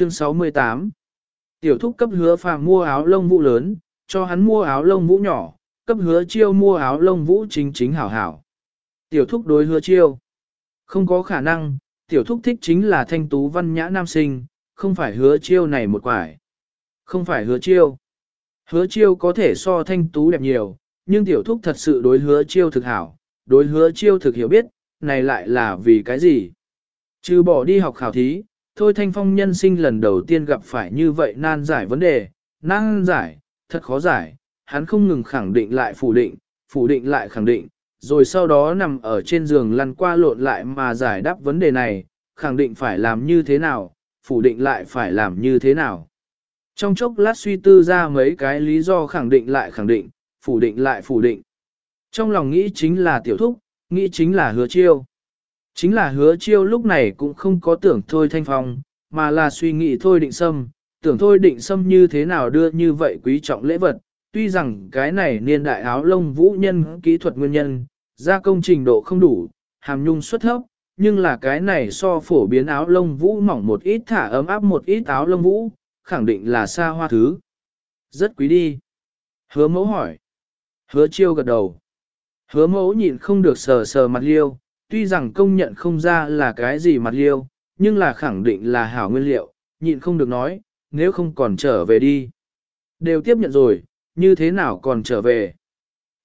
Chương 68 Tiểu thúc cấp hứa phàm mua áo lông vũ lớn, cho hắn mua áo lông vũ nhỏ, cấp hứa chiêu mua áo lông vũ chính chính hảo hảo. Tiểu thúc đối hứa chiêu. Không có khả năng, tiểu thúc thích chính là thanh tú văn nhã nam sinh, không phải hứa chiêu này một quải. Không phải hứa chiêu. Hứa chiêu có thể so thanh tú đẹp nhiều, nhưng tiểu thúc thật sự đối hứa chiêu thực hảo, đối hứa chiêu thực hiểu biết, này lại là vì cái gì? Trừ bỏ đi học khảo thí, thôi thanh phong nhân sinh lần đầu tiên gặp phải như vậy nan giải vấn đề, nan giải, thật khó giải, hắn không ngừng khẳng định lại phủ định, phủ định lại khẳng định, rồi sau đó nằm ở trên giường lăn qua lộn lại mà giải đáp vấn đề này, khẳng định phải làm như thế nào, phủ định lại phải làm như thế nào. Trong chốc lát suy tư ra mấy cái lý do khẳng định lại khẳng định, phủ định lại phủ định. Trong lòng nghĩ chính là tiểu thúc, nghĩ chính là hứa chiêu. Chính là hứa chiêu lúc này cũng không có tưởng thôi thanh phong, mà là suy nghĩ thôi định sâm, tưởng thôi định sâm như thế nào đưa như vậy quý trọng lễ vật. Tuy rằng cái này niên đại áo lông vũ nhân kỹ thuật nguyên nhân, gia công trình độ không đủ, hàm nhung xuất thấp, nhưng là cái này so phổ biến áo lông vũ mỏng một ít thả ấm áp một ít áo lông vũ, khẳng định là xa hoa thứ. Rất quý đi. Hứa mẫu hỏi. Hứa chiêu gật đầu. Hứa mẫu nhịn không được sờ sờ mặt liêu, tuy rằng công nhận không ra là cái gì mặt liêu, nhưng là khẳng định là hảo nguyên liệu, nhịn không được nói, nếu không còn trở về đi. Đều tiếp nhận rồi, như thế nào còn trở về?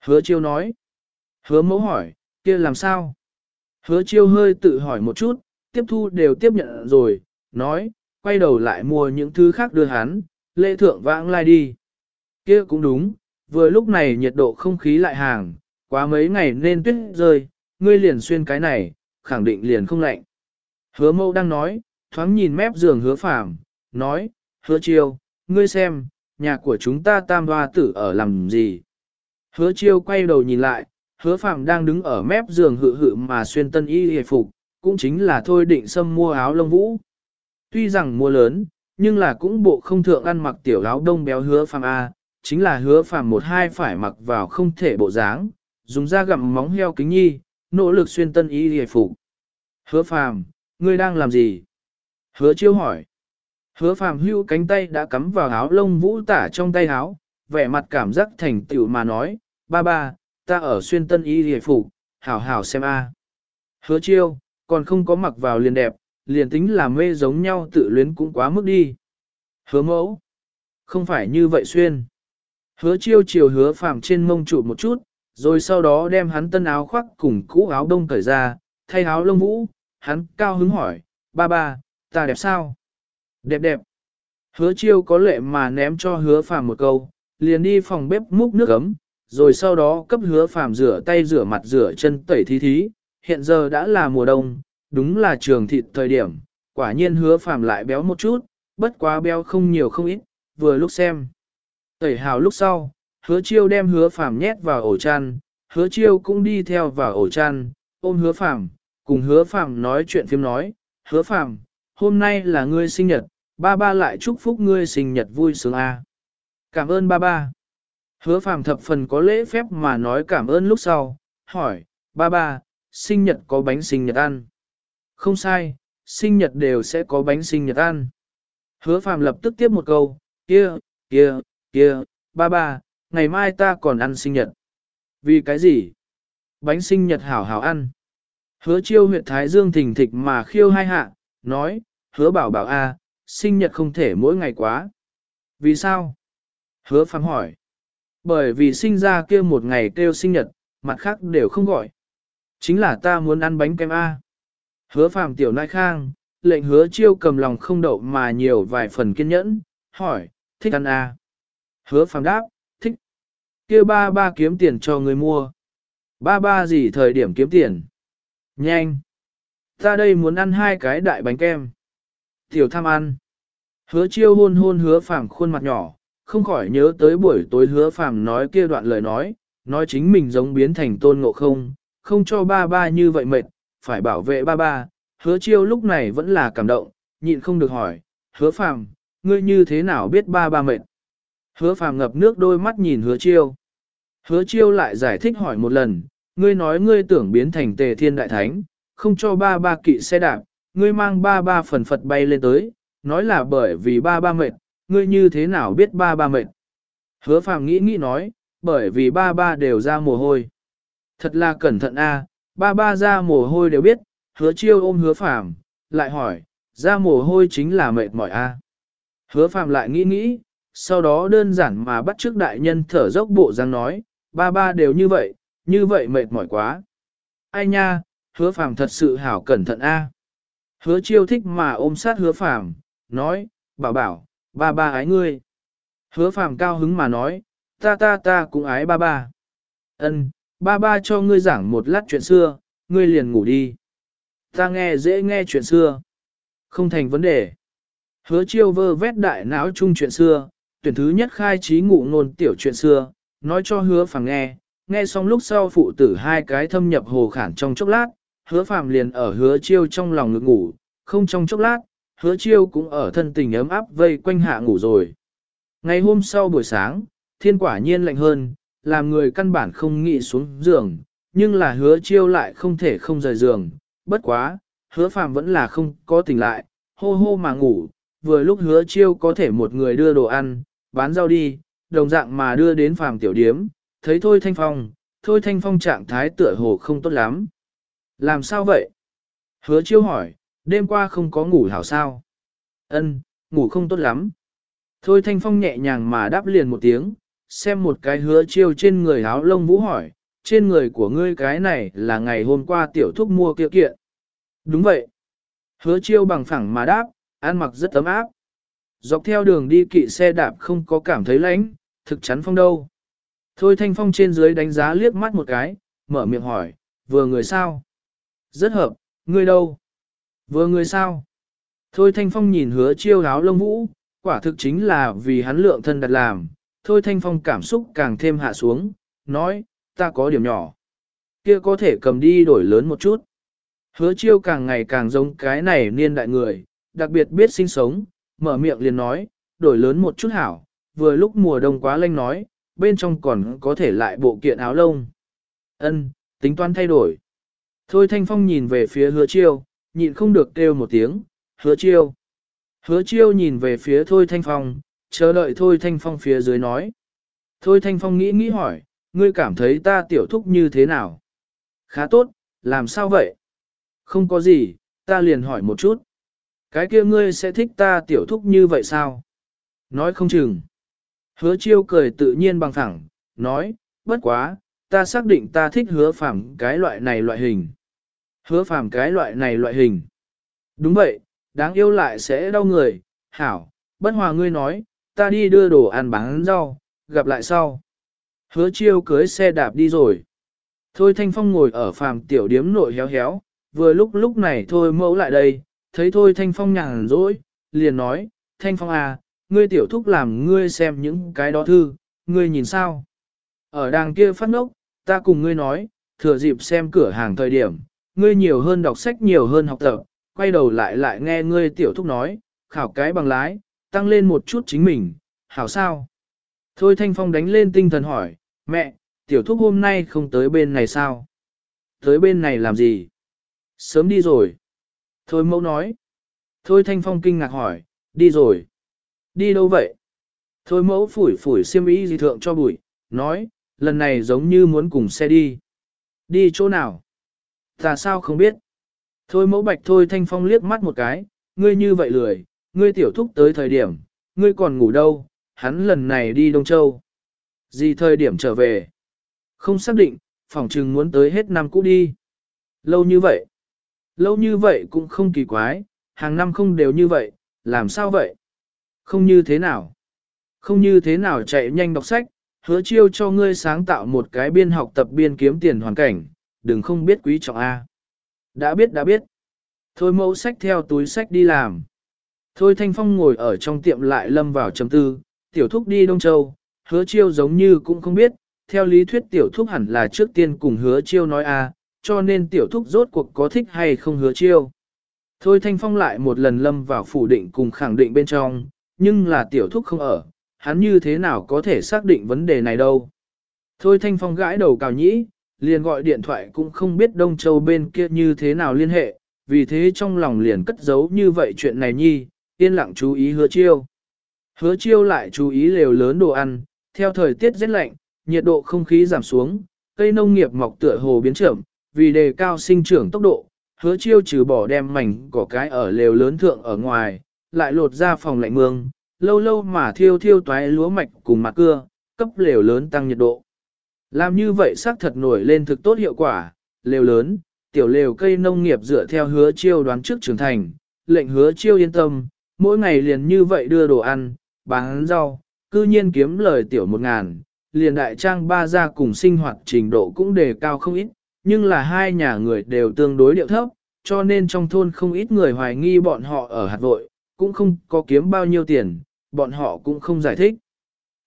Hứa chiêu nói. Hứa mẫu hỏi, kia làm sao? Hứa chiêu hơi tự hỏi một chút, tiếp thu đều tiếp nhận rồi, nói, quay đầu lại mua những thứ khác đưa hắn, lễ thượng vãng lai đi. Kia cũng đúng, vừa lúc này nhiệt độ không khí lại hàng, quá mấy ngày nên tuyết rơi, ngươi liền xuyên cái này, khẳng định liền không lạnh. Hứa mâu đang nói, thoáng nhìn mép giường hứa phàm, nói, hứa chiêu, ngươi xem, nhà của chúng ta tam hoa tử ở làm gì. Hứa chiêu quay đầu nhìn lại, hứa phàm đang đứng ở mép giường hự hự mà xuyên tân y hề phục, cũng chính là thôi định xâm mua áo lông vũ. Tuy rằng mua lớn, nhưng là cũng bộ không thượng ăn mặc tiểu áo đông béo hứa phàm A, chính là hứa phàm một hai phải mặc vào không thể bộ dáng, dùng da gặm móng heo kính nhi, nỗ lực xuyên tân y hề phục. Hứa phàm, ngươi đang làm gì? Hứa chiêu hỏi. Hứa phàm hưu cánh tay đã cắm vào áo lông vũ tả trong tay áo, vẻ mặt cảm giác thành tựu mà nói, ba ba, ta ở xuyên tân y hề phục, hảo hảo xem a. Hứa chiêu, còn không có mặc vào liền đẹp, liền tính là mê giống nhau tự luyến cũng quá mức đi. Hứa mẫu, không phải như vậy xuyên. Hứa chiêu chiều hứa phàm trên mông trụ một chút, rồi sau đó đem hắn tân áo khoác cùng cũ áo đông cởi ra, thay áo lông vũ, hắn cao hứng hỏi, ba ba, ta đẹp sao? Đẹp đẹp. Hứa chiêu có lệ mà ném cho hứa phàm một câu, liền đi phòng bếp múc nước ấm, rồi sau đó cấp hứa phàm rửa tay rửa mặt rửa chân tẩy thí thí, hiện giờ đã là mùa đông, đúng là trường thịt thời điểm, quả nhiên hứa phàm lại béo một chút, bất quá béo không nhiều không ít, vừa lúc xem. Tẩy hào lúc sau, hứa chiêu đem hứa phàm nhét vào ổ chăn, hứa chiêu cũng đi theo vào ổ chăn, ôm hứa phàm, cùng hứa phàm nói chuyện phim nói, hứa phàm, hôm nay là ngươi sinh nhật, ba ba lại chúc phúc ngươi sinh nhật vui sướng a. Cảm ơn ba ba. Hứa phàm thập phần có lễ phép mà nói cảm ơn lúc sau, hỏi, ba ba, sinh nhật có bánh sinh nhật ăn. Không sai, sinh nhật đều sẽ có bánh sinh nhật ăn. Hứa phàm lập tức tiếp một câu, kia, kia, kia, ba ba, ngày mai ta còn ăn sinh nhật. Vì cái gì? Bánh sinh nhật hảo hảo ăn. Hứa chiêu huyện Thái Dương thình thịch mà khiêu hai hạ, nói, hứa bảo bảo a, sinh nhật không thể mỗi ngày quá. Vì sao? Hứa phàm hỏi. Bởi vì sinh ra kia một ngày kêu sinh nhật, mặt khác đều không gọi. Chính là ta muốn ăn bánh kem A. Hứa phàm tiểu nai khang, lệnh hứa chiêu cầm lòng không đậu mà nhiều vài phần kiên nhẫn, hỏi, thích ăn A. Hứa phàm đáp kia ba ba kiếm tiền cho người mua. Ba ba gì thời điểm kiếm tiền? Nhanh. Ta đây muốn ăn hai cái đại bánh kem. Tiểu tham ăn. Hứa chiêu hôn hôn hứa phàm khuôn mặt nhỏ, không khỏi nhớ tới buổi tối hứa phàm nói kia đoạn lời nói, nói chính mình giống biến thành tôn ngộ không, không cho ba ba như vậy mệt, phải bảo vệ ba ba. Hứa chiêu lúc này vẫn là cảm động, nhịn không được hỏi, hứa phàm, ngươi như thế nào biết ba ba mệt? Hứa phàm ngập nước đôi mắt nhìn hứa chiêu. Hứa chiêu lại giải thích hỏi một lần, ngươi nói ngươi tưởng biến thành tề thiên đại thánh, không cho ba ba kỵ xe đạp, ngươi mang ba ba phần phật bay lên tới, nói là bởi vì ba ba mệt, ngươi như thế nào biết ba ba mệt. Hứa phàm nghĩ nghĩ nói, bởi vì ba ba đều ra mồ hôi. Thật là cẩn thận a, ba ba ra mồ hôi đều biết, hứa chiêu ôm hứa phàm, lại hỏi, ra mồ hôi chính là mệt mỏi a. Hứa phàm lại nghĩ nghĩ, sau đó đơn giản mà bắt trước đại nhân thở dốc bộ dáng nói, ba ba đều như vậy, như vậy mệt mỏi quá. Ai nha, hứa phàm thật sự hảo cẩn thận a. Hứa chiêu thích mà ôm sát hứa phàm, nói, bảo bảo, ba ba ái ngươi. Hứa phàm cao hứng mà nói, ta ta ta cũng ái ba ba. Ân, ba ba cho ngươi giảng một lát chuyện xưa, ngươi liền ngủ đi. Ta nghe dễ nghe chuyện xưa. Không thành vấn đề. Hứa chiêu vơ vét đại não chung chuyện xưa, tuyển thứ nhất khai trí ngụ ngôn tiểu chuyện xưa, nói cho hứa phàng nghe, nghe xong lúc sau phụ tử hai cái thâm nhập hồ khản trong chốc lát, hứa phàm liền ở hứa chiêu trong lòng ngực ngủ, không trong chốc lát, hứa chiêu cũng ở thân tình ấm áp vây quanh hạ ngủ rồi. Ngày hôm sau buổi sáng, thiên quả nhiên lạnh hơn, làm người căn bản không nghĩ xuống giường, nhưng là hứa chiêu lại không thể không rời giường, bất quá, hứa phàm vẫn là không có tỉnh lại, hô hô mà ngủ, vừa lúc hứa chiêu có thể một người đưa đồ ăn, bán rau đi, đồng dạng mà đưa đến phàm tiểu điếm, thấy thôi thanh phong, thôi thanh phong trạng thái tựa hồ không tốt lắm. Làm sao vậy? Hứa chiêu hỏi, đêm qua không có ngủ hảo sao? Ân, ngủ không tốt lắm. Thôi thanh phong nhẹ nhàng mà đáp liền một tiếng, xem một cái hứa chiêu trên người áo lông vũ hỏi, trên người của ngươi cái này là ngày hôm qua tiểu thúc mua kia kiện. Đúng vậy. Hứa chiêu bằng phẳng mà đáp, ăn mặc rất ấm áp. Dọc theo đường đi kỵ xe đạp không có cảm thấy lạnh, thực chắn phong đâu. Thôi thanh phong trên dưới đánh giá liếc mắt một cái, mở miệng hỏi, vừa người sao? Rất hợp, ngươi đâu? Vừa người sao? Thôi thanh phong nhìn hứa chiêu áo lông vũ, quả thực chính là vì hắn lượng thân đặt làm. Thôi thanh phong cảm xúc càng thêm hạ xuống, nói, ta có điểm nhỏ. Kia có thể cầm đi đổi lớn một chút. Hứa chiêu càng ngày càng giống cái này niên đại người, đặc biệt biết sinh sống, mở miệng liền nói, đổi lớn một chút hảo, vừa lúc mùa đông quá lanh nói, bên trong còn có thể lại bộ kiện áo lông. Ân, tính toán thay đổi. Thôi Thanh Phong nhìn về phía hứa chiêu, nhịn không được kêu một tiếng, hứa chiêu. Hứa chiêu nhìn về phía Thôi Thanh Phong, chờ đợi Thôi Thanh Phong phía dưới nói. Thôi Thanh Phong nghĩ nghĩ hỏi, ngươi cảm thấy ta tiểu thúc như thế nào? Khá tốt, làm sao vậy? Không có gì, ta liền hỏi một chút. Cái kia ngươi sẽ thích ta tiểu thúc như vậy sao? Nói không chừng. Hứa chiêu cười tự nhiên bằng thẳng, nói, bất quá, ta xác định ta thích hứa phàm cái loại này loại hình. Hứa phàm cái loại này loại hình. Đúng vậy, đáng yêu lại sẽ đau người, hảo, bất hòa ngươi nói, ta đi đưa đồ ăn bán rau, gặp lại sau. Hứa chiêu cưới xe đạp đi rồi. Thôi Thanh Phong ngồi ở phàm tiểu điếm nội héo héo, vừa lúc lúc này thôi mẫu lại đây, thấy thôi Thanh Phong nhàn rỗi, liền nói, Thanh Phong à, ngươi tiểu thúc làm ngươi xem những cái đó thư, ngươi nhìn sao? Ở đàng kia phát ngốc, ta cùng ngươi nói, thừa dịp xem cửa hàng thời điểm, ngươi nhiều hơn đọc sách nhiều hơn học tập, quay đầu lại lại nghe ngươi tiểu thúc nói, khảo cái bằng lái, tăng lên một chút chính mình, hảo sao? Thôi Thanh Phong đánh lên tinh thần hỏi, mẹ, tiểu thúc hôm nay không tới bên này sao? Tới bên này làm gì? Sớm đi rồi. Thôi mẫu nói. Thôi Thanh Phong kinh ngạc hỏi, đi rồi. Đi đâu vậy? Thôi mẫu phủi phủi xiêm y gì thượng cho bụi, nói, lần này giống như muốn cùng xe đi. Đi chỗ nào? Ta sao không biết? Thôi mẫu bạch thôi thanh phong liếc mắt một cái, ngươi như vậy lười, ngươi tiểu thúc tới thời điểm, ngươi còn ngủ đâu, hắn lần này đi Đông Châu. Gì thời điểm trở về? Không xác định, phòng trừng muốn tới hết năm cũ đi. Lâu như vậy? Lâu như vậy cũng không kỳ quái, hàng năm không đều như vậy, làm sao vậy? Không như thế nào. Không như thế nào chạy nhanh đọc sách, hứa chiêu cho ngươi sáng tạo một cái biên học tập biên kiếm tiền hoàn cảnh, đừng không biết quý trọng A. Đã biết đã biết. Thôi mẫu sách theo túi sách đi làm. Thôi Thanh Phong ngồi ở trong tiệm lại lâm vào chấm tư, tiểu thúc đi Đông Châu, hứa chiêu giống như cũng không biết, theo lý thuyết tiểu thúc hẳn là trước tiên cùng hứa chiêu nói a, cho nên tiểu thúc rốt cuộc có thích hay không hứa chiêu. Thôi Thanh Phong lại một lần lâm vào phủ định cùng khẳng định bên trong, nhưng là tiểu thúc không ở, hắn như thế nào có thể xác định vấn đề này đâu. Thôi Thanh Phong gãi đầu cào nhĩ, liền gọi điện thoại cũng không biết Đông Châu bên kia như thế nào liên hệ, vì thế trong lòng liền cất giấu như vậy chuyện này nhi, yên lặng chú ý hứa chiêu. Hứa chiêu lại chú ý lều lớn đồ ăn, theo thời tiết rét lạnh, nhiệt độ không khí giảm xuống, cây nông nghiệp mọc tựa hồ biến chậm, vì đề cao sinh trưởng tốc độ, hứa chiêu trừ bỏ đem mảnh cỏ cái ở lều lớn thượng ở ngoài, lại lột ra phòng lạnh mương, lâu lâu mà thiêu thiêu toái lúa mạch cùng mặt cưa, cấp lều lớn tăng nhiệt độ. Làm như vậy xác thật nổi lên thực tốt hiệu quả, lều lớn, tiểu lều cây nông nghiệp dựa theo hứa chiêu đoán trước trưởng thành, lệnh hứa chiêu yên tâm, mỗi ngày liền như vậy đưa đồ ăn, bán rau, cư nhiên kiếm lời tiểu một ngàn, liền đại trang ba gia cùng sinh hoạt trình độ cũng đề cao không ít, nhưng là hai nhà người đều tương đối điệu thấp, cho nên trong thôn không ít người hoài nghi bọn họ ở hạt vội, cũng không có kiếm bao nhiêu tiền, bọn họ cũng không giải thích.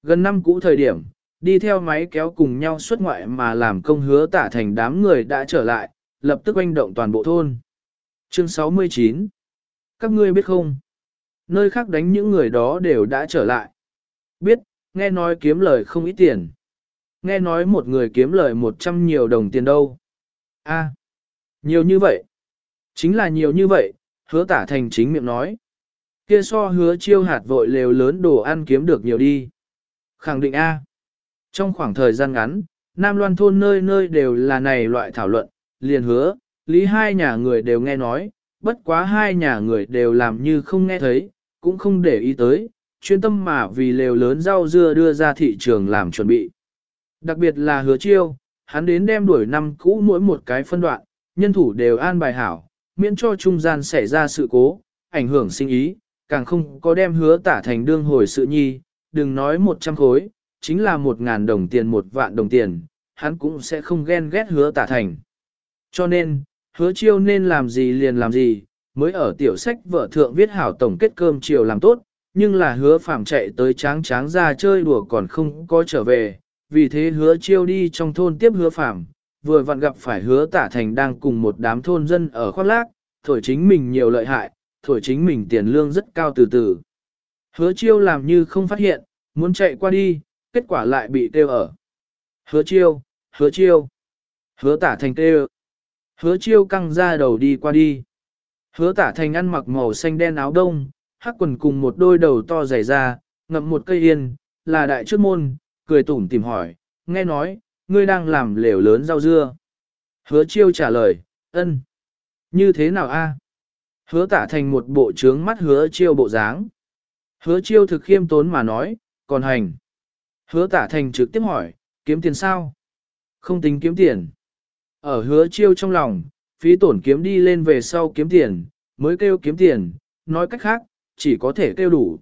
Gần năm cũ thời điểm, đi theo máy kéo cùng nhau xuất ngoại mà làm công hứa tả thành đám người đã trở lại, lập tức oanh động toàn bộ thôn. Chương 69 Các ngươi biết không? Nơi khác đánh những người đó đều đã trở lại. Biết, nghe nói kiếm lời không ít tiền. Nghe nói một người kiếm lời một trăm nhiều đồng tiền đâu a nhiều như vậy. Chính là nhiều như vậy, hứa tả thành chính miệng nói. Kia so hứa chiêu hạt vội lều lớn đồ ăn kiếm được nhiều đi. Khẳng định A. Trong khoảng thời gian ngắn, Nam Loan thôn nơi nơi đều là này loại thảo luận, liền hứa, lý hai nhà người đều nghe nói, bất quá hai nhà người đều làm như không nghe thấy, cũng không để ý tới, chuyên tâm mà vì lều lớn rau dưa đưa ra thị trường làm chuẩn bị. Đặc biệt là hứa chiêu, hắn đến đem đuổi năm cũ mỗi một cái phân đoạn, nhân thủ đều an bài hảo, miễn cho trung gian xảy ra sự cố, ảnh hưởng sinh ý, càng không có đem hứa tả thành đương hồi sự nhi, đừng nói một trăm khối, chính là một ngàn đồng tiền một vạn đồng tiền, hắn cũng sẽ không ghen ghét hứa tả thành. Cho nên, hứa chiêu nên làm gì liền làm gì, mới ở tiểu sách vợ thượng viết hảo tổng kết cơm chiều làm tốt, nhưng là hứa phạm chạy tới tráng tráng ra chơi đùa còn không có trở về, vì thế hứa chiêu đi trong thôn tiếp hứa phạm, vừa vặn gặp phải hứa tả thành đang cùng một đám thôn dân ở khoác lác, thổi chính mình nhiều lợi hại, thổi chính mình tiền lương rất cao từ từ. Hứa chiêu làm như không phát hiện, muốn chạy qua đi, kết quả lại bị kêu ở. Hứa chiêu, hứa chiêu, hứa tả thành kêu. Hứa chiêu căng ra đầu đi qua đi. Hứa tả thành ăn mặc màu xanh đen áo đông, hắc quần cùng một đôi đầu to dày ra, ngậm một cây yên, là đại trước môn, cười tủm tìm hỏi, nghe nói, ngươi đang làm lều lớn rau dưa. Hứa chiêu trả lời, ân. Như thế nào a? Hứa tả thành một bộ trướng mắt hứa chiêu bộ dáng. Hứa chiêu thực khiêm tốn mà nói, còn hành. Hứa tả thành trực tiếp hỏi, kiếm tiền sao? Không tính kiếm tiền. Ở hứa chiêu trong lòng, phí tổn kiếm đi lên về sau kiếm tiền, mới kêu kiếm tiền, nói cách khác, chỉ có thể kêu đủ.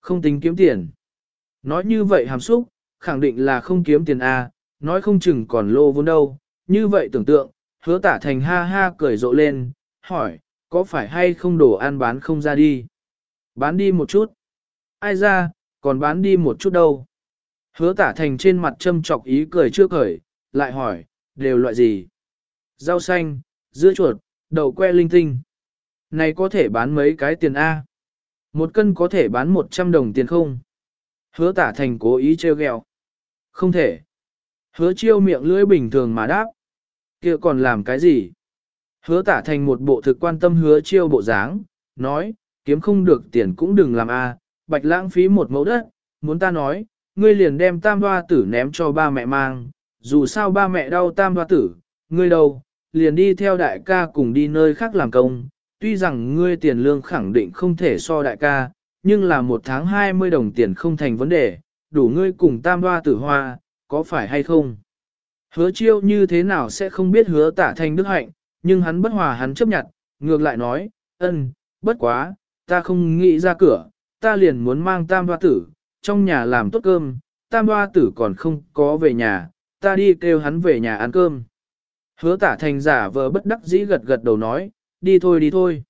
Không tính kiếm tiền. Nói như vậy hàm xúc, khẳng định là không kiếm tiền A, nói không chừng còn lô vốn đâu. Như vậy tưởng tượng, hứa tả thành ha ha cười rộ lên, hỏi, có phải hay không đồ ăn bán không ra đi? Bán đi một chút. Ai ra, còn bán đi một chút đâu? Hứa tả thành trên mặt châm chọc ý cười chưa cởi, lại hỏi, đều loại gì? Rau xanh, dưa chuột, đậu que linh tinh. Này có thể bán mấy cái tiền A? Một cân có thể bán 100 đồng tiền không? Hứa tả thành cố ý trêu ghẹo. Không thể. Hứa chiêu miệng lưỡi bình thường mà đáp. kia còn làm cái gì? Hứa tả thành một bộ thực quan tâm hứa chiêu bộ dáng, nói, kiếm không được tiền cũng đừng làm a, bạch lãng phí một mẫu đất, muốn ta nói, ngươi liền đem tam hoa tử ném cho ba mẹ mang, dù sao ba mẹ đau tam hoa tử, ngươi đâu, liền đi theo đại ca cùng đi nơi khác làm công, tuy rằng ngươi tiền lương khẳng định không thể so đại ca, nhưng là một tháng 20 đồng tiền không thành vấn đề, đủ ngươi cùng tam hoa tử hoa, có phải hay không? Hứa chiêu như thế nào sẽ không biết hứa tả thành đức hạnh, nhưng hắn bất hòa hắn chấp nhận, ngược lại nói, ân, bất quá, ta không nghĩ ra cửa, ta liền muốn mang tam hoa tử, trong nhà làm tốt cơm, tam hoa tử còn không có về nhà, ta đi kêu hắn về nhà ăn cơm. Hứa tả thành giả vờ bất đắc dĩ gật gật đầu nói, đi thôi đi thôi.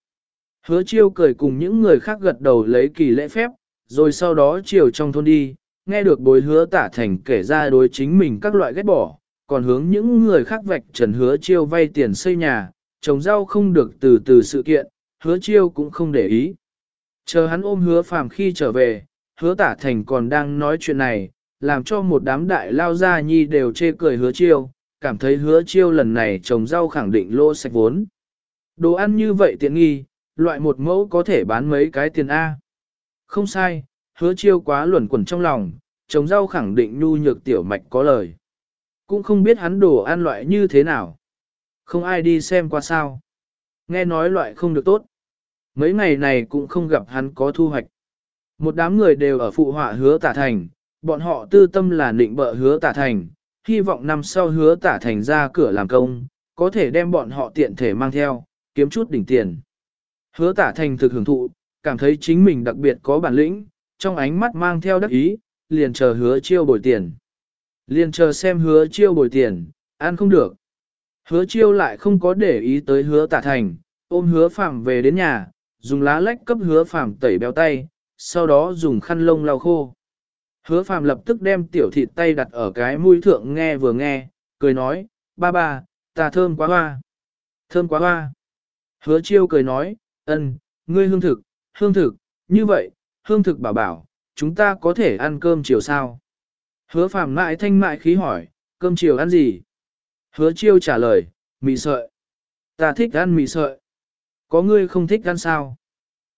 Hứa chiêu cười cùng những người khác gật đầu lấy kỳ lễ phép, rồi sau đó chiều trong thôn đi, nghe được bối hứa tả thành kể ra đối chính mình các loại ghét bỏ, còn hướng những người khác vạch trần hứa chiêu vay tiền xây nhà, trồng rau không được từ từ sự kiện, hứa chiêu cũng không để ý. Chờ hắn ôm hứa phàm khi trở về, hứa tả thành còn đang nói chuyện này, làm cho một đám đại lao gia nhi đều chê cười hứa chiêu, cảm thấy hứa chiêu lần này trồng rau khẳng định lô sạch vốn. Đồ ăn như vậy tiện nghi, Loại một mẫu có thể bán mấy cái tiền A. Không sai, hứa chiêu quá luẩn quẩn trong lòng, trồng rau khẳng định nhu nhược tiểu mạch có lời. Cũng không biết hắn đồ ăn loại như thế nào. Không ai đi xem qua sao. Nghe nói loại không được tốt. Mấy ngày này cũng không gặp hắn có thu hoạch. Một đám người đều ở phụ họa hứa tả thành, bọn họ tư tâm là định bợ hứa tả thành, hy vọng năm sau hứa tả thành ra cửa làm công, có thể đem bọn họ tiện thể mang theo, kiếm chút đỉnh tiền. Hứa tả thành thực hưởng thụ, cảm thấy chính mình đặc biệt có bản lĩnh, trong ánh mắt mang theo đắc ý, liền chờ hứa chiêu bồi tiền. Liền chờ xem hứa chiêu bồi tiền, ăn không được. Hứa chiêu lại không có để ý tới hứa tả thành, ôm hứa phạm về đến nhà, dùng lá lách cấp hứa phạm tẩy béo tay, sau đó dùng khăn lông lau khô. Hứa phạm lập tức đem tiểu thịt tay đặt ở cái mũi thượng nghe vừa nghe, cười nói, ba ba, ta thơm quá hoa. Thơm quá hoa. Hứa chiêu cười nói, ơn, ngươi hương thực, hương thực, như vậy, hương thực bảo bảo, chúng ta có thể ăn cơm chiều sao? Hứa phàm mãi thanh mại khí hỏi, cơm chiều ăn gì? Hứa chiêu trả lời, mì sợi. Ta thích ăn mì sợi. Có ngươi không thích ăn sao?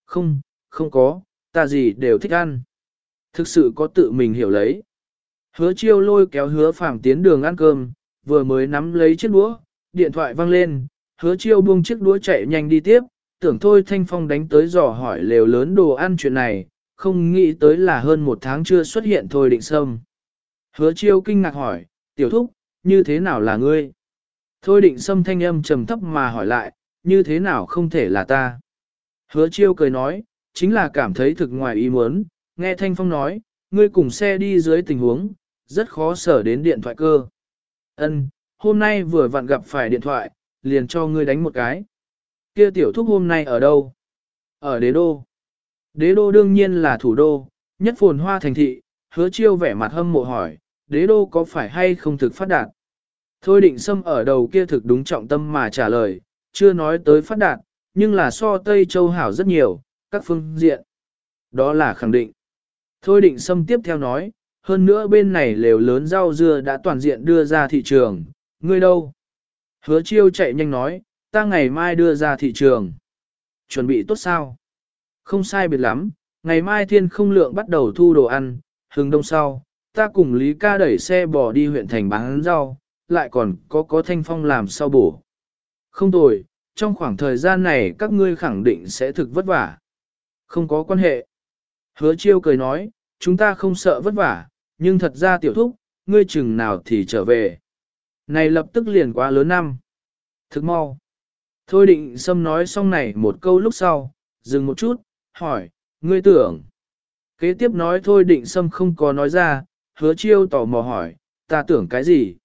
Không, không có, ta gì đều thích ăn. Thực sự có tự mình hiểu lấy. Hứa chiêu lôi kéo hứa phàm tiến đường ăn cơm, vừa mới nắm lấy chiếc đũa, điện thoại vang lên, hứa chiêu buông chiếc đũa chạy nhanh đi tiếp, tưởng thôi thanh phong đánh tới dò hỏi lều lớn đồ ăn chuyện này, không nghĩ tới là hơn một tháng chưa xuất hiện thôi định sâm. Hứa chiêu kinh ngạc hỏi, tiểu thúc, như thế nào là ngươi? Thôi định sâm thanh âm trầm thấp mà hỏi lại, như thế nào không thể là ta? Hứa chiêu cười nói, chính là cảm thấy thực ngoài ý muốn, nghe thanh phong nói, ngươi cùng xe đi dưới tình huống, rất khó sở đến điện thoại cơ. Ân, hôm nay vừa vặn gặp phải điện thoại, liền cho ngươi đánh một cái. Kia tiểu thúc hôm nay ở đâu? Ở đế đô. Đế đô đương nhiên là thủ đô, nhất phồn hoa thành thị, hứa chiêu vẻ mặt hâm mộ hỏi, đế đô có phải hay không thực phát đạt? Thôi định xâm ở đầu kia thực đúng trọng tâm mà trả lời, chưa nói tới phát đạt, nhưng là so Tây Châu hảo rất nhiều, các phương diện. Đó là khẳng định. Thôi định xâm tiếp theo nói, hơn nữa bên này lều lớn rau dưa đã toàn diện đưa ra thị trường, ngươi đâu? Hứa chiêu chạy nhanh nói, ta ngày mai đưa ra thị trường. Chuẩn bị tốt sao? Không sai biệt lắm, ngày mai thiên không lượng bắt đầu thu đồ ăn, hừng đông sau, ta cùng Lý ca đẩy xe bò đi huyện thành bán rau, lại còn có có thanh phong làm sau bổ. Không tồi, trong khoảng thời gian này các ngươi khẳng định sẽ thực vất vả. Không có quan hệ. Hứa chiêu cười nói, chúng ta không sợ vất vả, nhưng thật ra tiểu thúc, ngươi chừng nào thì trở về. Này lập tức liền quá lớn năm. Thực mau. Thôi định xâm nói xong này một câu lúc sau, dừng một chút, hỏi, ngươi tưởng. Kế tiếp nói thôi định sâm không có nói ra, hứa chiêu tò mò hỏi, ta tưởng cái gì?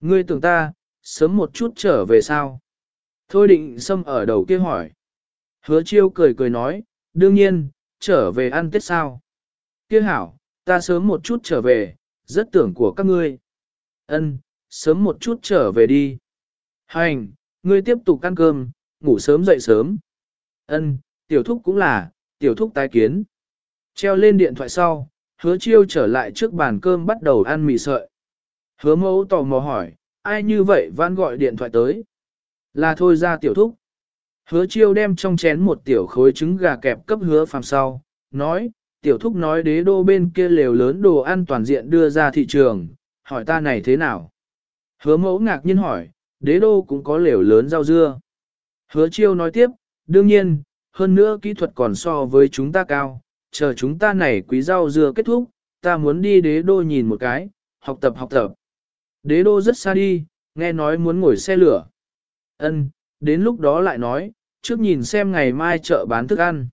Ngươi tưởng ta, sớm một chút trở về sao? Thôi định sâm ở đầu kia hỏi. Hứa chiêu cười cười nói, đương nhiên, trở về ăn tết sao? Kia hảo, ta sớm một chút trở về, rất tưởng của các ngươi. Ân, sớm một chút trở về đi. Hành, ngươi tiếp tục ăn cơm, ngủ sớm dậy sớm. Ân, tiểu thúc cũng là, tiểu thúc tái kiến. Treo lên điện thoại sau, hứa chiêu trở lại trước bàn cơm bắt đầu ăn mì sợi. Hứa mẫu tò mò hỏi, ai như vậy vãn gọi điện thoại tới? Là thôi ra tiểu thúc. Hứa chiêu đem trong chén một tiểu khối trứng gà kẹp cấp hứa phàm sau, nói, tiểu thúc nói đế đô bên kia lều lớn đồ ăn toàn diện đưa ra thị trường, hỏi ta này thế nào? Hứa mẫu ngạc nhiên hỏi, đế đô cũng có lều lớn rau dưa. Hứa chiêu nói tiếp, đương nhiên, hơn nữa kỹ thuật còn so với chúng ta cao, chờ chúng ta này quý rau dưa kết thúc, ta muốn đi đế đô nhìn một cái, học tập học tập. Đế đô rất xa đi, nghe nói muốn ngồi xe lửa. Ân, đến lúc đó lại nói, trước nhìn xem ngày mai chợ bán thức ăn.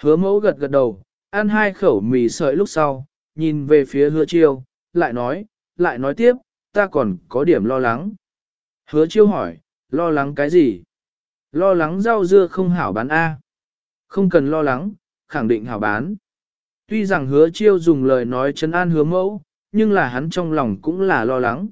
Hứa mẫu gật gật đầu, ăn hai khẩu mì sợi lúc sau, nhìn về phía hứa chiêu, lại nói, lại nói tiếp, ta còn có điểm lo lắng. Hứa chiêu hỏi, lo lắng cái gì? Lo lắng rau dưa không hảo bán A. Không cần lo lắng, khẳng định hảo bán. Tuy rằng hứa chiêu dùng lời nói chấn an hứa mẫu, nhưng là hắn trong lòng cũng là lo lắng.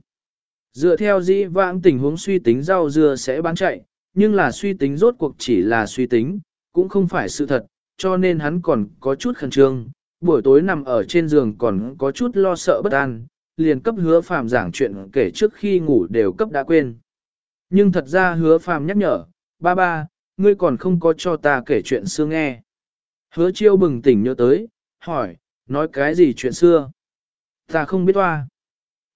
Dựa theo dĩ vãng tình huống suy tính rau dưa sẽ bán chạy, nhưng là suy tính rốt cuộc chỉ là suy tính, cũng không phải sự thật, cho nên hắn còn có chút khẩn trương, buổi tối nằm ở trên giường còn có chút lo sợ bất an, liền cấp hứa phàm giảng chuyện kể trước khi ngủ đều cấp đã quên. Nhưng thật ra hứa phàm nhắc nhở, ba ba, ngươi còn không có cho ta kể chuyện xưa nghe. Hứa chiêu bừng tỉnh nhớ tới, hỏi, nói cái gì chuyện xưa? Ta không biết hoa.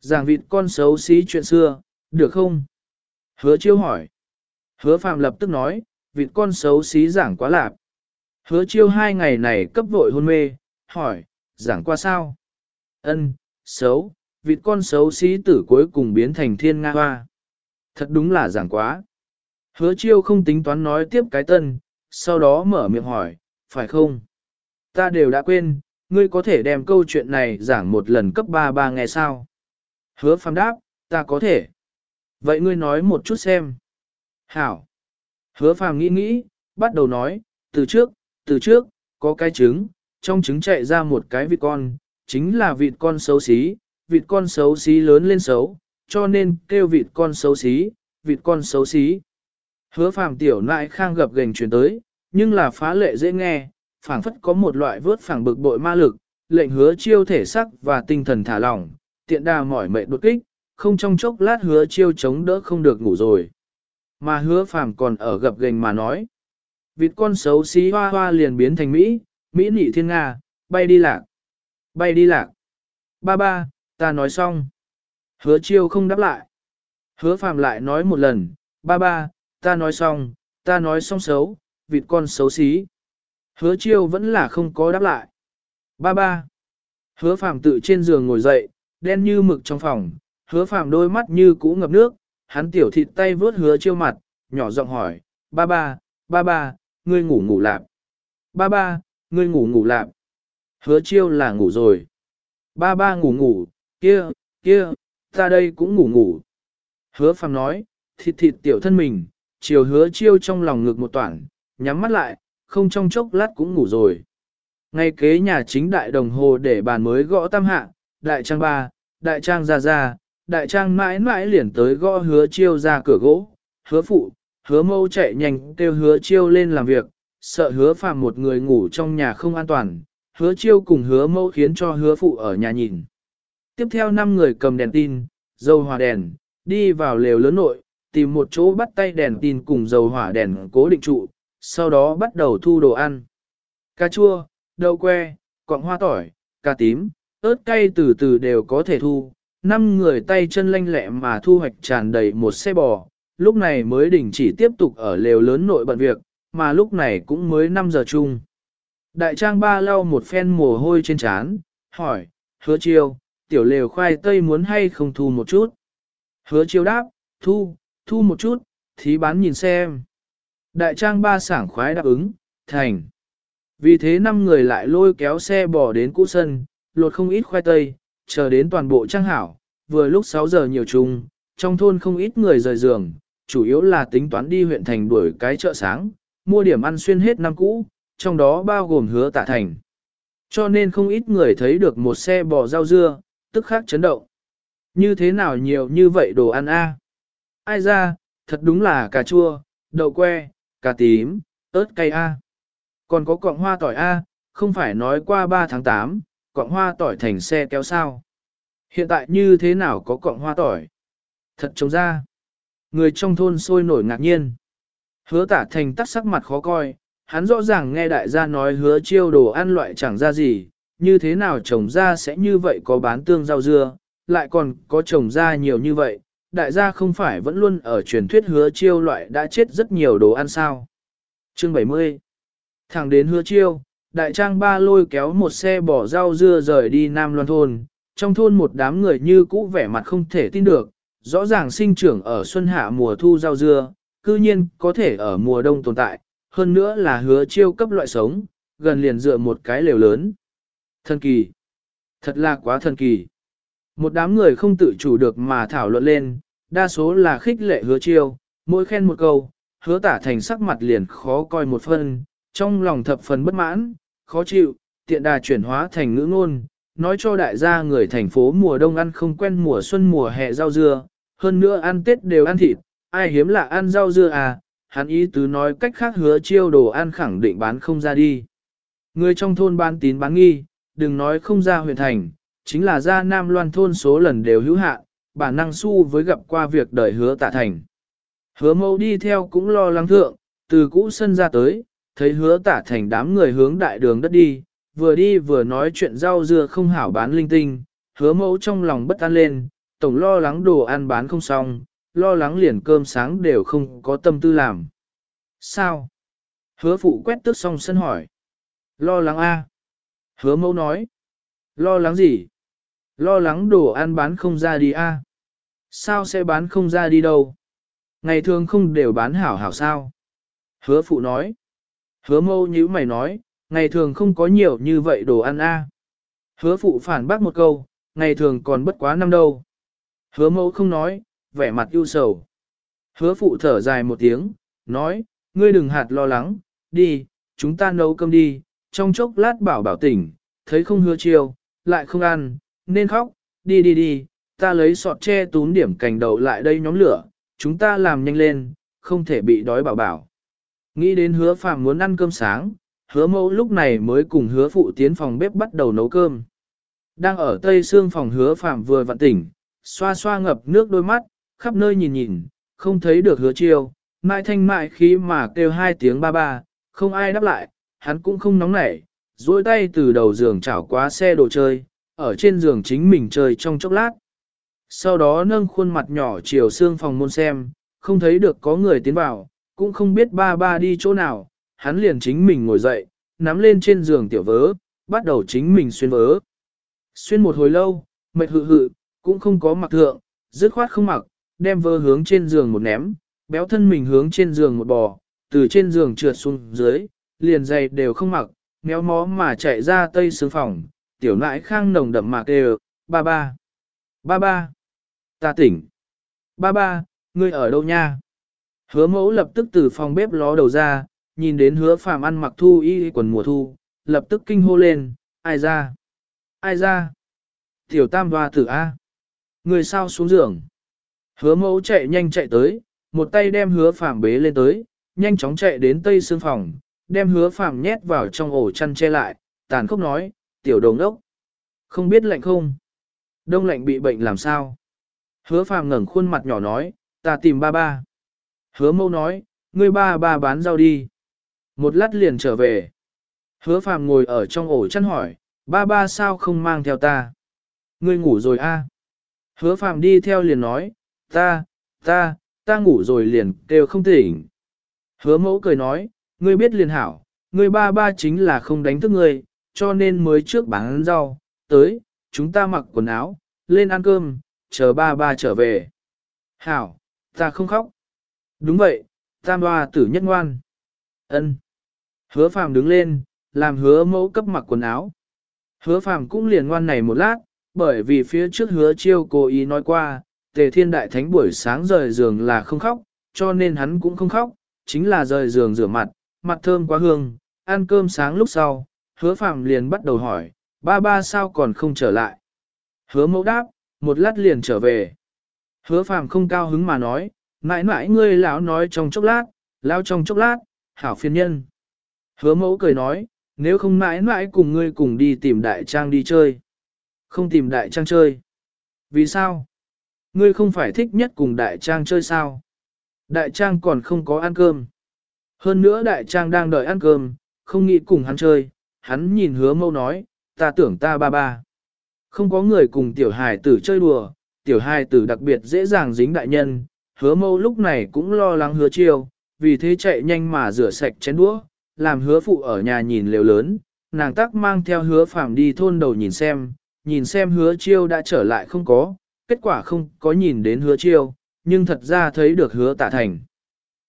Giảng vịt con xấu xí chuyện xưa, được không? Hứa chiêu hỏi. Hứa phạm lập tức nói, vịt con xấu xí giảng quá lạp. Hứa chiêu hai ngày này cấp vội hôn mê, hỏi, giảng qua sao? Ân, xấu, vịt con xấu xí tử cuối cùng biến thành thiên nga hoa. Thật đúng là giảng quá. Hứa chiêu không tính toán nói tiếp cái tân, sau đó mở miệng hỏi, phải không? Ta đều đã quên, ngươi có thể đem câu chuyện này giảng một lần cấp ba ba nghe sao? Hứa phàm đáp, ta có thể. Vậy ngươi nói một chút xem. Hảo. Hứa phàm nghĩ nghĩ, bắt đầu nói, từ trước, từ trước, có cái trứng, trong trứng chạy ra một cái vịt con, chính là vịt con xấu xí, vịt con xấu xí lớn lên xấu, cho nên kêu vịt con xấu xí, vịt con xấu xí. Hứa phàm tiểu nại khang gập gành chuyển tới, nhưng là phá lệ dễ nghe, phảng phất có một loại vớt phẳng bực bội ma lực, lệnh hứa chiêu thể sắc và tinh thần thả lỏng, tiện đà mỏi mệt đột kích, không trong chốc lát hứa chiêu chống đỡ không được ngủ rồi. Mà hứa phàm còn ở gập gành mà nói. Vịt con xấu xí hoa hoa liền biến thành Mỹ, Mỹ nị thiên Nga, bay đi lạc. Bay đi lạc. Ba ba, ta nói xong. Hứa chiêu không đáp lại. Hứa phàm lại nói một lần, ba ba, ta nói xong, ta nói xong xấu, vịt con xấu xí. Hứa chiêu vẫn là không có đáp lại. Ba ba. Hứa phàm tự trên giường ngồi dậy, đen như mực trong phòng, hứa phàm đôi mắt như cũ ngập nước, hắn tiểu thịt tay vướt hứa chiêu mặt, nhỏ giọng hỏi, ba ba, ba ba, ngươi ngủ ngủ lạp. Ba ba, ngươi ngủ ngủ lạp. Hứa chiêu là ngủ rồi. Ba ba ngủ ngủ, kia, kia, ta đây cũng ngủ ngủ. Hứa phàm nói, thịt thịt tiểu thân mình, chiều hứa chiêu trong lòng ngực một toản, nhắm mắt lại, không trong chốc lát cũng ngủ rồi. Ngay kế nhà chính đại đồng hồ để bàn mới gõ tam hạ, đại trang ba, đại trang ra ra, đại trang mãi mãi liền tới gõ hứa chiêu ra cửa gỗ, hứa phụ, hứa mâu chạy nhanh kêu hứa chiêu lên làm việc, sợ hứa phàm một người ngủ trong nhà không an toàn, hứa chiêu cùng hứa mâu khiến cho hứa phụ ở nhà nhìn. Tiếp theo năm người cầm đèn tin, dầu hòa đèn, đi vào lều lớn nội, tìm một chỗ bắt tay đèn tin cùng dầu hỏa đèn cố định trụ, sau đó bắt đầu thu đồ ăn. Cà chua, đậu que, quặng hoa tỏi, cà tím, ớt cay từ từ đều có thể thu. Năm người tay chân lanh lẹ mà thu hoạch tràn đầy một xe bò, lúc này mới đình chỉ tiếp tục ở lều lớn nội bận việc, mà lúc này cũng mới 5 giờ chung. Đại trang ba lau một phen mồ hôi trên trán, hỏi, hứa chiêu, tiểu lều khoai tây muốn hay không thu một chút. Hứa chiêu đáp, thu, thu một chút, thí bán nhìn xem. Đại trang ba sảng khoái đáp ứng, thành. Vì thế năm người lại lôi kéo xe bò đến cũ sân, lột không ít khoai tây, chờ đến toàn bộ trang hảo, vừa lúc 6 giờ nhiều chung, trong thôn không ít người rời giường, chủ yếu là tính toán đi huyện thành đuổi cái chợ sáng, mua điểm ăn xuyên hết năm cũ, trong đó bao gồm hứa tạ thành. Cho nên không ít người thấy được một xe bò rau dưa, tức khắc chấn động. Như thế nào nhiều như vậy đồ ăn a? Ai ra, thật đúng là cà chua, đậu que, cà tím, ớt cay a. Còn có cọng hoa tỏi a, không phải nói qua 3 tháng 8, cọng hoa tỏi thành xe kéo sao. Hiện tại như thế nào có cọng hoa tỏi? Thật trông ra. Người trong thôn sôi nổi ngạc nhiên. Hứa tả thành tắt sắc mặt khó coi, hắn rõ ràng nghe đại gia nói hứa chiêu đồ ăn loại chẳng ra gì, như thế nào trồng ra sẽ như vậy có bán tương rau dưa, lại còn có trồng ra nhiều như vậy, đại gia không phải vẫn luôn ở truyền thuyết hứa chiêu loại đã chết rất nhiều đồ ăn sao. Chương 70 Thẳng đến hứa chiêu, đại trang ba lôi kéo một xe bỏ rau dưa rời đi Nam Loan thôn, trong thôn một đám người như cũ vẻ mặt không thể tin được, rõ ràng sinh trưởng ở xuân hạ mùa thu rau dưa, cư nhiên có thể ở mùa đông tồn tại, hơn nữa là hứa chiêu cấp loại sống, gần liền dựa một cái lều lớn. Thần kỳ! Thật là quá thần kỳ! Một đám người không tự chủ được mà thảo luận lên, đa số là khích lệ hứa chiêu, mỗi khen một câu, hứa tả thành sắc mặt liền khó coi một phần, trong lòng thập phần bất mãn, khó chịu, tiện đà chuyển hóa thành ngữ ngôn, nói cho đại gia người thành phố mùa đông ăn không quen mùa xuân mùa hè rau dưa, hơn nữa ăn Tết đều ăn thịt, ai hiếm lạ ăn rau dưa à, hắn ý tứ nói cách khác hứa chiêu đồ ăn khẳng định bán không ra đi. Người trong thôn bán tín bán nghi, đừng nói không ra huyện thành, chính là ra Nam Loan thôn số lần đều hữu hạn, bản năng su với gặp qua việc đời hứa tạ thành. Hứa mâu đi theo cũng lo lắng thượng, từ cũ sân ra tới, thấy hứa tả thành đám người hướng đại đường đất đi, vừa đi vừa nói chuyện rau dưa không hảo bán linh tinh, hứa mẫu trong lòng bất an lên, tổng lo lắng đồ ăn bán không xong, lo lắng liền cơm sáng đều không có tâm tư làm. Sao? Hứa phụ quét tước xong sân hỏi. Lo lắng a Hứa mẫu nói. Lo lắng gì? Lo lắng đồ ăn bán không ra đi a Sao sẽ bán không ra đi đâu? Ngày thường không đều bán hảo hảo sao? Hứa phụ nói. Hứa mâu như mày nói, ngày thường không có nhiều như vậy đồ ăn a Hứa phụ phản bác một câu, ngày thường còn bất quá năm đâu. Hứa mâu không nói, vẻ mặt ưu sầu. Hứa phụ thở dài một tiếng, nói, ngươi đừng hạt lo lắng, đi, chúng ta nấu cơm đi, trong chốc lát bảo bảo tỉnh, thấy không hứa chiều, lại không ăn, nên khóc, đi đi đi, ta lấy sọt tre túm điểm cành đậu lại đây nhóm lửa, chúng ta làm nhanh lên, không thể bị đói bảo bảo. Nghĩ đến hứa phạm muốn ăn cơm sáng, hứa mẫu lúc này mới cùng hứa phụ tiến phòng bếp bắt đầu nấu cơm. Đang ở tây xương phòng hứa phạm vừa vặn tỉnh, xoa xoa ngập nước đôi mắt, khắp nơi nhìn nhìn, không thấy được hứa chiêu, mãi thanh mại khí mà kêu hai tiếng ba ba, không ai đáp lại, hắn cũng không nóng nảy, duỗi tay từ đầu giường chảo qua xe đồ chơi, ở trên giường chính mình chơi trong chốc lát. Sau đó nâng khuôn mặt nhỏ chiều xương phòng môn xem, không thấy được có người tiến vào, cũng không biết ba ba đi chỗ nào, hắn liền chính mình ngồi dậy, nắm lên trên giường tiểu vớ, bắt đầu chính mình xuyên vớ. Xuyên một hồi lâu, mệt hự hự, cũng không có mặc thượng, dứt khoát không mặc, đem vớ hướng trên giường một ném, béo thân mình hướng trên giường một bò, từ trên giường trượt xuống dưới, liền giày đều không mặc, méo mó mà chạy ra tây sướng phòng, tiểu nãi khang nồng đậm mạc đều, ba ba, ba ba, ta tỉnh, ba ba, ngươi ở đâu nha? Hứa mẫu lập tức từ phòng bếp ló đầu ra, nhìn đến hứa phàm ăn mặc thu y quần mùa thu, lập tức kinh hô lên, ai ra? Ai ra? Tiểu tam hoa tử A. Người sao xuống giường? Hứa mẫu chạy nhanh chạy tới, một tay đem hứa phàm bế lên tới, nhanh chóng chạy đến tây xương phòng, đem hứa phàm nhét vào trong ổ chăn che lại, tàn khốc nói, tiểu đồng ốc. Không biết lạnh không? Đông lạnh bị bệnh làm sao? Hứa phàm ngẩng khuôn mặt nhỏ nói, ta tìm ba ba. Hứa mâu nói, ngươi ba ba bán rau đi. Một lát liền trở về. Hứa phàm ngồi ở trong ổ chăn hỏi, ba ba sao không mang theo ta? Ngươi ngủ rồi a? À? Hứa phàm đi theo liền nói, ta, ta, ta ngủ rồi liền đều không tỉnh. Hứa mẫu cười nói, ngươi biết liền hảo, ngươi ba ba chính là không đánh thức ngươi, cho nên mới trước bán rau, tới, chúng ta mặc quần áo, lên ăn cơm, chờ ba ba trở về. Hảo, ta không khóc. Đúng vậy, tam hoa tử nhất ngoan. ân Hứa phàm đứng lên, làm hứa mẫu cấp mặc quần áo. Hứa phàm cũng liền ngoan này một lát, bởi vì phía trước hứa chiêu cố ý nói qua, tề thiên đại thánh buổi sáng rời giường là không khóc, cho nên hắn cũng không khóc, chính là rời giường rửa mặt, mặt thơm quá hương, ăn cơm sáng lúc sau, hứa phàm liền bắt đầu hỏi, ba ba sao còn không trở lại. Hứa mẫu đáp, một lát liền trở về. Hứa phàm không cao hứng mà nói, mãi mãi ngươi lão nói trong chốc lát, lao trong chốc lát, hảo phiền nhân. Hứa mẫu cười nói, nếu không mãi mãi cùng ngươi cùng đi tìm đại trang đi chơi. Không tìm đại trang chơi. Vì sao? Ngươi không phải thích nhất cùng đại trang chơi sao? Đại trang còn không có ăn cơm. Hơn nữa đại trang đang đợi ăn cơm, không nghĩ cùng hắn chơi. Hắn nhìn hứa mẫu nói, ta tưởng ta ba ba. Không có người cùng tiểu hài tử chơi đùa, tiểu hài tử đặc biệt dễ dàng dính đại nhân, hứa mâu lúc này cũng lo lắng hứa chiêu, vì thế chạy nhanh mà rửa sạch chén đũa, làm hứa phụ ở nhà nhìn lều lớn, nàng tắc mang theo hứa phạm đi thôn đầu nhìn xem, nhìn xem hứa chiêu đã trở lại không có, kết quả không có nhìn đến hứa chiêu, nhưng thật ra thấy được hứa tả thành.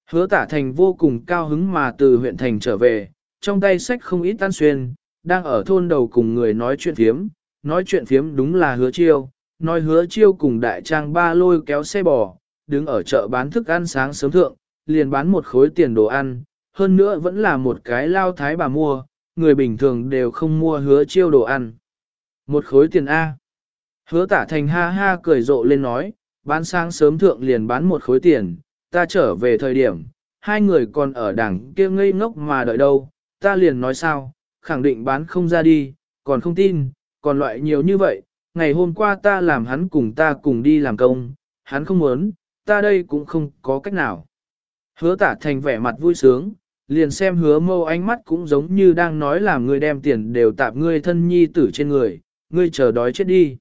Hứa tả thành vô cùng cao hứng mà từ huyện thành trở về, trong tay sách không ít tan xuyên, đang ở thôn đầu cùng người nói chuyện thiếm, nói chuyện phiếm đúng là hứa chiêu, nói hứa chiêu cùng đại trang ba lôi kéo xe bò, đứng ở chợ bán thức ăn sáng sớm thượng, liền bán một khối tiền đồ ăn, hơn nữa vẫn là một cái lao thái bà mua, người bình thường đều không mua hứa chiêu đồ ăn. Một khối tiền A. Hứa tả thành ha ha cười rộ lên nói, bán sáng sớm thượng liền bán một khối tiền, ta trở về thời điểm, hai người còn ở đằng kia ngây ngốc mà đợi đâu, ta liền nói sao, khẳng định bán không ra đi, còn không tin, còn loại nhiều như vậy, ngày hôm qua ta làm hắn cùng ta cùng đi làm công, hắn không muốn, ta đây cũng không có cách nào. Hứa tả thành vẻ mặt vui sướng, liền xem hứa mâu ánh mắt cũng giống như đang nói là ngươi đem tiền đều tạp ngươi thân nhi tử trên người, ngươi chờ đói chết đi.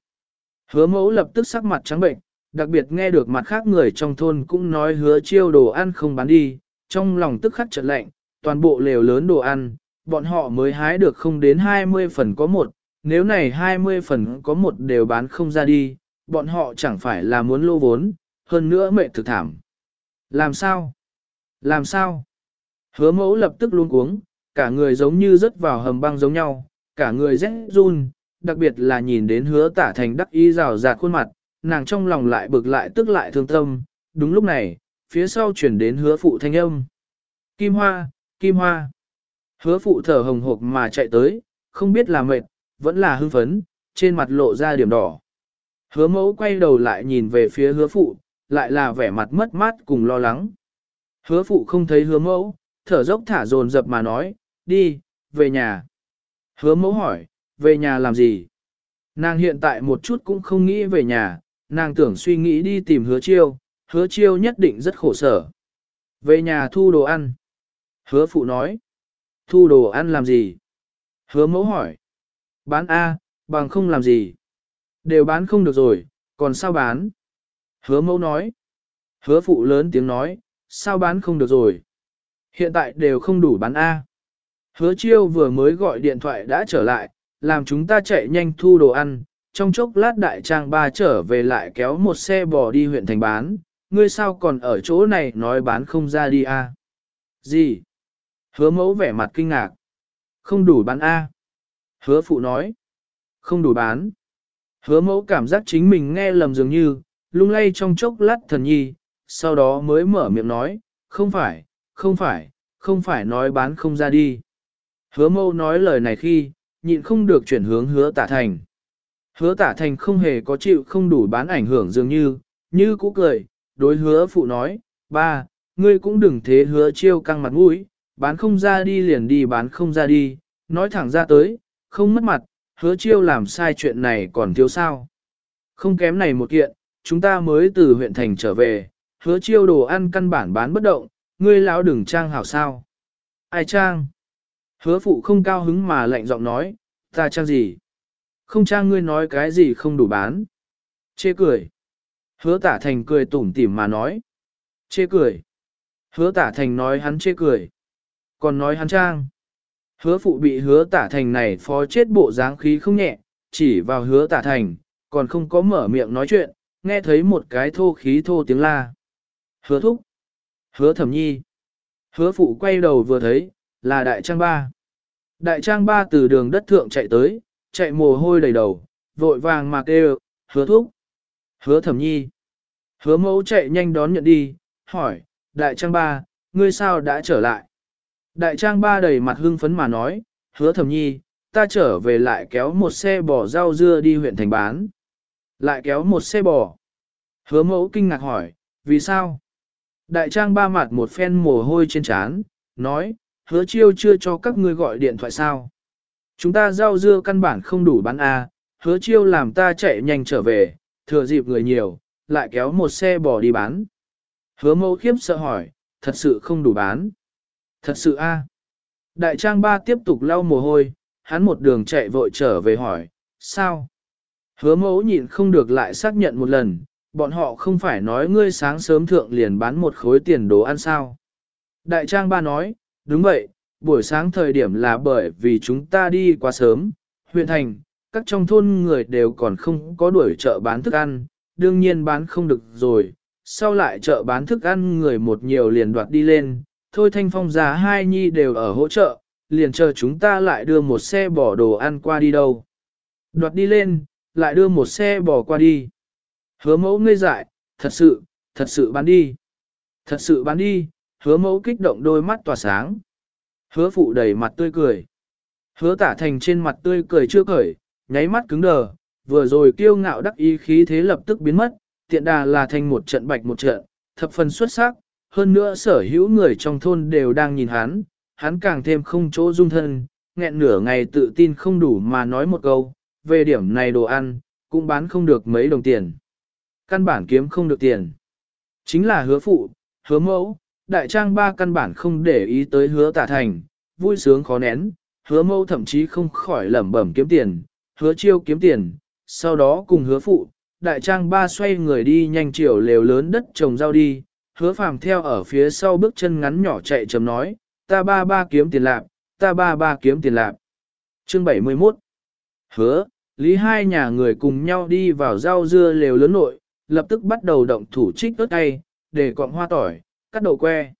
Hứa mẫu lập tức sắc mặt trắng bệnh, đặc biệt nghe được mặt khác người trong thôn cũng nói hứa chiêu đồ ăn không bán đi, trong lòng tức khắc chợt lạnh, toàn bộ lều lớn đồ ăn, bọn họ mới hái được không đến 20 phần có một, nếu này 20 phần có một đều bán không ra đi, bọn họ chẳng phải là muốn lô vốn, hơn nữa mẹ thực thảm. Làm sao? Làm sao? Hứa mẫu lập tức luôn cuống, cả người giống như rớt vào hầm băng giống nhau, cả người rét run, đặc biệt là nhìn đến hứa tả thành đắc y rào rạt khuôn mặt, nàng trong lòng lại bực lại tức lại thương tâm. Đúng lúc này, phía sau chuyển đến hứa phụ thanh âm. Kim hoa, kim hoa. Hứa phụ thở hồng hộc mà chạy tới, không biết là mệt, vẫn là hưng phấn, trên mặt lộ ra điểm đỏ. Hứa mẫu quay đầu lại nhìn về phía hứa phụ, lại là vẻ mặt mất mát cùng lo lắng. Hứa phụ không thấy hứa mẫu, thở dốc thả dồn dập mà nói, đi, về nhà. Hứa mẫu hỏi, về nhà làm gì? Nàng hiện tại một chút cũng không nghĩ về nhà, nàng tưởng suy nghĩ đi tìm hứa chiêu, hứa chiêu nhất định rất khổ sở. Về nhà thu đồ ăn. Hứa phụ nói, thu đồ ăn làm gì? Hứa mẫu hỏi, bán A, bằng không làm gì? Đều bán không được rồi, còn sao bán? Hứa mẫu nói, hứa phụ lớn tiếng nói, sao bán không được rồi? Hiện tại đều không đủ bán A. Hứa chiêu vừa mới gọi điện thoại đã trở lại, làm chúng ta chạy nhanh thu đồ ăn, trong chốc lát đại trang ba trở về lại kéo một xe bò đi huyện thành bán, ngươi sao còn ở chỗ này nói bán không ra đi a? Gì? Hứa mẫu vẻ mặt kinh ngạc. Không đủ bán a? Hứa phụ nói. Không đủ bán. Hứa mẫu cảm giác chính mình nghe lầm dường như, lung lay trong chốc lát thần nhi, sau đó mới mở miệng nói, không phải, không phải, không phải nói bán không ra đi. Hứa mẫu nói lời này khi, nhịn không được chuyển hướng hứa tả thành. Hứa tả thành không hề có chịu không đủ bán ảnh hưởng dường như, như cũ cười, đối hứa phụ nói, ba, ngươi cũng đừng thế hứa chiêu căng mặt mũi, bán không ra đi liền đi bán không ra đi, nói thẳng ra tới, không mất mặt, hứa chiêu làm sai chuyện này còn thiếu sao. Không kém này một kiện, chúng ta mới từ huyện thành trở về, hứa chiêu đồ ăn căn bản bán bất động, ngươi lão đừng trang hảo sao. Ai trang? Hứa phụ không cao hứng mà lạnh giọng nói, ta trang gì? Không trang ngươi nói cái gì không đủ bán. Chê cười. Hứa tả thành cười tủm tỉm mà nói. Chê cười. Hứa tả thành nói hắn chê cười. Còn nói hắn trang. Hứa phụ bị hứa tả thành này phó chết bộ dáng khí không nhẹ, chỉ vào hứa tả thành, còn không có mở miệng nói chuyện, nghe thấy một cái thô khí thô tiếng la. Hứa thúc. Hứa thẩm nhi. Hứa phụ quay đầu vừa thấy, là đại trang ba. Đại trang ba từ đường đất thượng chạy tới, chạy mồ hôi đầy đầu, vội vàng mà kêu, hứa thúc. Hứa thẩm nhi. Hứa mẫu chạy nhanh đón nhận đi, hỏi, đại trang ba, ngươi sao đã trở lại? Đại trang ba đầy mặt hưng phấn mà nói, hứa thẩm nhi, ta trở về lại kéo một xe bò rau dưa đi huyện thành bán. Lại kéo một xe bò. Hứa mẫu kinh ngạc hỏi, vì sao? Đại trang ba mặt một phen mồ hôi trên trán, nói, hứa chiêu chưa cho các ngươi gọi điện thoại sao. Chúng ta rau dưa căn bản không đủ bán à, hứa chiêu làm ta chạy nhanh trở về, thừa dịp người nhiều, lại kéo một xe bò đi bán. Hứa mẫu khiếp sợ hỏi, thật sự không đủ bán. Thật sự a. À? Đại trang ba tiếp tục lau mồ hôi, hắn một đường chạy vội trở về hỏi, sao? Hứa mẫu nhịn không được lại xác nhận một lần, bọn họ không phải nói ngươi sáng sớm thượng liền bán một khối tiền đồ ăn sao. Đại trang ba nói, đúng vậy, buổi sáng thời điểm là bởi vì chúng ta đi quá sớm, huyện thành, các trong thôn người đều còn không có đuổi chợ bán thức ăn, đương nhiên bán không được rồi, sau lại chợ bán thức ăn người một nhiều liền đoạt đi lên, thôi thanh phong già hai nhi đều ở hỗ trợ, liền chờ chúng ta lại đưa một xe bỏ đồ ăn qua đi đâu. Đoạt đi lên, lại đưa một xe bò qua đi. Hứa mẫu ngây dại, thật sự, thật sự bán đi. Thật sự bán đi, hứa mẫu kích động đôi mắt tỏa sáng. Hứa phụ đầy mặt tươi cười. Hứa tả thành trên mặt tươi cười chưa cởi, nháy mắt cứng đờ, vừa rồi kiêu ngạo đắc ý khí thế lập tức biến mất, tiện đà là thành một trận bạch một trận, thập phần xuất sắc, hơn nữa sở hữu người trong thôn đều đang nhìn hắn, hắn càng thêm không chỗ dung thân, nghẹn nửa ngày tự tin không đủ mà nói một câu, về điểm này đồ ăn, cũng bán không được mấy đồng tiền. Căn bản kiếm không được tiền. Chính là hứa phụ, hứa mẫu, đại trang ba căn bản không để ý tới hứa tả thành, vui sướng khó nén, hứa mẫu thậm chí không khỏi lẩm bẩm kiếm tiền, hứa chiêu kiếm tiền, sau đó cùng hứa phụ, đại trang ba xoay người đi nhanh chiều lều lớn đất trồng rau đi, hứa phàm theo ở phía sau bước chân ngắn nhỏ chạy chấm nói, ta ba ba kiếm tiền lạc, ta ba ba kiếm tiền lạc. Chương 71 Hứa, lý hai nhà người cùng nhau đi vào rau dưa lều lớn nội, lập tức bắt đầu động thủ trích ớt tay, để cọng hoa tỏi, cắt đậu que.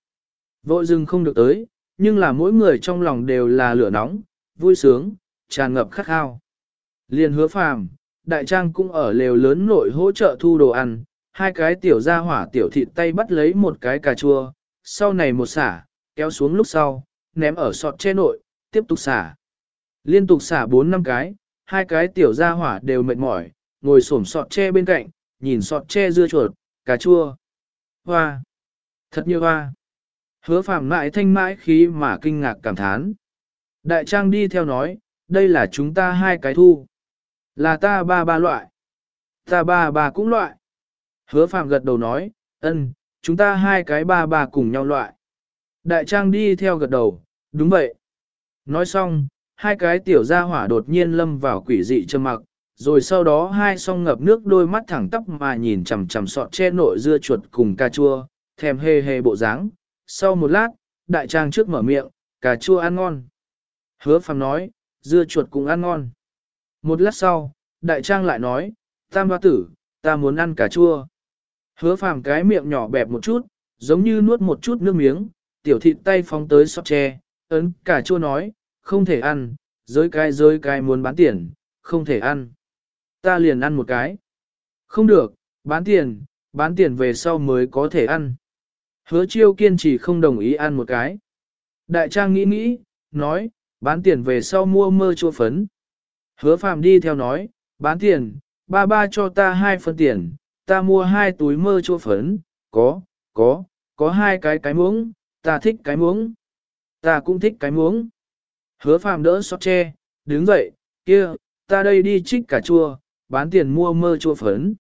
Vội dừng không được tới, nhưng là mỗi người trong lòng đều là lửa nóng, vui sướng, tràn ngập khát khao. Liên hứa phàm, đại trang cũng ở lều lớn nội hỗ trợ thu đồ ăn, hai cái tiểu ra hỏa tiểu thịt tay bắt lấy một cái cà chua, sau này một xả, kéo xuống lúc sau, ném ở sọt che nội, tiếp tục xả. Liên tục xả bốn năm cái, hai cái tiểu ra hỏa đều mệt mỏi, ngồi xổm sọt che bên cạnh, nhìn sọt che dưa chuột, cà chua. Hoa! Thật như hoa! Hứa phàm mãi thanh mãi khí mà kinh ngạc cảm thán. Đại trang đi theo nói, đây là chúng ta hai cái thu. Là ta ba ba loại. Ta ba ba cũng loại. Hứa Phạm gật đầu nói, ân, chúng ta hai cái ba ba cùng nhau loại. Đại trang đi theo gật đầu, đúng vậy. Nói xong, hai cái tiểu gia hỏa đột nhiên lâm vào quỷ dị trầm mặc, rồi sau đó hai song ngập nước đôi mắt thẳng tóc mà nhìn chằm chằm sọt che nội dưa chuột cùng cà chua, thèm hề hề bộ dáng. Sau một lát, đại trang trước mở miệng, cà chua ăn ngon. Hứa phàm nói, dưa chuột cũng ăn ngon. Một lát sau, đại trang lại nói, tam hoa tử, ta muốn ăn cà chua. Hứa phàm cái miệng nhỏ bẹp một chút, giống như nuốt một chút nước miếng, tiểu thịt tay phóng tới sọt tre, ấn cả chua nói, không thể ăn, giới cái giới cái muốn bán tiền, không thể ăn. Ta liền ăn một cái. Không được, bán tiền, bán tiền về sau mới có thể ăn. Hứa chiêu kiên trì không đồng ý ăn một cái. Đại trang nghĩ nghĩ, nói, bán tiền về sau mua mơ chua phấn. Hứa phàm đi theo nói, bán tiền, ba ba cho ta hai phân tiền, ta mua hai túi mơ chua phấn, có, có, có hai cái cái muỗng, ta thích cái muỗng. Ta cũng thích cái muỗng. Hứa phàm đỡ xót che, đứng dậy, kia, ta đây đi trích cà chua, bán tiền mua mơ chua phấn.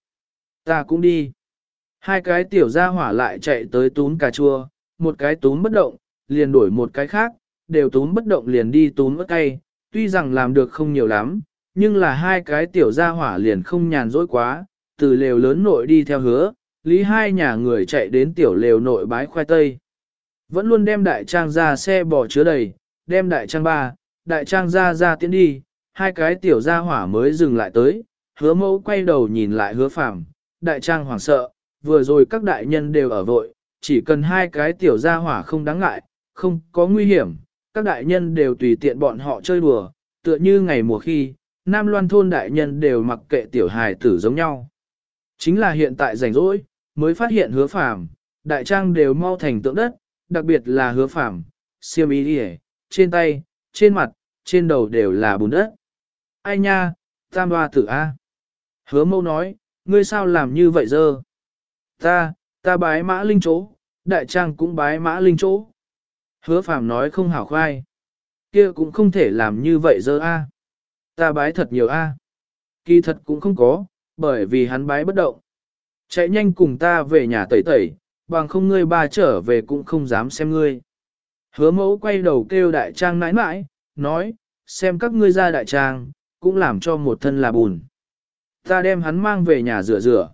Ta cũng đi. Hai cái tiểu gia hỏa lại chạy tới túm cà chua, một cái túm bất động, liền đổi một cái khác, đều túm bất động liền đi túm ớt cay, tuy rằng làm được không nhiều lắm, nhưng là hai cái tiểu gia hỏa liền không nhàn rỗi quá, từ lều lớn nội đi theo hứa, lý hai nhà người chạy đến tiểu lều nội bái khoai tây. Vẫn luôn đem đại trang ra xe bỏ chứa đầy, đem đại trang ba, đại trang ra ra tiến đi, hai cái tiểu gia hỏa mới dừng lại tới, hứa mẫu quay đầu nhìn lại hứa phạm, đại trang hoảng sợ, vừa rồi các đại nhân đều ở vội, chỉ cần hai cái tiểu gia hỏa không đáng ngại, không có nguy hiểm, các đại nhân đều tùy tiện bọn họ chơi đùa, tựa như ngày mùa khi, Nam Loan thôn đại nhân đều mặc kệ tiểu hài tử giống nhau. Chính là hiện tại rảnh rỗi, mới phát hiện hứa phàm, đại trang đều mau thành tượng đất, đặc biệt là hứa phàm, siêm ý đi trên tay, trên mặt, trên đầu đều là bùn đất. Ai nha, tam hoa tử A. Hứa mâu nói, ngươi sao làm như vậy giờ Ta, ta bái mã linh chỗ, đại trang cũng bái mã linh chỗ. Hứa phàm nói không hảo khoai. kia cũng không thể làm như vậy giờ A. Ta bái thật nhiều A. Kỳ thật cũng không có, bởi vì hắn bái bất động. Chạy nhanh cùng ta về nhà tẩy tẩy, bằng không ngươi ba trở về cũng không dám xem ngươi. Hứa mẫu quay đầu kêu đại trang nãi nãi, nói, xem các ngươi ra đại trang, cũng làm cho một thân là bùn. Ta đem hắn mang về nhà rửa rửa.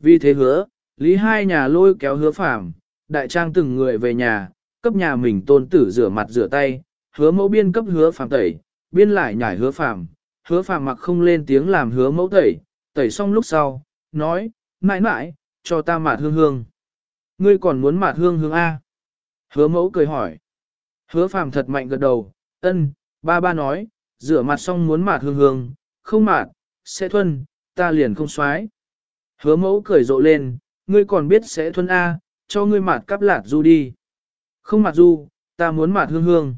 Vì thế hứa, lý hai nhà lôi kéo hứa phạm, đại trang từng người về nhà, cấp nhà mình tôn tử rửa mặt rửa tay, hứa mẫu biên cấp hứa phạm tẩy, biên lại nhảy hứa phạm, hứa phạm mặc không lên tiếng làm hứa mẫu tẩy, tẩy xong lúc sau, nói, mãi mãi, cho ta mạt hương hương. Ngươi còn muốn mạt hương hương A. Hứa mẫu cười hỏi. Hứa phàm thật mạnh gật đầu, ân, ba ba nói, rửa mặt xong muốn mạt hương hương, không mạt, sẽ thuần, ta liền không xoái. Hứa mẫu cười rộ lên, ngươi còn biết sẽ thuần A, cho ngươi mạt cắp lạt du đi. Không mạt du, ta muốn mạt hương hương.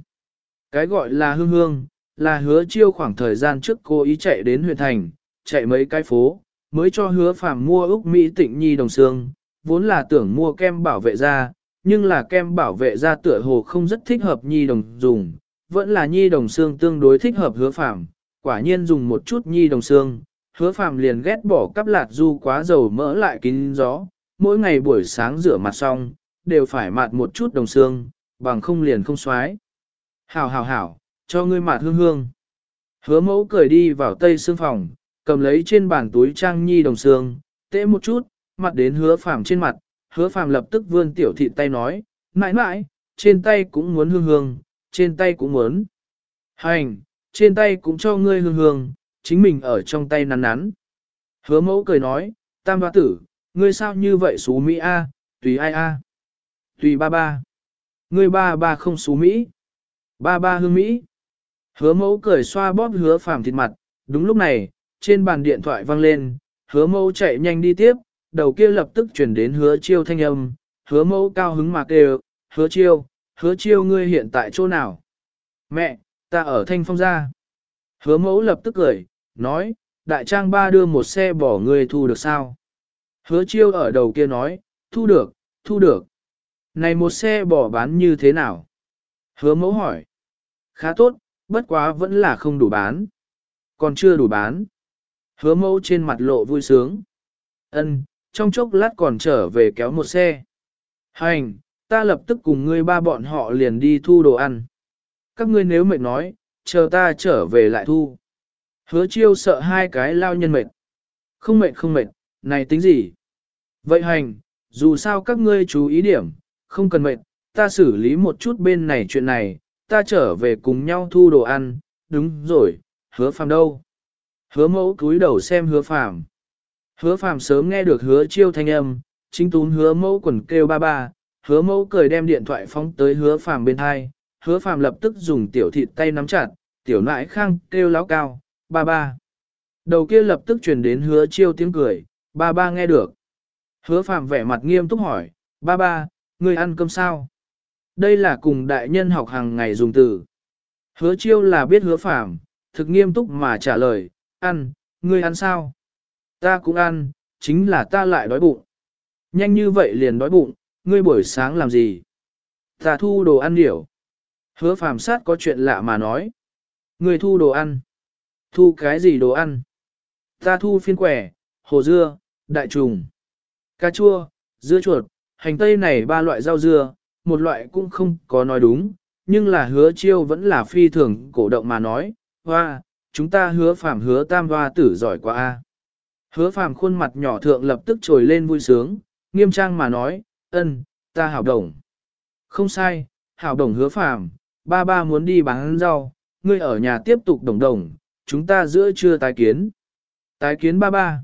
Cái gọi là hương hương, là hứa chiêu khoảng thời gian trước cô ý chạy đến huyện thành, chạy mấy cái phố, mới cho hứa phàm mua Úc Mỹ tịnh nhi đồng xương, vốn là tưởng mua kem bảo vệ da, nhưng là kem bảo vệ da tựa hồ không rất thích hợp nhi đồng dùng, vẫn là nhi đồng xương tương đối thích hợp hứa phàm, quả nhiên dùng một chút nhi đồng xương, hứa phàm liền ghét bỏ cắp lạt du quá dầu mỡ lại kín gió, mỗi ngày buổi sáng rửa mặt xong, đều phải mạt một chút đồng xương, bằng không liền không xoái. Hảo hảo hảo, cho ngươi mạt hương hương. Hứa mẫu cười đi vào tây xương phòng, cầm lấy trên bàn túi trang nhi đồng xương, tễ một chút, mặt đến hứa phàm trên mặt, hứa phàm lập tức vươn tiểu thịt tay nói, mãi mãi, trên tay cũng muốn hương hương, trên tay cũng muốn. Hành, trên tay cũng cho ngươi hương hương, chính mình ở trong tay nắn nắn. Hứa mẫu cười nói, tam hoa tử, ngươi sao như vậy xú Mỹ A, tùy ai A. Tùy ba ba. Ngươi ba ba không xú Mỹ. Ba ba hương Mỹ. Hứa mẫu cười xoa bóp hứa phàm thịt mặt, đúng lúc này, trên bàn điện thoại vang lên, hứa mẫu chạy nhanh đi tiếp, đầu kia lập tức chuyển đến hứa chiêu thanh âm, hứa mẫu cao hứng mà kêu, hứa chiêu, hứa chiêu ngươi hiện tại chỗ nào? Mẹ, ta ở thanh phong gia. Hứa mẫu lập tức cười, nói, đại trang ba đưa một xe bỏ ngươi thu được sao? Hứa chiêu ở đầu kia nói, thu được, thu được. Này một xe bỏ bán như thế nào? Hứa mẫu hỏi. Khá tốt, bất quá vẫn là không đủ bán. Còn chưa đủ bán. Hứa mẫu trên mặt lộ vui sướng. Ân, trong chốc lát còn trở về kéo một xe. Hành, ta lập tức cùng ngươi ba bọn họ liền đi thu đồ ăn. Các ngươi nếu mệt nói, chờ ta trở về lại thu. Hứa chiêu sợ hai cái lao nhân mệt. Không mệt không mệt, này tính gì? Vậy hành, dù sao các ngươi chú ý điểm, không cần mệt, ta xử lý một chút bên này chuyện này, ta trở về cùng nhau thu đồ ăn, đúng rồi, hứa phàm đâu? Hứa mẫu cúi đầu xem hứa phàm. Hứa phàm sớm nghe được hứa chiêu thanh âm, chính tún hứa mẫu quần kêu ba ba, hứa mẫu cười đem điện thoại phóng tới hứa phàm bên hai, hứa phàm lập tức dùng tiểu thịt tay nắm chặt, tiểu nãi khang kêu láo cao, ba ba. Đầu kia lập tức truyền đến hứa chiêu tiếng cười, ba ba nghe được. Hứa phàm vẻ mặt nghiêm túc hỏi, ba ba, ngươi ăn cơm sao? Đây là cùng đại nhân học hàng ngày dùng từ. Hứa chiêu là biết hứa phàm, thực nghiêm túc mà trả lời, ăn, ngươi ăn sao? Ta cũng ăn, chính là ta lại đói bụng. Nhanh như vậy liền đói bụng, ngươi buổi sáng làm gì? Ta thu đồ ăn điểu. Hứa phàm sát có chuyện lạ mà nói. Ngươi thu đồ ăn. Thu cái gì đồ ăn? Ta thu phiên quẻ, hồ dưa, đại trùng, cà chua, dưa chuột, hành tây này ba loại rau dưa, một loại cũng không có nói đúng, nhưng là hứa chiêu vẫn là phi thường cổ động mà nói, hoa, chúng ta hứa phàm hứa tam hoa tử giỏi quá a. Hứa phàm khuôn mặt nhỏ thượng lập tức trồi lên vui sướng, nghiêm trang mà nói, ân, ta hảo đồng. Không sai, hảo đồng hứa phàm, ba ba muốn đi bán rau, ngươi ở nhà tiếp tục đồng đồng, chúng ta giữa trưa tái kiến. Tái kiến ba ba.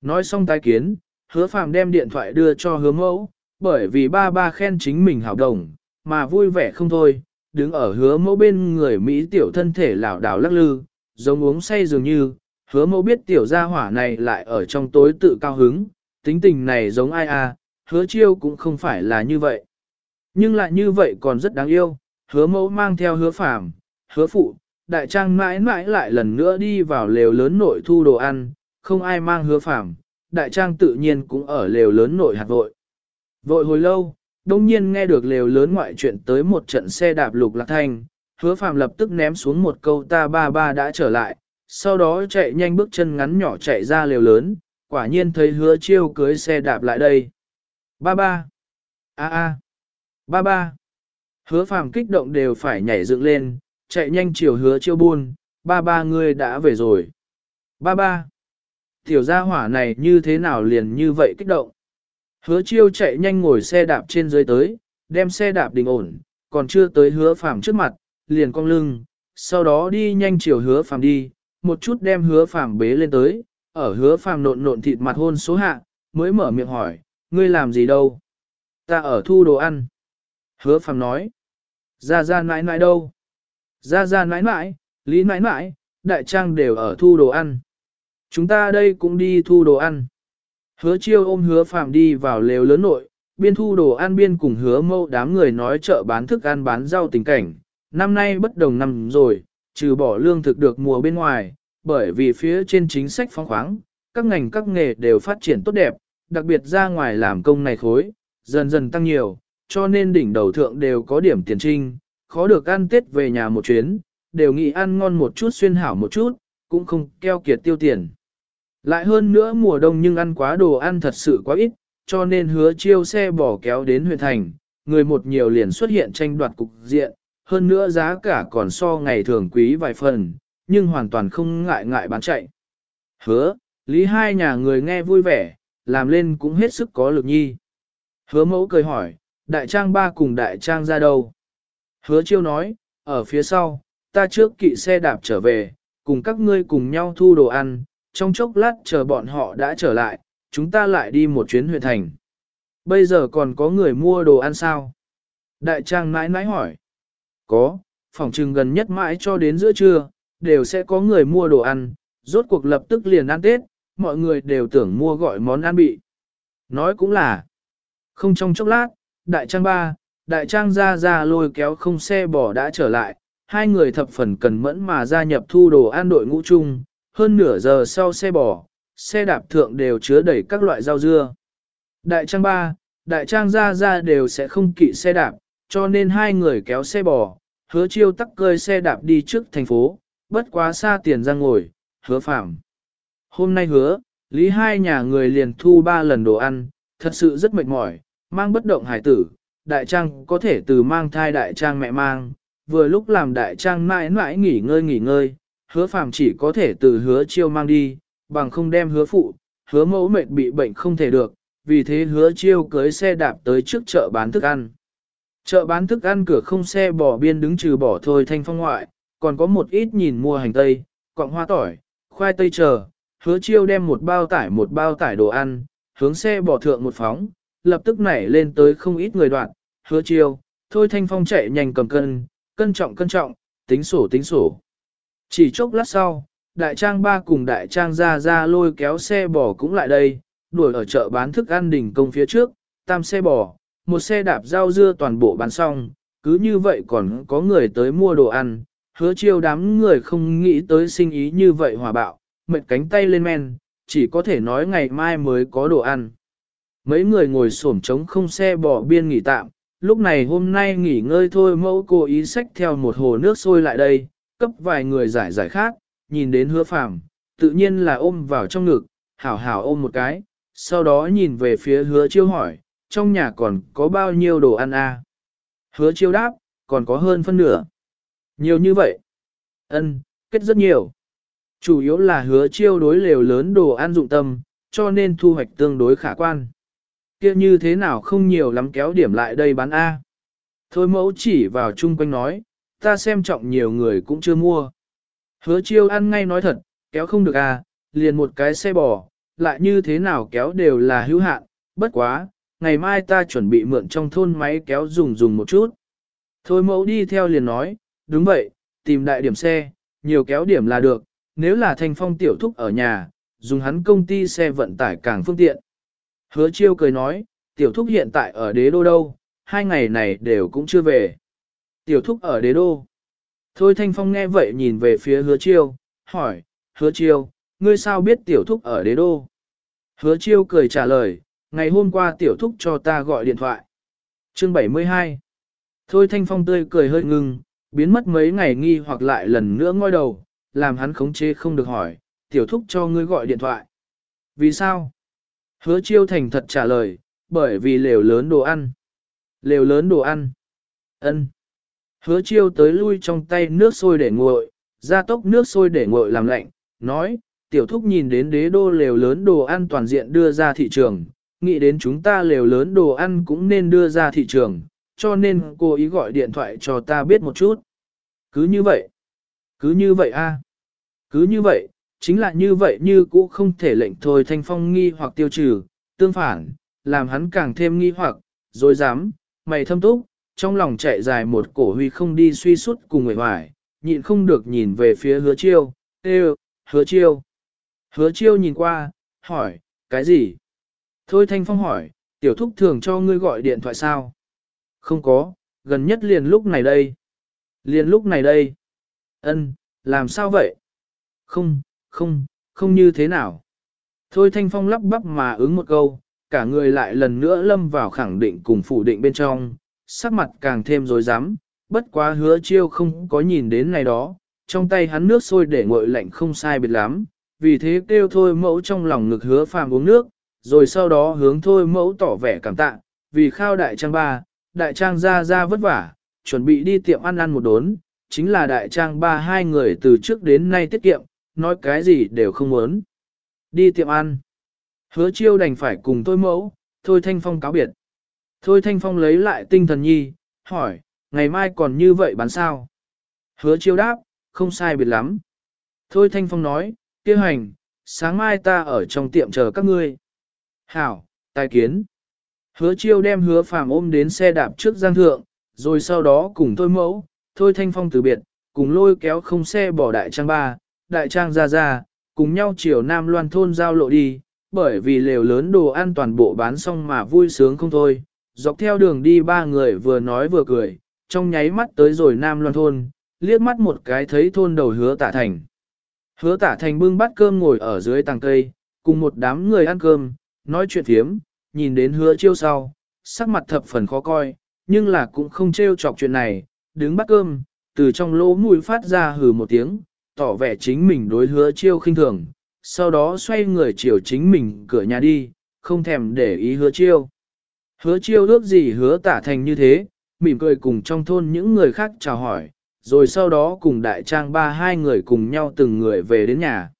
Nói xong tái kiến, hứa phàm đem điện thoại đưa cho hứa mẫu, bởi vì ba ba khen chính mình hảo đồng, mà vui vẻ không thôi, đứng ở hứa mẫu bên người Mỹ tiểu thân thể lảo đảo lắc lư, giống uống say dường như, hứa mẫu biết tiểu gia hỏa này lại ở trong tối tự cao hứng, tính tình này giống ai à, hứa chiêu cũng không phải là như vậy. Nhưng lại như vậy còn rất đáng yêu, hứa mẫu mang theo hứa phàm, hứa phụ, đại trang mãi mãi lại lần nữa đi vào lều lớn nội thu đồ ăn, không ai mang hứa phàm, đại trang tự nhiên cũng ở lều lớn nội hạt vội. Vội hồi lâu, đông nhiên nghe được lều lớn ngoại chuyện tới một trận xe đạp lục lạc thanh, hứa phàm lập tức ném xuống một câu ta ba ba đã trở lại, sau đó chạy nhanh bước chân ngắn nhỏ chạy ra lều lớn, quả nhiên thấy hứa chiêu cưới xe đạp lại đây. Ba ba, a a, ba ba, hứa phàm kích động đều phải nhảy dựng lên, chạy nhanh chiều hứa chiêu buôn, ba ba ngươi đã về rồi. Ba ba, tiểu gia hỏa này như thế nào liền như vậy kích động. Hứa chiêu chạy nhanh ngồi xe đạp trên dưới tới, đem xe đạp đình ổn, còn chưa tới hứa phàm trước mặt, liền cong lưng, sau đó đi nhanh chiều hứa phàm đi, một chút đem hứa phàm bế lên tới, ở hứa phàm nộn nộn thịt mặt hôn số hạ, mới mở miệng hỏi, ngươi làm gì đâu? Ta ở thu đồ ăn. Hứa phàm nói, ra ra nãi nãi đâu? Ra ra nãi nãi, lý nãi nãi, đại trang đều ở thu đồ ăn. Chúng ta đây cũng đi thu đồ ăn. Hứa chiêu ôm hứa phàm đi vào lều lớn nội, biên thu đồ ăn biên cùng hứa mâu đám người nói chợ bán thức ăn bán rau tình cảnh. Năm nay bất đồng năm rồi, trừ bỏ lương thực được mùa bên ngoài, bởi vì phía trên chính sách phong khoáng, các ngành các nghề đều phát triển tốt đẹp, đặc biệt ra ngoài làm công này khối, dần dần tăng nhiều, cho nên đỉnh đầu thượng đều có điểm tiền trinh, khó được ăn Tết về nhà một chuyến, đều nghĩ ăn ngon một chút xuyên hảo một chút, cũng không keo kiệt tiêu tiền. Lại hơn nữa mùa đông nhưng ăn quá đồ ăn thật sự quá ít, cho nên hứa chiêu xe bỏ kéo đến huyện thành, người một nhiều liền xuất hiện tranh đoạt cục diện, hơn nữa giá cả còn so ngày thường quý vài phần, nhưng hoàn toàn không ngại ngại bán chạy. Hứa, lý hai nhà người nghe vui vẻ, làm lên cũng hết sức có lực nhi. Hứa mẫu cười hỏi, đại trang ba cùng đại trang ra đâu? Hứa chiêu nói, ở phía sau, ta trước kỵ xe đạp trở về, cùng các ngươi cùng nhau thu đồ ăn, trong chốc lát chờ bọn họ đã trở lại, chúng ta lại đi một chuyến huyện thành. Bây giờ còn có người mua đồ ăn sao? Đại trang mãi mãi hỏi. Có, phòng trừng gần nhất mãi cho đến giữa trưa, đều sẽ có người mua đồ ăn, rốt cuộc lập tức liền ăn Tết, mọi người đều tưởng mua gọi món ăn bị. Nói cũng là, không trong chốc lát, đại trang ba, đại trang ra ra lôi kéo không xe bò đã trở lại, hai người thập phần cần mẫn mà gia nhập thu đồ ăn đội ngũ chung, hơn nửa giờ sau xe bò, xe đạp thượng đều chứa đầy các loại rau dưa. Đại trang ba, đại trang ra ra đều sẽ không kỵ xe đạp, cho nên hai người kéo xe bò, hứa chiêu tắc cơi xe đạp đi trước thành phố, bất quá xa tiền ra ngồi, hứa phạm. Hôm nay hứa, lý hai nhà người liền thu ba lần đồ ăn, thật sự rất mệt mỏi, mang bất động hải tử, đại trang có thể từ mang thai đại trang mẹ mang, vừa lúc làm đại trang mãi mãi nghỉ ngơi nghỉ ngơi, hứa phàm chỉ có thể từ hứa chiêu mang đi, bằng không đem hứa phụ, hứa mẫu mệt bị bệnh không thể được, vì thế hứa chiêu cưới xe đạp tới trước chợ bán thức ăn. Chợ bán thức ăn cửa không xe bỏ biên đứng trừ bỏ thôi thanh phong ngoại, còn có một ít nhìn mua hành tây, cọng hoa tỏi, khoai tây chờ, hứa chiêu đem một bao tải một bao tải đồ ăn, hướng xe bỏ thượng một phóng, lập tức nảy lên tới không ít người đoạn, hứa chiêu, thôi thanh phong chạy nhanh cầm cân, cân trọng cân trọng, tính sổ tính sổ. Chỉ chốc lát sau, đại trang ba cùng đại trang ra ra lôi kéo xe bò cũng lại đây, đuổi ở chợ bán thức ăn đỉnh công phía trước, tam xe bò, một xe đạp rau dưa toàn bộ bán xong, cứ như vậy còn có người tới mua đồ ăn, hứa chiêu đám người không nghĩ tới sinh ý như vậy hòa bạo, mệt cánh tay lên men, chỉ có thể nói ngày mai mới có đồ ăn. Mấy người ngồi xổm trống không xe bỏ biên nghỉ tạm, lúc này hôm nay nghỉ ngơi thôi mẫu cô ý xách theo một hồ nước sôi lại đây, cấp vài người giải giải khác, nhìn đến hứa phàm, tự nhiên là ôm vào trong ngực, hảo hảo ôm một cái, sau đó nhìn về phía hứa chiêu hỏi, trong nhà còn có bao nhiêu đồ ăn à? Hứa chiêu đáp, còn có hơn phân nửa. Nhiều như vậy. Ân, kết rất nhiều. Chủ yếu là hứa chiêu đối lều lớn đồ ăn dụng tâm, cho nên thu hoạch tương đối khả quan. Kia như thế nào không nhiều lắm kéo điểm lại đây bán A. Thôi mẫu chỉ vào chung quanh nói, ta xem trọng nhiều người cũng chưa mua. Hứa chiêu ăn ngay nói thật, kéo không được à, liền một cái xe bò, lại như thế nào kéo đều là hữu hạn, bất quá, ngày mai ta chuẩn bị mượn trong thôn máy kéo dùng dùng một chút. Thôi mẫu đi theo liền nói, đúng vậy, tìm đại điểm xe, nhiều kéo điểm là được, nếu là thanh phong tiểu thúc ở nhà, dùng hắn công ty xe vận tải càng phương tiện. Hứa chiêu cười nói, tiểu thúc hiện tại ở đế đô đâu, hai ngày này đều cũng chưa về. Tiểu thúc ở đế đô. Thôi Thanh Phong nghe vậy nhìn về phía hứa chiêu, hỏi, hứa chiêu, ngươi sao biết tiểu thúc ở đế đô? Hứa chiêu cười trả lời, ngày hôm qua tiểu thúc cho ta gọi điện thoại. Chương 72 Thôi Thanh Phong tươi cười hơi ngưng, biến mất mấy ngày nghi hoặc lại lần nữa ngoi đầu, làm hắn khống chế không được hỏi, tiểu thúc cho ngươi gọi điện thoại. Vì sao? Hứa chiêu thành thật trả lời, bởi vì lều lớn đồ ăn. Lều lớn đồ ăn. ân Hứa chiêu tới lui trong tay nước sôi để nguội, ra tốc nước sôi để nguội làm lạnh, nói, tiểu thúc nhìn đến đế đô lều lớn đồ ăn toàn diện đưa ra thị trường, nghĩ đến chúng ta lều lớn đồ ăn cũng nên đưa ra thị trường, cho nên cô ý gọi điện thoại cho ta biết một chút. Cứ như vậy, cứ như vậy a, cứ như vậy, chính là như vậy như cũ không thể lệnh thôi thanh phong nghi hoặc tiêu trừ, tương phản, làm hắn càng thêm nghi hoặc, rồi dám, mày thâm túc, trong lòng chạy dài một cổ huy không đi suy suốt cùng người hoài, nhịn không được nhìn về phía hứa chiêu, ê hứa chiêu. Hứa chiêu nhìn qua, hỏi, cái gì? Thôi Thanh Phong hỏi, tiểu thúc thường cho ngươi gọi điện thoại sao? Không có, gần nhất liền lúc này đây. Liền lúc này đây. Ân, làm sao vậy? Không, không, không như thế nào. Thôi Thanh Phong lắp bắp mà ứng một câu, cả người lại lần nữa lâm vào khẳng định cùng phủ định bên trong, sắc mặt càng thêm rối rắm, bất quá hứa chiêu không có nhìn đến này đó, trong tay hắn nước sôi để nguội lạnh không sai biệt lắm, vì thế kêu thôi mẫu trong lòng ngực hứa phàm uống nước, rồi sau đó hướng thôi mẫu tỏ vẻ cảm tạ, vì khao đại trang ba, đại trang ra ra vất vả, chuẩn bị đi tiệm ăn ăn một đốn, chính là đại trang ba hai người từ trước đến nay tiết kiệm, nói cái gì đều không muốn. Đi tiệm ăn. Hứa chiêu đành phải cùng thôi mẫu, thôi thanh phong cáo biệt. Thôi thanh phong lấy lại tinh thần nhi, hỏi, ngày mai còn như vậy bán sao? Hứa chiêu đáp, không sai biệt lắm. Thôi thanh phong nói, kia hành, sáng mai ta ở trong tiệm chờ các ngươi. Hảo, tài kiến. Hứa chiêu đem hứa phàm ôm đến xe đạp trước giang thượng, rồi sau đó cùng thôi mẫu, thôi thanh phong từ biệt, cùng lôi kéo không xe bỏ đại trang ba, đại trang ra ra, cùng nhau chiều nam loan thôn giao lộ đi, bởi vì lều lớn đồ ăn toàn bộ bán xong mà vui sướng không thôi. Dọc theo đường đi ba người vừa nói vừa cười, trong nháy mắt tới rồi nam loan thôn, liếc mắt một cái thấy thôn đầu hứa tả thành. Hứa tả thành bưng bát cơm ngồi ở dưới tàng cây, cùng một đám người ăn cơm, nói chuyện thiếm, nhìn đến hứa chiêu sau, sắc mặt thập phần khó coi, nhưng là cũng không trêu chọc chuyện này, đứng bắt cơm, từ trong lỗ mũi phát ra hừ một tiếng, tỏ vẻ chính mình đối hứa chiêu khinh thường, sau đó xoay người chiều chính mình cửa nhà đi, không thèm để ý hứa chiêu. Hứa chiêu ước gì hứa tả thành như thế, mỉm cười cùng trong thôn những người khác chào hỏi, rồi sau đó cùng đại trang ba hai người cùng nhau từng người về đến nhà.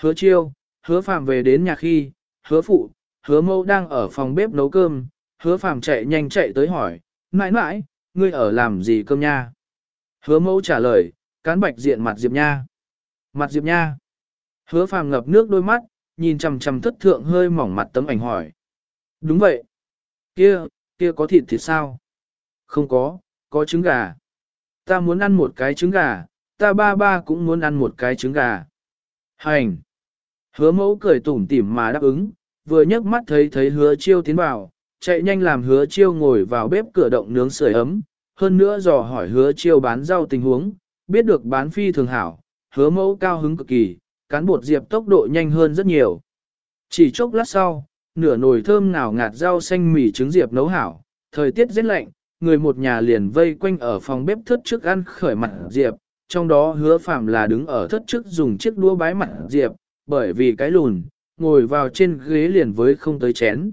Hứa chiêu, hứa phạm về đến nhà khi, hứa phụ, hứa mâu đang ở phòng bếp nấu cơm, hứa Phàm chạy nhanh chạy tới hỏi, mãi mãi, ngươi ở làm gì cơm nha? Hứa mâu trả lời, cán bạch diện mặt Diệp Nha. Mặt Diệp Nha. Hứa phàm ngập nước đôi mắt, nhìn chằm chằm thất thượng hơi mỏng mặt tấm ảnh hỏi. Đúng vậy. Kia, kia có thịt thịt sao? Không có, có trứng gà. Ta muốn ăn một cái trứng gà, ta ba ba cũng muốn ăn một cái trứng gà. Hành. Hứa mẫu cười tủm tỉm mà đáp ứng, vừa nhấc mắt thấy thấy hứa chiêu tiến vào, chạy nhanh làm hứa chiêu ngồi vào bếp cửa động nướng sưởi ấm, hơn nữa dò hỏi hứa chiêu bán rau tình huống, biết được bán phi thường hảo, hứa mẫu cao hứng cực kỳ, cán bột diệp tốc độ nhanh hơn rất nhiều. Chỉ chốc lát sau, nửa nồi thơm nào ngạt rau xanh mì trứng diệp nấu hảo, thời tiết rất lạnh, người một nhà liền vây quanh ở phòng bếp thất trước ăn khởi mặt diệp, trong đó hứa phạm là đứng ở thất trước dùng chiếc đũa bái mặt diệp, bởi vì cái lùn, ngồi vào trên ghế liền với không tới chén.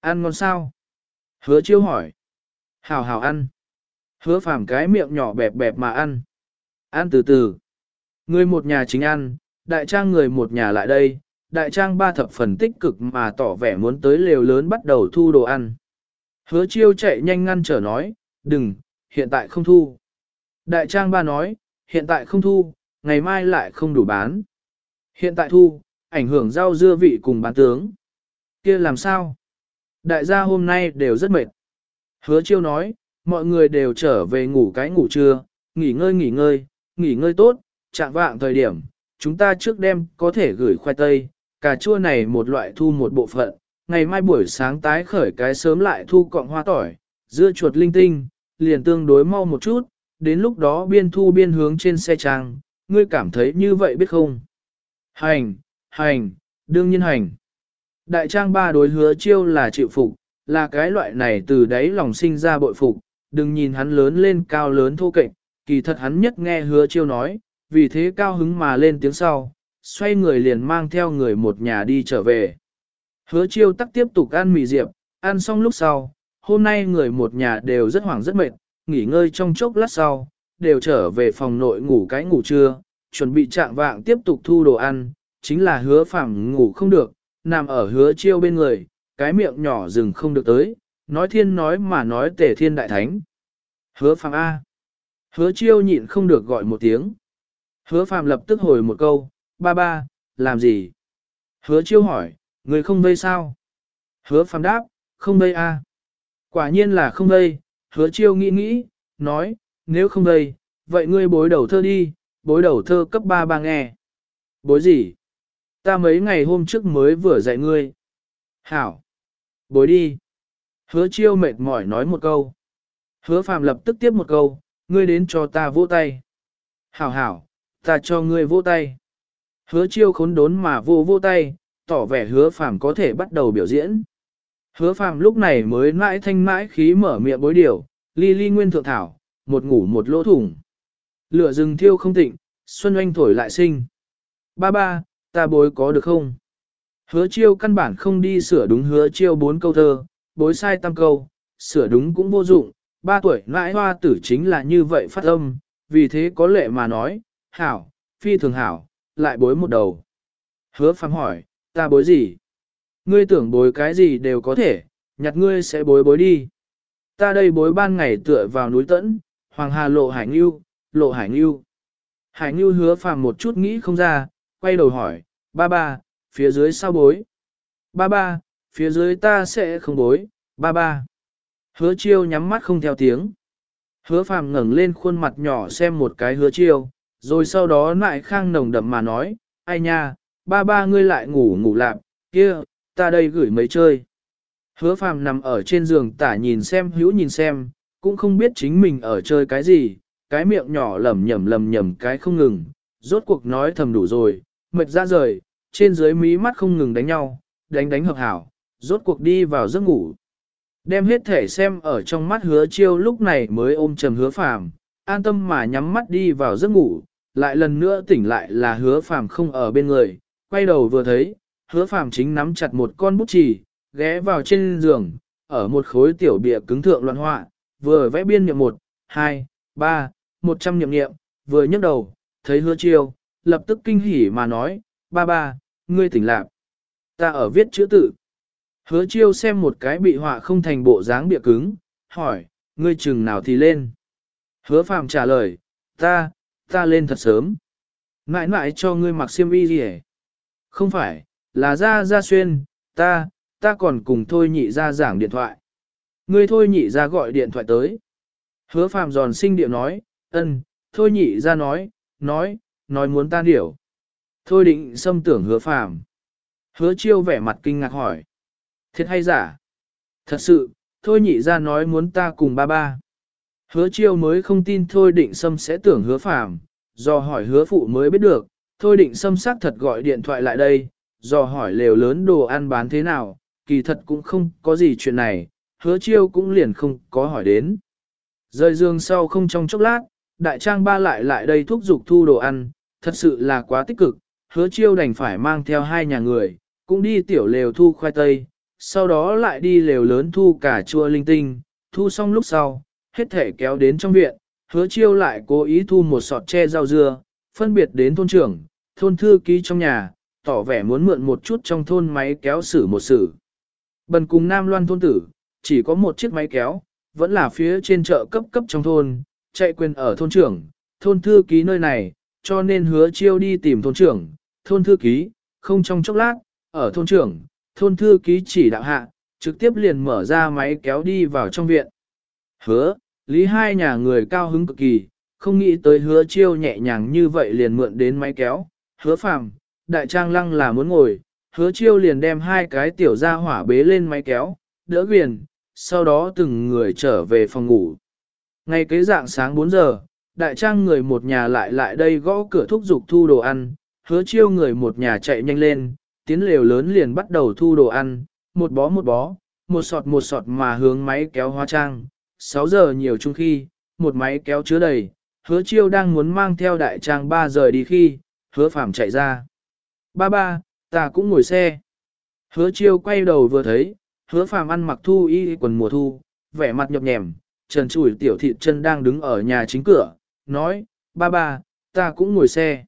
Ăn ngon sao? Hứa chiêu hỏi. Hào hào ăn. Hứa phàm cái miệng nhỏ bẹp bẹp mà ăn. Ăn từ từ. Người một nhà chính ăn, đại trang người một nhà lại đây, đại trang ba thập phần tích cực mà tỏ vẻ muốn tới lều lớn bắt đầu thu đồ ăn. Hứa chiêu chạy nhanh ngăn trở nói, đừng, hiện tại không thu. Đại trang ba nói, hiện tại không thu, ngày mai lại không đủ bán. Hiện tại thu, ảnh hưởng rau dưa vị cùng bán tướng. kia làm sao? Đại gia hôm nay đều rất mệt. Hứa chiêu nói, mọi người đều trở về ngủ cái ngủ trưa, nghỉ ngơi nghỉ ngơi, nghỉ ngơi tốt, chạm vạng thời điểm, chúng ta trước đêm có thể gửi khoai tây, cà chua này một loại thu một bộ phận, ngày mai buổi sáng tái khởi cái sớm lại thu cọng hoa tỏi, dưa chuột linh tinh, liền tương đối mau một chút, đến lúc đó biên thu biên hướng trên xe trang, ngươi cảm thấy như vậy biết không? Hành, hành, đương nhiên hành. Đại trang ba đối hứa chiêu là chịu phục, là cái loại này từ đấy lòng sinh ra bội phục, đừng nhìn hắn lớn lên cao lớn thô kệch, kỳ thật hắn nhất nghe hứa chiêu nói, vì thế cao hứng mà lên tiếng sau, xoay người liền mang theo người một nhà đi trở về. Hứa chiêu tắc tiếp tục ăn mì diệp, ăn xong lúc sau, hôm nay người một nhà đều rất hoảng rất mệt, nghỉ ngơi trong chốc lát sau, đều trở về phòng nội ngủ cái ngủ trưa, chuẩn bị trạng vạng tiếp tục thu đồ ăn, chính là hứa phẳng ngủ không được, nằm ở hứa chiêu bên người, cái miệng nhỏ dừng không được tới, nói thiên nói mà nói tề thiên đại thánh. Hứa phẳng A. Hứa chiêu nhịn không được gọi một tiếng. Hứa phàm lập tức hồi một câu, ba ba, làm gì? Hứa chiêu hỏi, người không vây sao? Hứa phàm đáp, không vây A. Quả nhiên là không vây, hứa chiêu nghĩ nghĩ, nói, nếu không vây, vậy ngươi bối đầu thơ đi, bối đầu thơ cấp ba ba nghe. Bối gì? Ta mấy ngày hôm trước mới vừa dạy ngươi. Hảo. Bối đi. Hứa chiêu mệt mỏi nói một câu. Hứa phàm lập tức tiếp một câu, ngươi đến cho ta vỗ tay. Hảo hảo, ta cho ngươi vỗ tay. Hứa chiêu khốn đốn mà vô vô tay, tỏ vẻ hứa phàm có thể bắt đầu biểu diễn. Hứa phàm lúc này mới mãi thanh mãi khí mở miệng bối điều, ly ly nguyên thượng thảo, một ngủ một lỗ thủng. Lửa rừng thiêu không tịnh, xuân oanh thổi lại sinh. Ba ba, ta bối có được không? Hứa chiêu căn bản không đi sửa đúng hứa chiêu bốn câu thơ, bối sai tam câu, sửa đúng cũng vô dụng, ba tuổi nãi hoa tử chính là như vậy phát âm, vì thế có lệ mà nói, hảo, phi thường hảo, lại bối một đầu. Hứa phàm hỏi, ta bối gì? Ngươi tưởng bối cái gì đều có thể, nhặt ngươi sẽ bối bối đi. Ta đây bối ban ngày tựa vào núi tẫn, Hoàng Hà lộ Hải Ngưu, lộ Hải Ngưu. Hải Ngưu hứa phàm một chút nghĩ không ra, quay đầu hỏi, ba ba, phía dưới sao bối? Ba ba, phía dưới ta sẽ không bối, ba ba. Hứa chiêu nhắm mắt không theo tiếng. Hứa phàm ngẩng lên khuôn mặt nhỏ xem một cái hứa chiêu, rồi sau đó lại khang nồng đậm mà nói, ai nha, ba ba ngươi lại ngủ ngủ lạp, kia, ta đây gửi mấy chơi. Hứa phàm nằm ở trên giường tả nhìn xem hữu nhìn xem, cũng không biết chính mình ở chơi cái gì, cái miệng nhỏ lẩm nhẩm lẩm nhẩm cái không ngừng, rốt cuộc nói thầm đủ rồi, mệt ra rời, trên dưới mí mắt không ngừng đánh nhau, đánh đánh hợp hảo, rốt cuộc đi vào giấc ngủ. Đem hết thể xem ở trong mắt hứa chiêu lúc này mới ôm trầm hứa phàm, an tâm mà nhắm mắt đi vào giấc ngủ, lại lần nữa tỉnh lại là hứa phàm không ở bên người, quay đầu vừa thấy, hứa phàm chính nắm chặt một con bút chì, ghé vào trên giường, ở một khối tiểu bìa cứng thượng loạn họa, vừa vẽ biên niệm một, hai, ba, một trăm niệm niệm, vừa nhấc đầu, thấy hứa chiêu, lập tức kinh hỉ mà nói, ba ba, ngươi tỉnh lạc. Ta ở viết chữ tự. Hứa chiêu xem một cái bị họa không thành bộ dáng bịa cứng, hỏi, ngươi chừng nào thì lên. Hứa phàm trả lời, ta, ta lên thật sớm. Mãi mãi cho ngươi mặc xiêm y gì hết. Không phải, là ra ra xuyên, ta, ta còn cùng thôi nhị ra giảng điện thoại. Ngươi thôi nhị ra gọi điện thoại tới. Hứa phàm giòn sinh điệu nói, ân, thôi nhị ra nói, nói, nói muốn tan điểu. Thôi định xâm tưởng hứa phàm. Hứa chiêu vẻ mặt kinh ngạc hỏi. Thiệt hay giả? Thật sự, thôi nhị ra nói muốn ta cùng ba ba. Hứa chiêu mới không tin thôi định xâm sẽ tưởng hứa phàm, do hỏi hứa phụ mới biết được, thôi định xâm xác thật gọi điện thoại lại đây, do hỏi lều lớn đồ ăn bán thế nào, kỳ thật cũng không có gì chuyện này, hứa chiêu cũng liền không có hỏi đến. Rời giường sau không trong chốc lát, đại trang ba lại lại đây thúc giục thu đồ ăn, thật sự là quá tích cực, hứa chiêu đành phải mang theo hai nhà người, cũng đi tiểu lều thu khoai tây, sau đó lại đi lều lớn thu cả chua linh tinh, thu xong lúc sau, hết thể kéo đến trong viện, hứa chiêu lại cố ý thu một sọt tre rau dưa, phân biệt đến thôn trưởng, thôn thư ký trong nhà, tỏ vẻ muốn mượn một chút trong thôn máy kéo xử một xử. Bần cùng Nam Loan thôn tử, chỉ có một chiếc máy kéo, vẫn là phía trên chợ cấp cấp trong thôn, chạy quyền ở thôn trưởng, thôn thư ký nơi này, cho nên hứa chiêu đi tìm thôn trưởng, thôn thư ký, không trong chốc lát, ở thôn trưởng, thôn thư ký chỉ đạo hạ, trực tiếp liền mở ra máy kéo đi vào trong viện. Hứa, lý hai nhà người cao hứng cực kỳ, không nghĩ tới hứa chiêu nhẹ nhàng như vậy liền mượn đến máy kéo, hứa phàm, đại trang lăng là muốn ngồi, hứa chiêu liền đem hai cái tiểu gia hỏa bế lên máy kéo, đỡ quyền, sau đó từng người trở về phòng ngủ. Ngày kế dạng sáng 4 giờ, đại trang người một nhà lại lại đây gõ cửa thúc giục thu đồ ăn, hứa chiêu người một nhà chạy nhanh lên, tiến lều lớn liền bắt đầu thu đồ ăn, một bó một bó, một sọt một sọt mà hướng máy kéo hóa trang. 6 giờ nhiều chung khi, một máy kéo chứa đầy, hứa chiêu đang muốn mang theo đại trang 3 giờ đi khi, hứa phạm chạy ra. Ba ba, ta cũng ngồi xe. Hứa chiêu quay đầu vừa thấy, hứa phàm ăn mặc thu y quần mùa thu, vẻ mặt nhập nhèm, trần chủi tiểu thị chân đang đứng ở nhà chính cửa, nói, ba ba, ta cũng ngồi xe.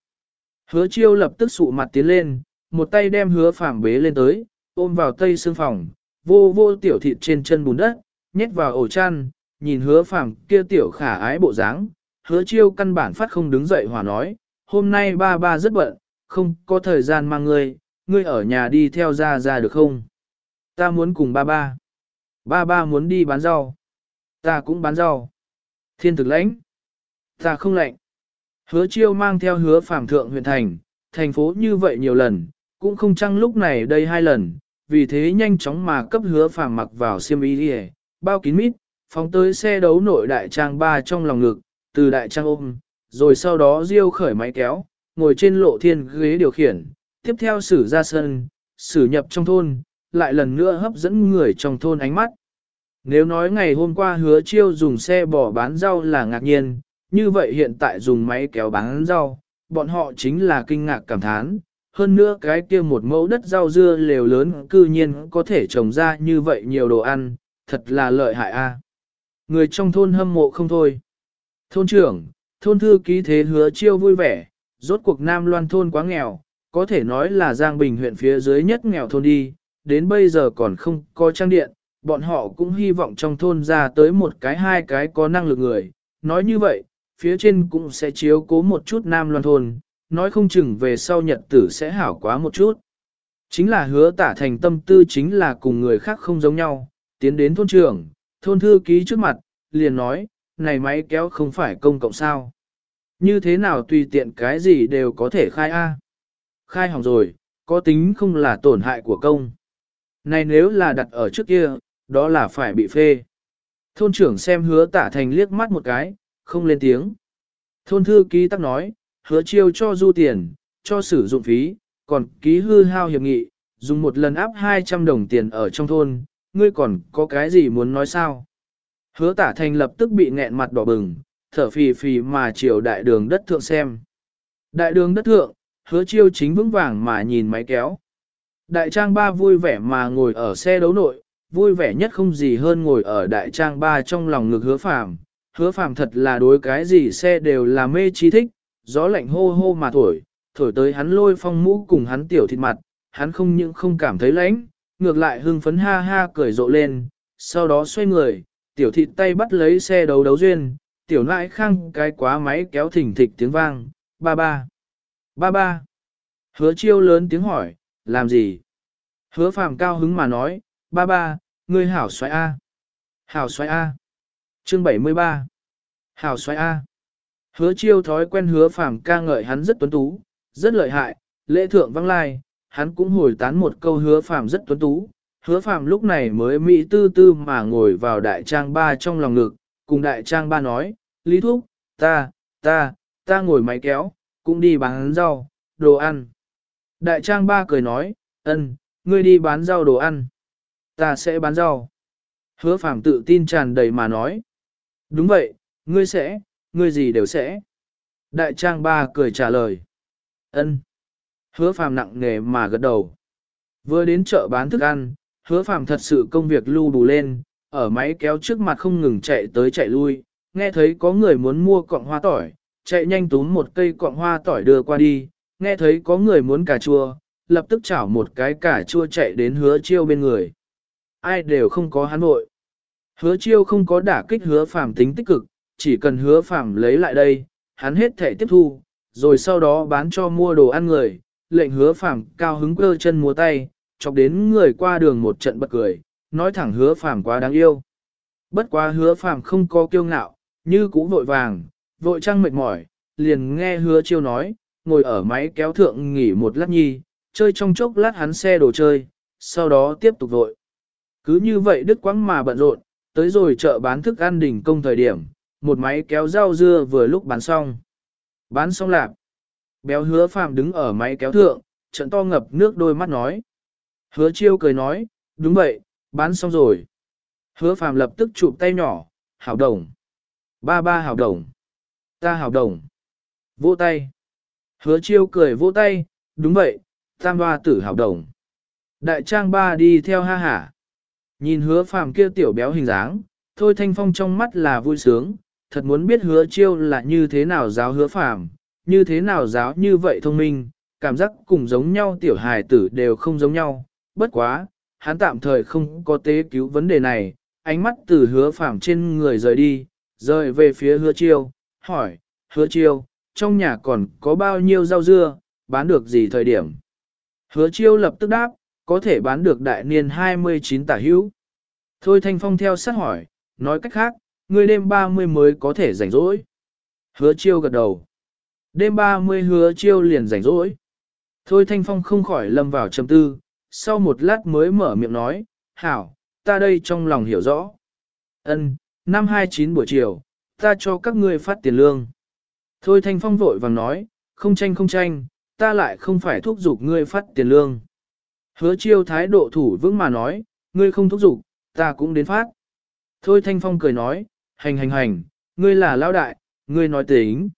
Hứa chiêu lập tức sụ mặt tiến lên, một tay đem hứa phàm bế lên tới, ôm vào tây xương phòng, vô vô tiểu thịt trên chân bùn đất, nhét vào ổ chăn, nhìn hứa phàm kia tiểu khả ái bộ dáng, hứa chiêu căn bản phát không đứng dậy hòa nói, hôm nay ba ba rất bận, không có thời gian mang ngươi, ngươi ở nhà đi theo ra ra được không? Ta muốn cùng ba ba. Ba ba muốn đi bán rau. Ta cũng bán rau. Thiên thực lãnh. Ta không lạnh. Hứa chiêu mang theo hứa phạm thượng huyện thành, thành phố như vậy nhiều lần, cũng không chăng lúc này đây hai lần, vì thế nhanh chóng mà cấp hứa phạm mặc vào xiêm y đi bao kín mít, phóng tới xe đấu nội đại trang ba trong lòng ngực, từ đại trang ôm, rồi sau đó diêu khởi máy kéo, ngồi trên lộ thiên ghế điều khiển, tiếp theo xử ra sân, xử nhập trong thôn, lại lần nữa hấp dẫn người trong thôn ánh mắt. Nếu nói ngày hôm qua hứa chiêu dùng xe bỏ bán rau là ngạc nhiên, như vậy hiện tại dùng máy kéo bán rau, bọn họ chính là kinh ngạc cảm thán, hơn nữa cái kia một mẫu đất rau dưa lều lớn cư nhiên có thể trồng ra như vậy nhiều đồ ăn, thật là lợi hại a. Người trong thôn hâm mộ không thôi. Thôn trưởng, thôn thư ký thế hứa chiêu vui vẻ, rốt cuộc Nam Loan thôn quá nghèo, có thể nói là Giang Bình huyện phía dưới nhất nghèo thôn đi, đến bây giờ còn không có trang điện, bọn họ cũng hy vọng trong thôn ra tới một cái hai cái có năng lực người. Nói như vậy, phía trên cũng sẽ chiếu cố một chút Nam Loan thôn, nói không chừng về sau nhật tử sẽ hảo quá một chút. Chính là hứa tả thành tâm tư chính là cùng người khác không giống nhau, tiến đến thôn trưởng, thôn thư ký trước mặt, liền nói, này máy kéo không phải công cộng sao. Như thế nào tùy tiện cái gì đều có thể khai A. Khai hỏng rồi, có tính không là tổn hại của công. Này nếu là đặt ở trước kia, đó là phải bị phê. Thôn trưởng xem hứa tả thành liếc mắt một cái, không lên tiếng. Thôn thư ký tắc nói, hứa chiêu cho du tiền, cho sử dụng phí, còn ký hư hao hiệp nghị, dùng một lần áp 200 đồng tiền ở trong thôn, ngươi còn có cái gì muốn nói sao? Hứa tả thành lập tức bị nghẹn mặt đỏ bừng, thở phì phì mà chiều đại đường đất thượng xem. Đại đường đất thượng, hứa chiêu chính vững vàng mà nhìn máy kéo. Đại trang ba vui vẻ mà ngồi ở xe đấu nội, vui vẻ nhất không gì hơn ngồi ở đại trang ba trong lòng ngực hứa phàm. Hứa phàm thật là đối cái gì xe đều là mê trí thích, gió lạnh hô hô mà thổi, thổi tới hắn lôi phong mũ cùng hắn tiểu thịt mặt, hắn không những không cảm thấy lạnh, ngược lại hưng phấn ha ha cười rộ lên, sau đó xoay người, tiểu thịt tay bắt lấy xe đấu đấu duyên, tiểu nãi khang cái quá máy kéo thỉnh thịch tiếng vang, ba ba, ba ba. Hứa chiêu lớn tiếng hỏi, làm gì? Hứa phàm cao hứng mà nói, ba ba, ngươi hảo xoay A. Hảo xoay A. Chương 73. Hảo xoay A. Hứa chiêu thói quen hứa phàm ca ngợi hắn rất tuấn tú, rất lợi hại, lễ thượng văng lai, hắn cũng hồi tán một câu hứa phàm rất tuấn tú. Hứa phàm lúc này mới mỹ tư tư mà ngồi vào đại trang ba trong lòng ngực, cùng đại trang ba nói, Lý Thúc, ta, ta, ta ngồi máy kéo, cũng đi bán rau, đồ ăn. Đại trang ba cười nói, ân, ngươi đi bán rau đồ ăn. Ta sẽ bán rau. Hứa phàm tự tin tràn đầy mà nói. Đúng vậy, ngươi sẽ, ngươi gì đều sẽ. Đại trang ba cười trả lời. ân. Hứa phàm nặng nề mà gật đầu. Vừa đến chợ bán thức ăn, hứa phàm thật sự công việc lưu bù lên, ở máy kéo trước mặt không ngừng chạy tới chạy lui, nghe thấy có người muốn mua cọng hoa tỏi, chạy nhanh túm một cây cọng hoa tỏi đưa qua đi, nghe thấy có người muốn cà chua, lập tức chảo một cái cà chua chạy đến hứa chiêu bên người. Ai đều không có hắn vội. Hứa chiêu không có đả kích hứa phàm tính tích cực, chỉ cần hứa phàm lấy lại đây, hắn hết thể tiếp thu, rồi sau đó bán cho mua đồ ăn người, lệnh hứa phàm cao hứng cơ chân múa tay, chọc đến người qua đường một trận bật cười, nói thẳng hứa phàm quá đáng yêu. Bất quá hứa phàm không có kiêu ngạo, như cũ vội vàng, vội trăng mệt mỏi, liền nghe hứa chiêu nói, ngồi ở máy kéo thượng nghỉ một lát nhi, chơi trong chốc lát hắn xe đồ chơi, sau đó tiếp tục vội. Cứ như vậy đứt quãng mà bận rộn, tới rồi chợ bán thức ăn đỉnh công thời điểm, một máy kéo rau dưa vừa lúc bán xong. Bán xong lạp. Béo hứa phàm đứng ở máy kéo thượng, trận to ngập nước đôi mắt nói. Hứa chiêu cười nói, đúng vậy, bán xong rồi. Hứa phàm lập tức chụp tay nhỏ, hảo đồng. Ba ba hảo đồng. Ta hảo đồng. Vỗ tay. Hứa chiêu cười vỗ tay, đúng vậy, tam hoa tử hảo đồng. Đại trang ba đi theo ha hả. Nhìn hứa phàm kia tiểu béo hình dáng, thôi thanh phong trong mắt là vui sướng, thật muốn biết hứa chiêu là như thế nào giáo hứa phàm, như thế nào giáo như vậy thông minh, cảm giác cùng giống nhau tiểu hài tử đều không giống nhau, bất quá, hắn tạm thời không có tế cứu vấn đề này, ánh mắt từ hứa phàm trên người rời đi, rời về phía hứa chiêu, hỏi, hứa chiêu, trong nhà còn có bao nhiêu rau dưa, bán được gì thời điểm. Hứa chiêu lập tức đáp, có thể bán được đại niên 29 tả hữu. Thôi Thanh Phong theo sát hỏi, nói cách khác, người đêm 30 mới có thể rảnh rỗi. Hứa chiêu gật đầu. Đêm 30 hứa chiêu liền rảnh rỗi. Thôi Thanh Phong không khỏi lâm vào trầm tư, sau một lát mới mở miệng nói, hảo, ta đây trong lòng hiểu rõ. Ân, năm 29 buổi chiều, ta cho các ngươi phát tiền lương. Thôi Thanh Phong vội vàng nói, không tranh không tranh, ta lại không phải thúc giục ngươi phát tiền lương. Hứa chiêu thái độ thủ vững mà nói, ngươi không thúc giục, ta cũng đến phát. Thôi Thanh Phong cười nói, hành hành hành, ngươi là lao đại, ngươi nói tính.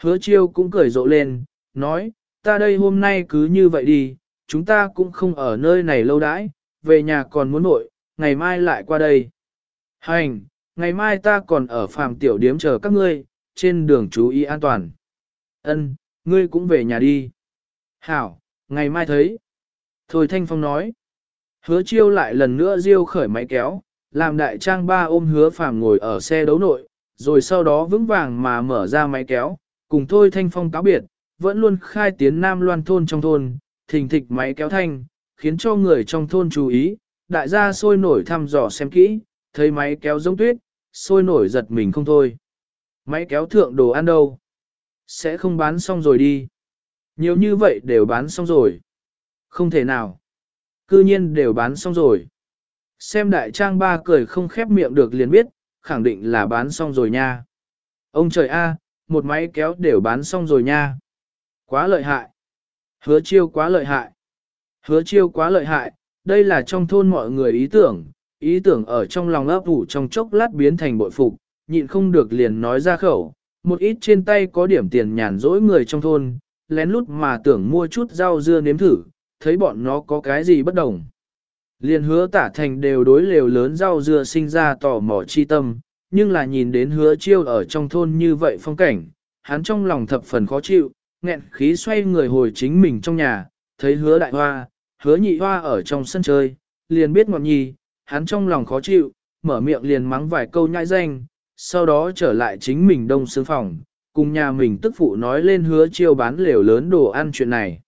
Hứa chiêu cũng cười rộ lên, nói, ta đây hôm nay cứ như vậy đi, chúng ta cũng không ở nơi này lâu đãi, về nhà còn muốn nội, ngày mai lại qua đây. Hành, ngày mai ta còn ở phàm tiểu điếm chờ các ngươi, trên đường chú ý an toàn. Ân, ngươi cũng về nhà đi. Hảo, ngày mai thấy. Thôi Thanh Phong nói. Hứa chiêu lại lần nữa riêu khởi máy kéo, làm đại trang ba ôm hứa phàm ngồi ở xe đấu nội, rồi sau đó vững vàng mà mở ra máy kéo, cùng Thôi Thanh Phong cáo biệt, vẫn luôn khai tiến Nam Loan thôn trong thôn, thình thịch máy kéo thanh, khiến cho người trong thôn chú ý, đại gia sôi nổi thăm dò xem kỹ, thấy máy kéo giống tuyết, sôi nổi giật mình không thôi. Máy kéo thượng đồ ăn đâu? Sẽ không bán xong rồi đi. Nhiều như vậy đều bán xong rồi. Không thể nào. Cư nhiên đều bán xong rồi. Xem đại trang ba cười không khép miệng được liền biết, khẳng định là bán xong rồi nha. Ông trời a, một máy kéo đều bán xong rồi nha. Quá lợi hại. Hứa chiêu quá lợi hại. Hứa chiêu quá lợi hại, đây là trong thôn mọi người ý tưởng, ý tưởng ở trong lòng ấp ủ trong chốc lát biến thành bội phục, nhịn không được liền nói ra khẩu, một ít trên tay có điểm tiền nhàn rỗi người trong thôn, lén lút mà tưởng mua chút rau dưa nếm thử, thấy bọn nó có cái gì bất đồng. Liền hứa tả thành đều đối lều lớn rau dưa sinh ra tò mò chi tâm, nhưng là nhìn đến hứa chiêu ở trong thôn như vậy phong cảnh, hắn trong lòng thập phần khó chịu, nghẹn khí xoay người hồi chính mình trong nhà, thấy hứa đại hoa, hứa nhị hoa ở trong sân chơi, liền biết ngọn nhi, hắn trong lòng khó chịu, mở miệng liền mắng vài câu nhãi danh, sau đó trở lại chính mình đông xương phòng, cùng nhà mình tức phụ nói lên hứa chiêu bán lều lớn đồ ăn chuyện này.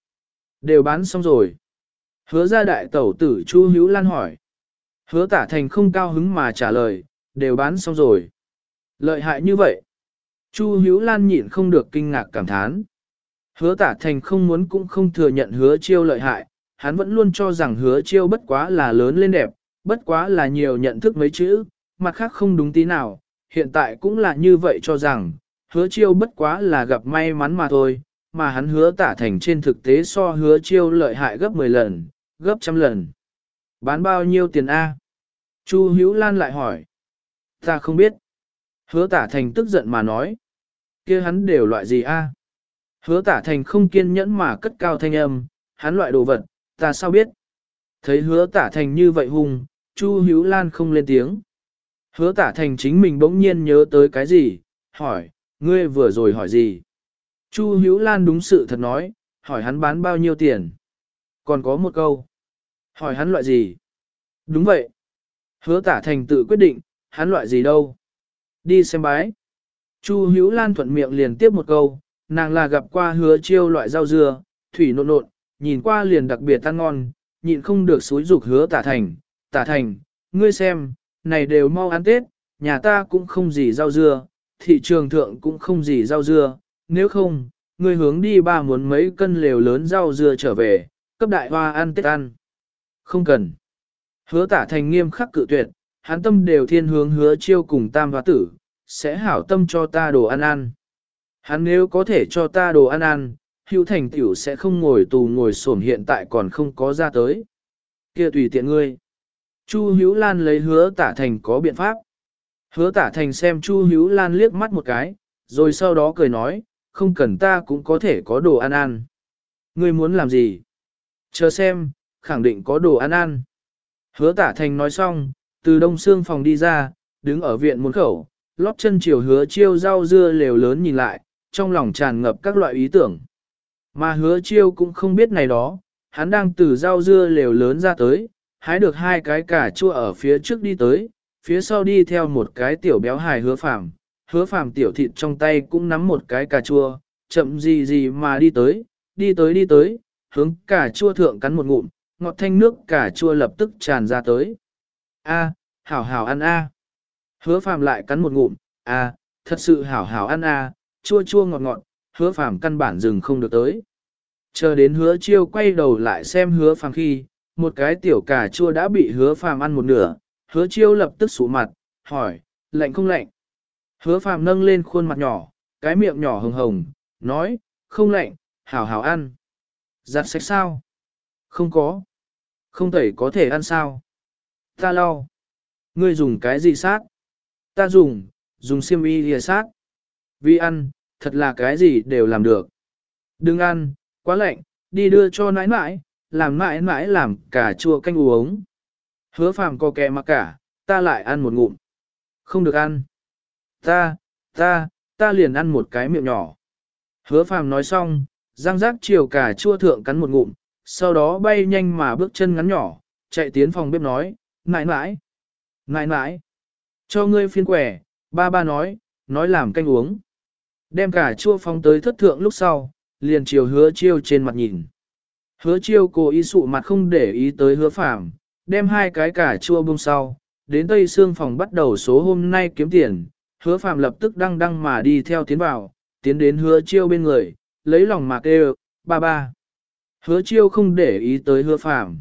Đều bán xong rồi. Hứa ra đại tẩu tử Chu Hữu Lan hỏi. Hứa tả thành không cao hứng mà trả lời, đều bán xong rồi. Lợi hại như vậy. Chu Hữu Lan nhịn không được kinh ngạc cảm thán. Hứa tả thành không muốn cũng không thừa nhận hứa chiêu lợi hại, hắn vẫn luôn cho rằng hứa chiêu bất quá là lớn lên đẹp, bất quá là nhiều nhận thức mấy chữ, mặt khác không đúng tí nào, hiện tại cũng là như vậy cho rằng, hứa chiêu bất quá là gặp may mắn mà thôi, mà hắn hứa tả thành trên thực tế so hứa chiêu lợi hại gấp 10 lần, gấp trăm lần. Bán bao nhiêu tiền A? Chu Hữu Lan lại hỏi. Ta không biết. Hứa tả thành tức giận mà nói. kia hắn đều loại gì A? Hứa tả thành không kiên nhẫn mà cất cao thanh âm, hắn loại đồ vật, ta sao biết? Thấy hứa tả thành như vậy hung, Chu Hữu Lan không lên tiếng. Hứa tả thành chính mình bỗng nhiên nhớ tới cái gì, hỏi, ngươi vừa rồi hỏi gì? Chu Hữu Lan đúng sự thật nói, hỏi hắn bán bao nhiêu tiền? Còn có một câu. Hỏi hắn loại gì? Đúng vậy. Hứa tả thành tự quyết định, hắn loại gì đâu? Đi xem bái. Chu Hữu Lan thuận miệng liền tiếp một câu, nàng là gặp qua hứa chiêu loại rau dưa, thủy nộn nộn, nhìn qua liền đặc biệt ăn ngon, nhịn không được xúi dục hứa tả thành, tả thành, ngươi xem, này đều mau ăn Tết, nhà ta cũng không gì rau dưa, thị trường thượng cũng không gì rau dưa, nếu không, ngươi hướng đi ba muốn mấy cân lều lớn rau dưa trở về, cấp đại hoa ăn Tết ăn. Không cần. Hứa tả thành nghiêm khắc cự tuyệt, hắn tâm đều thiên hướng hứa chiêu cùng tam hoa tử, sẽ hảo tâm cho ta đồ ăn ăn. Hắn nếu có thể cho ta đồ ăn ăn, hữu thành tiểu sẽ không ngồi tù ngồi sổm hiện tại còn không có ra tới. kia tùy tiện ngươi. Chu Hữu Lan lấy hứa tả thành có biện pháp. Hứa tả thành xem Chu Hữu Lan liếc mắt một cái, rồi sau đó cười nói, không cần ta cũng có thể có đồ ăn ăn. Ngươi muốn làm gì? Chờ xem, khẳng định có đồ ăn ăn. Hứa tả thành nói xong, từ đông xương phòng đi ra, đứng ở viện môn khẩu, lót chân chiều hứa chiêu rau dưa lều lớn nhìn lại, trong lòng tràn ngập các loại ý tưởng. Mà hứa chiêu cũng không biết này đó, hắn đang từ rau dưa lều lớn ra tới, hái được hai cái cà chua ở phía trước đi tới, phía sau đi theo một cái tiểu béo hài hứa phàm, hứa phàm tiểu thịt trong tay cũng nắm một cái cà chua, chậm gì gì mà đi tới, đi tới đi tới, hướng cà chua thượng cắn một ngụm, ngọt thanh nước cà chua lập tức tràn ra tới. A, hảo hảo ăn a. Hứa phàm lại cắn một ngụm, a, thật sự hảo hảo ăn a, chua chua ngọt ngọt, hứa phàm căn bản dừng không được tới. Chờ đến hứa chiêu quay đầu lại xem hứa phàm khi, một cái tiểu cà chua đã bị hứa phàm ăn một nửa, hứa chiêu lập tức sủ mặt, hỏi, lạnh không lạnh? Hứa phàm nâng lên khuôn mặt nhỏ, cái miệng nhỏ hồng hồng, nói, không lạnh, hảo hảo ăn. Giặt sạch sao? Không có. Không thể có thể ăn sao? Ta lau. Ngươi dùng cái gì sát? Ta dùng, dùng xiêm y lìa sát. Vì ăn, thật là cái gì đều làm được. Đừng ăn, quá lạnh, đi đưa cho nãi nãi, làm nãi nãi làm cả chua canh uống. Hứa phàm có kẻ mặc cả, ta lại ăn một ngụm. Không được ăn. Ta, ta, ta liền ăn một cái miệng nhỏ. Hứa phàm nói xong, răng rác chiều cả chua thượng cắn một ngụm, sau đó bay nhanh mà bước chân ngắn nhỏ, chạy tiến phòng bếp nói, nãi nãi, nãi nãi, cho ngươi phiên quẻ, ba ba nói, nói làm canh uống. Đem cả chua phong tới thất thượng lúc sau, liền chiều hứa chiêu trên mặt nhìn. Hứa chiêu cố ý sụ mặt không để ý tới hứa phàm, đem hai cái cả chua bông sau, đến tây xương phòng bắt đầu số hôm nay kiếm tiền, hứa phàm lập tức đăng đăng mà đi theo tiến vào, tiến đến hứa chiêu bên người, lấy lòng mà kêu, ba ba. Hứa chiêu không để ý tới hứa phàm.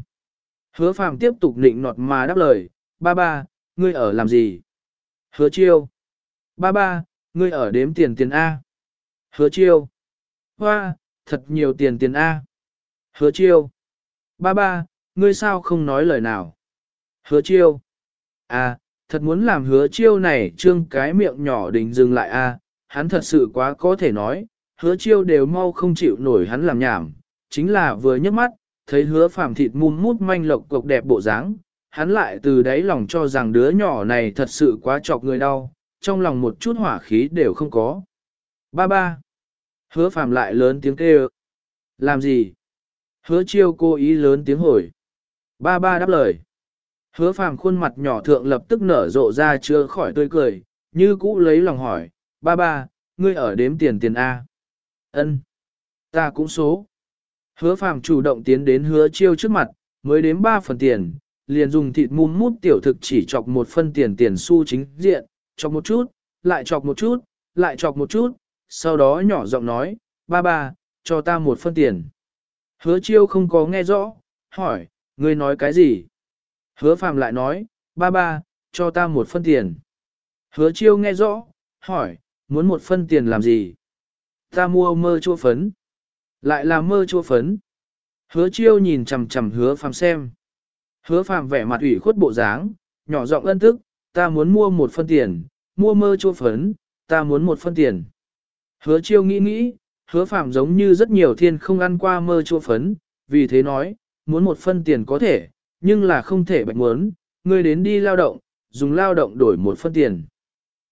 Hứa phàm tiếp tục nịnh nọt mà đáp lời, ba ba, ngươi ở làm gì? Hứa chiêu. Ba ba, ngươi ở đếm tiền tiền A. Hứa chiêu. Hoa, thật nhiều tiền tiền A. Hứa chiêu. Ba ba, ngươi sao không nói lời nào? Hứa chiêu. À, thật muốn làm hứa chiêu này trương cái miệng nhỏ đình dừng lại a, hắn thật sự quá có thể nói, hứa chiêu đều mau không chịu nổi hắn làm nhảm, chính là vừa nhấc mắt, thấy hứa phàm thịt mum mút manh lộc cục đẹp bộ dáng, hắn lại từ đáy lòng cho rằng đứa nhỏ này thật sự quá chọc người đau, trong lòng một chút hỏa khí đều không có. Ba ba. Hứa phàm lại lớn tiếng kêu. Làm gì? Hứa chiêu cố ý lớn tiếng hỏi. Ba ba đáp lời. Hứa phàm khuôn mặt nhỏ thượng lập tức nở rộ ra chưa khỏi tươi cười, như cũ lấy lòng hỏi, ba ba, ngươi ở đếm tiền tiền A. Ân, Ta cũng số. Hứa phàm chủ động tiến đến hứa chiêu trước mặt, mới đếm ba phần tiền, liền dùng thịt mum mút tiểu thực chỉ chọc một phân tiền tiền xu chính diện, chọc một chút, lại chọc một chút, lại chọc một chút, sau đó nhỏ giọng nói, ba ba, cho ta một phân tiền. Hứa chiêu không có nghe rõ, hỏi, ngươi nói cái gì? Hứa phàm lại nói, ba ba, cho ta một phân tiền. Hứa chiêu nghe rõ, hỏi, muốn một phân tiền làm gì? Ta mua mơ chua phấn. Lại là mơ chua phấn. Hứa chiêu nhìn chầm chầm hứa phàm xem. Hứa phàm vẻ mặt ủy khuất bộ dáng, nhỏ giọng ân tức, ta muốn mua một phân tiền, mua mơ chua phấn, ta muốn một phân tiền. Hứa chiêu nghĩ nghĩ, hứa phàm giống như rất nhiều thiên không ăn qua mơ chua phấn, vì thế nói, muốn một phân tiền có thể, nhưng là không thể bạch muốn, ngươi đến đi lao động, dùng lao động đổi một phân tiền.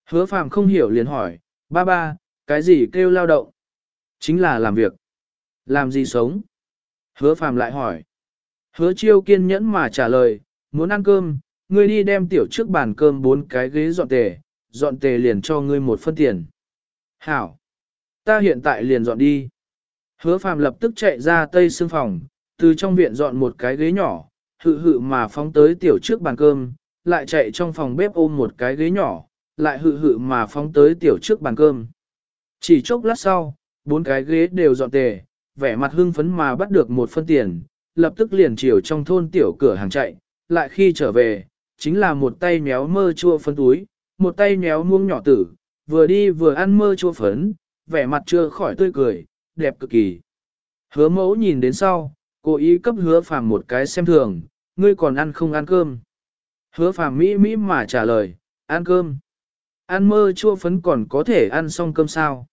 Hứa phàm không hiểu liền hỏi, ba ba, cái gì kêu lao động? Chính là làm việc. Làm gì sống? Hứa phàm lại hỏi. Hứa chiêu kiên nhẫn mà trả lời, muốn ăn cơm, ngươi đi đem tiểu trước bàn cơm bốn cái ghế dọn tề, dọn tề liền cho ngươi một phân tiền. Hảo! Ta hiện tại liền dọn đi. Hứa phàm lập tức chạy ra tây xương phòng, từ trong viện dọn một cái ghế nhỏ, hự hự mà phóng tới tiểu trước bàn cơm, lại chạy trong phòng bếp ôm một cái ghế nhỏ, lại hự hự mà phóng tới tiểu trước bàn cơm. Chỉ chốc lát sau, bốn cái ghế đều dọn tề, vẻ mặt hưng phấn mà bắt được một phân tiền, lập tức liền chiều trong thôn tiểu cửa hàng chạy, lại khi trở về, chính là một tay méo mơ chua phấn túi, một tay méo muông nhỏ tử, vừa đi vừa ăn mơ chua phấn, vẻ mặt chưa khỏi tươi cười, đẹp cực kỳ. Hứa mẫu nhìn đến sau, cố ý cấp hứa phàm một cái xem thường, ngươi còn ăn không ăn cơm. Hứa phàm mỹ mỹ mà trả lời, ăn cơm. Ăn mơ chua phấn còn có thể ăn xong cơm sao?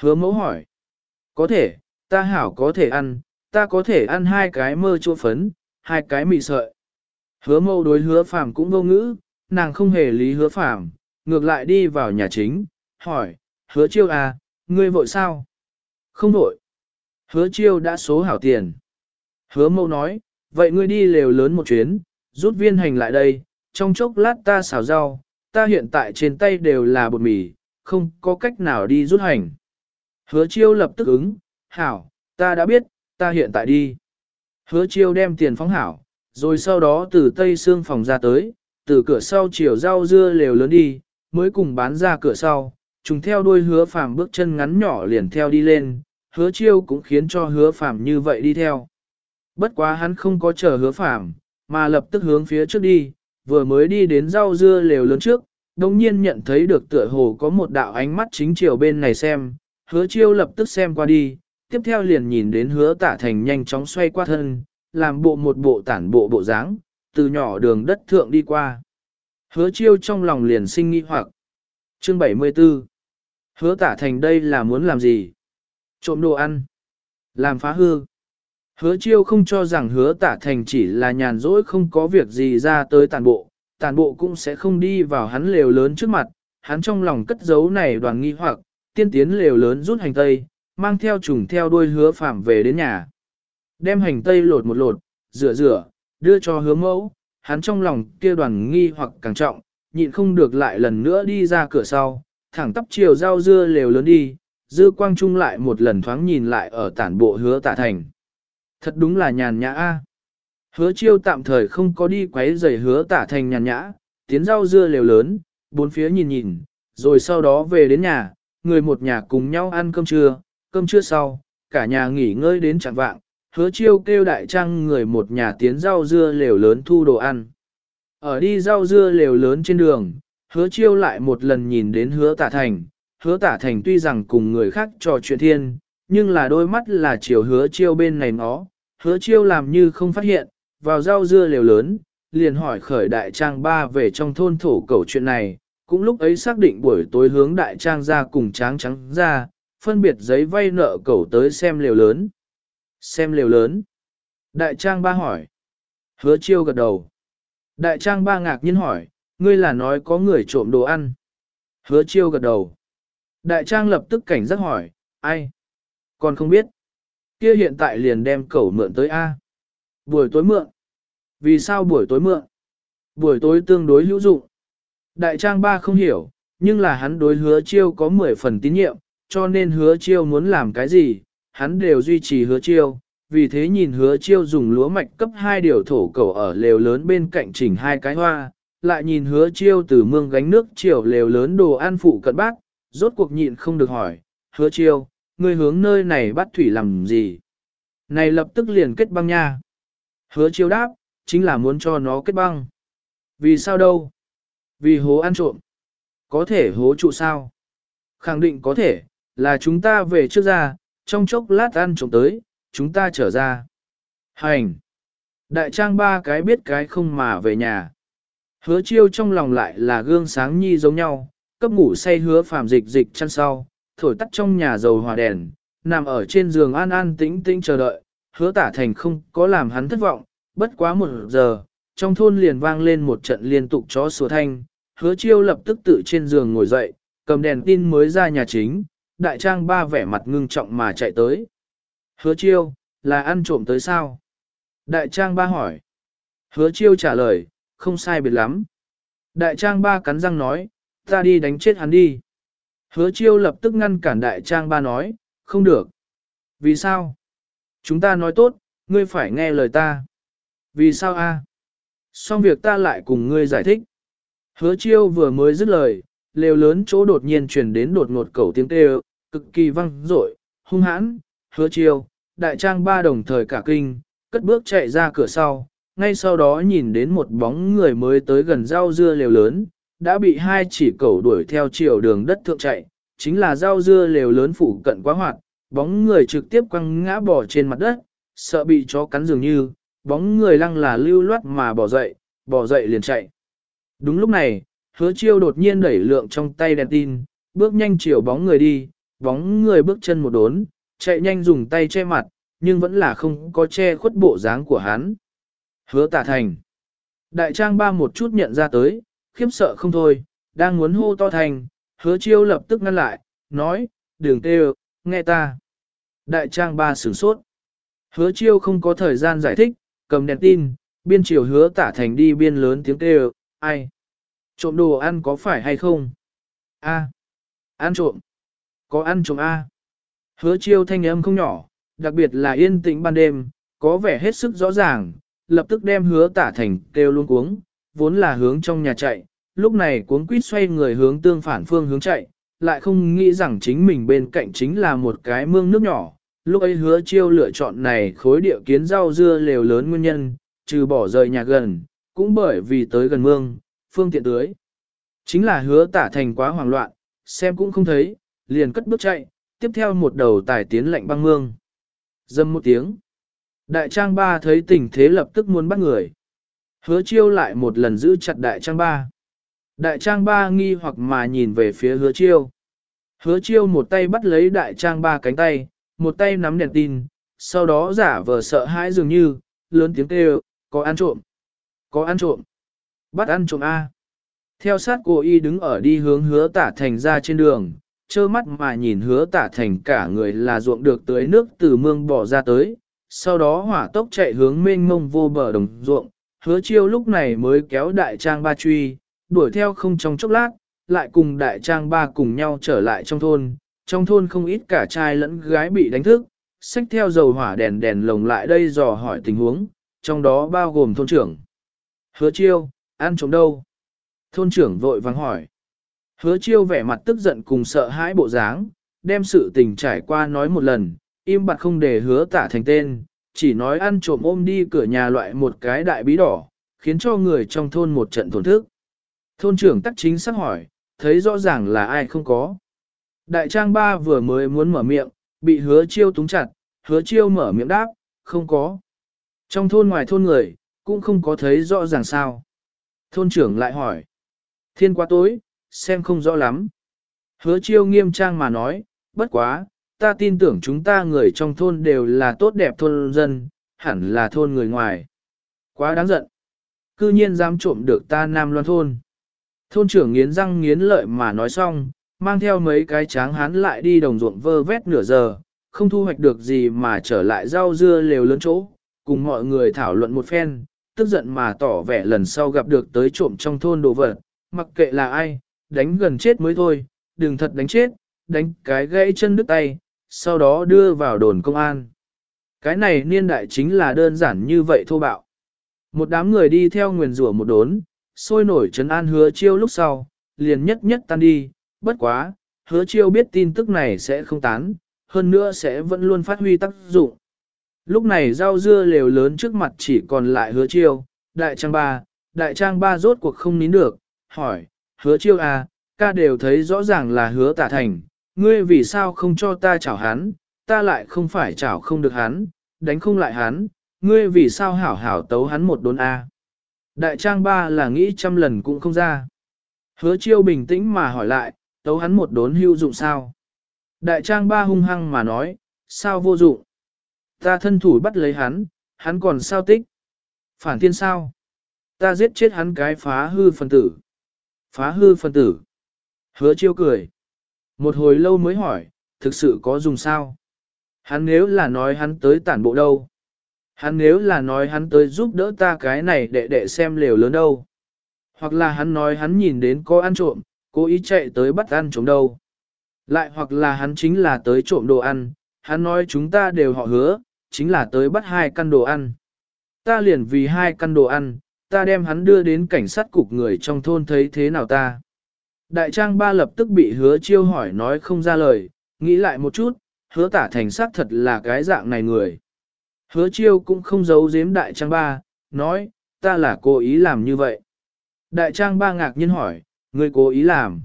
Hứa mẫu hỏi. Có thể, ta hảo có thể ăn, ta có thể ăn hai cái mơ chua phấn, hai cái mì sợi. Hứa mẫu đối hứa phàm cũng vô ngữ, nàng không hề lý hứa phàm, ngược lại đi vào nhà chính, hỏi, hứa chiêu à, ngươi vội sao? Không vội. Hứa chiêu đã số hảo tiền. Hứa mâu nói, vậy ngươi đi lều lớn một chuyến, rút viên hành lại đây, trong chốc lát ta xào rau, ta hiện tại trên tay đều là bột mì, không có cách nào đi rút hành. Hứa chiêu lập tức ứng, hảo, ta đã biết, ta hiện tại đi. Hứa chiêu đem tiền phóng hảo, rồi sau đó từ tây xương phòng ra tới, từ cửa sau chiều rau dưa lều lớn đi, mới cùng bán ra cửa sau, trùng theo đuôi hứa phàm bước chân ngắn nhỏ liền theo đi lên, hứa chiêu cũng khiến cho hứa phàm như vậy đi theo. Bất quá hắn không có chờ hứa phạm, mà lập tức hướng phía trước đi, vừa mới đi đến rau dưa lều lớn trước, đồng nhiên nhận thấy được tựa hồ có một đạo ánh mắt chính chiều bên này xem, hứa chiêu lập tức xem qua đi, tiếp theo liền nhìn đến hứa tả thành nhanh chóng xoay qua thân, làm bộ một bộ tản bộ bộ dáng, từ nhỏ đường đất thượng đi qua. Hứa chiêu trong lòng liền sinh nghi hoặc. Chương 74 Hứa tả thành đây là muốn làm gì? Trộm đồ ăn. Làm phá hư. Hứa chiêu không cho rằng hứa tả thành chỉ là nhàn rỗi không có việc gì ra tới tàn bộ, tàn bộ cũng sẽ không đi vào hắn lều lớn trước mặt, hắn trong lòng cất giấu này đoàn nghi hoặc, tiên tiến lều lớn rút hành tây, mang theo trùng theo đuôi hứa phạm về đến nhà. Đem hành tây lột một lột, rửa rửa, đưa cho hứa mẫu, hắn trong lòng kia đoàn nghi hoặc càng trọng, nhịn không được lại lần nữa đi ra cửa sau, thẳng tắp chiều rau dưa lều lớn đi, dư quang trung lại một lần thoáng nhìn lại ở tản bộ hứa Tả thành. Thật đúng là nhàn nhã a. Hứa chiêu tạm thời không có đi quấy rầy hứa tả thành nhàn nhã, tiến rau dưa lều lớn, bốn phía nhìn nhìn, rồi sau đó về đến nhà, người một nhà cùng nhau ăn cơm trưa, cơm trưa sau, cả nhà nghỉ ngơi đến chẳng vạng, hứa chiêu kêu đại trang người một nhà tiến rau dưa lều lớn thu đồ ăn. Ở đi rau dưa lều lớn trên đường, hứa chiêu lại một lần nhìn đến hứa tả thành, hứa tả thành tuy rằng cùng người khác trò chuyện thiên, nhưng là đôi mắt là chiều hứa chiêu bên này nó, hứa chiêu làm như không phát hiện, vào rau dưa liều lớn, liền hỏi khởi đại trang ba về trong thôn thổ cầu chuyện này, cũng lúc ấy xác định buổi tối hướng đại trang ra cùng tráng trắng ra, phân biệt giấy vay nợ cầu tới xem liều lớn. Xem liều lớn. Đại trang ba hỏi. Hứa chiêu gật đầu. Đại trang ba ngạc nhiên hỏi, ngươi là nói có người trộm đồ ăn. Hứa chiêu gật đầu. Đại trang lập tức cảnh giác hỏi, ai? Còn không biết. Kia hiện tại liền đem cẩu mượn tới A. Buổi tối mượn. Vì sao buổi tối mượn? Buổi tối tương đối hữu dụng. Đại trang ba không hiểu, nhưng là hắn đối hứa chiêu có 10 phần tín nhiệm, cho nên hứa chiêu muốn làm cái gì, hắn đều duy trì hứa chiêu. Vì thế nhìn hứa chiêu dùng lúa mạch cấp hai điều thổ cầu ở lều lớn bên cạnh chỉnh hai cái hoa, lại nhìn hứa chiêu từ mương gánh nước chiều lều lớn đồ ăn phụ cận bác, rốt cuộc nhịn không được hỏi, hứa chiêu, ngươi hướng nơi này bắt thủy làm gì? Này lập tức liền kết băng nha. Hứa chiêu đáp, chính là muốn cho nó kết băng. Vì sao đâu? Vì hố ăn trộm. Có thể hố trụ sao? Khẳng định có thể, là chúng ta về trước ra, trong chốc lát ăn trộm tới, chúng ta trở ra. Hành! Đại trang ba cái biết cái không mà về nhà. Hứa chiêu trong lòng lại là gương sáng nhi giống nhau, cấp ngủ say hứa phàm dịch dịch chăn sau, thổi tắt trong nhà dầu hòa đèn, nằm ở trên giường an an tĩnh tĩnh chờ đợi, hứa tả thành không có làm hắn thất vọng, bất quá một giờ, trong thôn liền vang lên một trận liên tục chó sủa thanh, hứa chiêu lập tức tự trên giường ngồi dậy, cầm đèn tin mới ra nhà chính, đại trang ba vẻ mặt ngưng trọng mà chạy tới. Hứa chiêu, là ăn trộm tới sao? Đại trang ba hỏi. Hứa chiêu trả lời, không sai biệt lắm. Đại trang ba cắn răng nói, ta đi đánh chết hắn đi. Hứa chiêu lập tức ngăn cản đại trang ba nói, không được. Vì sao? Chúng ta nói tốt, ngươi phải nghe lời ta. Vì sao a? Xong việc ta lại cùng ngươi giải thích. Hứa chiêu vừa mới dứt lời, lều lớn chỗ đột nhiên truyền đến đột ngột cầu tiếng kêu, cực kỳ vang dội, hung hãn. Hứa chiêu, đại trang ba đồng thời cả kinh, cất bước chạy ra cửa sau, ngay sau đó nhìn đến một bóng người mới tới gần rau dưa lều lớn, đã bị hai chỉ cẩu đuổi theo chiều đường đất thượng chạy, chính là rau dưa lều lớn phủ cận quá hoạt, bóng người trực tiếp quăng ngã bỏ trên mặt đất, sợ bị chó cắn dường như, bóng người lăng là lưu loát mà bỏ dậy, bỏ dậy liền chạy. Đúng lúc này, hứa chiêu đột nhiên đẩy lượng trong tay đèn tin, bước nhanh chiều bóng người đi, bóng người bước chân một đốn, chạy nhanh dùng tay che mặt, nhưng vẫn là không có che khuất bộ dáng của hắn. Hứa tả thành. Đại trang ba một chút nhận ra tới, khiếp sợ không thôi, đang muốn hô to thành, hứa chiêu lập tức ngăn lại, nói, đường tê nghe ta. Đại trang ba sửng sốt. Hứa chiêu không có thời gian giải thích, cầm đèn tin, biên chiều hứa tả thành đi biên lớn tiếng tê ai? Trộm đồ ăn có phải hay không? A. Ăn trộm. Có ăn trộm A. Hứa chiêu thanh âm không nhỏ, đặc biệt là yên tĩnh ban đêm, có vẻ hết sức rõ ràng, lập tức đem hứa tả thành kêu luôn cuống, vốn là hướng trong nhà chạy, lúc này cuống quýt xoay người hướng tương phản phương hướng chạy, lại không nghĩ rằng chính mình bên cạnh chính là một cái mương nước nhỏ. Lúc ấy hứa chiêu lựa chọn này khối địa kiến rau dưa lều lớn nguyên nhân, trừ bỏ rời nhà gần, cũng bởi vì tới gần mương, phương tiện tưới. Chính là hứa tả thành quá hoảng loạn, xem cũng không thấy, liền cất bước chạy, tiếp theo một đầu tài tiến lạnh băng mương. Dâm một tiếng. Đại trang ba thấy tình thế lập tức muốn bắt người. Hứa chiêu lại một lần giữ chặt đại trang ba. Đại trang ba nghi hoặc mà nhìn về phía hứa chiêu. Hứa chiêu một tay bắt lấy đại trang ba cánh tay, một tay nắm đèn tin, sau đó giả vờ sợ hãi dường như, lớn tiếng kêu, có ăn trộm, có ăn trộm, bắt ăn trộm A. Theo sát cô y đứng ở đi hướng hứa tả thành ra trên đường, trơ mắt mà nhìn hứa tả thành cả người là ruộng được tưới nước từ mương bỏ ra tới, sau đó hỏa tốc chạy hướng mênh mông vô bờ đồng ruộng, hứa chiêu lúc này mới kéo đại trang ba truy, đuổi theo không trong chốc lát, lại cùng đại trang ba cùng nhau trở lại trong thôn, trong thôn không ít cả trai lẫn gái bị đánh thức, xách theo dầu hỏa đèn đèn lồng lại đây dò hỏi tình huống, trong đó bao gồm thôn trưởng. Hứa chiêu, ăn trống đâu? Thôn trưởng vội vàng hỏi. Hứa chiêu vẻ mặt tức giận cùng sợ hãi bộ dáng, đem sự tình trải qua nói một lần, im bặt không để hứa tả thành tên, chỉ nói ăn trộm ôm đi cửa nhà loại một cái đại bí đỏ, khiến cho người trong thôn một trận thổn thức. Thôn trưởng tắc chính xác hỏi, thấy rõ ràng là ai không có. Đại trang ba vừa mới muốn mở miệng, bị hứa chiêu túng chặt, hứa chiêu mở miệng đáp, không có. Trong thôn ngoài thôn người, cũng không có thấy rõ ràng sao. Thôn trưởng lại hỏi, thiên quá tối, xem không rõ lắm. Hứa chiêu nghiêm trang mà nói, bất quá, ta tin tưởng chúng ta người trong thôn đều là tốt đẹp thôn dân, hẳn là thôn người ngoài. Quá đáng giận. Cư nhiên dám trộm được ta nam loan thôn. Thôn trưởng nghiến răng nghiến lợi mà nói xong, mang theo mấy cái tráng hán lại đi đồng ruộng vơ vét nửa giờ, không thu hoạch được gì mà trở lại rau dưa lều lớn chỗ, cùng mọi người thảo luận một phen, tức giận mà tỏ vẻ lần sau gặp được tới trộm trong thôn đồ vật, mặc kệ là ai, đánh gần chết mới thôi, đừng thật đánh chết, đánh cái gãy chân đứt tay, sau đó đưa vào đồn công an. Cái này niên đại chính là đơn giản như vậy thô bạo. Một đám người đi theo nguyền rủa một đốn, sôi nổi trấn an hứa chiêu lúc sau, liền nhất nhất tan đi, bất quá, hứa chiêu biết tin tức này sẽ không tán, hơn nữa sẽ vẫn luôn phát huy tác dụng. Lúc này rau dưa lều lớn trước mặt chỉ còn lại hứa chiêu, đại trang ba, đại trang ba rốt cuộc không nín được, hỏi, hứa chiêu à, ca đều thấy rõ ràng là hứa tả thành, ngươi vì sao không cho ta chảo hắn, ta lại không phải chảo không được hắn, đánh không lại hắn, ngươi vì sao hảo hảo tấu hắn một đốn A. Đại trang ba là nghĩ trăm lần cũng không ra. Hứa chiêu bình tĩnh mà hỏi lại, tấu hắn một đốn hữu dụng sao? Đại trang ba hung hăng mà nói, sao vô dụng? Ta thân thủ bắt lấy hắn, hắn còn sao tích? Phản thiên sao? Ta giết chết hắn cái phá hư phân tử. Phá hư phân tử. Hứa chiêu cười. Một hồi lâu mới hỏi, thực sự có dùng sao? Hắn nếu là nói hắn tới tản bộ đâu? Hắn nếu là nói hắn tới giúp đỡ ta cái này để đệ xem lều lớn đâu? Hoặc là hắn nói hắn nhìn đến có ăn trộm, cố ý chạy tới bắt ăn trộm đâu? Lại hoặc là hắn chính là tới trộm đồ ăn, hắn nói chúng ta đều họ hứa, chính là tới bắt hai căn đồ ăn. Ta liền vì hai căn đồ ăn, ta đem hắn đưa đến cảnh sát cục người trong thôn thấy thế nào ta. Đại trang ba lập tức bị hứa chiêu hỏi nói không ra lời, nghĩ lại một chút, hứa tả thành xác thật là cái dạng này người. Hứa chiêu cũng không giấu giếm đại trang ba, nói, ta là cố ý làm như vậy. Đại trang ba ngạc nhiên hỏi, ngươi cố ý làm.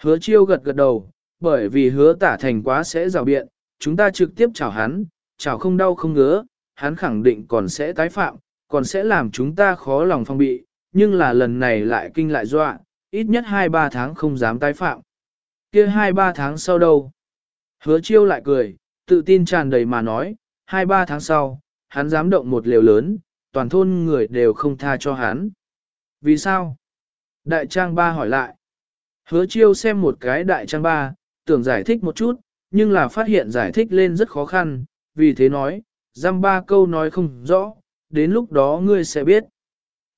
Hứa chiêu gật gật đầu, bởi vì hứa tả thành quá sẽ rào biện, chúng ta trực tiếp chào hắn, chào không đau không ngứa, hắn khẳng định còn sẽ tái phạm, còn sẽ làm chúng ta khó lòng phong bị, nhưng là lần này lại kinh lại dọa, ít nhất 2-3 tháng không dám tái phạm. kia 2-3 tháng sau đâu? Hứa chiêu lại cười, tự tin tràn đầy mà nói, 2-3 tháng sau, hắn dám động một liều lớn, toàn thôn người đều không tha cho hắn. Vì sao? Đại trang ba hỏi lại. Hứa chiêu xem một cái đại trang ba, tưởng giải thích một chút, nhưng là phát hiện giải thích lên rất khó khăn, vì thế nói, giam ba câu nói không rõ, đến lúc đó ngươi sẽ biết.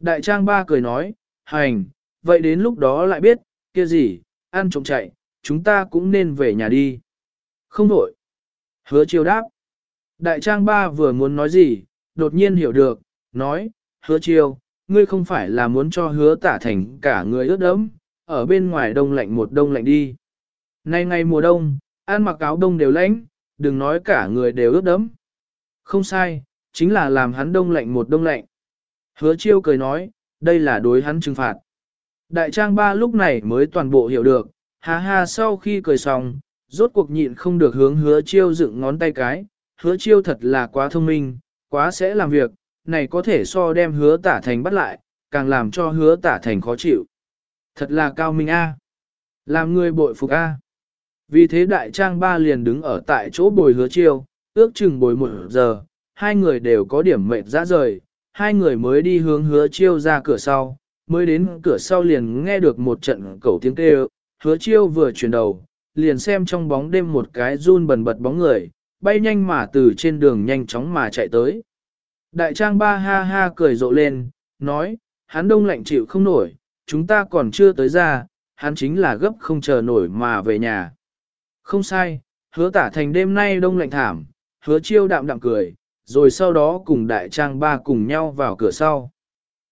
Đại trang ba cười nói, hành, vậy đến lúc đó lại biết, kia gì, ăn trộm chạy, chúng ta cũng nên về nhà đi. Không đổi. Hứa chiêu đáp. Đại trang ba vừa muốn nói gì, đột nhiên hiểu được, nói, hứa chiêu, ngươi không phải là muốn cho hứa tả thành cả người ướt đẫm, ở bên ngoài đông lạnh một đông lạnh đi. Nay ngày mùa đông, ăn mặc áo đông đều lạnh, đừng nói cả người đều ướt đẫm. Không sai, chính là làm hắn đông lạnh một đông lạnh. Hứa chiêu cười nói, đây là đối hắn trừng phạt. Đại trang ba lúc này mới toàn bộ hiểu được, ha ha sau khi cười xong, rốt cuộc nhịn không được hướng hứa chiêu dựng ngón tay cái, hứa chiêu thật là quá thông minh, quá sẽ làm việc, này có thể so đem hứa tả thành bắt lại, càng làm cho hứa tả thành khó chịu. Thật là cao minh a, Làm người bội phục a. Vì thế đại trang ba liền đứng ở tại chỗ bồi hứa chiêu, Ước chừng bồi một giờ, hai người đều có điểm mệt ra rời, hai người mới đi hướng hứa chiêu ra cửa sau, mới đến cửa sau liền nghe được một trận cẩu tiếng kêu, hứa chiêu vừa chuyển đầu, liền xem trong bóng đêm một cái run bần bật bóng người, bay nhanh mà từ trên đường nhanh chóng mà chạy tới. Đại trang ba ha ha cười rộ lên, nói, hắn đông lạnh chịu không nổi, chúng ta còn chưa tới ra, hắn chính là gấp không chờ nổi mà về nhà. Không sai, hứa tả thành đêm nay đông lạnh thảm, hứa chiêu đạm đạm cười, rồi sau đó cùng đại trang ba cùng nhau vào cửa sau.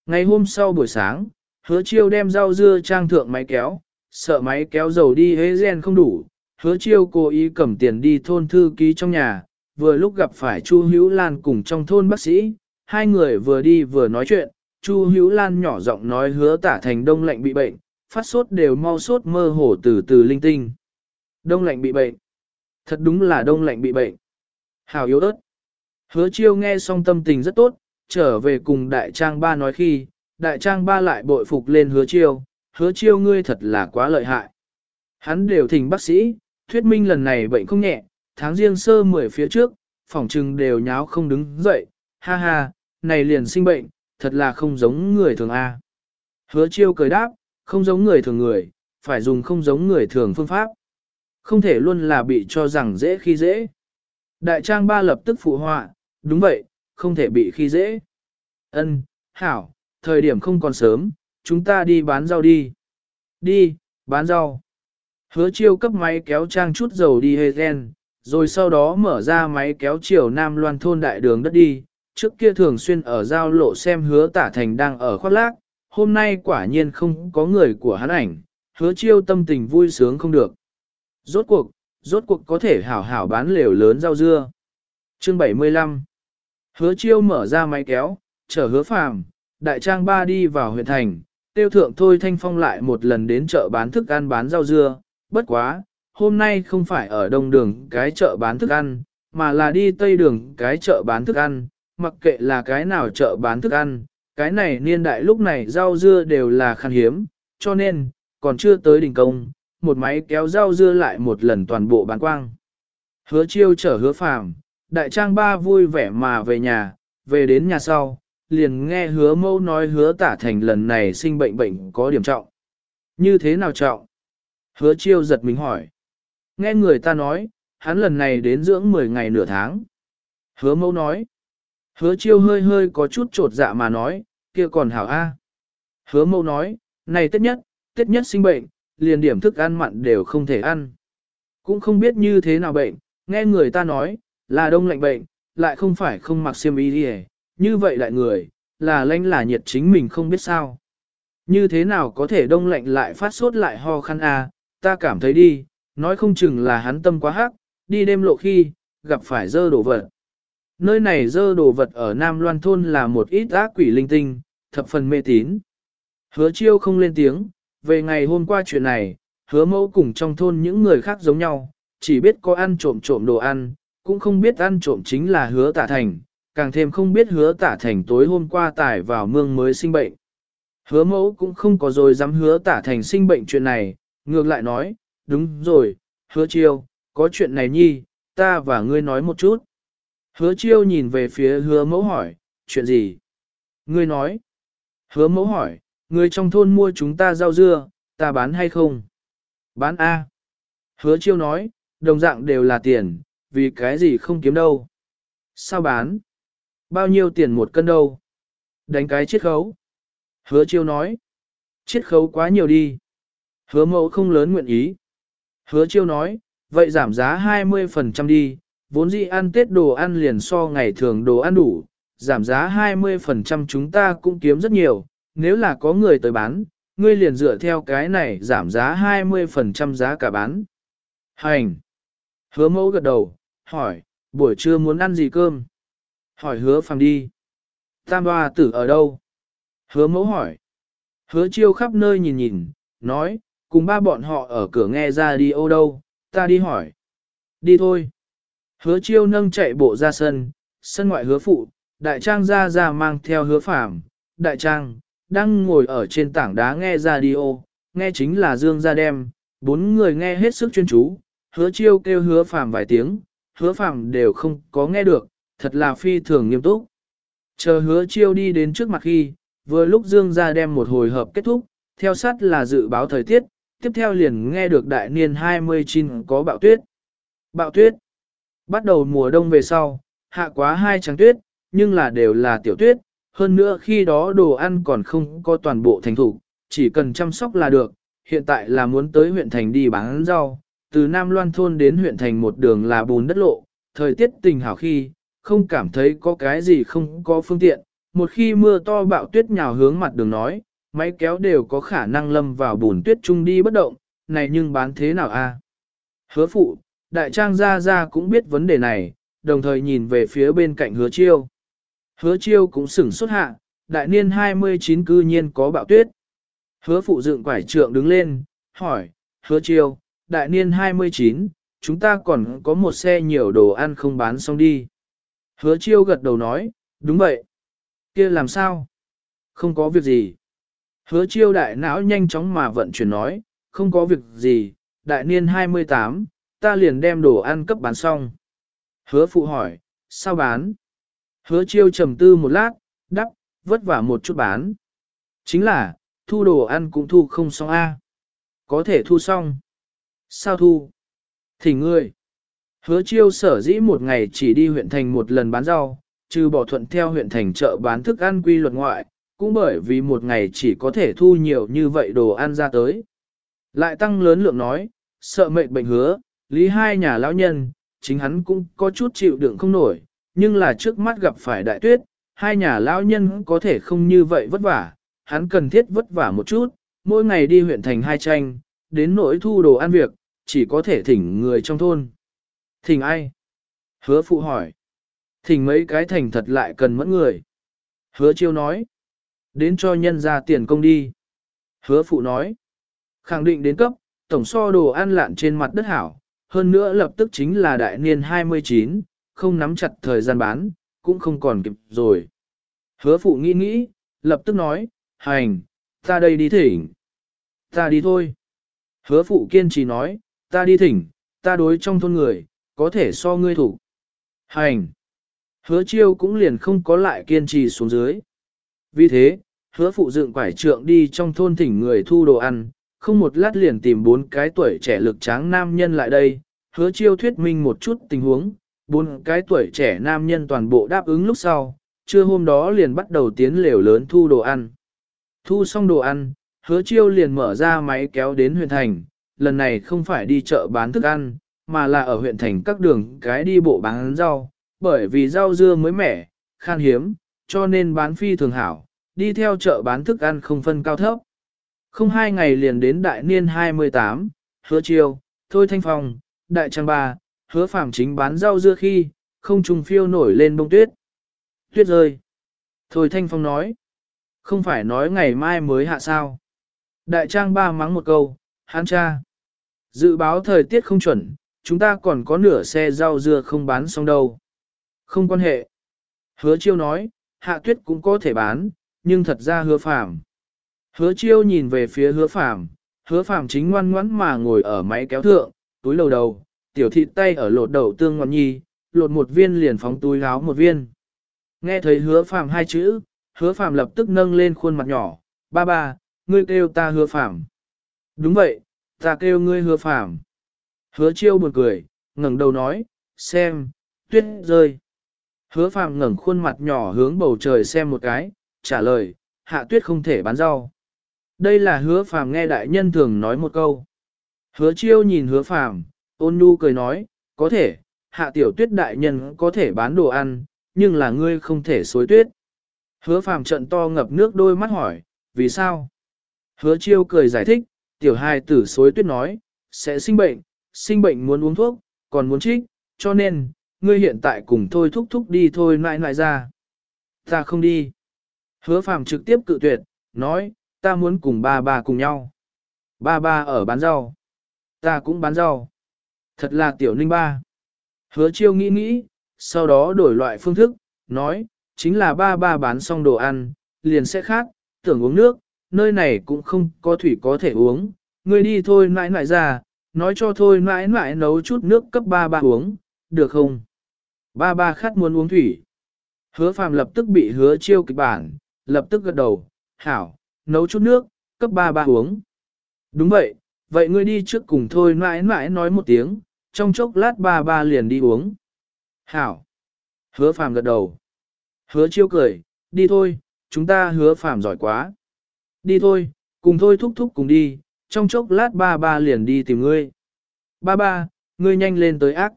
Ngày hôm sau buổi sáng, hứa chiêu đem rau dưa trang thượng máy kéo, sợ máy kéo dầu đi hế gen không đủ, hứa chiêu cố ý cầm tiền đi thôn thư ký trong nhà, vừa lúc gặp phải Chu Hữu Lan cùng trong thôn bác sĩ, hai người vừa đi vừa nói chuyện, Chu Hữu Lan nhỏ giọng nói hứa tả thành đông lạnh bị bệnh, phát sốt đều mau sốt mơ hồ từ từ linh tinh. Đông lạnh bị bệnh. Thật đúng là đông lạnh bị bệnh. Hào yếu ớt. Hứa chiêu nghe xong tâm tình rất tốt, trở về cùng đại trang ba nói khi, đại trang ba lại bội phục lên hứa chiêu, hứa chiêu ngươi thật là quá lợi hại. Hắn đều thỉnh bác sĩ, thuyết minh lần này bệnh không nhẹ, tháng riêng sơ mười phía trước, phòng trừng đều nháo không đứng dậy, ha ha, này liền sinh bệnh, thật là không giống người thường a. Hứa chiêu cười đáp, không giống người thường người, phải dùng không giống người thường phương pháp. Không thể luôn là bị cho rằng dễ khi dễ. Đại trang ba lập tức phụ họa, đúng vậy, không thể bị khi dễ. Ân, hảo, thời điểm không còn sớm, chúng ta đi bán rau đi. Đi, bán rau. Hứa chiêu cấp máy kéo trang chút dầu đi hê gen, rồi sau đó mở ra máy kéo chiều nam loan thôn đại đường đất đi. Trước kia thường xuyên ở giao lộ xem hứa tả thành đang ở khoác lác, hôm nay quả nhiên không có người của hắn ảnh, hứa chiêu tâm tình vui sướng không được. Rốt cuộc, rốt cuộc có thể hảo hảo bán lều lớn rau dưa. Chương 75 Hứa chiêu mở ra máy kéo, chở hứa phàm, đại trang ba đi vào huyện thành, tiêu thượng thôi thanh phong lại một lần đến chợ bán thức ăn bán rau dưa, bất quá, hôm nay không phải ở đông đường cái chợ bán thức ăn, mà là đi tây đường cái chợ bán thức ăn, mặc kệ là cái nào chợ bán thức ăn, cái này niên đại lúc này rau dưa đều là khan hiếm, cho nên, còn chưa tới đỉnh công, một máy kéo rau dưa lại một lần toàn bộ bán quang. Hứa chiêu chở hứa phàm, đại trang ba vui vẻ mà về nhà, về đến nhà sau, liền nghe hứa mâu nói hứa tả thành lần này sinh bệnh bệnh có điểm trọng. Như thế nào trọng? Hứa chiêu giật mình hỏi. Nghe người ta nói, hắn lần này đến dưỡng 10 ngày nửa tháng. Hứa mâu nói. Hứa chiêu hơi hơi có chút trột dạ mà nói, kia còn hảo A. Hứa mâu nói, này tết nhất, tết nhất sinh bệnh, liền điểm thức ăn mặn đều không thể ăn. Cũng không biết như thế nào bệnh, nghe người ta nói, là đông lạnh bệnh, lại không phải không mặc xiêm y đi như vậy lại người, là lanh là nhiệt chính mình không biết sao. Như thế nào có thể đông lạnh lại phát sốt lại ho khăn a? ta cảm thấy đi, nói không chừng là hắn tâm quá hắc, đi đêm lộ khi, gặp phải dơ đồ vật. Nơi này dơ đồ vật ở Nam Loan Thôn là một ít ác quỷ linh tinh, thập phần mê tín. Hứa chiêu không lên tiếng, về ngày hôm qua chuyện này, hứa mẫu cùng trong thôn những người khác giống nhau, chỉ biết có ăn trộm trộm đồ ăn, cũng không biết ăn trộm chính là hứa tả thành, càng thêm không biết hứa tả thành tối hôm qua tải vào mương mới sinh bệnh. Hứa mẫu cũng không có rồi dám hứa tả thành sinh bệnh chuyện này, ngược lại nói, đúng rồi, hứa chiêu, có chuyện này nhi, ta và ngươi nói một chút. Hứa chiêu nhìn về phía hứa mẫu hỏi, chuyện gì? Ngươi nói. Hứa mẫu hỏi, người trong thôn mua chúng ta rau dưa, ta bán hay không? Bán A. Hứa chiêu nói, đồng dạng đều là tiền, vì cái gì không kiếm đâu. Sao bán? Bao nhiêu tiền một cân đâu? Đánh cái chiết khấu. Hứa chiêu nói. Chiết khấu quá nhiều đi. Hứa mẫu không lớn nguyện ý. Hứa chiêu nói, vậy giảm giá 20% đi, vốn dĩ ăn tết đồ ăn liền so ngày thường đồ ăn đủ, giảm giá 20% chúng ta cũng kiếm rất nhiều, nếu là có người tới bán, ngươi liền dựa theo cái này giảm giá 20% giá cả bán. Hành! Hứa mẫu gật đầu, hỏi, buổi trưa muốn ăn gì cơm? Hỏi hứa phàm đi. Tam hoa tử ở đâu? Hứa mẫu hỏi. Hứa chiêu khắp nơi nhìn nhìn, nói, cùng ba bọn họ ở cửa nghe ra đi ô đâu, ta đi hỏi. Đi thôi. Hứa chiêu nâng chạy bộ ra sân, sân ngoại hứa phụ, đại trang ra ra mang theo hứa phàm, đại trang, đang ngồi ở trên tảng đá nghe ra đi ô, nghe chính là Dương gia đem, bốn người nghe hết sức chuyên chú, hứa chiêu kêu hứa phàm vài tiếng, hứa phàm đều không có nghe được, thật là phi thường nghiêm túc. Chờ hứa chiêu đi đến trước mặt khi, vừa lúc Dương ra đem một hồi hợp kết thúc, theo sát là dự báo thời tiết, tiếp theo liền nghe được đại niên 29 có bạo tuyết. Bạo tuyết. Bắt đầu mùa đông về sau, hạ quá hai trắng tuyết, nhưng là đều là tiểu tuyết, hơn nữa khi đó đồ ăn còn không có toàn bộ thành thủ, chỉ cần chăm sóc là được, hiện tại là muốn tới huyện thành đi bán rau, từ Nam Loan thôn đến huyện thành một đường là bùn đất lộ, thời tiết tình hảo khi, không cảm thấy có cái gì không có phương tiện, một khi mưa to bạo tuyết nhào hướng mặt đường nói, máy kéo đều có khả năng lâm vào bùn tuyết trung đi bất động, này nhưng bán thế nào a? Hứa phụ, đại trang gia gia cũng biết vấn đề này, đồng thời nhìn về phía bên cạnh hứa chiêu. Hứa chiêu cũng sửng xuất hạ, đại niên 29 cư nhiên có bạo tuyết. Hứa phụ dựng quải trượng đứng lên, hỏi, hứa chiêu, đại niên 29, chúng ta còn có một xe nhiều đồ ăn không bán xong đi. Hứa chiêu gật đầu nói, đúng vậy. kia làm sao? Không có việc gì. Hứa chiêu đại não nhanh chóng mà vận chuyển nói, không có việc gì, đại niên 28, ta liền đem đồ ăn cấp bán xong. Hứa phụ hỏi, sao bán? Hứa chiêu trầm tư một lát, đắp, vất vả một chút bán. Chính là, thu đồ ăn cũng thu không xong a. Có thể thu xong. Sao thu? Thì ngươi. Hứa chiêu sở dĩ một ngày chỉ đi huyện thành một lần bán rau, trừ bỏ thuận theo huyện thành chợ bán thức ăn quy luật ngoại, cũng bởi vì một ngày chỉ có thể thu nhiều như vậy đồ ăn ra tới. Lại tăng lớn lượng nói, sợ mệnh bệnh hứa, lý hai nhà lão nhân, chính hắn cũng có chút chịu đựng không nổi, nhưng là trước mắt gặp phải đại tuyết, hai nhà lão nhân có thể không như vậy vất vả, hắn cần thiết vất vả một chút, mỗi ngày đi huyện thành hai tranh, đến nỗi thu đồ ăn việc, chỉ có thể thỉnh người trong thôn. Thỉnh ai? Hứa phụ hỏi. Thỉnh mấy cái thành thật lại cần mẫn người. Hứa chiêu nói. Đến cho nhân ra tiền công đi. Hứa phụ nói. Khẳng định đến cấp, tổng so đồ ăn lạn trên mặt đất hảo, hơn nữa lập tức chính là đại niên 29, không nắm chặt thời gian bán, cũng không còn kịp rồi. Hứa phụ nghĩ nghĩ, lập tức nói, hành, ta đây đi thỉnh. Ta đi thôi. Hứa phụ kiên trì nói, ta đi thỉnh, ta đối trong thôn người, có thể so ngươi thủ. Hành. Hứa chiêu cũng liền không có lại kiên trì xuống dưới. Vì thế, hứa phụ dựng quải trượng đi trong thôn thỉnh người thu đồ ăn, không một lát liền tìm bốn cái tuổi trẻ lực tráng nam nhân lại đây, hứa chiêu thuyết minh một chút tình huống, bốn cái tuổi trẻ nam nhân toàn bộ đáp ứng lúc sau, trưa hôm đó liền bắt đầu tiến lều lớn thu đồ ăn. Thu xong đồ ăn, hứa chiêu liền mở ra máy kéo đến huyện thành, lần này không phải đi chợ bán thức ăn, mà là ở huyện thành các đường cái đi bộ bán rau, bởi vì rau dưa mới mẻ, khan hiếm, cho nên bán phi thường hảo, đi theo chợ bán thức ăn không phân cao thấp. Không hai ngày liền đến đại niên 28, hứa chiêu, thôi thanh phong, đại trang ba, hứa phạm chính bán rau dưa khi, không trùng phiêu nổi lên bông tuyết. Tuyết rơi. Thôi thanh phong nói, không phải nói ngày mai mới hạ sao. Đại trang ba mắng một câu, hán cha. Dự báo thời tiết không chuẩn, chúng ta còn có nửa xe rau dưa không bán xong đâu. Không quan hệ. Hứa chiêu nói, hạ tuyết cũng có thể bán, nhưng thật ra hứa phàm. Hứa chiêu nhìn về phía hứa phàm, hứa phàm chính ngoan ngoãn mà ngồi ở máy kéo thượng, túi lầu đầu, tiểu thịt tay ở lột đầu tương ngọn nhi, lột một viên liền phóng túi gáo một viên. Nghe thấy hứa phàm hai chữ, hứa phàm lập tức nâng lên khuôn mặt nhỏ, ba ba, ngươi kêu ta hứa phàm. Đúng vậy, ta kêu ngươi hứa phàm. Hứa chiêu buồn cười, ngẩng đầu nói, xem, tuyết rơi. Hứa phàm ngẩng khuôn mặt nhỏ hướng bầu trời xem một cái, trả lời, hạ tuyết không thể bán rau. Đây là hứa phàm nghe đại nhân thường nói một câu. Hứa chiêu nhìn hứa phàm, ôn nhu cười nói, có thể, hạ tiểu tuyết đại nhân có thể bán đồ ăn, nhưng là ngươi không thể xối tuyết. Hứa phàm trận to ngập nước đôi mắt hỏi, vì sao? Hứa chiêu cười giải thích, tiểu hài tử xối tuyết nói, sẽ sinh bệnh, sinh bệnh muốn uống thuốc, còn muốn trích, cho nên, ngươi hiện tại cùng thôi thúc thúc đi thôi nại nại ra. Ta không đi. Hứa phàm trực tiếp cự tuyệt, nói, ta muốn cùng ba ba cùng nhau. Ba ba ở bán rau. Ta cũng bán rau. Thật là tiểu ninh ba. Hứa chiêu nghĩ nghĩ, sau đó đổi loại phương thức, nói, chính là ba ba bán xong đồ ăn, liền sẽ khác, tưởng uống nước, nơi này cũng không có thủy có thể uống, ngươi đi thôi nãi nãi ra, nói cho thôi nãi nãi nấu chút nước cấp ba ba uống, được không? Ba ba khát muốn uống thủy. Hứa phàm lập tức bị hứa chiêu kịch bản, lập tức gật đầu, hảo, nấu chút nước, cấp ba ba uống. Đúng vậy, vậy ngươi đi trước cùng thôi mãi mãi nói một tiếng, trong chốc lát ba ba liền đi uống. Hảo. Hứa phàm gật đầu. Hứa chiêu cười, đi thôi, chúng ta hứa phàm giỏi quá. Đi thôi, cùng thôi thúc thúc cùng đi, trong chốc lát ba ba liền đi tìm ngươi. Ba ba, ngươi nhanh lên tới ác.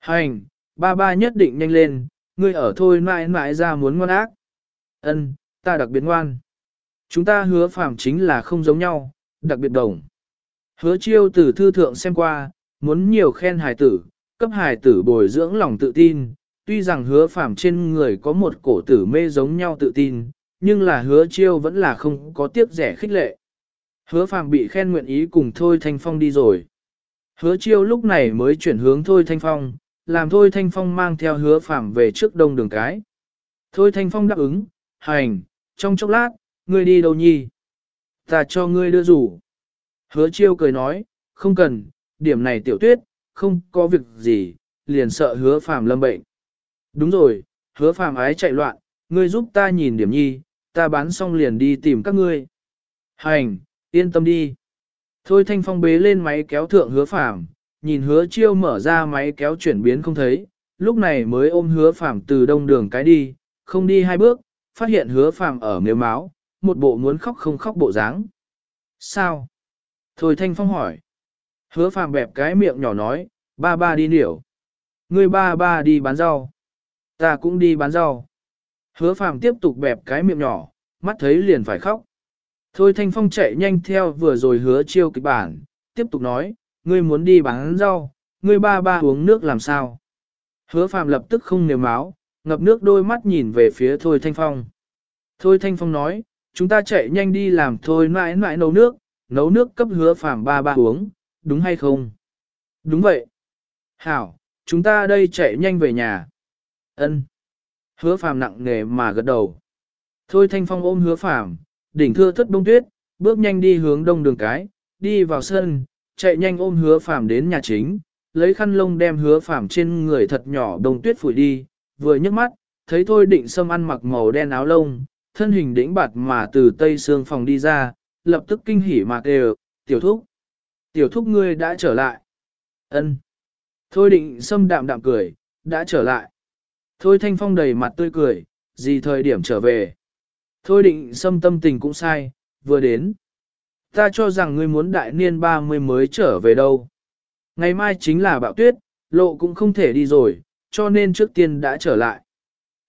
Hành, ba ba nhất định nhanh lên, ngươi ở thôi mãi mãi ra muốn ngoan ác. Ân, ta đặc biệt ngoan. Chúng ta hứa phạm chính là không giống nhau, đặc biệt đồng. Hứa chiêu từ thư thượng xem qua, muốn nhiều khen hài tử, cấp hài tử bồi dưỡng lòng tự tin. Tuy rằng hứa phạm trên người có một cổ tử mê giống nhau tự tin, nhưng là hứa chiêu vẫn là không có tiếc rẻ khích lệ. Hứa phàm bị khen nguyện ý cùng Thôi Thanh Phong đi rồi. Hứa chiêu lúc này mới chuyển hướng Thôi Thanh Phong, làm Thôi Thanh Phong mang theo hứa phàm về trước đông đường cái. Thôi Thanh Phong đáp ứng, hành, trong chốc lát, ngươi đi đâu nhi? Ta cho ngươi đưa rủ. Hứa chiêu cười nói, không cần, điểm này tiểu tuyết, không có việc gì, liền sợ hứa phàm lâm bệnh. Đúng rồi, hứa phàm ái chạy loạn, ngươi giúp ta nhìn điểm nhi, ta bán xong liền đi tìm các ngươi. Hành, yên tâm đi. Thôi thanh phong bế lên máy kéo thượng hứa phàm, nhìn hứa chiêu mở ra máy kéo chuyển biến không thấy, lúc này mới ôm hứa phàm từ đông đường cái đi, không đi hai bước, phát hiện hứa phàm ở nếu máu, một bộ muốn khóc không khóc bộ dáng. Sao? Thôi thanh phong hỏi. Hứa phàm bẹp cái miệng nhỏ nói, ba ba đi điểu. Ngươi ba ba đi bán rau. Ta cũng đi bán rau. Hứa phàm tiếp tục bẹp cái miệng nhỏ, mắt thấy liền phải khóc. Thôi thanh phong chạy nhanh theo vừa rồi hứa chiêu kịch bản, tiếp tục nói, ngươi muốn đi bán rau, ngươi ba ba uống nước làm sao. Hứa phàm lập tức không nề máu, ngập nước đôi mắt nhìn về phía Thôi Thanh Phong. Thôi Thanh Phong nói, chúng ta chạy nhanh đi làm thôi mãi mãi nấu nước, nấu nước cấp hứa phàm ba ba uống, đúng hay không? Đúng vậy. Hảo, chúng ta đây chạy nhanh về nhà. Ân. Hứa phàm nặng nề mà gật đầu. Thôi Thanh Phong ôm hứa phàm, đỉnh thưa thất bông tuyết, bước nhanh đi hướng đông đường cái, đi vào sân, chạy nhanh ôm hứa phàm đến nhà chính, lấy khăn lông đem hứa phàm trên người thật nhỏ đông tuyết phủi đi, vừa nhấc mắt, thấy thôi định sâm ăn mặc màu đen áo lông, thân hình đĩnh bạt mà từ tây xương phòng đi ra, lập tức kinh hỉ mà kêu, tiểu thúc. Tiểu thúc ngươi đã trở lại. ân Thôi định sâm đạm đạm cười, đã trở lại. Thôi thanh phong đầy mặt tươi cười, gì thời điểm trở về. Thôi định sâm tâm tình cũng sai, vừa đến. Ta cho rằng ngươi muốn đại niên 30 mới trở về đâu. Ngày mai chính là bão tuyết, lộ cũng không thể đi rồi, cho nên trước tiên đã trở lại.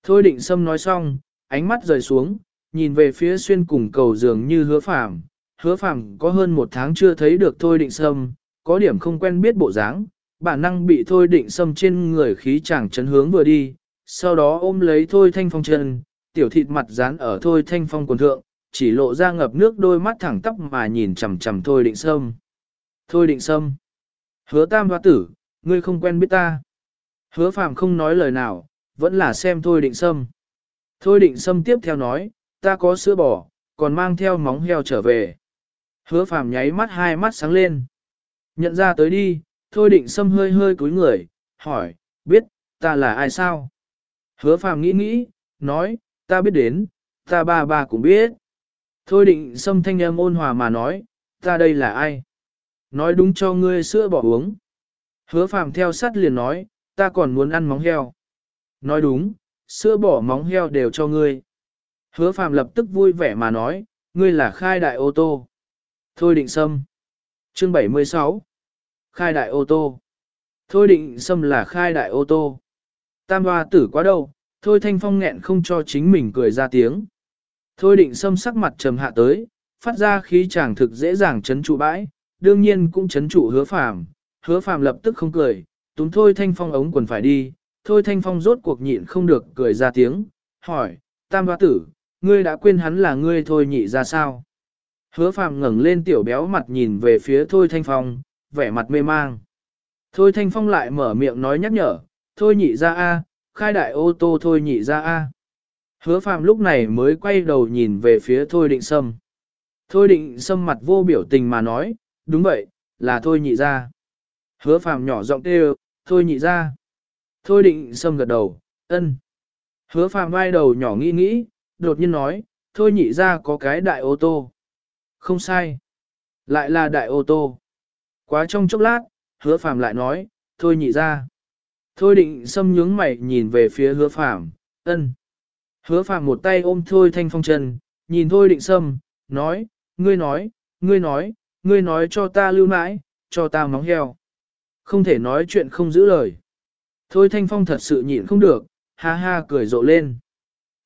Thôi định sâm nói xong, ánh mắt rời xuống, nhìn về phía xuyên cùng cầu dường như hứa phàm. Hứa phàm có hơn một tháng chưa thấy được thôi định sâm, có điểm không quen biết bộ dáng, bản năng bị thôi định sâm trên người khí chẳng chấn hướng vừa đi, sau đó ôm lấy thôi thanh phong chân, tiểu thịt mặt dán ở thôi thanh phong quần thượng, chỉ lộ ra ngập nước đôi mắt thẳng tắp mà nhìn chằm chằm thôi định sâm. Thôi định sâm. Hứa tam hoa tử, ngươi không quen biết ta. Hứa phàm không nói lời nào, vẫn là xem thôi định sâm. Thôi định sâm tiếp theo nói, ta có sữa bò, còn mang theo móng heo trở về. Hứa phàm nháy mắt hai mắt sáng lên. Nhận ra tới đi, thôi định sâm hơi hơi cúi người, hỏi, biết, ta là ai sao? Hứa phàm nghĩ nghĩ, nói, ta biết đến, ta ba ba cũng biết. Thôi định sâm thanh âm ôn hòa mà nói, ta đây là ai? Nói đúng cho ngươi sữa bỏ uống. Hứa phàm theo sát liền nói, ta còn muốn ăn móng heo. Nói đúng, sữa bỏ móng heo đều cho ngươi. Hứa phàm lập tức vui vẻ mà nói, ngươi là khai đại ô tô. Thôi định sâm. Chương 76. Khai đại ô tô. Thôi định sâm là khai đại ô tô. Tam hoa tử quá đâu, thôi thanh phong nghẹn không cho chính mình cười ra tiếng. Thôi định xâm sắc mặt trầm hạ tới, phát ra khí chàng thực dễ dàng chấn trụ bãi, đương nhiên cũng chấn trụ hứa phàm. Hứa phàm lập tức không cười, túm thôi thanh phong ống quần phải đi, thôi thanh phong rốt cuộc nhịn không được cười ra tiếng, hỏi, tam hoa tử, ngươi đã quên hắn là ngươi thôi nhị ra sao? Hứa phàm ngẩng lên tiểu béo mặt nhìn về phía thôi thanh phong, vẻ mặt mê mang. Thôi thanh phong lại mở miệng nói nhắc nhở, thôi nhị ra a, khai đại ô tô thôi nhị ra a. Hứa Phạm lúc này mới quay đầu nhìn về phía thôi định sâm. Thôi định sâm mặt vô biểu tình mà nói, đúng vậy, là thôi nhị ra. Hứa Phạm nhỏ giọng kêu, thôi nhị ra. Thôi định Sâm gật đầu, ân. Hứa Phạm vai đầu nhỏ nghĩ nghĩ, đột nhiên nói, thôi nhị ra có cái đại ô tô. Không sai. Lại là đại ô tô. Quá trong chốc lát, hứa Phạm lại nói, thôi nhị ra. Thôi định xâm nhướng mày nhìn về phía hứa phàm, ân. Hứa phàm một tay ôm thôi thanh phong chân, nhìn thôi định xâm, nói, ngươi nói, ngươi nói, ngươi nói cho ta lưu nãi, cho ta móng heo. Không thể nói chuyện không giữ lời. Thôi thanh phong thật sự nhịn không được, ha ha cười rộ lên.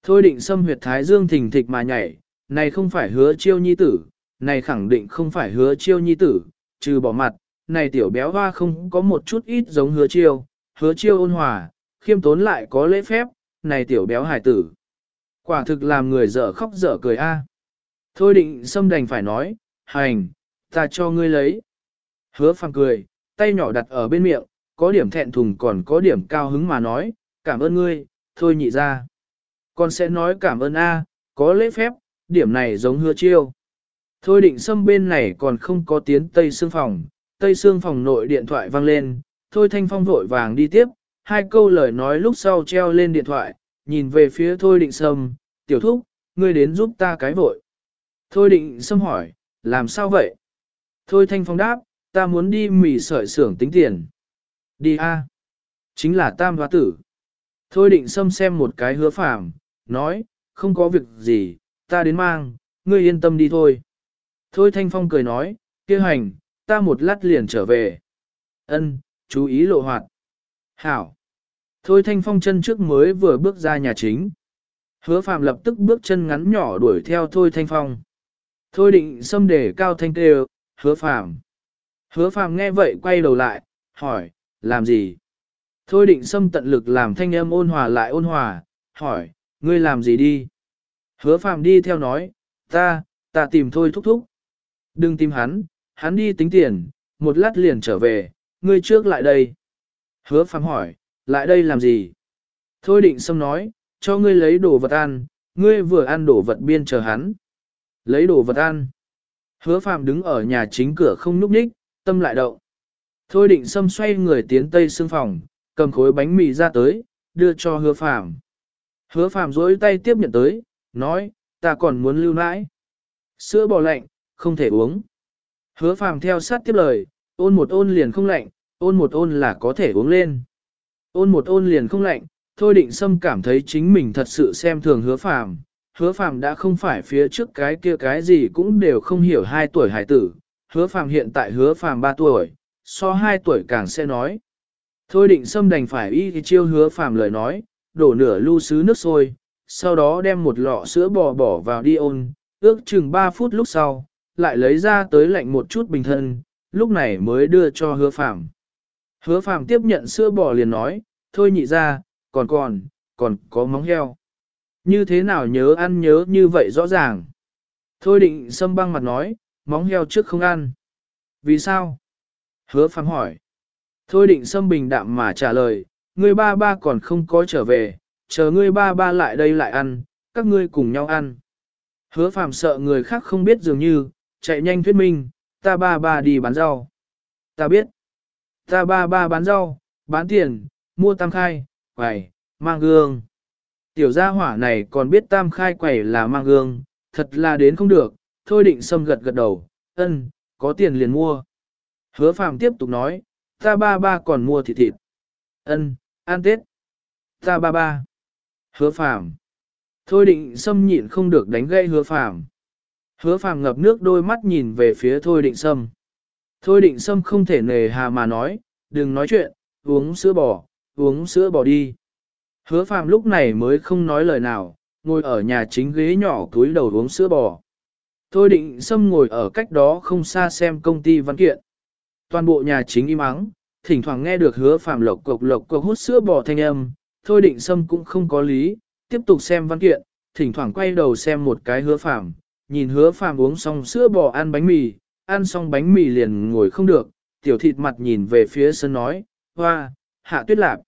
Thôi định xâm huyệt thái dương thình thịch mà nhảy, này không phải hứa chiêu nhi tử, này khẳng định không phải hứa chiêu nhi tử, trừ bỏ mặt, này tiểu béo hoa không có một chút ít giống hứa chiêu, hứa chiêu ôn hòa, khiêm tốn lại có lễ phép, này tiểu béo hải tử. Quả thực làm người dở khóc dở cười a. Thôi định xâm đành phải nói, hành, ta cho ngươi lấy. Hứa phàng cười, tay nhỏ đặt ở bên miệng, có điểm thẹn thùng còn có điểm cao hứng mà nói, cảm ơn ngươi, thôi nhị ra. Con sẽ nói cảm ơn A, có lễ phép, điểm này giống hứa chiêu. Thôi định xâm bên này còn không có tiến tây xương phòng, tây xương phòng nội điện thoại vang lên, thôi thanh phong vội vàng đi tiếp, hai câu lời nói lúc sau treo lên điện thoại, nhìn về phía thôi định sâm, tiểu thúc, ngươi đến giúp ta cái vội. Thôi định sâm hỏi, làm sao vậy? Thôi thanh phong đáp, ta muốn đi mỉ sợi xưởng tính tiền. Đi a, Chính là tam hóa tử. Thôi định sâm xem một cái hứa phàm, nói, không có việc gì, ta đến mang, ngươi yên tâm đi thôi. Thôi thanh phong cười nói, kia hành, ta một lát liền trở về. Ân, chú ý lộ hoạt. Hảo. Thôi thanh phong chân trước mới vừa bước ra nhà chính. Hứa phạm lập tức bước chân ngắn nhỏ đuổi theo thôi thanh phong. Thôi định xâm để cao thanh tê hứa phạm Hứa phạm nghe vậy quay đầu lại, hỏi, làm gì? Thôi định xâm tận lực làm thanh âm ôn hòa lại ôn hòa, hỏi, ngươi làm gì đi? Hứa phạm đi theo nói, ta, ta tìm thôi thúc thúc. Đừng tìm hắn, hắn đi tính tiền, một lát liền trở về, ngươi trước lại đây. Hứa phàm hỏi, lại đây làm gì? Thôi định xâm nói, cho ngươi lấy đồ vật ăn, ngươi vừa ăn đồ vật biên chờ hắn. Lấy đồ vật ăn. Hứa phàm đứng ở nhà chính cửa không núp ních, tâm lại động. Thôi định xâm xoay người tiến tây xương phòng, cầm khối bánh mì ra tới, đưa cho hứa phàm. Hứa phàm dối tay tiếp nhận tới, nói, ta còn muốn lưu nãi. Sữa bò lạnh, không thể uống. Hứa phàm theo sát tiếp lời, ôn một ôn liền không lạnh, ôn một ôn là có thể uống lên. Ôn một ôn liền không lạnh, thôi định sâm cảm thấy chính mình thật sự xem thường hứa phàm. Hứa phàm đã không phải phía trước cái kia cái gì cũng đều không hiểu hai tuổi hải tử. Hứa phàm hiện tại hứa phàm ba tuổi, so hai tuổi càng sẽ nói. Thôi định sâm đành phải y chiêu hứa phàm lời nói, đổ nửa lu sứ nước sôi, sau đó đem một lọ sữa bò bỏ vào đi ôn, ước chừng 3 phút lúc sau, lại lấy ra tới lạnh một chút bình thân, lúc này mới đưa cho hứa phàm. Hứa phàm tiếp nhận sữa bò liền nói, thôi nhị ra, còn còn, còn có móng heo. Như thế nào nhớ ăn nhớ như vậy rõ ràng. Thôi định sâm băng mặt nói, móng heo trước không ăn. Vì sao? Hứa phàm hỏi. Thôi định sâm bình đạm mà trả lời, ngươi ba ba còn không có trở về, chờ ngươi ba ba lại đây lại ăn, các ngươi cùng nhau ăn. Hứa phàm sợ người khác không biết dường như, chạy nhanh thuyết minh, ta ba ba đi bán rau. Ta biết. Ta ba ba bán rau, bán tiền, mua tam khai, quẩy, mang gương. Tiểu gia hỏa này còn biết tam khai quẩy là mang gương, thật là đến không được, thôi định xâm gật gật đầu, ân, có tiền liền mua. Hứa phàm tiếp tục nói, ta ba ba còn mua thịt thịt. Ân, ăn tết. Ta ba ba. Hứa phàm. Thôi định xâm nhịn không được đánh gây hứa phàm. Hứa phàm ngập nước đôi mắt nhìn về phía thôi định sâm. Thôi định sâm không thể nề hà mà nói, đừng nói chuyện, uống sữa bò, uống sữa bò đi. Hứa phàm lúc này mới không nói lời nào, ngồi ở nhà chính ghế nhỏ túi đầu uống sữa bò. Thôi định sâm ngồi ở cách đó không xa xem công ty văn kiện. Toàn bộ nhà chính im ắng, thỉnh thoảng nghe được hứa phàm lộc cộc lộc cộc hút sữa bò thanh âm, thôi định sâm cũng không có lý, tiếp tục xem văn kiện, thỉnh thoảng quay đầu xem một cái hứa phàm, nhìn hứa phàm uống xong sữa bò ăn bánh mì, ăn xong bánh mì liền ngồi không được, tiểu thịt mặt nhìn về phía sân nói, hoa, hạ tuyết lạp.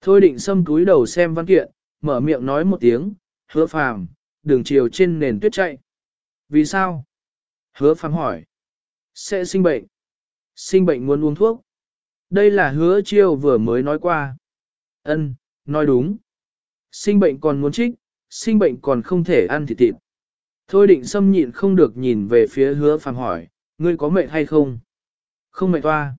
Thôi định xâm túi đầu xem văn kiện, mở miệng nói một tiếng, hứa phàm, đường chiều trên nền tuyết chạy. Vì sao? Hứa phàm hỏi. Sẽ sinh bệnh. Sinh bệnh muốn uống thuốc. Đây là hứa chiêu vừa mới nói qua. Ân, nói đúng. Sinh bệnh còn muốn trích, sinh bệnh còn không thể ăn thịt thịt. Thôi định xâm nhịn không được nhìn về phía hứa phàm hỏi, ngươi có mệt hay không? Không mệt toa.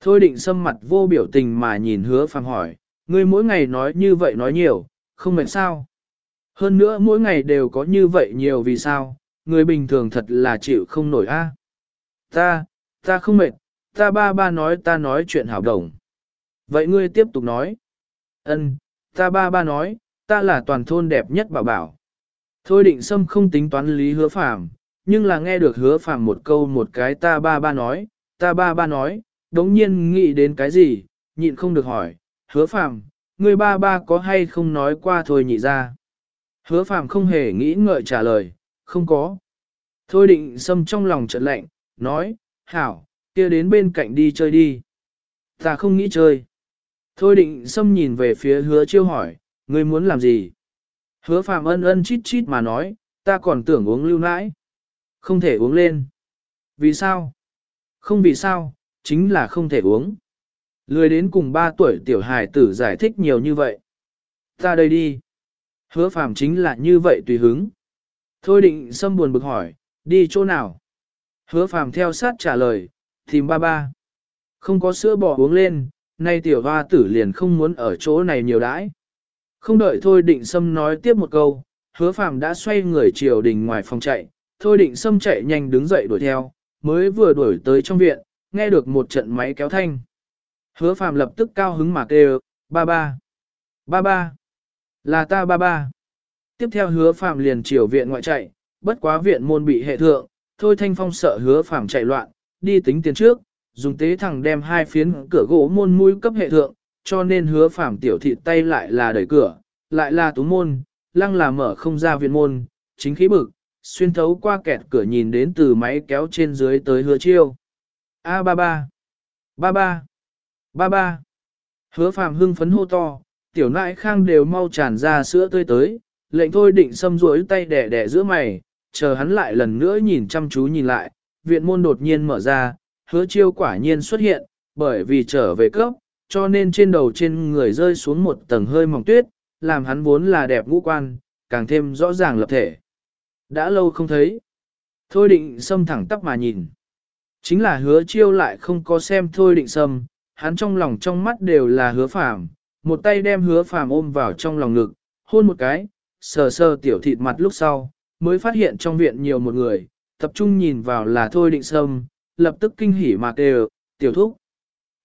Thôi định xâm mặt vô biểu tình mà nhìn hứa phàm hỏi, ngươi mỗi ngày nói như vậy nói nhiều, không mệt sao? Hơn nữa mỗi ngày đều có như vậy nhiều vì sao, người bình thường thật là chịu không nổi a. Ta, ta không mệt, ta ba ba nói ta nói chuyện hảo đồng. Vậy ngươi tiếp tục nói. Ân, ta ba ba nói, ta là toàn thôn đẹp nhất bảo bảo. Thôi định sâm không tính toán lý hứa phạm, nhưng là nghe được hứa phạm một câu một cái ta ba ba nói, ta ba ba nói, đống nhiên nghĩ đến cái gì, nhịn không được hỏi, hứa phạm, người ba ba có hay không nói qua thôi nhị ra. Hứa phạm không hề nghĩ ngợi trả lời, không có. Thôi định sâm trong lòng trận lạnh, nói, hảo, kia đến bên cạnh đi chơi đi. Ta không nghĩ chơi. Thôi định sâm nhìn về phía hứa chiêu hỏi, ngươi muốn làm gì? Hứa phàm ân ân chít chít mà nói, ta còn tưởng uống lưu nãi. Không thể uống lên. Vì sao? Không vì sao, chính là không thể uống. Lười đến cùng ba tuổi tiểu hài tử giải thích nhiều như vậy. Ta đây đi. Hứa phàm chính là như vậy tùy hứng. Thôi định xâm buồn bực hỏi, đi chỗ nào? Hứa phàm theo sát trả lời, tìm ba ba. Không có sữa bò uống lên, nay tiểu hoa tử liền không muốn ở chỗ này nhiều đãi. Không đợi thôi định sâm nói tiếp một câu, hứa phàm đã xoay người chiều đình ngoài phòng chạy, thôi định sâm chạy nhanh đứng dậy đuổi theo, mới vừa đuổi tới trong viện, nghe được một trận máy kéo thanh. Hứa phàm lập tức cao hứng mà kêu, ba ba, ba ba, là ta ba ba. Tiếp theo hứa phàm liền chiều viện ngoại chạy, bất quá viện môn bị hệ thượng, thôi thanh phong sợ hứa phàm chạy loạn, đi tính tiền trước, dùng tế thẳng đem hai phiến cửa gỗ môn mũi cấp hệ thượng, cho nên hứa phàm tiểu thị tay lại là đẩy cửa, lại là tú môn, lăng là mở không ra viện môn, chính khí bực, xuyên thấu qua kẹt cửa nhìn đến từ máy kéo trên dưới tới hứa chiêu. A ba ba, ba ba, ba ba. Hứa phàm hưng phấn hô to, tiểu nãi khang đều mau tràn ra sữa tươi tới, lệnh thôi định xâm rối tay đẻ đẻ giữa mày, chờ hắn lại lần nữa nhìn chăm chú nhìn lại, viện môn đột nhiên mở ra, hứa chiêu quả nhiên xuất hiện, bởi vì trở về cấp, cho nên trên đầu trên người rơi xuống một tầng hơi mỏng tuyết, làm hắn vốn là đẹp ngũ quan, càng thêm rõ ràng lập thể. Đã lâu không thấy. Thôi định Sâm thẳng tắp mà nhìn. Chính là hứa chiêu lại không có xem thôi định Sâm, hắn trong lòng trong mắt đều là hứa phàm, một tay đem hứa phàm ôm vào trong lòng ngực, hôn một cái, sờ sờ tiểu thịt mặt lúc sau, mới phát hiện trong viện nhiều một người, tập trung nhìn vào là thôi định sâm, lập tức kinh hỉ mà kêu, tiểu thúc.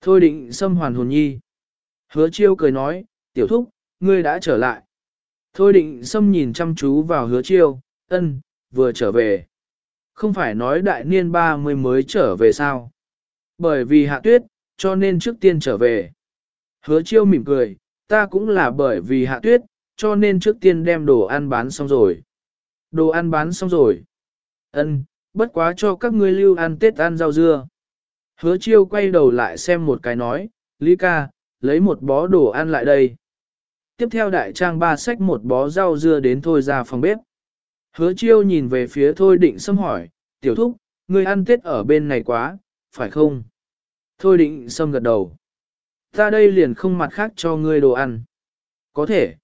Thôi định sâm hoàn hồn nhi. Hứa chiêu cười nói, tiểu thúc, ngươi đã trở lại. Thôi định sâm nhìn chăm chú vào hứa chiêu, ân, vừa trở về. Không phải nói đại niên ba mươi mới trở về sao? Bởi vì hạ tuyết, cho nên trước tiên trở về. Hứa chiêu mỉm cười, ta cũng là bởi vì hạ tuyết, cho nên trước tiên đem đồ ăn bán xong rồi. Đồ ăn bán xong rồi. Ân, bất quá cho các ngươi lưu ăn tết ăn rau dưa. Hứa chiêu quay đầu lại xem một cái nói, Lý ca, lấy một bó đồ ăn lại đây. Tiếp theo đại trang ba sách một bó rau dưa đến thôi ra phòng bếp. Hứa chiêu nhìn về phía thôi định xâm hỏi, tiểu thúc, ngươi ăn tết ở bên này quá, phải không? Thôi định xâm gật đầu. Ta đây liền không mặt khác cho ngươi đồ ăn. Có thể.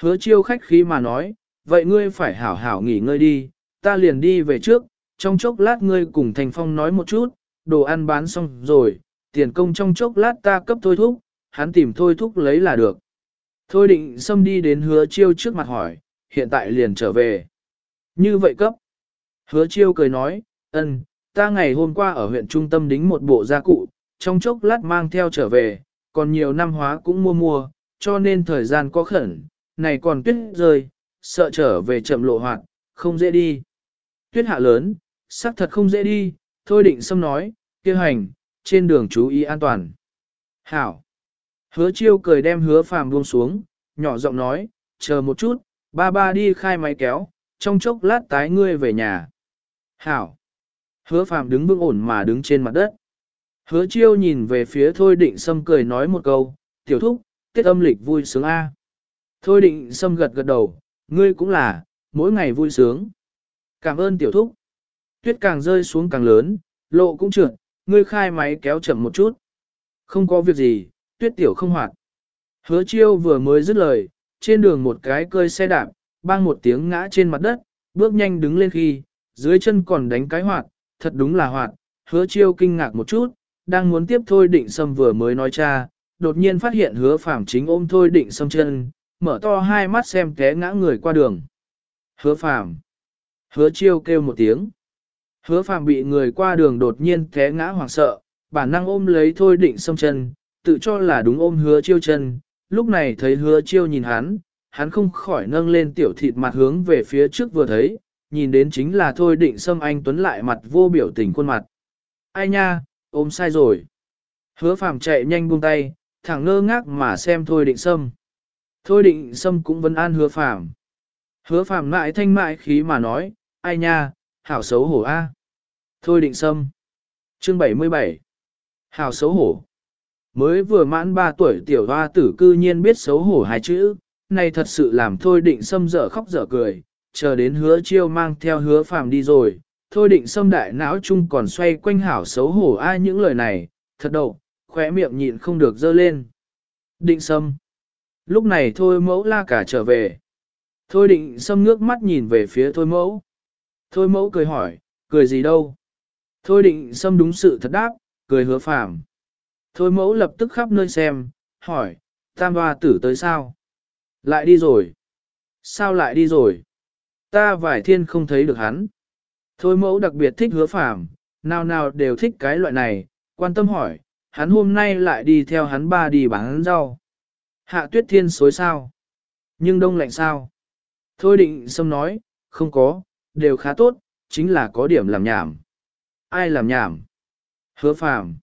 Hứa chiêu khách khí mà nói, vậy ngươi phải hảo hảo nghỉ ngơi đi, ta liền đi về trước, trong chốc lát ngươi cùng Thành Phong nói một chút, đồ ăn bán xong rồi, tiền công trong chốc lát ta cấp thôi thúc, hắn tìm thôi thúc lấy là được. Thôi định xâm đi đến hứa chiêu trước mặt hỏi, hiện tại liền trở về. Như vậy cấp. Hứa chiêu cười nói, ân, ta ngày hôm qua ở huyện trung tâm đính một bộ gia cụ, trong chốc lát mang theo trở về, còn nhiều năm hóa cũng mua mua, cho nên thời gian có khẩn, này còn tuyết rơi, sợ trở về chậm lộ hoạt, không dễ đi. Tuyết hạ lớn, xác thật không dễ đi, thôi định xâm nói, kêu hành, trên đường chú ý an toàn. Hảo. Hứa chiêu cười đem hứa phàm buông xuống, nhỏ giọng nói, chờ một chút, ba ba đi khai máy kéo, trong chốc lát tái ngươi về nhà. Hảo. Hứa phàm đứng vững ổn mà đứng trên mặt đất. Hứa chiêu nhìn về phía thôi định xâm cười nói một câu, tiểu thúc, tiết âm lịch vui sướng A. Thôi định xâm gật gật đầu, ngươi cũng là, mỗi ngày vui sướng. Cảm ơn tiểu thúc. Tuyết càng rơi xuống càng lớn, lộ cũng trượt, ngươi khai máy kéo chậm một chút. Không có việc gì, tuyết tiểu không hoạt. Hứa chiêu vừa mới dứt lời, trên đường một cái cơi xe đạp, bang một tiếng ngã trên mặt đất, bước nhanh đứng lên khi, dưới chân còn đánh cái hoạt, thật đúng là hoạt, hứa chiêu kinh ngạc một chút, đang muốn tiếp thôi định sâm vừa mới nói cha, đột nhiên phát hiện hứa phàm chính ôm thôi định sâm chân, mở to hai mắt xem té ngã người qua đường. Hứa phàm. Hứa chiêu kêu một tiếng. Hứa phàm bị người qua đường đột nhiên té ngã hoảng sợ, bản năng ôm lấy thôi định sâm chân, tự cho là đúng ôm hứa chiêu chân, lúc này thấy hứa chiêu nhìn hắn, hắn không khỏi nâng lên tiểu thịt mặt hướng về phía trước vừa thấy, nhìn đến chính là thôi định sâm anh tuấn lại mặt vô biểu tình khuôn mặt. Ai nha, ôm sai rồi. Hứa phàm chạy nhanh buông tay, thẳng ngơ ngác mà xem thôi định sâm. Thôi định sâm cũng vẫn an hứa phàm. Hứa phàm mãi thanh mại khí mà nói, ai nha, hảo xấu hổ a. Thôi định sâm. Chương 77. Hảo xấu hổ. Mới vừa mãn 3 tuổi tiểu hoa tử cư nhiên biết xấu hổ hai chữ, này thật sự làm thôi định sâm dở khóc dở cười, chờ đến hứa chiêu mang theo hứa phàm đi rồi, thôi định sâm đại não chung còn xoay quanh hảo xấu hổ ai những lời này, thật đậu, khóe miệng nhịn không được dơ lên. Định sâm. Lúc này thôi mẫu la cả trở về. Thôi định sâm ngước mắt nhìn về phía thôi mẫu. Thôi mẫu cười hỏi, cười gì đâu. Thôi định xâm đúng sự thật đáp, cười hứa phàm. Thôi mẫu lập tức khắp nơi xem, hỏi, tam hoa tử tới sao? Lại đi rồi. Sao lại đi rồi? Ta vải thiên không thấy được hắn. Thôi mẫu đặc biệt thích hứa phàm, nào nào đều thích cái loại này, quan tâm hỏi, hắn hôm nay lại đi theo hắn ba đi bán rau. Hạ tuyết thiên xối sao? Nhưng đông lạnh sao? Thôi định xâm nói, không có, đều khá tốt, chính là có điểm làm nhảm. Ai làm nhảm? Hứa phàm.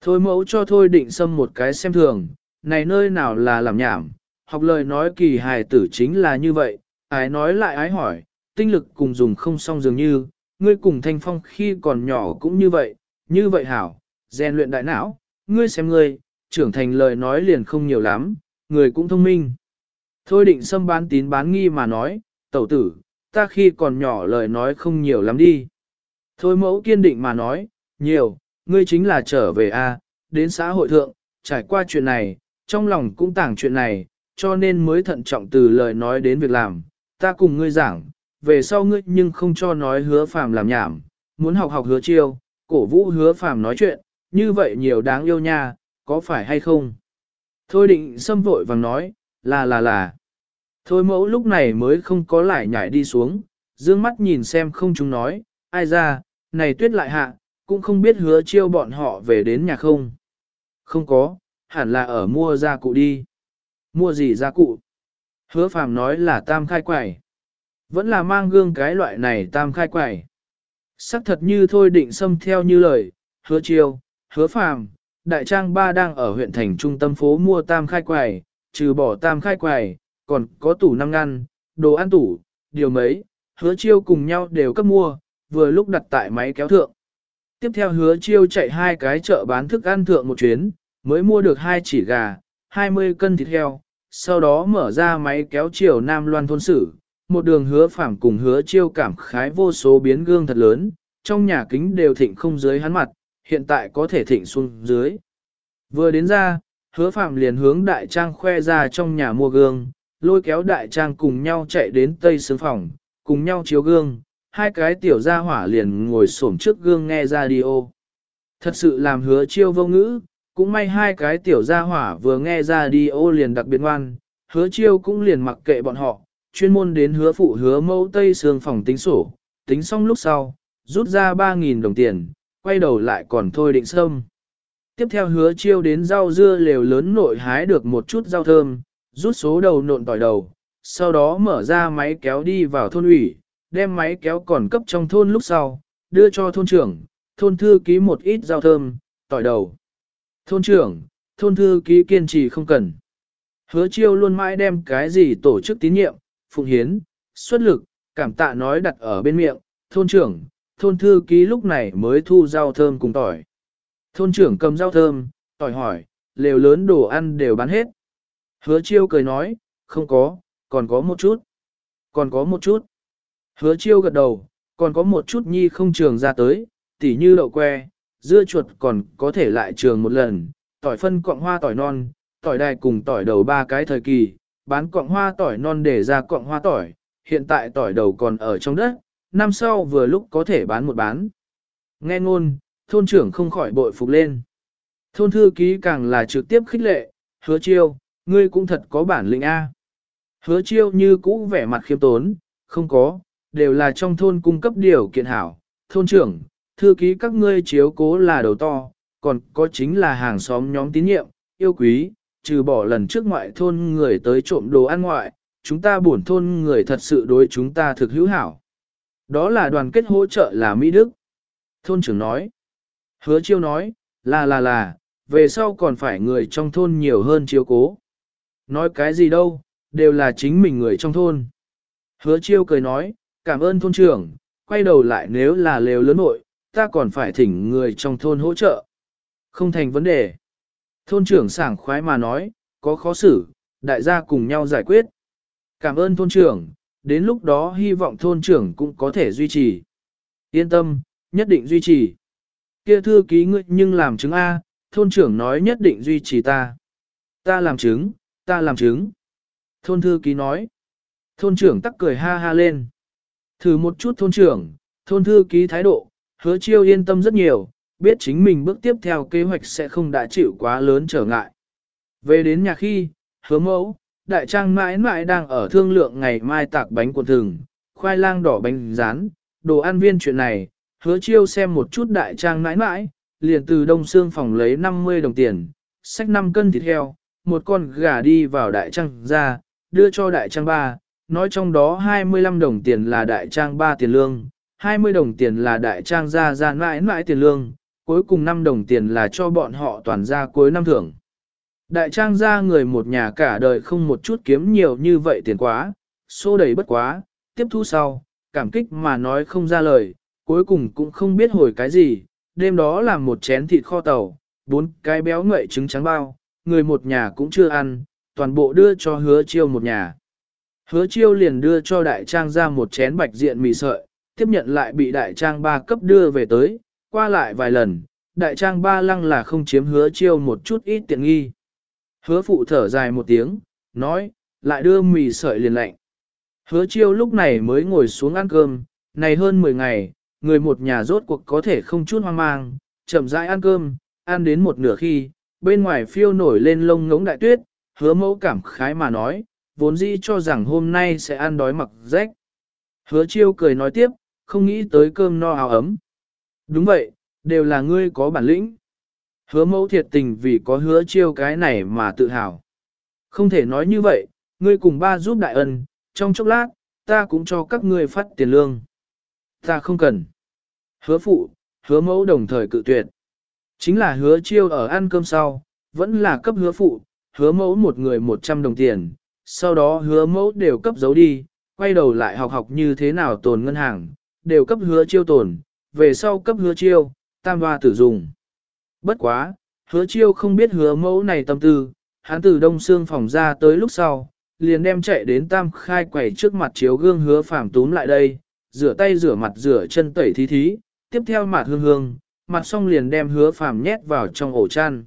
Thôi mẫu cho thôi định xâm một cái xem thường, này nơi nào là làm nhảm, học lời nói kỳ hài tử chính là như vậy, ái nói lại ái hỏi, tinh lực cùng dùng không xong dường như, ngươi cùng thanh phong khi còn nhỏ cũng như vậy, như vậy hảo, rèn luyện đại não, ngươi xem ngươi, trưởng thành lời nói liền không nhiều lắm, người cũng thông minh. Thôi định xâm bán tín bán nghi mà nói, tẩu tử, ta khi còn nhỏ lời nói không nhiều lắm đi. Thôi mẫu kiên định mà nói, nhiều, ngươi chính là trở về a, đến xã hội thượng, trải qua chuyện này, trong lòng cũng tảng chuyện này, cho nên mới thận trọng từ lời nói đến việc làm, ta cùng ngươi giảng, về sau ngươi nhưng không cho nói hứa phàm làm nhảm, muốn học học hứa chiêu, cổ vũ hứa phàm nói chuyện, như vậy nhiều đáng yêu nha, có phải hay không? Thôi định xâm vội vàng nói, là là là. Thôi mẫu lúc này mới không có lại nhảy đi xuống, dương mắt nhìn xem không chúng nói, ai ra, này tuyết lại hạ, cũng không biết hứa chiêu bọn họ về đến nhà không. Không có, hẳn là ở mua gia cụ đi. Mua gì gia cụ? Hứa phàm nói là tam khai quẩy. Vẫn là mang gương cái loại này tam khai quẩy. Sắc thật như thôi định xâm theo như lời, hứa chiêu, hứa phàm, đại trang ba đang ở huyện thành trung tâm phố mua tam khai quẩy, trừ bỏ tam khai quẩy, còn có tủ năm ngăn, đồ ăn tủ, điều mấy, hứa chiêu cùng nhau đều cấp mua, vừa lúc đặt tại máy kéo thượng. Tiếp theo hứa chiêu chạy hai cái chợ bán thức ăn thượng một chuyến, mới mua được hai chỉ gà, 20 cân thịt heo, sau đó mở ra máy kéo chiều Nam Loan thôn sử, một đường hứa phẳng cùng hứa chiêu cảm khái vô số biến gương thật lớn, trong nhà kính đều thịnh không dưới hắn mặt, hiện tại có thể thịnh xuống dưới. Vừa đến ra, hứa phạm liền hướng đại trang khoe ra trong nhà mua gương, lôi kéo đại trang cùng nhau chạy đến tây sướng phòng, cùng nhau chiếu gương, hai cái tiểu gia hỏa liền ngồi xổm trước gương nghe radio. Thật sự làm hứa chiêu vô ngữ, cũng may hai cái tiểu gia hỏa vừa nghe radio liền đặc biệt ngoan, hứa chiêu cũng liền mặc kệ bọn họ, chuyên môn đến hứa phụ hứa mẫu tây sương phòng tính sổ, tính xong lúc sau, rút ra 3.000 đồng tiền, quay đầu lại còn thôi định sâm. Tiếp theo hứa chiêu đến rau dưa lều lớn nội hái được một chút rau thơm, rút số đầu nộn tỏi đầu, sau đó mở ra máy kéo đi vào thôn ủy, đem máy kéo còn cấp trong thôn lúc sau, đưa cho thôn trưởng, thôn thư ký một ít rau thơm, tỏi đầu. Thôn trưởng, thôn thư ký kiên trì không cần. Hứa chiêu luôn mãi đem cái gì tổ chức tín nhiệm, phụng hiến, xuất lực, cảm tạ nói đặt ở bên miệng, thôn trưởng, thôn thư ký lúc này mới thu rau thơm cùng tỏi. Thôn trưởng cầm rau thơm, tỏi hỏi, lều lớn đồ ăn đều bán hết. Hứa chiêu cười nói, không có, còn có một chút. Còn có một chút. Hứa chiêu gật đầu, còn có một chút nhi không trường ra tới, tỉ như đậu que, dưa chuột còn có thể lại trường một lần, tỏi phân cọng hoa tỏi non, tỏi đài cùng tỏi đầu ba cái thời kỳ, bán cọng hoa tỏi non để ra cọng hoa tỏi, hiện tại tỏi đầu còn ở trong đất, năm sau vừa lúc có thể bán một bán. Nghe ngôn, thôn trưởng không khỏi bội phục lên. Thôn thư ký càng là trực tiếp khích lệ, hứa chiêu, ngươi cũng thật có bản lĩnh A. Hứa chiêu như cũ vẻ mặt khiêm tốn, không có, đều là trong thôn cung cấp điều kiện hảo. Thôn trưởng, thư ký các ngươi chiếu cố là đầu to, còn có chính là hàng xóm nhóm tín nhiệm, yêu quý, trừ bỏ lần trước ngoại thôn người tới trộm đồ ăn ngoại, chúng ta buồn thôn người thật sự đối chúng ta thực hữu hảo. Đó là đoàn kết hỗ trợ là Mỹ Đức. Thôn trưởng nói. Hứa chiêu nói, là là là, về sau còn phải người trong thôn nhiều hơn chiếu cố. Nói cái gì đâu, đều là chính mình người trong thôn. Hứa chiêu cười nói, cảm ơn thôn trưởng, quay đầu lại nếu là lều lớn nội, ta còn phải thỉnh người trong thôn hỗ trợ. Không thành vấn đề. Thôn trưởng sảng khoái mà nói, có khó xử, đại gia cùng nhau giải quyết. Cảm ơn thôn trưởng, đến lúc đó hy vọng thôn trưởng cũng có thể duy trì. Yên tâm, nhất định duy trì. Kia thư ký ngươi nhưng làm chứng A, thôn trưởng nói nhất định duy trì ta. Ta làm chứng, ta làm chứng. Thôn thư ký nói. Thôn trưởng tắc cười ha ha lên. Thử một chút thôn trưởng, thôn thư ký thái độ, hứa chiêu yên tâm rất nhiều, biết chính mình bước tiếp theo kế hoạch sẽ không đã chịu quá lớn trở ngại. Về đến nhà khi, hứa mẫu, đại trang mãi mãi đang ở thương lượng ngày mai tạc bánh cuộn thừng, khoai lang đỏ bánh rán, đồ ăn viên chuyện này, hứa chiêu xem một chút đại trang mãi mãi, liền từ đông xương phòng lấy 50 đồng tiền, xách 5 cân thịt heo, một con gà đi vào đại trang ra, đưa cho đại trang ba, nói trong đó 25 đồng tiền là đại trang ba tiền lương, 20 đồng tiền là đại trang ra ra mãi mãi tiền lương, cuối cùng 5 đồng tiền là cho bọn họ toàn ra cuối năm thưởng. Đại trang ra người một nhà cả đời không một chút kiếm nhiều như vậy tiền quá, xô đầy bất quá, tiếp thu sau, cảm kích mà nói không ra lời, cuối cùng cũng không biết hồi cái gì, đêm đó làm một chén thịt kho tàu, bốn cái béo ngậy trứng trắng bao, người một nhà cũng chưa ăn, toàn bộ đưa cho hứa chiêu một nhà. Hứa chiêu liền đưa cho đại trang ra một chén bạch diện mì sợi, tiếp nhận lại bị đại trang ba cấp đưa về tới, qua lại vài lần, đại trang ba lăng là không chiếm hứa chiêu một chút ít tiện nghi. Hứa phụ thở dài một tiếng, nói, lại đưa mì sợi liền lạnh. Hứa chiêu lúc này mới ngồi xuống ăn cơm, này hơn 10 ngày, người một nhà rốt cuộc có thể không chút hoang mang, chậm rãi ăn cơm, ăn đến một nửa khi, bên ngoài phiêu nổi lên lông ngỗng đại tuyết, hứa mẫu cảm khái mà nói, vốn dĩ cho rằng hôm nay sẽ ăn đói mặc rách. Hứa chiêu cười nói tiếp, không nghĩ tới cơm no áo ấm. Đúng vậy, đều là ngươi có bản lĩnh. Hứa mẫu thiệt tình vì có hứa chiêu cái này mà tự hào. Không thể nói như vậy, ngươi cùng ba giúp đại ân, trong chốc lát, ta cũng cho các ngươi phát tiền lương. Ta không cần. Hứa phụ, hứa mẫu đồng thời cự tuyệt. Chính là hứa chiêu ở ăn cơm sau, vẫn là cấp hứa phụ, hứa mẫu một người 100 đồng tiền, sau đó hứa mẫu đều cấp giấu đi, quay đầu lại học học như thế nào tồn ngân hàng, đều cấp hứa chiêu tồn, về sau cấp hứa chiêu, tam hoa tử dùng. Bất quá, hứa chiêu không biết hứa mẫu này tâm tư, hắn từ đông xương phòng ra tới lúc sau, liền đem chạy đến tam khai quẩy trước mặt chiếu gương hứa phàm túm lại đây, rửa tay rửa mặt rửa chân tẩy thí thí, tiếp theo mặt hương hương, mặt xong liền đem hứa phàm nhét vào trong ổ chăn.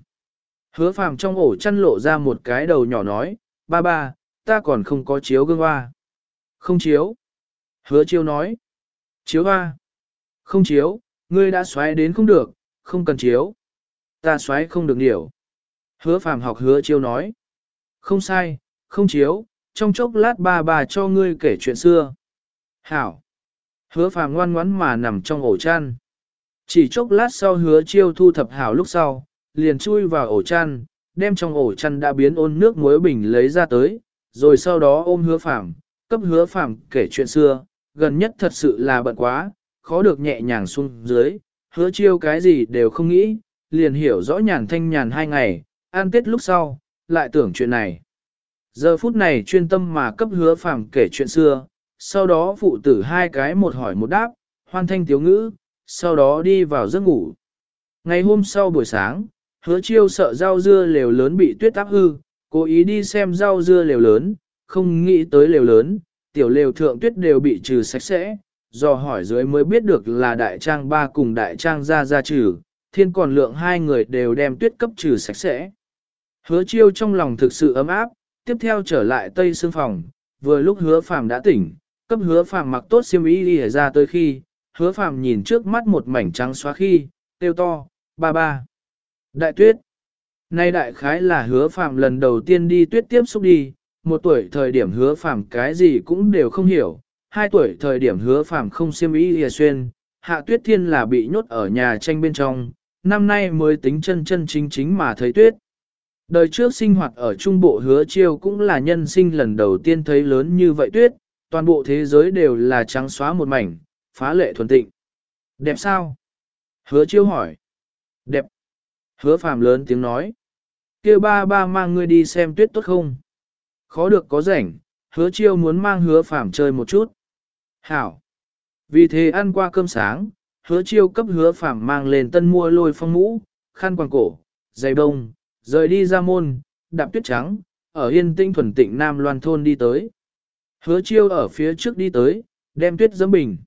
Hứa phàm trong ổ chăn lộ ra một cái đầu nhỏ nói, ba ba, ta còn không có chiếu gương hoa. Không chiếu. Hứa chiêu nói, chiếu hoa. Không chiếu, ngươi đã xoáy đến không được, không cần chiếu. Ta xoáy không được điểu. Hứa phàm học hứa chiêu nói, không sai, không chiếu, trong chốc lát ba bà cho ngươi kể chuyện xưa. Hảo. Hứa phàm ngoan ngoãn mà nằm trong ổ chăn. Chỉ chốc lát sau hứa chiêu thu thập hảo lúc sau, liền chui vào ổ chăn, đem trong ổ chăn đã biến ôn nước muối bình lấy ra tới, rồi sau đó ôm hứa phàm, cấp hứa phàm kể chuyện xưa, gần nhất thật sự là bận quá, khó được nhẹ nhàng xuống dưới, hứa chiêu cái gì đều không nghĩ, liền hiểu rõ nhàn thanh nhàn hai ngày, an tết lúc sau, lại tưởng chuyện này. Giờ phút này chuyên tâm mà cấp hứa phàm kể chuyện xưa, sau đó phụ tử hai cái một hỏi một đáp, hoan thanh tiếu ngữ, sau đó đi vào giấc ngủ. Ngày hôm sau buổi sáng, hứa chiêu sợ rau dưa lều lớn bị tuyết áp hư, cố ý đi xem rau dưa lều lớn, không nghĩ tới lều lớn, tiểu lều thượng tuyết đều bị trừ sạch sẽ, do hỏi dưới mới biết được là đại trang ba cùng đại trang ra ra trừ, thiên còn lượng hai người đều đem tuyết cấp trừ sạch sẽ. Hứa chiêu trong lòng thực sự ấm áp, tiếp theo trở lại tây xương phòng, vừa lúc hứa phàm đã tỉnh, cấp hứa phàm mặc tốt xiêm y đi ra tới khi, hứa phàm nhìn trước mắt một mảnh trắng xóa khi, tiêu to, ba ba. Đại tuyết. Nay đại khái là hứa phàm lần đầu tiên đi tuyết tiếp xúc đi, một tuổi thời điểm hứa phàm cái gì cũng đều không hiểu, hai tuổi thời điểm hứa phàm không xiêm y hìa xuyên, hạ tuyết thiên là bị nhốt ở nhà tranh bên trong, năm nay mới tính chân chân chính chính mà thấy tuyết. Đời trước sinh hoạt ở trung bộ hứa chiêu cũng là nhân sinh lần đầu tiên thấy lớn như vậy tuyết, toàn bộ thế giới đều là trắng xóa một mảnh, phá lệ thuần tịnh. Đẹp sao? Hứa chiêu hỏi. Đẹp. Hứa phàm lớn tiếng nói kia ba ba mang ngươi đi xem tuyết tốt không? Khó được có rảnh, hứa chiêu muốn mang hứa phàm chơi một chút. Hảo. Vì thế ăn qua cơm sáng, hứa chiêu cấp hứa phàm mang lên tân mua lôi phong mũ, khăn quàng cổ, giày bông, rời đi ra môn, đạp tuyết trắng, ở yên tinh thuần tịnh Nam Loan thôn đi tới. Hứa chiêu ở phía trước đi tới, đem tuyết giấm bình.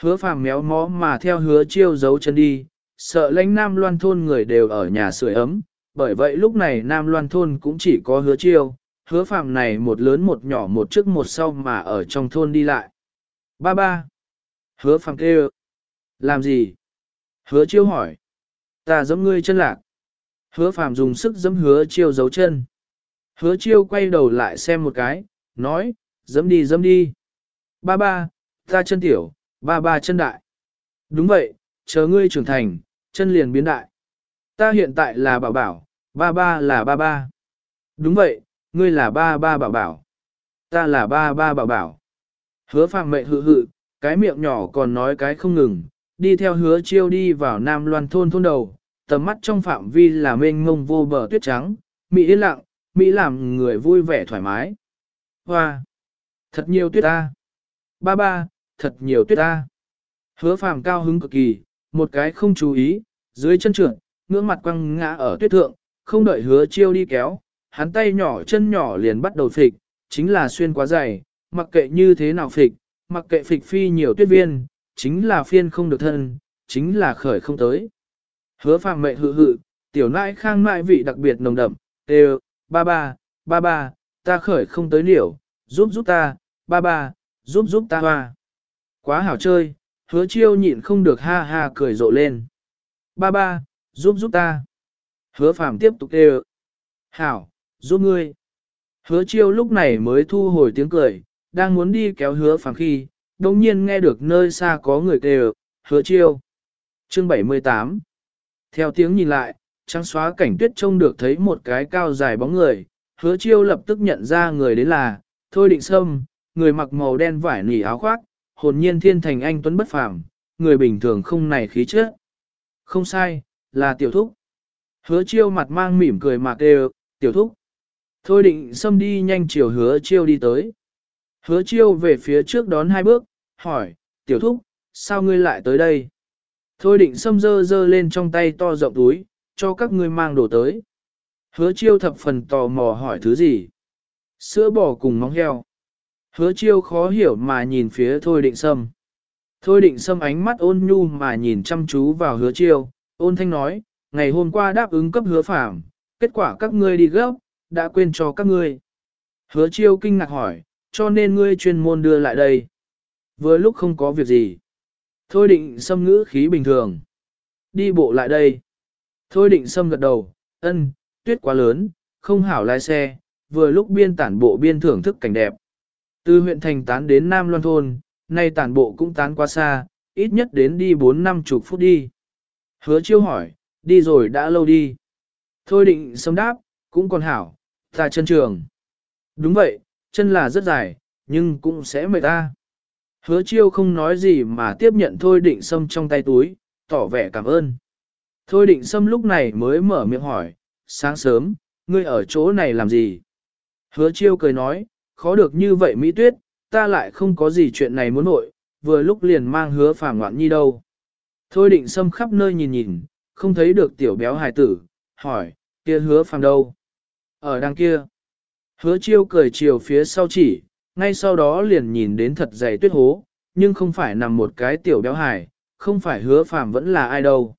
Hứa phàm méo mó mà theo hứa chiêu giấu chân đi, sợ lãnh Nam Loan thôn người đều ở nhà sưởi ấm, bởi vậy lúc này Nam Loan thôn cũng chỉ có hứa chiêu, hứa phàm này một lớn một nhỏ một trước một sau mà ở trong thôn đi lại. Ba ba. Hứa phàm kêu. Làm gì? Hứa chiêu hỏi. Ta giống ngươi chân lạc. Hứa phàm dùng sức giẫm hứa chiêu giấu chân. Hứa chiêu quay đầu lại xem một cái, nói, giẫm đi giẫm đi. Ba ba, ta chân tiểu, ba ba chân đại. Đúng vậy, chờ ngươi trưởng thành, chân liền biến đại. Ta hiện tại là bảo bảo, ba ba là ba ba. Đúng vậy, ngươi là ba ba bảo bảo. Ta là ba ba bảo bảo. Hứa Phạm mệnh hự hự, cái miệng nhỏ còn nói cái không ngừng, đi theo hứa chiêu đi vào Nam Loan thôn thôn đầu, tầm mắt trong phạm vi là mênh mông vô bờ tuyết trắng, Mỹ yên lặng, Mỹ làm người vui vẻ thoải mái. Hoa! Thật nhiều tuyết ta! Ba ba, thật nhiều tuyết ta! Hứa phàm cao hứng cực kỳ, một cái không chú ý, dưới chân trượt, ngưỡng mặt quăng ngã ở tuyết thượng, không đợi hứa chiêu đi kéo, hắn tay nhỏ chân nhỏ liền bắt đầu phịch, chính là xuyên quá dày, mặc kệ như thế nào phịch, mặc kệ phịch phi nhiều tuyết viên, chính là phiên không được thân, chính là khởi không tới. Hứa phàm mệ hự hự, tiểu nãi khang nãi vị đặc biệt nồng đậm, đều, ba ba, ba ba, ta khởi không tới liểu, giúp giúp ta, ba ba, giúp giúp ta hoa. Quá hảo chơi, hứa chiêu nhịn không được ha ha cười rộ lên. Ba ba, giúp giúp ta. Hứa phàm tiếp tục kêu. Hảo, giúp ngươi. Hứa chiêu lúc này mới thu hồi tiếng cười, đang muốn đi kéo hứa phàm khi, đồng nhiên nghe được nơi xa có người kêu, hứa chiêu. Chương 78 Theo tiếng nhìn lại, trắng xóa cảnh tuyết trông được thấy một cái cao dài bóng người, hứa chiêu lập tức nhận ra người đến là, thôi định sâm, người mặc màu đen vải nỉ áo khoác, hồn nhiên thiên thành anh tuấn bất phàm, người bình thường không này khí chất. Không sai, là tiểu thúc. Hứa chiêu mặt mang mỉm cười mà kêu, tiểu thúc. Thôi định xâm đi nhanh chiều hứa chiêu đi tới. Hứa chiêu về phía trước đón hai bước, hỏi, tiểu thúc, sao ngươi lại tới đây? Thôi định xâm dơ dơ lên trong tay to rộng túi, cho các ngươi mang đồ tới. Hứa chiêu thập phần tò mò hỏi thứ gì? Sữa bò cùng móng heo. Hứa chiêu khó hiểu mà nhìn phía thôi định sâm. Thôi định sâm ánh mắt ôn nhu mà nhìn chăm chú vào hứa chiêu, ôn thanh nói, ngày hôm qua đáp ứng cấp hứa phạm, kết quả các ngươi đi gấp, đã quên cho các ngươi. Hứa chiêu kinh ngạc hỏi, cho nên ngươi chuyên môn đưa lại đây. Vừa lúc không có việc gì. Thôi định sâm ngữ khí bình thường. Đi bộ lại đây. Thôi định sâm gật đầu, ân, tuyết quá lớn, không hảo lái xe, vừa lúc biên tản bộ biên thưởng thức cảnh đẹp. Từ huyện thành tán đến Nam Loan Thôn, nay tản bộ cũng tán quá xa, ít nhất đến đi 4 năm chục phút đi. Hứa chiêu hỏi, đi rồi đã lâu đi. Thôi định sâm đáp, cũng còn hảo, ta chân trường. Đúng vậy, chân là rất dài, nhưng cũng sẽ mệt ta. Hứa chiêu không nói gì mà tiếp nhận thôi định sâm trong tay túi, tỏ vẻ cảm ơn. Thôi định sâm lúc này mới mở miệng hỏi, sáng sớm, ngươi ở chỗ này làm gì? Hứa chiêu cười nói, khó được như vậy Mỹ Tuyết, ta lại không có gì chuyện này muốn nội, vừa lúc liền mang hứa phàm ngoạn nhi đâu. Thôi định xâm khắp nơi nhìn nhìn, không thấy được tiểu béo hài tử, hỏi, kia hứa phàm đâu? Ở đằng kia. Hứa chiêu cười chiều phía sau chỉ, ngay sau đó liền nhìn đến thật dày tuyết hố, nhưng không phải nằm một cái tiểu béo hài, không phải hứa phàm vẫn là ai đâu.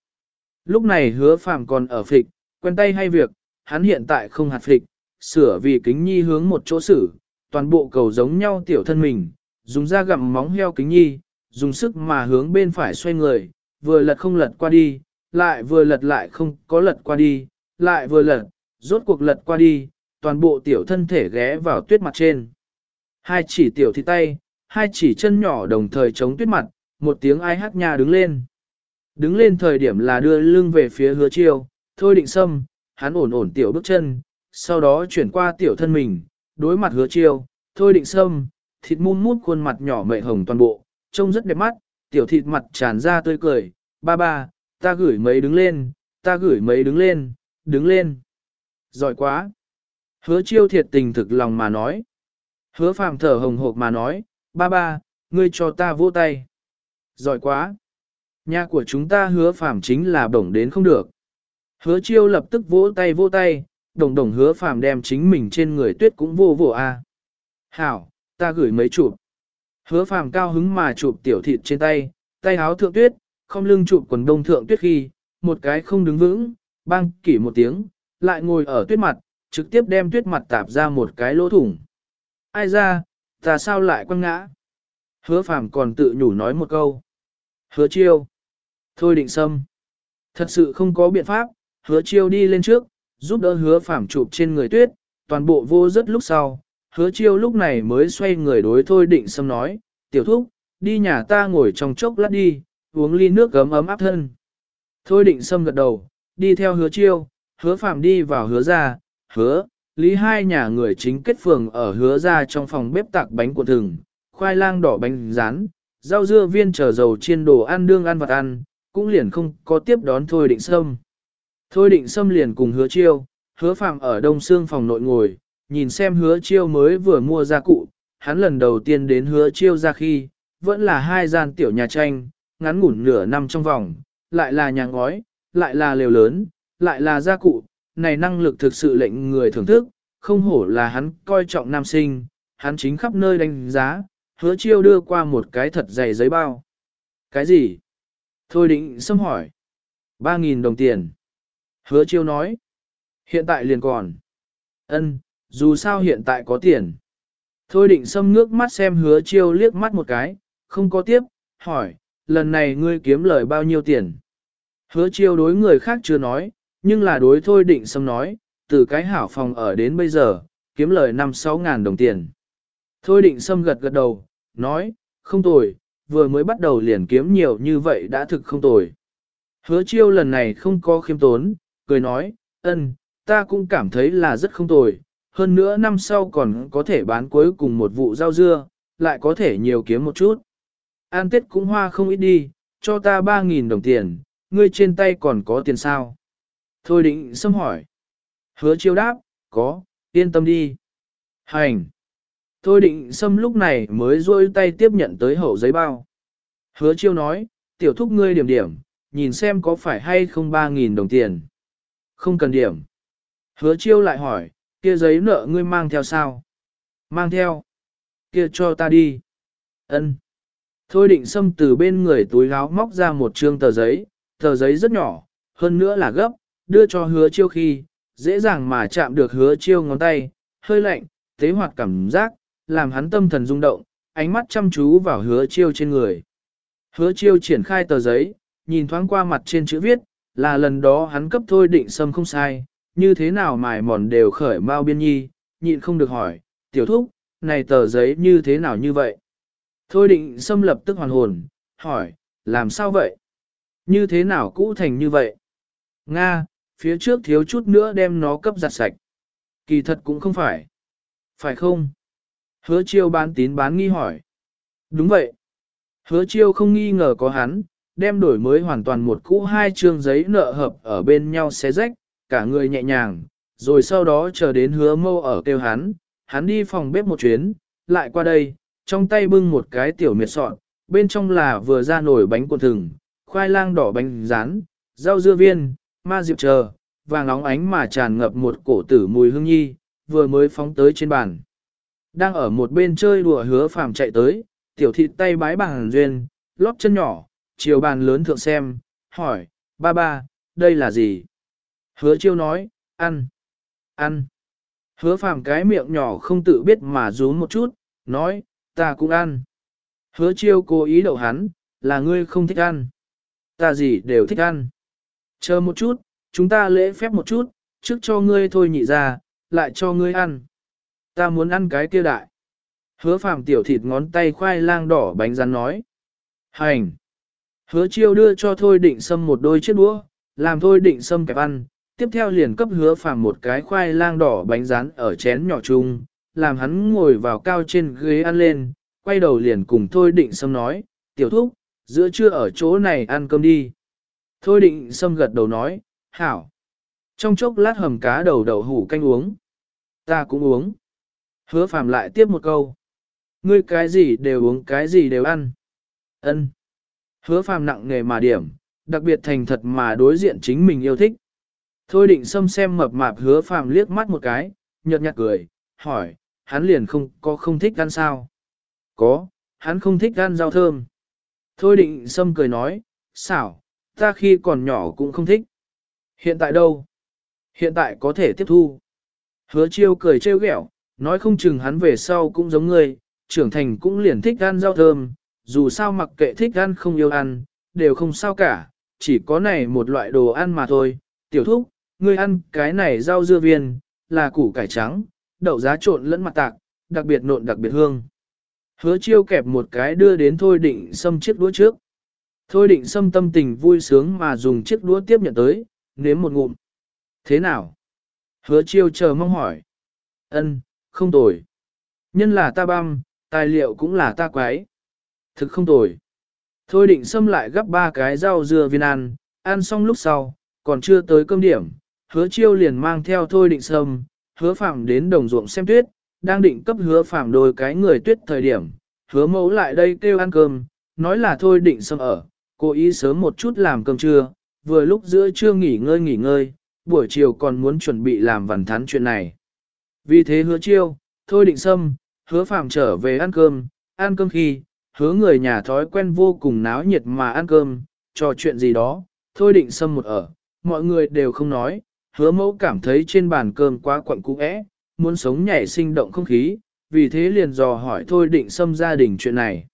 Lúc này hứa phàm còn ở phịch, quen tay hay việc, hắn hiện tại không hạt phịch, sửa vì kính nhi hướng một chỗ xử, toàn bộ cầu giống nhau tiểu thân mình, dùng da gặm móng heo kính nhi, dùng sức mà hướng bên phải xoay người, vừa lật không lật qua đi, lại vừa lật lại không có lật qua đi, lại vừa lật, rốt cuộc lật qua đi, toàn bộ tiểu thân thể ghé vào tuyết mặt trên. Hai chỉ tiểu thịt tay, hai chỉ chân nhỏ đồng thời chống tuyết mặt, một tiếng ai hát nhà đứng lên. Đứng lên thời điểm là đưa lưng về phía hứa chiêu, thôi định xâm, hắn ổn ổn tiểu bước chân, sau đó chuyển qua tiểu thân mình, đối mặt hứa chiêu, thôi định xâm, thịt muôn mút khuôn mặt nhỏ mệ hồng toàn bộ, trông rất đẹp mắt, tiểu thịt mặt tràn ra tươi cười, ba ba, ta gửi mấy đứng lên, ta gửi mấy đứng lên, đứng lên. Giỏi quá. Hứa chiêu thiệt tình thực lòng mà nói. Hứa phàm thở hồng hộc mà nói, ba ba, ngươi cho ta vỗ tay. Giỏi quá. Nhà của chúng ta hứa phàm chính là bổng đến không được. Hứa chiêu lập tức vỗ tay vỗ tay, đồng đồng hứa phàm đem chính mình trên người tuyết cũng vô vô a. Hảo, ta gửi mấy chụp. Hứa phàm cao hứng mà chụp tiểu thịt trên tay, tay áo thượng tuyết, không lưng chụp quần đông thượng tuyết khi, một cái không đứng vững, băng kỷ một tiếng, lại ngồi ở tuyết mặt, trực tiếp đem tuyết mặt tạp ra một cái lỗ thủng. Ai ra, ta sao lại quăng ngã? Hứa phàm còn tự nhủ nói một câu. Hứa chiêu. Thôi định xâm. Thật sự không có biện pháp, hứa chiêu đi lên trước, giúp đỡ hứa phàm chụp trên người tuyết, toàn bộ vô rất lúc sau. Hứa chiêu lúc này mới xoay người đối thôi định xâm nói, tiểu thúc, đi nhà ta ngồi trong chốc lát đi, uống ly nước gấm ấm áp thân. Thôi định xâm gật đầu, đi theo hứa chiêu, hứa phàm đi vào hứa ra, hứa, lý hai nhà người chính kết phường ở hứa ra trong phòng bếp tạc bánh cuộn thừng, khoai lang đỏ bánh rán, rau dưa viên trở dầu chiên đồ ăn đương ăn vật ăn, cũng liền không có tiếp đón Thôi Định Sâm. Thôi Định Sâm liền cùng hứa chiêu, hứa phàm ở đông xương phòng nội ngồi, nhìn xem hứa chiêu mới vừa mua gia cụ, hắn lần đầu tiên đến hứa chiêu ra khi, vẫn là hai gian tiểu nhà tranh, ngắn ngủn nửa năm trong vòng, lại là nhà ngói, lại là lều lớn, lại là gia cụ, này năng lực thực sự lệnh người thưởng thức, không hổ là hắn coi trọng nam sinh, hắn chính khắp nơi đánh giá, hứa chiêu đưa qua một cái thật dày giấy bao. Cái gì? Thôi định xâm hỏi. 3.000 đồng tiền. Hứa chiêu nói. Hiện tại liền còn. Ân, dù sao hiện tại có tiền. Thôi định xâm nước mắt xem hứa chiêu liếc mắt một cái, không có tiếp, hỏi, lần này ngươi kiếm lời bao nhiêu tiền? Hứa chiêu đối người khác chưa nói, nhưng là đối thôi định xâm nói, từ cái hảo phòng ở đến bây giờ, kiếm lời 5-6 ngàn đồng tiền. Thôi định xâm gật gật đầu, nói, không tồi, vừa mới bắt đầu liền kiếm nhiều như vậy đã thực không tồi. Hứa chiêu lần này không có khiêm tốn, cười nói, ơn, ta cũng cảm thấy là rất không tồi, hơn nữa năm sau còn có thể bán cuối cùng một vụ rau dưa, lại có thể nhiều kiếm một chút. An Tết cũng hoa không ít đi, cho ta 3.000 đồng tiền, ngươi trên tay còn có tiền sao? Thôi định xâm hỏi. Hứa chiêu đáp, có, yên tâm đi. Hành. Thôi định xâm lúc này mới rôi tay tiếp nhận tới hậu giấy bao. Hứa chiêu nói, tiểu thúc ngươi điểm điểm, nhìn xem có phải hay không 3.000 đồng tiền. Không cần điểm. Hứa chiêu lại hỏi, kia giấy nợ ngươi mang theo sao? Mang theo. Kia cho ta đi. Ân. Thôi định xâm từ bên người túi gáo móc ra một trương tờ giấy, tờ giấy rất nhỏ, hơn nữa là gấp, đưa cho hứa chiêu khi, dễ dàng mà chạm được hứa chiêu ngón tay, hơi lạnh, tế hoạt cảm giác, làm hắn tâm thần rung động, ánh mắt chăm chú vào hứa chiêu trên người. Hứa chiêu triển khai tờ giấy, nhìn thoáng qua mặt trên chữ viết, là lần đó hắn cấp thôi định xâm không sai, như thế nào mài mòn đều khởi mau biên nhi, nhịn không được hỏi, tiểu thúc, này tờ giấy như thế nào như vậy? Thôi định xâm lập tức hoàn hồn, hỏi, làm sao vậy? Như thế nào cũ thành như vậy? Nga, phía trước thiếu chút nữa đem nó cấp giặt sạch. Kỳ thật cũng không phải. Phải không? Hứa chiêu bán tín bán nghi hỏi. Đúng vậy. Hứa chiêu không nghi ngờ có hắn, đem đổi mới hoàn toàn một cũ hai chương giấy nợ hợp ở bên nhau xé rách, cả người nhẹ nhàng, rồi sau đó chờ đến hứa mâu ở kêu hắn, hắn đi phòng bếp một chuyến, lại qua đây, trong tay bưng một cái tiểu miệt sọn, bên trong là vừa ra nổi bánh cuộn thừng, khoai lang đỏ bánh rán, rau dưa viên, ma diệp chờ, vàng óng ánh mà tràn ngập một cổ tử mùi hương nhi, vừa mới phóng tới trên bàn. Đang ở một bên chơi đùa hứa phàm chạy tới, tiểu thịt tay bái bàn duyên, lót chân nhỏ, chiều bàn lớn thượng xem, hỏi, ba ba, đây là gì? Hứa chiêu nói, ăn. Ăn. Hứa phàm cái miệng nhỏ không tự biết mà rún một chút, nói, ta cũng ăn. Hứa chiêu cố ý đậu hắn, là ngươi không thích ăn. Ta gì đều thích ăn. Chờ một chút, chúng ta lễ phép một chút, trước cho ngươi thôi nhị ra, lại cho ngươi ăn. Ta muốn ăn cái kia đại. Hứa phàm tiểu thịt ngón tay khoai lang đỏ bánh rán nói. Hành. Hứa chiêu đưa cho thôi định sâm một đôi chiếc đũa, làm thôi định sâm kẹp ăn. Tiếp theo liền cấp hứa phàm một cái khoai lang đỏ bánh rán ở chén nhỏ chung, làm hắn ngồi vào cao trên ghế ăn lên, quay đầu liền cùng thôi định sâm nói, tiểu thúc, giữa trưa ở chỗ này ăn cơm đi. Thôi định sâm gật đầu nói, hảo. Trong chốc lát hầm cá đầu đậu hủ canh uống. Ta cũng uống. Hứa phàm lại tiếp một câu. Ngươi cái gì đều uống cái gì đều ăn. Ân. Hứa phàm nặng nghề mà điểm, đặc biệt thành thật mà đối diện chính mình yêu thích. Thôi định xâm xem mập mạp hứa phàm liếc mắt một cái, nhợt nhạt cười, hỏi, hắn liền không có không thích ăn sao? Có, hắn không thích ăn rau thơm. Thôi định xâm cười nói, xảo, ta khi còn nhỏ cũng không thích. Hiện tại đâu? Hiện tại có thể tiếp thu. Hứa chiêu cười trêu ghẹo, nói không chừng hắn về sau cũng giống ngươi, trưởng thành cũng liền thích ăn rau thơm, dù sao mặc kệ thích ăn không yêu ăn, đều không sao cả, chỉ có này một loại đồ ăn mà thôi. Tiểu thúc, ngươi ăn cái này rau dưa viên, là củ cải trắng, đậu giá trộn lẫn mặt tạc, đặc biệt nộn đặc biệt hương. Hứa chiêu kẹp một cái đưa đến Thôi Định Sâm chiếc đũa trước. Thôi Định Sâm tâm tình vui sướng mà dùng chiếc đũa tiếp nhận tới, nếm một ngụm. Thế nào? Hứa chiêu chờ mong hỏi. Ân, không tồi. Nhân là ta băm, tài liệu cũng là ta quái. Thực không tồi. Thôi định xâm lại gấp ba cái rau dưa viên ăn, ăn xong lúc sau, còn chưa tới cơm điểm, hứa chiêu liền mang theo thôi định sâm, hứa phạm đến đồng ruộng xem tuyết, đang định cấp hứa phạm đôi cái người tuyết thời điểm, hứa mẫu lại đây kêu ăn cơm, nói là thôi định sâm ở, cố ý sớm một chút làm cơm trưa, vừa lúc giữa trưa nghỉ ngơi nghỉ ngơi, buổi chiều còn muốn chuẩn bị làm vằn thắn chuyện này. Vì thế hứa chiêu, thôi định sâm, hứa phạm trở về ăn cơm, ăn cơm khi, hứa người nhà thói quen vô cùng náo nhiệt mà ăn cơm, trò chuyện gì đó, thôi định sâm một ở, mọi người đều không nói, hứa mẫu cảm thấy trên bàn cơm quá quặn cũ é, muốn sống nhảy sinh động không khí, vì thế liền dò hỏi thôi định sâm gia đình chuyện này.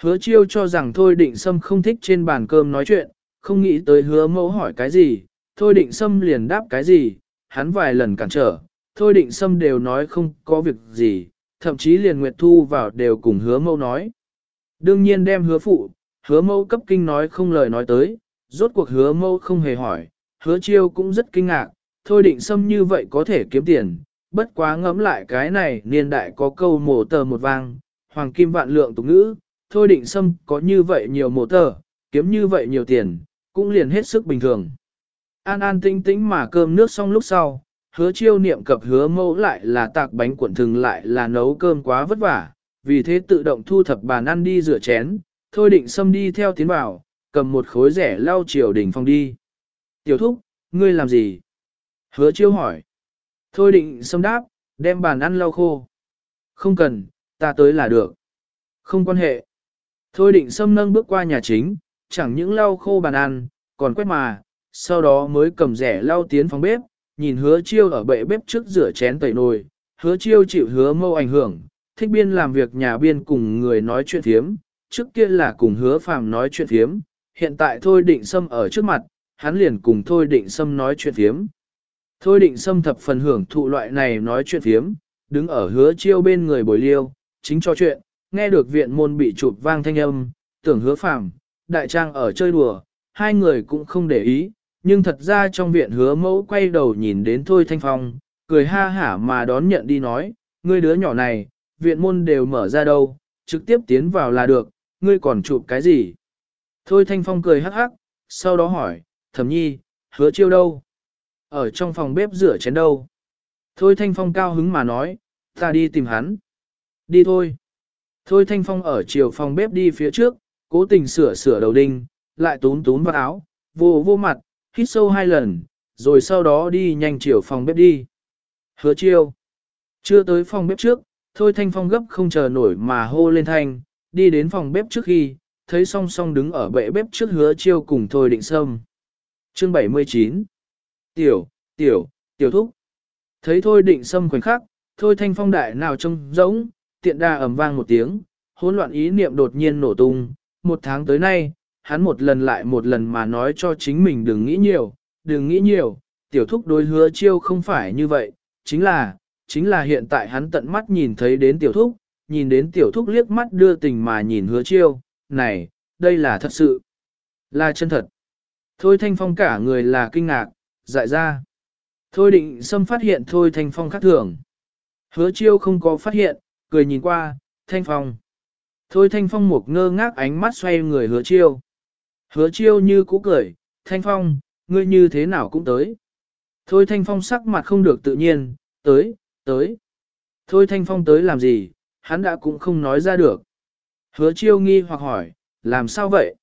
Hứa chiêu cho rằng thôi định sâm không thích trên bàn cơm nói chuyện, không nghĩ tới hứa mẫu hỏi cái gì, thôi định sâm liền đáp cái gì, hắn vài lần cản trở, thôi định sâm đều nói không có việc gì, thậm chí liền Nguyệt Thu vào đều cùng hứa mẫu nói. Đương nhiên đem hứa phụ, hứa mẫu cấp kinh nói không lời nói tới, rốt cuộc hứa mẫu không hề hỏi, hứa chiêu cũng rất kinh ngạc, thôi định sâm như vậy có thể kiếm tiền, bất quá ngẫm lại cái này niên đại có câu mổ tờ một vang, hoàng kim vạn lượng tục ngữ, thôi định sâm có như vậy nhiều mổ tờ, kiếm như vậy nhiều tiền, cũng liền hết sức bình thường. An an tinh tĩnh mà cơm nước xong lúc sau, hứa chiêu niệm cập hứa mẫu lại là tạc bánh cuộn thừng lại là nấu cơm quá vất vả, vì thế tự động thu thập bàn ăn đi rửa chén, thôi định xâm đi theo tiến vào, cầm một khối rẻ lau chiều đỉnh phong đi. Tiểu thúc, ngươi làm gì? Hứa chiêu hỏi. Thôi định xâm đáp, đem bàn ăn lau khô. Không cần, ta tới là được. Không quan hệ. Thôi định xâm nâng bước qua nhà chính, chẳng những lau khô bàn ăn, còn quét mà, sau đó mới cầm rẻ lau tiến phòng bếp, nhìn hứa chiêu ở bệ bếp trước rửa chén tẩy nồi, hứa chiêu chịu hứa mâu ảnh hưởng, thích biên làm việc nhà biên cùng người nói chuyện thiếm, trước kia là cùng hứa phàm nói chuyện thiếm, hiện tại thôi định xâm ở trước mặt, hắn liền cùng thôi định Sâm nói chuyện thiếm. Thôi định Sâm thập phần hưởng thụ loại này nói chuyện thiếm, đứng ở hứa chiêu bên người bồi liêu, chính cho chuyện, nghe được viện môn bị chụp vang thanh âm, tưởng hứa phạm, đại trang ở chơi đùa, hai người cũng không để ý, nhưng thật ra trong viện hứa mẫu quay đầu nhìn đến thôi thanh phong, cười ha hả mà đón nhận đi nói, ngươi đứa nhỏ này, viện môn đều mở ra đâu, trực tiếp tiến vào là được, ngươi còn chụp cái gì? Thôi Thanh Phong cười hắc hắc, sau đó hỏi, thẩm nhi, hứa chiêu đâu? Ở trong phòng bếp rửa chén đâu? Thôi Thanh Phong cao hứng mà nói, ta đi tìm hắn. Đi thôi. Thôi Thanh Phong ở chiều phòng bếp đi phía trước, cố tình sửa sửa đầu đinh, lại tún tún vào áo, vô vô mặt, hít sâu hai lần, rồi sau đó đi nhanh chiều phòng bếp đi. Hứa chiêu. Chưa tới phòng bếp trước, Thôi Thanh Phong gấp không chờ nổi mà hô lên thanh, đi đến phòng bếp trước khi, thấy song song đứng ở bệ bếp trước hứa chiêu cùng Thôi Định Sâm. Chương 79 Tiểu, tiểu, tiểu thúc. Thấy thôi định xâm khoảnh khắc, thôi thanh phong đại nào trông giống, tiện đa ầm vang một tiếng, hỗn loạn ý niệm đột nhiên nổ tung, một tháng tới nay, hắn một lần lại một lần mà nói cho chính mình đừng nghĩ nhiều, đừng nghĩ nhiều, tiểu thúc đối hứa chiêu không phải như vậy, chính là, chính là hiện tại hắn tận mắt nhìn thấy đến tiểu thúc, nhìn đến tiểu thúc liếc mắt đưa tình mà nhìn hứa chiêu, này, đây là thật sự, là chân thật. Thôi thanh phong cả người là kinh ngạc, dại ra. Thôi định xâm phát hiện thôi thanh phong khác thường. Hứa chiêu không có phát hiện, cười nhìn qua, thanh phong. Thôi thanh phong một ngơ ngác ánh mắt xoay người hứa chiêu. Hứa chiêu như cũ cười, thanh phong, ngươi như thế nào cũng tới. Thôi thanh phong sắc mặt không được tự nhiên, tới, tới. Thôi thanh phong tới làm gì, hắn đã cũng không nói ra được. Hứa chiêu nghi hoặc hỏi, làm sao vậy?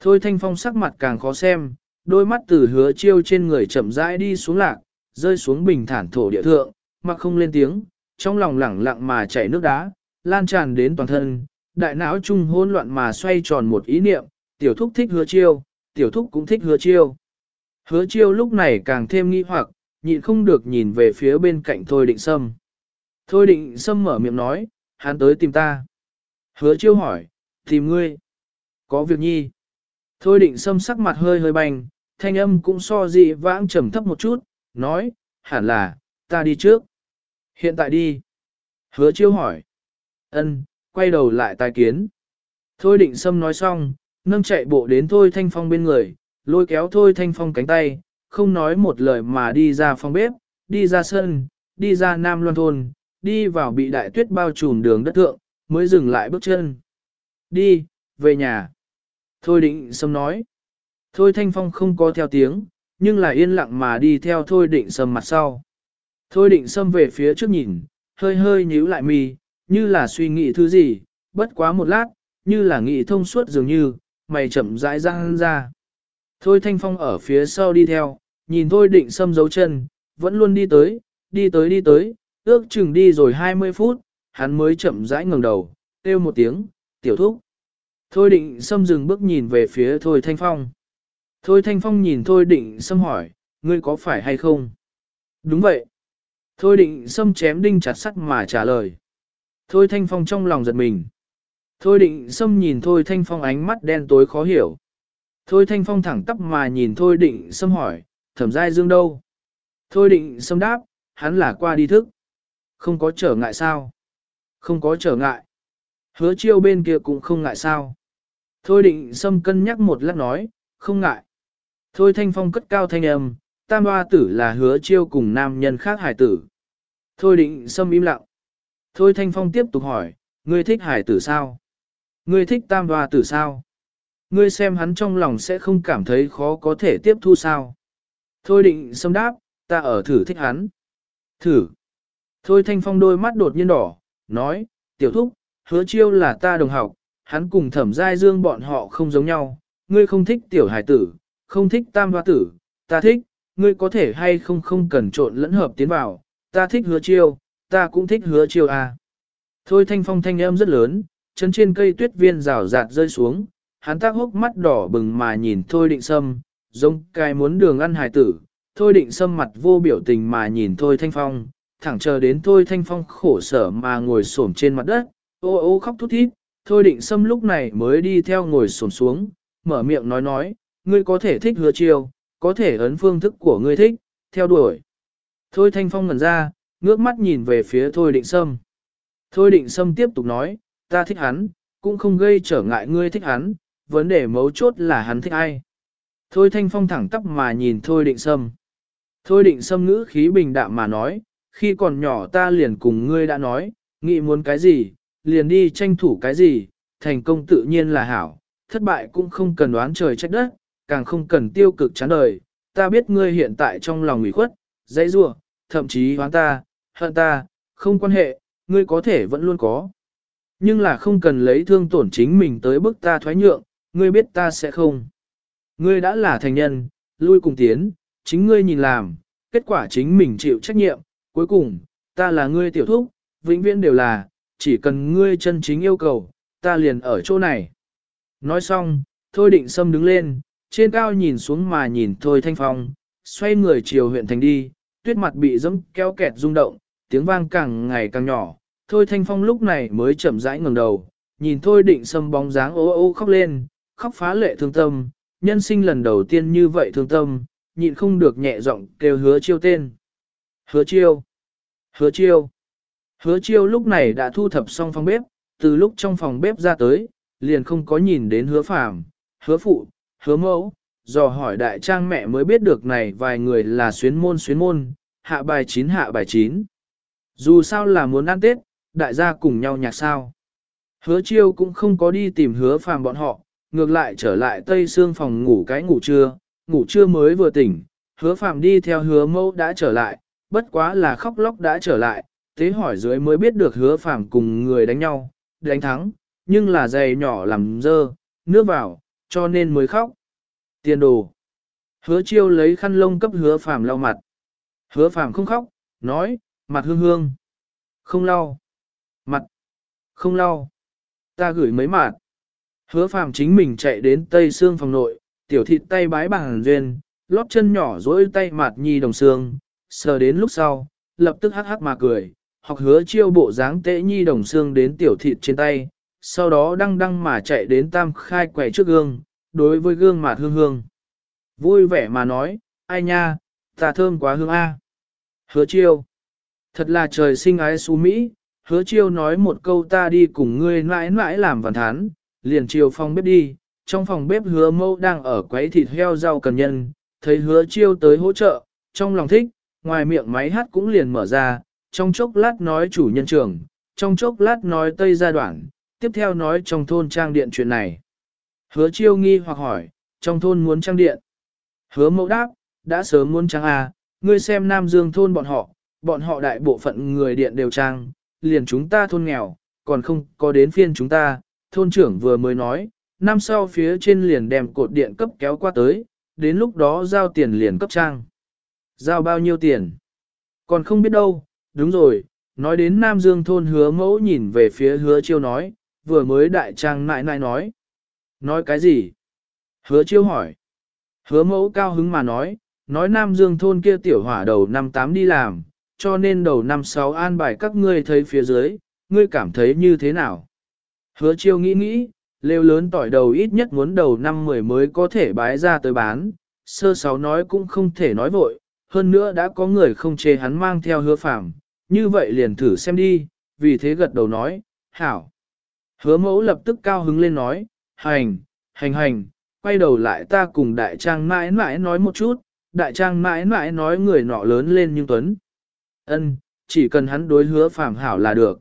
Thôi thanh phong sắc mặt càng khó xem, đôi mắt từ hứa chiêu trên người chậm rãi đi xuống lạc, rơi xuống bình thản thổ địa thượng, mà không lên tiếng, trong lòng lẳng lặng mà chảy nước đá, lan tràn đến toàn thân, đại não trung hỗn loạn mà xoay tròn một ý niệm, tiểu thúc thích hứa chiêu, tiểu thúc cũng thích hứa chiêu. Hứa chiêu lúc này càng thêm nghi hoặc, nhịn không được nhìn về phía bên cạnh Thôi Định Sâm. Thôi Định Sâm mở miệng nói, hắn tới tìm ta. Hứa chiêu hỏi, tìm ngươi. Có việc nhi. Thôi Định Sâm sắc mặt hơi hơi bành, thanh âm cũng so dị vãng trầm thấp một chút, nói, hẳn là, ta đi trước. Hiện tại đi. Hứa chiêu hỏi. ân, quay đầu lại tài kiến. Thôi định sâm nói xong, nâng chạy bộ đến Thôi Thanh Phong bên người, lôi kéo Thôi Thanh Phong cánh tay, không nói một lời mà đi ra phòng bếp, đi ra sân, đi ra Nam Loan Thôn, đi vào bị đại tuyết bao trùm đường đất thượng, mới dừng lại bước chân. Đi, về nhà. Thôi định sâm nói. Thôi Thanh Phong không có theo tiếng, nhưng là yên lặng mà đi theo Thôi định sâm mặt sau. Thôi định sâm về phía trước nhìn, hơi hơi nhíu lại mi, như là suy nghĩ thứ gì, bất quá một lát, như là nghĩ thông suốt dường như, mày chậm rãi răng ra. Thôi thanh phong ở phía sau đi theo, nhìn thôi định sâm dấu chân, vẫn luôn đi tới, đi tới đi tới, ước chừng đi rồi 20 phút, hắn mới chậm rãi ngẩng đầu, kêu một tiếng, tiểu thúc. Thôi định sâm dừng bước nhìn về phía thôi thanh phong. Thôi thanh phong nhìn thôi định sâm hỏi, ngươi có phải hay không? Đúng vậy. Thôi định sâm chém đinh chặt sắt mà trả lời. Thôi thanh phong trong lòng giật mình. Thôi định sâm nhìn thôi thanh phong ánh mắt đen tối khó hiểu. Thôi thanh phong thẳng tắp mà nhìn thôi định sâm hỏi, thẩm giai dương đâu? Thôi định sâm đáp, hắn là qua đi thức. Không có trở ngại sao? Không có trở ngại. Hứa chiêu bên kia cũng không ngại sao? Thôi định sâm cân nhắc một lát nói, không ngại. Thôi thanh phong cất cao thanh âm, tam hoa tử là hứa chiêu cùng nam nhân khác hải tử. Thôi định sâm im lặng. Thôi Thanh Phong tiếp tục hỏi, ngươi thích hải tử sao? Ngươi thích tam hoa tử sao? Ngươi xem hắn trong lòng sẽ không cảm thấy khó có thể tiếp thu sao? Thôi định xâm đáp, ta ở thử thích hắn. Thử. Thôi Thanh Phong đôi mắt đột nhiên đỏ, nói, tiểu thúc, hứa chiêu là ta đồng học, hắn cùng thẩm giai dương bọn họ không giống nhau, ngươi không thích tiểu hải tử, không thích tam hoa tử, ta thích, ngươi có thể hay không không cần trộn lẫn hợp tiến vào, ta thích hứa chiêu, ta cũng thích hứa chiêu à. Thôi thanh phong thanh âm rất lớn, chân trên cây tuyết viên rào rạt rơi xuống, hắn tác hốc mắt đỏ bừng mà nhìn thôi định sâm, giống cái muốn đường ăn hải tử, thôi định sâm mặt vô biểu tình mà nhìn thôi thanh phong, thẳng chờ đến thôi thanh phong khổ sở mà ngồi xổm trên mặt đất, ô ô khóc thút thít, thôi định sâm lúc này mới đi theo ngồi xổm xuống, mở miệng nói nói, ngươi có thể thích hứa chiêu, có thể ấn phương thức của ngươi thích, theo đuổi. Thôi thanh phong ngẩn ra, ngước mắt nhìn về phía Thôi Định Sâm. Thôi Định Sâm tiếp tục nói, ta thích hắn, cũng không gây trở ngại ngươi thích hắn, vấn đề mấu chốt là hắn thích ai. Thôi Thanh Phong thẳng tắp mà nhìn Thôi Định Sâm. Thôi Định Sâm ngữ khí bình đạm mà nói, khi còn nhỏ ta liền cùng ngươi đã nói, nghĩ muốn cái gì, liền đi tranh thủ cái gì, thành công tự nhiên là hảo, thất bại cũng không cần đoán trời trách đất, càng không cần tiêu cực chán đời. Ta biết ngươi hiện tại trong lòng ủy khuất, dãy rủa, thậm chí hoán ta, hận ta, không quan hệ, ngươi có thể vẫn luôn có. Nhưng là không cần lấy thương tổn chính mình tới bức ta thoái nhượng, ngươi biết ta sẽ không. Ngươi đã là thành nhân, lui cùng tiến, chính ngươi nhìn làm, kết quả chính mình chịu trách nhiệm, cuối cùng, ta là ngươi tiểu thúc, vĩnh viễn đều là, chỉ cần ngươi chân chính yêu cầu, ta liền ở chỗ này. Nói xong, Thôi Định Sâm đứng lên, trên cao nhìn xuống mà nhìn Thôi Thanh Phong, xoay người chiều huyện thành đi, tuyết mặt bị dẫm kéo kẹt rung động, tiếng vang càng ngày càng nhỏ, thôi thanh phong lúc này mới chậm rãi ngẩng đầu, nhìn thôi định sâm bóng dáng ô ô khóc lên, khóc phá lệ thương tâm, nhân sinh lần đầu tiên như vậy thương tâm, nhịn không được nhẹ giọng kêu hứa chiêu tên. Hứa chiêu, hứa chiêu, hứa chiêu lúc này đã thu thập xong phòng bếp, từ lúc trong phòng bếp ra tới, liền không có nhìn đến hứa phàm, hứa phụ, hứa mẫu, dò hỏi đại trang mẹ mới biết được này vài người là xuyến môn xuyến môn, hạ bài chín hạ bài chín. Dù sao là muốn ăn Tết, đại gia cùng nhau nhạc sao. Hứa chiêu cũng không có đi tìm hứa phàm bọn họ, ngược lại trở lại tây xương phòng ngủ cái ngủ trưa, ngủ trưa mới vừa tỉnh, hứa phàm đi theo hứa mẫu đã trở lại, bất quá là khóc lóc đã trở lại, tế hỏi dưới mới biết được hứa phàm cùng người đánh nhau, đánh thắng, nhưng là giày nhỏ làm dơ, nước vào, cho nên mới khóc. Tiền đồ. Hứa chiêu lấy khăn lông cấp hứa phàm lau mặt. Hứa phàm không khóc, nói, mặt hương hương. Không lau. Mặt. Không lau. Ta gửi mấy mặt. Hứa phàm chính mình chạy đến tây xương phòng nội, tiểu thịt tay bái bằng duyên, lóp chân nhỏ dối tay mặt nhi đồng xương, sờ đến lúc sau, lập tức hắc hắc mà cười, học hứa chiêu bộ dáng tễ nhi đồng xương đến tiểu thịt trên tay, sau đó đăng đăng mà chạy đến tam khai quầy trước gương, đối với gương mặt hương hương. Vui vẻ mà nói, ai nha, ta thơm quá hương A. Hứa chiêu. Thật là trời sinh ái xú Mỹ, hứa chiêu nói một câu ta đi cùng ngươi mãi mãi làm vần thán, liền chiều phòng bếp đi, trong phòng bếp hứa mâu đang ở quấy thịt heo rau cần nhân, thấy hứa chiêu tới hỗ trợ, trong lòng thích, ngoài miệng máy hát cũng liền mở ra, trong chốc lát nói chủ nhân trưởng, trong chốc lát nói tây gia đoạn, tiếp theo nói trong thôn trang điện chuyện này. Hứa chiêu nghi hoặc hỏi, trong thôn muốn trang điện. Hứa mẫu đáp, đã sớm muốn trang à, ngươi xem Nam Dương thôn bọn họ, bọn họ đại bộ phận người điện đều trang, liền chúng ta thôn nghèo, còn không có đến phiên chúng ta, thôn trưởng vừa mới nói, năm sau phía trên liền đem cột điện cấp kéo qua tới, đến lúc đó giao tiền liền cấp trang. Giao bao nhiêu tiền? Còn không biết đâu, đúng rồi, nói đến Nam Dương thôn hứa mẫu nhìn về phía hứa chiêu nói, vừa mới đại trang nại nại nói. Nói cái gì? Hứa chiêu hỏi. Hứa mẫu cao hứng mà nói, nói Nam Dương thôn kia tiểu hỏa đầu năm tám đi làm, cho nên đầu năm sáu an bài các ngươi thấy phía dưới, ngươi cảm thấy như thế nào? Hứa chiêu nghĩ nghĩ, lêu lớn tỏi đầu ít nhất muốn đầu năm mười mới có thể bái ra tới bán, sơ sáu nói cũng không thể nói vội, hơn nữa đã có người không chê hắn mang theo hứa phạm, như vậy liền thử xem đi, vì thế gật đầu nói, hảo. Hứa mẫu lập tức cao hứng lên nói, hành, hành hành, quay đầu lại ta cùng đại trang mãi mãi nói một chút, đại trang mãi mãi nói người nọ lớn lên nhưng tuấn. ân chỉ cần hắn đối hứa phạm hảo là được.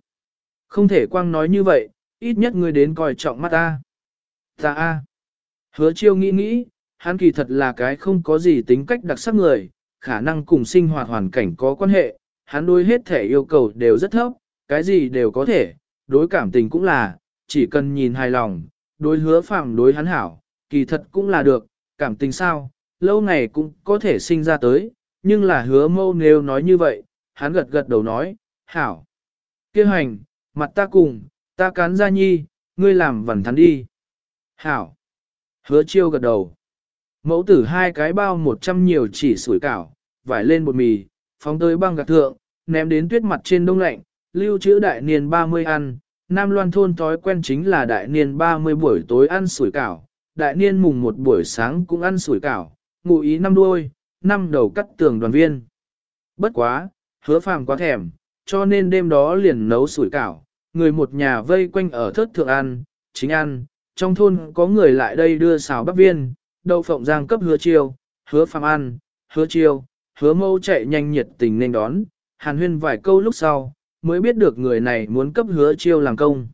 Không thể quang nói như vậy, ít nhất ngươi đến coi trọng mắt ta. Ta a. Hứa chiêu nghĩ nghĩ, hắn kỳ thật là cái không có gì tính cách đặc sắc người, khả năng cùng sinh hoạt hoàn cảnh có quan hệ, hắn đối hết thể yêu cầu đều rất thấp, cái gì đều có thể, đối cảm tình cũng là, chỉ cần nhìn hài lòng, đối hứa phạm đối hắn hảo, kỳ thật cũng là được, cảm tình sao, lâu ngày cũng có thể sinh ra tới, nhưng là hứa mâu nếu nói như vậy, hắn gật gật đầu nói, hảo. kêu hành, mặt ta cùng, ta cán ra nhi, ngươi làm vẩn thắn đi. Hảo. Hứa chiêu gật đầu. Mẫu tử hai cái bao một trăm nhiều chỉ sủi cảo, vải lên bột mì, phóng tới băng gạc thượng, ném đến tuyết mặt trên đông lạnh, lưu trữ đại niên 30 ăn, Nam Loan thôn thói quen chính là đại niên 30 buổi tối ăn sủi cảo, đại niên mùng một buổi sáng cũng ăn sủi cảo, ngụ ý năm đuôi, năm đầu cắt tường đoàn viên. Bất quá, hứa phàm quá thèm, cho nên đêm đó liền nấu sủi cảo, người một nhà vây quanh ở thớt thượng ăn, chính ăn, trong thôn có người lại đây đưa xào bắp viên, đậu phộng giang cấp hứa chiêu, hứa phàm ăn, hứa chiêu, hứa mâu chạy nhanh nhiệt tình nên đón, hàn huyên vài câu lúc sau, mới biết được người này muốn cấp hứa chiêu làm công.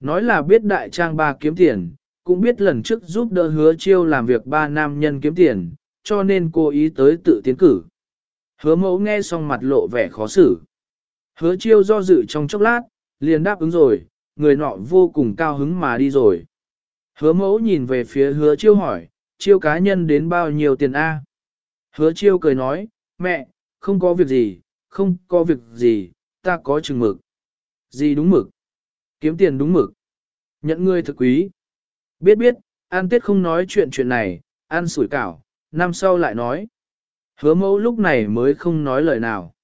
Nói là biết đại trang ba kiếm tiền, cũng biết lần trước giúp đỡ hứa chiêu làm việc ba nam nhân kiếm tiền, cho nên cô ý tới tự tiến cử. Hứa mẫu nghe xong mặt lộ vẻ khó xử. Hứa chiêu do dự trong chốc lát, liền đáp ứng rồi, người nọ vô cùng cao hứng mà đi rồi. Hứa mẫu nhìn về phía hứa chiêu hỏi, chiêu cá nhân đến bao nhiêu tiền A? Hứa chiêu cười nói, mẹ, không có việc gì, không có việc gì, ta có chừng mực. Gì đúng mực? Kiếm tiền đúng mực. Nhận ngươi thực quý. Biết biết, an tết không nói chuyện chuyện này, ăn sủi cảo, năm sau lại nói. Hứa mẫu lúc này mới không nói lời nào.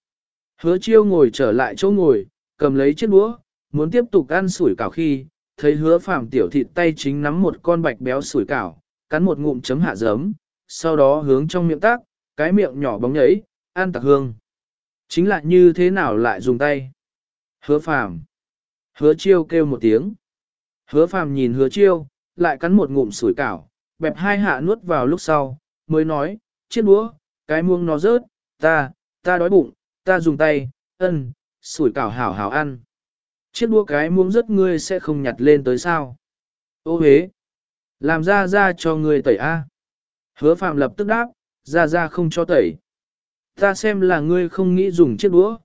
Hứa chiêu ngồi trở lại chỗ ngồi, cầm lấy chiếc đũa, muốn tiếp tục ăn sủi cảo khi, thấy hứa phạm tiểu thịt tay chính nắm một con bạch béo sủi cảo, cắn một ngụm chấm hạ giấm, sau đó hướng trong miệng tác, cái miệng nhỏ bóng nhảy, ăn tạc hương. Chính là như thế nào lại dùng tay? Hứa phàm. Hứa chiêu kêu một tiếng. Hứa phàm nhìn hứa chiêu, lại cắn một ngụm sủi cảo, bẹp hai hạ nuốt vào lúc sau, mới nói, chiếc đũa, cái muông nó rớt, ta, ta đói bụng, ta dùng tay, ân, sủi cảo hảo hảo ăn. Chiếc đũa cái muông rớt ngươi sẽ không nhặt lên tới sao? Ô hế! Làm ra ra cho người tẩy A. Hứa phạm lập tức đáp, ra ra không cho tẩy. Ta xem là ngươi không nghĩ dùng chiếc đũa.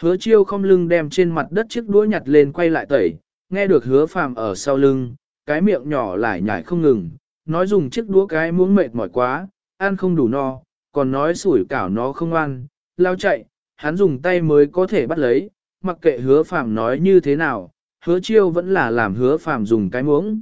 Hứa chiêu không lưng đem trên mặt đất chiếc đũa nhặt lên quay lại tẩy, nghe được hứa phàm ở sau lưng, cái miệng nhỏ lại nhảy không ngừng, nói dùng chiếc đũa cái muốn mệt mỏi quá, ăn không đủ no, còn nói sủi cảo nó không ăn, lao chạy, hắn dùng tay mới có thể bắt lấy, mặc kệ hứa phàm nói như thế nào, hứa chiêu vẫn là làm hứa phàm dùng cái muỗng.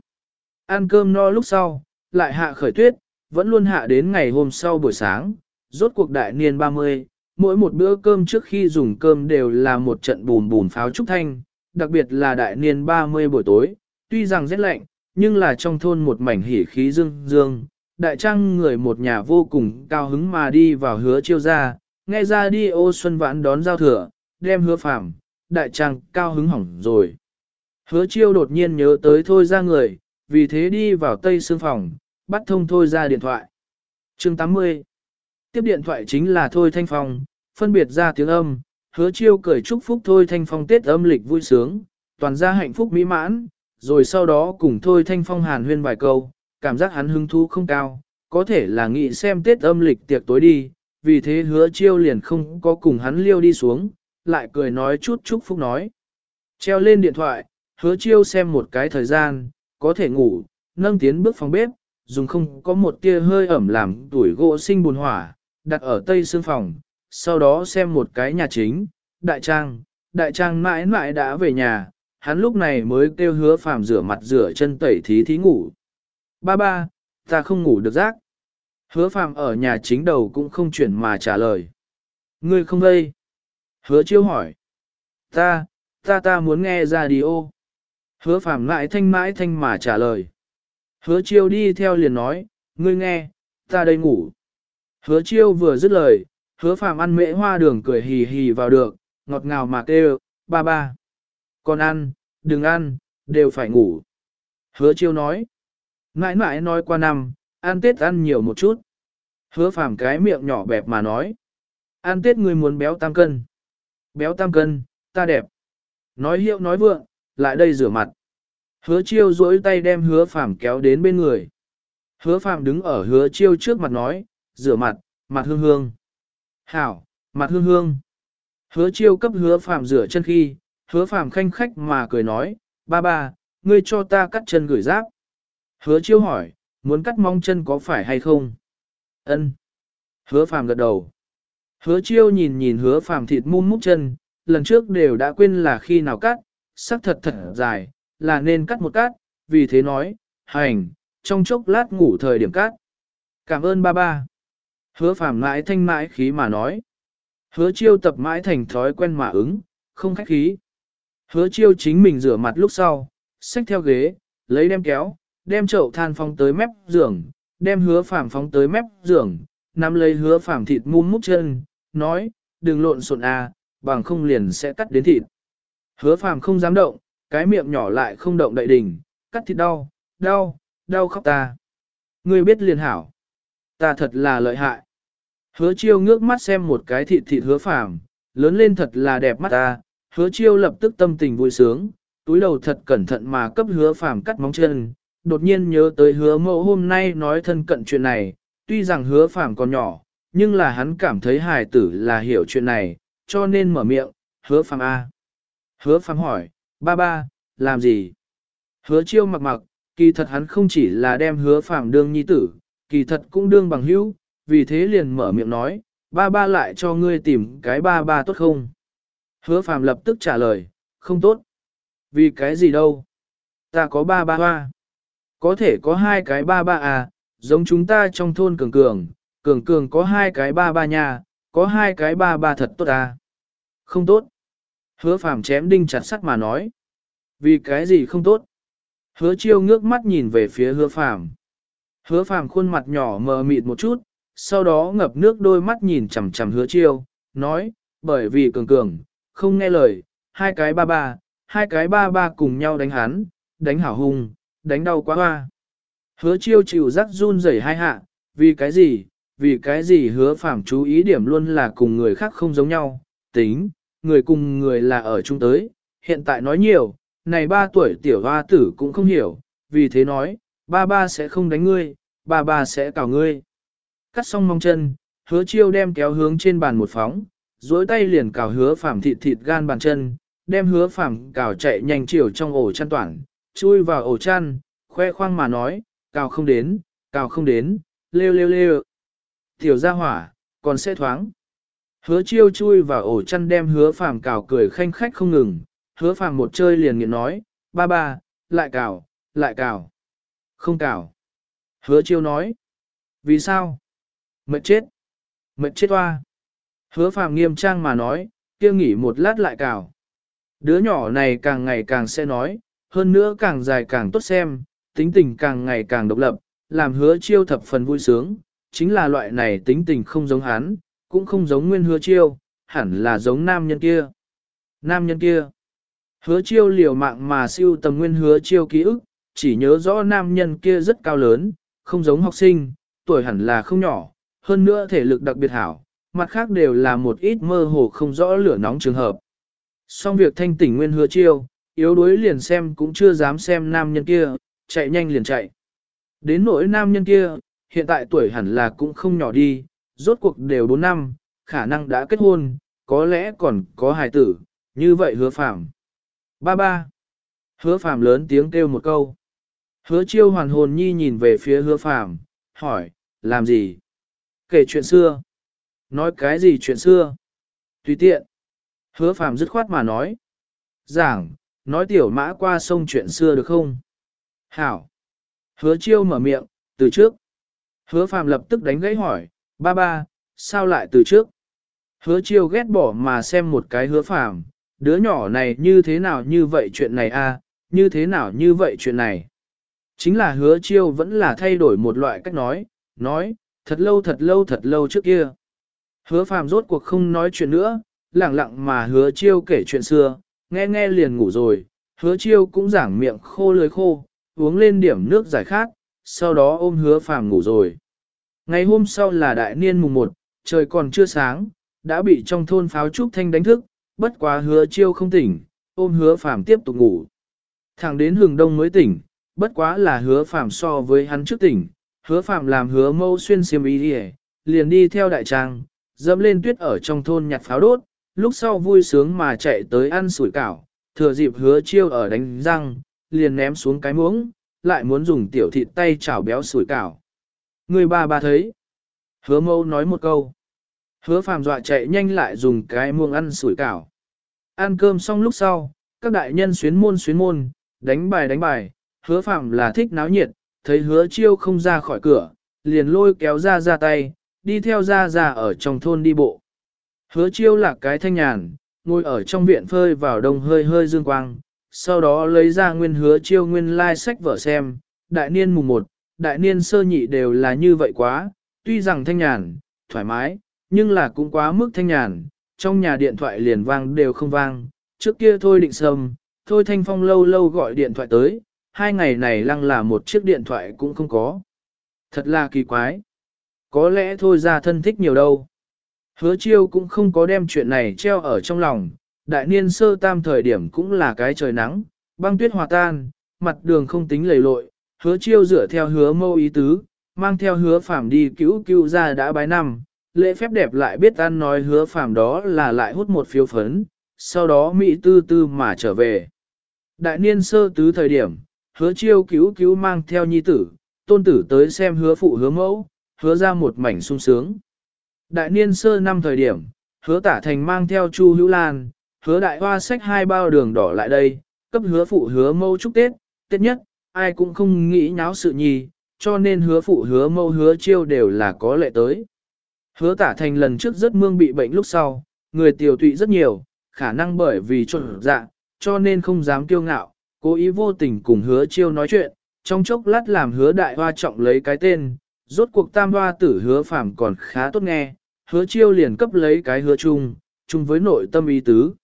Ăn cơm no lúc sau, lại hạ khởi tuyết, vẫn luôn hạ đến ngày hôm sau buổi sáng, rốt cuộc đại niên 30, mỗi một bữa cơm trước khi dùng cơm đều là một trận bùn bùn pháo trúc thanh, đặc biệt là đại niên 30 buổi tối, tuy rằng rét lạnh, nhưng là trong thôn một mảnh hỉ khí dương dương, đại trang người một nhà vô cùng cao hứng mà đi vào hứa chiêu ra, nghe ra đi ô xuân vãn đón giao thừa, đem hứa phạm, đại trang cao hứng hỏng rồi. Hứa chiêu đột nhiên nhớ tới thôi ra người, vì thế đi vào tây xương phòng, bắt thông thôi ra điện thoại. chương 80 Tiếp điện thoại chính là Thôi Thanh Phong, phân biệt ra tiếng âm, hứa chiêu cười chúc phúc Thôi Thanh Phong Tết âm lịch vui sướng, toàn gia hạnh phúc mỹ mãn, rồi sau đó cùng Thôi Thanh Phong hàn huyên vài câu, cảm giác hắn hứng thú không cao, có thể là nghĩ xem Tết âm lịch tiệc tối đi, vì thế hứa chiêu liền không có cùng hắn liêu đi xuống, lại cười nói chút chúc phúc nói. Treo lên điện thoại, hứa chiêu xem một cái thời gian, có thể ngủ, nâng tiến bước phòng bếp, dùng không có một tia hơi ẩm làm tuổi gỗ sinh buồn hỏa, đặt ở tây xương phòng, sau đó xem một cái nhà chính, đại trang, đại trang mãi mãi đã về nhà, hắn lúc này mới kêu hứa phàm rửa mặt rửa chân tẩy thí thí ngủ. Ba ba, ta không ngủ được giấc. Hứa phàm ở nhà chính đầu cũng không chuyển mà trả lời. Ngươi không đây. Hứa chiêu hỏi. Ta, ta ta muốn nghe radio. Hứa phàm lại thanh mãi thanh mà trả lời. Hứa chiêu đi theo liền nói, ngươi nghe, ta đây ngủ. Hứa chiêu vừa dứt lời, hứa phàm ăn mễ hoa đường cười hì hì vào được, ngọt ngào mà kêu, ba ba. Còn ăn, đừng ăn, đều phải ngủ. Hứa chiêu nói. Mãi mãi nói qua năm, ăn tết ăn nhiều một chút. Hứa phàm cái miệng nhỏ bẹp mà nói. Ăn tết người muốn béo tam cân. Béo tam cân, ta đẹp. Nói hiệu nói vượng, lại đây rửa mặt. Hứa chiêu duỗi tay đem hứa phàm kéo đến bên người. Hứa phàm đứng ở hứa chiêu trước mặt nói, rửa mặt, mặt hương hương. Hảo, mặt hương hương. Hứa chiêu cấp hứa phàm rửa chân khi, hứa phàm khanh khách mà cười nói, ba ba, ngươi cho ta cắt chân gửi giáp. Hứa chiêu hỏi, muốn cắt mong chân có phải hay không? Ân. Hứa phàm gật đầu. Hứa chiêu nhìn nhìn hứa phàm thịt mum múc chân, lần trước đều đã quên là khi nào cắt, sắc thật thật dài, là nên cắt một cắt, vì thế nói, hành, trong chốc lát ngủ thời điểm cắt. Cảm ơn ba ba. Hứa phàm mãi thanh mãi khí mà nói. Hứa chiêu tập mãi thành thói quen mà ứng, không khách khí. Hứa chiêu chính mình rửa mặt lúc sau, xách theo ghế, lấy đem kéo, đem chậu than phóng tới mép giường, đem hứa phàm phóng tới mép giường, nắm lấy hứa phàm thịt muôn mút chân, nói, đừng lộn xộn à, bằng không liền sẽ cắt đến thịt. Hứa phàm không dám động, cái miệng nhỏ lại không động đậy đỉnh, cắt thịt đau, đau, đau khóc ta. Ngươi biết liền hảo. Ta thật là lợi hại. Hứa chiêu ngước mắt xem một cái thịt thịt hứa phàm, lớn lên thật là đẹp mắt ta, hứa chiêu lập tức tâm tình vui sướng, túi đầu thật cẩn thận mà cấp hứa phàm cắt móng chân, đột nhiên nhớ tới hứa mẫu hôm nay nói thân cận chuyện này, tuy rằng hứa phàm còn nhỏ, nhưng là hắn cảm thấy hài tử là hiểu chuyện này, cho nên mở miệng, hứa phàm A. Hứa phàm hỏi, ba ba, làm gì? Hứa chiêu mặc mặc, kỳ thật hắn không chỉ là đem hứa phàm đương nhi tử, kỳ thật cũng đương bằng hữu, vì thế liền mở miệng nói, ba ba lại cho ngươi tìm cái ba ba tốt không? Hứa phàm lập tức trả lời, không tốt. Vì cái gì đâu? Ta có ba ba hoa. Có thể có hai cái ba ba à, giống chúng ta trong thôn cường cường, cường cường có hai cái ba ba nhà, có hai cái ba ba thật tốt à. Không tốt. Hứa phàm chém đinh chặt sắt mà nói. Vì cái gì không tốt? Hứa chiêu ngước mắt nhìn về phía hứa phàm. Hứa phàm khuôn mặt nhỏ mờ mịt một chút, sau đó ngập nước đôi mắt nhìn chằm chằm hứa chiêu, nói, bởi vì cường cường, không nghe lời, hai cái ba ba, hai cái ba ba cùng nhau đánh hắn, đánh hảo hùng, đánh đau quá hoa. Hứa chiêu chịu rắc run rẩy hai hạ, vì cái gì, vì cái gì hứa phàm chú ý điểm luôn là cùng người khác không giống nhau, tính, người cùng người là ở chung tới, hiện tại nói nhiều, này ba tuổi tiểu hoa tử cũng không hiểu, vì thế nói, ba ba sẽ không đánh ngươi, ba ba sẽ cào ngươi. Cắt xong mong chân, hứa chiêu đem kéo hướng trên bàn một phóng, dối tay liền cào hứa phạm thịt thịt gan bàn chân, đem hứa phạm cào chạy nhanh chiều trong ổ chăn toàn, chui vào ổ chăn, khoe khoang mà nói, cào không đến, cào không đến, lêu lêu lêu. Tiểu gia hỏa, còn sẽ thoáng. Hứa chiêu chui vào ổ chăn đem hứa phàm cào cười khanh khách không ngừng, hứa phàm một chơi liền nghiện nói, ba ba, lại cào, lại cào. Không cào. Hứa chiêu nói. Vì sao? Mệt chết. Mệt chết hoa. Hứa phàm nghiêm trang mà nói, kia nghỉ một lát lại cào. Đứa nhỏ này càng ngày càng sẽ nói, hơn nữa càng dài càng tốt xem, tính tình càng ngày càng độc lập, làm hứa chiêu thập phần vui sướng, chính là loại này tính tình không giống hắn, cũng không giống nguyên hứa chiêu, hẳn là giống nam nhân kia. Nam nhân kia. Hứa chiêu liều mạng mà siêu tầm nguyên hứa chiêu ký ức, chỉ nhớ rõ nam nhân kia rất cao lớn, không giống học sinh, tuổi hẳn là không nhỏ, hơn nữa thể lực đặc biệt hảo, mặt khác đều là một ít mơ hồ không rõ lửa nóng trường hợp. Xong việc thanh tỉnh nguyên hứa chiêu, yếu đuối liền xem cũng chưa dám xem nam nhân kia, chạy nhanh liền chạy. Đến nỗi nam nhân kia, hiện tại tuổi hẳn là cũng không nhỏ đi, rốt cuộc đều 4 năm, khả năng đã kết hôn, có lẽ còn có hài tử, như vậy hứa phạm. Ba ba. Hứa phạm lớn tiếng kêu một câu. Hứa chiêu hoàn hồn nhi nhìn về phía hứa phạm, hỏi, làm gì? Kể chuyện xưa. Nói cái gì chuyện xưa? Tùy tiện. Hứa phạm dứt khoát mà nói. Giảng, nói tiểu mã qua sông chuyện xưa được không? Hảo. Hứa chiêu mở miệng, từ trước. Hứa phàm lập tức đánh gãy hỏi, ba ba, sao lại từ trước? Hứa chiêu ghét bỏ mà xem một cái hứa phàm, đứa nhỏ này như thế nào như vậy chuyện này a, như thế nào như vậy chuyện này. Chính là hứa chiêu vẫn là thay đổi một loại cách nói, nói, thật lâu thật lâu thật lâu trước kia. Hứa phàm rốt cuộc không nói chuyện nữa, lặng lặng mà hứa chiêu kể chuyện xưa, nghe nghe liền ngủ rồi, hứa chiêu cũng giảng miệng khô lưỡi khô, uống lên điểm nước giải khát, sau đó ôm hứa phàm ngủ rồi. Ngày hôm sau là đại niên mùng 1, trời còn chưa sáng, đã bị trong thôn pháo trúc thanh đánh thức, bất quá hứa chiêu không tỉnh, ôm hứa phàm tiếp tục ngủ. Thẳng đến hừng đông mới tỉnh, bất quá là hứa phàm so với hắn trước tỉnh, hứa phàm làm hứa mâu xuyên xiêm ý đi liền đi theo đại trang, dẫm lên tuyết ở trong thôn nhặt pháo đốt, lúc sau vui sướng mà chạy tới ăn sủi cảo, thừa dịp hứa chiêu ở đánh răng, liền ném xuống cái muỗng, lại muốn dùng tiểu thịt tay chảo béo sủi cảo. Người ba ba thấy. Hứa mâu nói một câu. Hứa phàm dọa chạy nhanh lại dùng cái muông ăn sủi cảo. Ăn cơm xong lúc sau, các đại nhân xuyến môn xuyến môn, đánh bài đánh bài, hứa phàm là thích náo nhiệt, thấy hứa chiêu không ra khỏi cửa, liền lôi kéo ra ra tay, đi theo ra ra ở trong thôn đi bộ. Hứa chiêu là cái thanh nhàn, ngồi ở trong viện phơi vào đông hơi hơi dương quang, sau đó lấy ra nguyên hứa chiêu nguyên lai like sách vở xem, đại niên mùng 1, đại niên sơ nhị đều là như vậy quá, tuy rằng thanh nhàn, thoải mái, nhưng là cũng quá mức thanh nhàn, trong nhà điện thoại liền vang đều không vang, trước kia thôi định sâm, thôi thanh phong lâu lâu gọi điện thoại tới, hai ngày này lăng là một chiếc điện thoại cũng không có. Thật là kỳ quái. Có lẽ thôi ra thân thích nhiều đâu. Hứa chiêu cũng không có đem chuyện này treo ở trong lòng, đại niên sơ tam thời điểm cũng là cái trời nắng, băng tuyết hòa tan, mặt đường không tính lầy lội, hứa chiêu dựa theo hứa mâu ý tứ, mang theo hứa phàm đi cứu cứu ra đã bái năm, lễ phép đẹp lại biết ăn nói hứa phàm đó là lại hút một phiếu phấn, sau đó Mỹ tư tư mà trở về. Đại niên sơ tứ thời điểm, hứa chiêu cứu cứu mang theo nhi tử, tôn tử tới xem hứa phụ hứa mẫu, hứa ra một mảnh sung sướng. Đại niên sơ năm thời điểm, hứa tả thành mang theo Chu Hữu Lan, hứa đại hoa sách hai bao đường đỏ lại đây, cấp hứa phụ hứa mâu chúc Tết, Tết nhất, ai cũng không nghĩ nháo sự nhi, cho nên hứa phụ hứa mâu hứa chiêu đều là có lệ tới. Hứa tả thành lần trước rất mương bị bệnh lúc sau, người tiểu tụy rất nhiều, khả năng bởi vì trộn dạ, cho nên không dám kiêu ngạo, cố ý vô tình cùng hứa chiêu nói chuyện, trong chốc lát làm hứa đại hoa trọng lấy cái tên, rốt cuộc tam hoa tử hứa phàm còn khá tốt nghe, hứa chiêu liền cấp lấy cái hứa chung, chung với nội tâm ý tứ.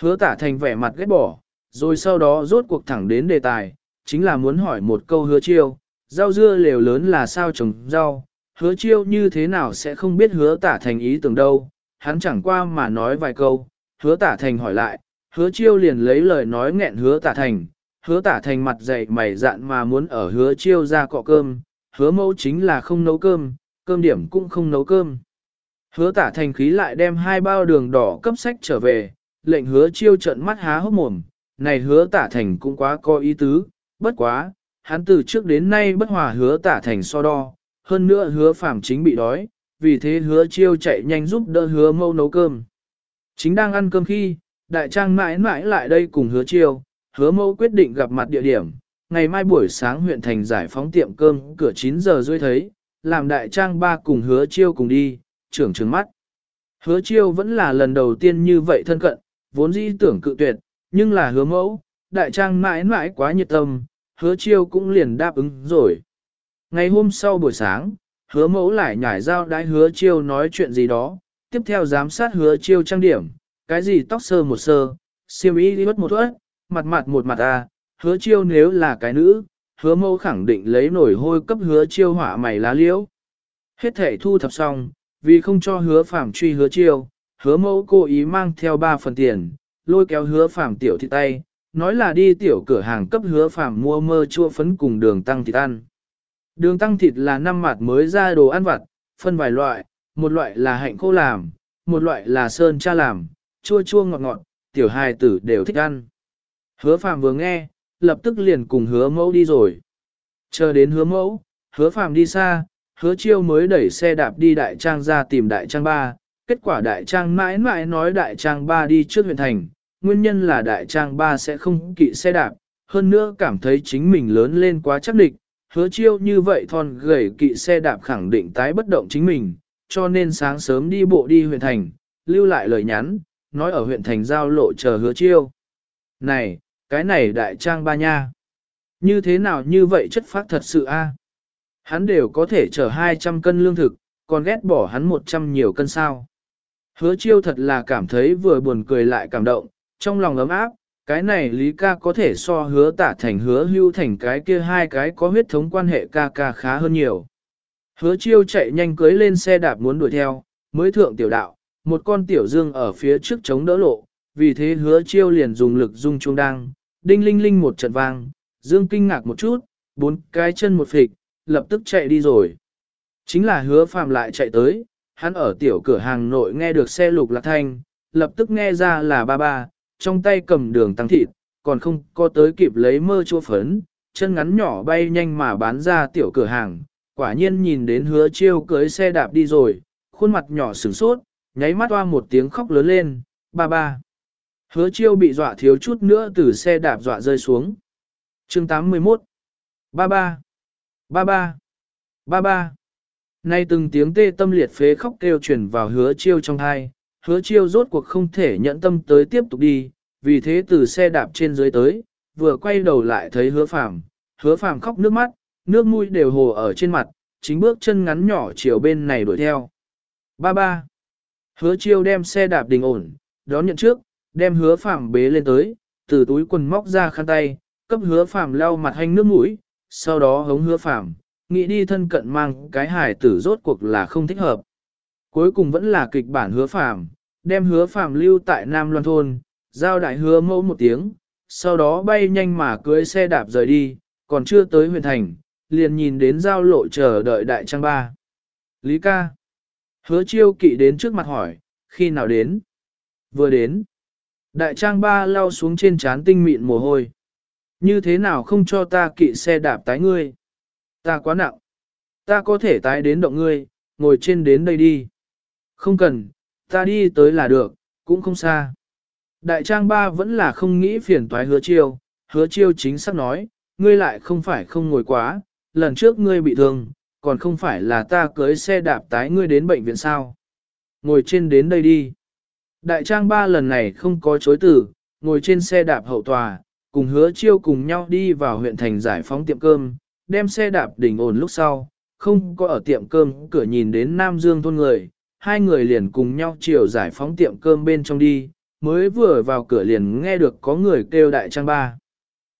Hứa tả thành vẻ mặt ghét bỏ, rồi sau đó rốt cuộc thẳng đến đề tài, chính là muốn hỏi một câu hứa chiêu, rau dưa lều lớn là sao trồng rau, hứa chiêu như thế nào sẽ không biết hứa tả thành ý tưởng đâu, hắn chẳng qua mà nói vài câu, hứa tả thành hỏi lại, hứa chiêu liền lấy lời nói nghẹn hứa tả thành, hứa tả thành mặt dày mày dạn mà muốn ở hứa chiêu ra cọ cơm, hứa mẫu chính là không nấu cơm, cơm điểm cũng không nấu cơm. Hứa tả thành khí lại đem hai bao đường đỏ cấp sách trở về, lệnh hứa chiêu trợn mắt há hốc mồm, này hứa tả thành cũng quá có ý tứ, bất quá, hắn từ trước đến nay bất hòa hứa tả thành so đo, hơn nữa hứa phàm chính bị đói, vì thế hứa chiêu chạy nhanh giúp đỡ hứa mâu nấu cơm. Chính đang ăn cơm khi, đại trang mãi mãi lại đây cùng hứa chiêu, hứa mâu quyết định gặp mặt địa điểm, ngày mai buổi sáng huyện thành giải phóng tiệm cơm cửa 9 giờ rưỡi thấy, làm đại trang ba cùng hứa chiêu cùng đi, trưởng trừng mắt. Hứa chiêu vẫn là lần đầu tiên như vậy thân cận, vốn dĩ tưởng cự tuyệt, nhưng là hứa mẫu, đại trang mãi mãi quá nhiệt tâm, hứa chiêu cũng liền đáp ứng rồi. Ngày hôm sau buổi sáng, hứa mẫu lại nhảy giao đái hứa chiêu nói chuyện gì đó, tiếp theo giám sát hứa chiêu trang điểm, cái gì tóc sơ một sơ, siêu ý đi bất một ớt, mặt mặt một mặt à, hứa chiêu nếu là cái nữ, hứa mẫu khẳng định lấy nổi hôi cấp hứa chiêu hỏa mày lá liễu. Hết thể thu thập xong, vì không cho hứa phạm truy hứa chiêu, hứa mẫu cố ý mang theo ba phần tiền, lôi kéo hứa phạm tiểu thị tay, nói là đi tiểu cửa hàng cấp hứa phàm mua mơ chua phấn cùng đường tăng thịt ăn. Đường tăng thịt là năm mặt mới ra đồ ăn vặt, phân vài loại, một loại là hạnh khô làm, một loại là sơn cha làm, chua chua ngọt ngọt, tiểu hài tử đều thích ăn. Hứa phàm vừa nghe, lập tức liền cùng hứa mẫu đi rồi. Chờ đến hứa mẫu, hứa phàm đi xa, hứa chiêu mới đẩy xe đạp đi đại trang ra tìm đại trang ba. Kết quả đại trang mãi mãi nói đại trang ba đi trước huyện thành, nguyên nhân là đại trang ba sẽ không kỵ xe đạp, hơn nữa cảm thấy chính mình lớn lên quá chắc địch, hứa chiêu như vậy thon gầy kỵ xe đạp khẳng định tái bất động chính mình, cho nên sáng sớm đi bộ đi huyện thành, lưu lại lời nhắn, nói ở huyện thành giao lộ chờ hứa chiêu. Này, cái này đại trang ba nha. Như thế nào như vậy chất phát thật sự a? Hắn đều có thể chở 200 cân lương thực, còn ghét bỏ hắn 100 nhiều cân sao. Hứa chiêu thật là cảm thấy vừa buồn cười lại cảm động, trong lòng ấm áp, cái này Lý ca có thể so hứa tả thành hứa hưu thành cái kia hai cái có huyết thống quan hệ ca ca khá hơn nhiều. Hứa chiêu chạy nhanh cưới lên xe đạp muốn đuổi theo, mới thượng tiểu đạo, một con tiểu dương ở phía trước chống đỡ lộ, vì thế hứa chiêu liền dùng lực dung trung đăng, đinh linh linh một trận vang, dương kinh ngạc một chút, bốn cái chân một phịch, lập tức chạy đi rồi. Chính là hứa phàm lại chạy tới, hắn ở tiểu cửa hàng nội nghe được xe lục lạc thanh, lập tức nghe ra là ba ba, trong tay cầm đường tăng thịt, còn không có tới kịp lấy mơ chua phấn, chân ngắn nhỏ bay nhanh mà bán ra tiểu cửa hàng, quả nhiên nhìn đến hứa chiêu cưới xe đạp đi rồi, khuôn mặt nhỏ sửng sốt, nháy mắt hoa một tiếng khóc lớn lên, ba ba. Hứa chiêu bị dọa thiếu chút nữa từ xe đạp dọa rơi xuống. Chương 81 Ba ba Ba ba Ba ba Nay từng tiếng tê tâm liệt phế khóc kêu truyền vào hứa chiêu trong hai, hứa chiêu rốt cuộc không thể nhẫn tâm tới tiếp tục đi, vì thế từ xe đạp trên dưới tới, vừa quay đầu lại thấy hứa phàm, hứa phàm khóc nước mắt, nước mũi đều hồ ở trên mặt, chính bước chân ngắn nhỏ chiều bên này đuổi theo. Ba ba. Hứa chiêu đem xe đạp đình ổn, đón nhận trước, đem hứa phàm bế lên tới, từ túi quần móc ra khăn tay, cấp hứa phàm lau mặt hành nước mũi, sau đó hống hứa phàm, nghĩ đi thân cận mang cái hài tử rốt cuộc là không thích hợp. Cuối cùng vẫn là kịch bản hứa phàm, đem hứa phàm lưu tại Nam Loan Thôn, giao đại hứa mẫu một tiếng, sau đó bay nhanh mà cưới xe đạp rời đi, còn chưa tới huyện thành, liền nhìn đến giao lộ chờ đợi đại trang ba. Lý ca. Hứa chiêu kỵ đến trước mặt hỏi, khi nào đến? Vừa đến. Đại trang ba lao xuống trên trán tinh mịn mồ hôi. Như thế nào không cho ta kỵ xe đạp tái ngươi? Ta quá nặng. Ta có thể tái đến động ngươi, ngồi trên đến đây đi. Không cần, ta đi tới là được, cũng không xa. Đại trang ba vẫn là không nghĩ phiền toái hứa chiêu, hứa chiêu chính xác nói, ngươi lại không phải không ngồi quá, lần trước ngươi bị thương, còn không phải là ta cưới xe đạp tái ngươi đến bệnh viện sao. Ngồi trên đến đây đi. Đại trang ba lần này không có chối từ, ngồi trên xe đạp hậu tòa, cùng hứa chiêu cùng nhau đi vào huyện thành giải phóng tiệm cơm, đem xe đạp đỉnh ổn lúc sau, không có ở tiệm cơm cửa nhìn đến Nam Dương thôn người, hai người liền cùng nhau chiều giải phóng tiệm cơm bên trong đi, mới vừa vào cửa liền nghe được có người kêu đại trang ba.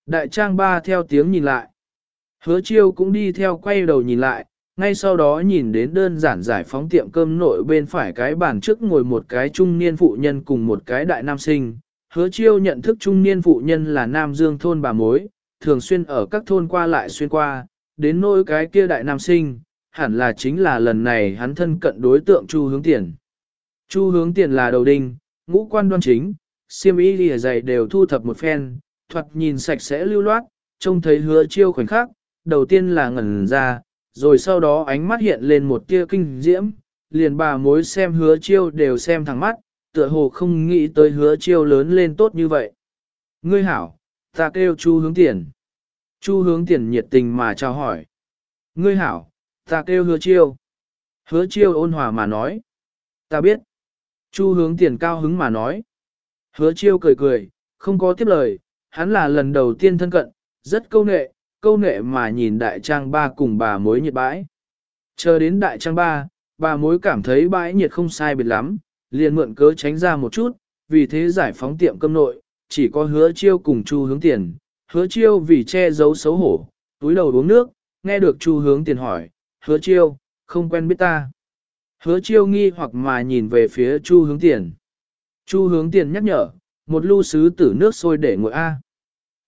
Đại trang ba theo tiếng nhìn lại. Hứa chiêu cũng đi theo quay đầu nhìn lại, ngay sau đó nhìn đến đơn giản giải phóng tiệm cơm nội bên phải cái bàn trước ngồi một cái trung niên phụ nhân cùng một cái đại nam sinh. Hứa chiêu nhận thức trung niên phụ nhân là Nam Dương thôn bà mối, thường xuyên ở các thôn qua lại xuyên qua, đến nỗi cái kia đại nam sinh, hẳn là chính là lần này hắn thân cận đối tượng Chu hướng tiền. Chu hướng tiền là đầu đinh, ngũ quan đoan chính, siêm y lìa dày đều thu thập một phen, thoạt nhìn sạch sẽ lưu loát, trông thấy hứa chiêu khoảnh khắc, đầu tiên là ngẩn ra, rồi sau đó ánh mắt hiện lên một tia kinh diễm, liền bà mối xem hứa chiêu đều xem thẳng mắt, tựa hồ không nghĩ tới hứa chiêu lớn lên tốt như vậy. Ngươi hảo, ta kêu Chu hướng tiền. Chu hướng tiền nhiệt tình mà chào hỏi. Ngươi hảo, ta kêu hứa chiêu. Hứa chiêu ôn hòa mà nói. Ta biết. Chu hướng tiền cao hứng mà nói. Hứa chiêu cười cười, không có tiếp lời, hắn là lần đầu tiên thân cận, rất câu nệ, câu nệ mà nhìn đại trang ba cùng bà mối nhiệt bãi. Chờ đến đại trang ba, bà mối cảm thấy bãi nhiệt không sai biệt lắm, liền mượn cớ tránh ra một chút, vì thế giải phóng tiệm cơm nội, chỉ có hứa chiêu cùng chu hướng tiền. Hứa chiêu vì che giấu xấu hổ, túi đầu uống nước, nghe được chu hướng tiền hỏi, hứa chiêu, không quen biết ta. Hứa chiêu nghi hoặc mà nhìn về phía chu hướng tiền. Chu hướng tiền nhắc nhở, một lưu sứ tử nước sôi để ngồi A.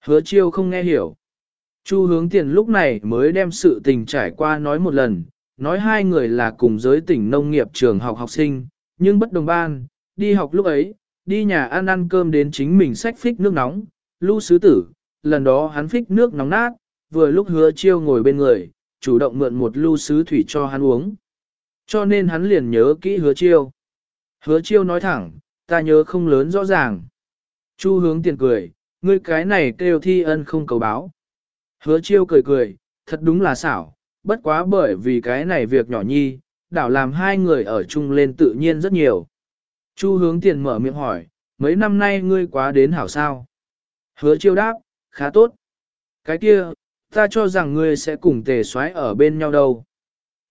Hứa chiêu không nghe hiểu. Chu hướng tiền lúc này mới đem sự tình trải qua nói một lần, nói hai người là cùng giới tỉnh nông nghiệp trường học học sinh, nhưng bất đồng ban, đi học lúc ấy, đi nhà ăn ăn cơm đến chính mình sách phích nước nóng, lưu sứ tử, lần đó hắn phích nước nóng nát, vừa lúc hứa chiêu ngồi bên người, chủ động mượn một lưu sứ thủy cho hắn uống. Cho nên hắn liền nhớ kỹ hứa chiêu. Hứa chiêu nói thẳng, ta nhớ không lớn rõ ràng. Chu hướng tiền cười, ngươi cái này kêu thi ân không cầu báo. Hứa chiêu cười cười, thật đúng là xảo, bất quá bởi vì cái này việc nhỏ nhi, đảo làm hai người ở chung lên tự nhiên rất nhiều. Chu hướng tiền mở miệng hỏi, mấy năm nay ngươi quá đến hảo sao? Hứa chiêu đáp, khá tốt. Cái kia, ta cho rằng ngươi sẽ cùng tề xoáy ở bên nhau đâu.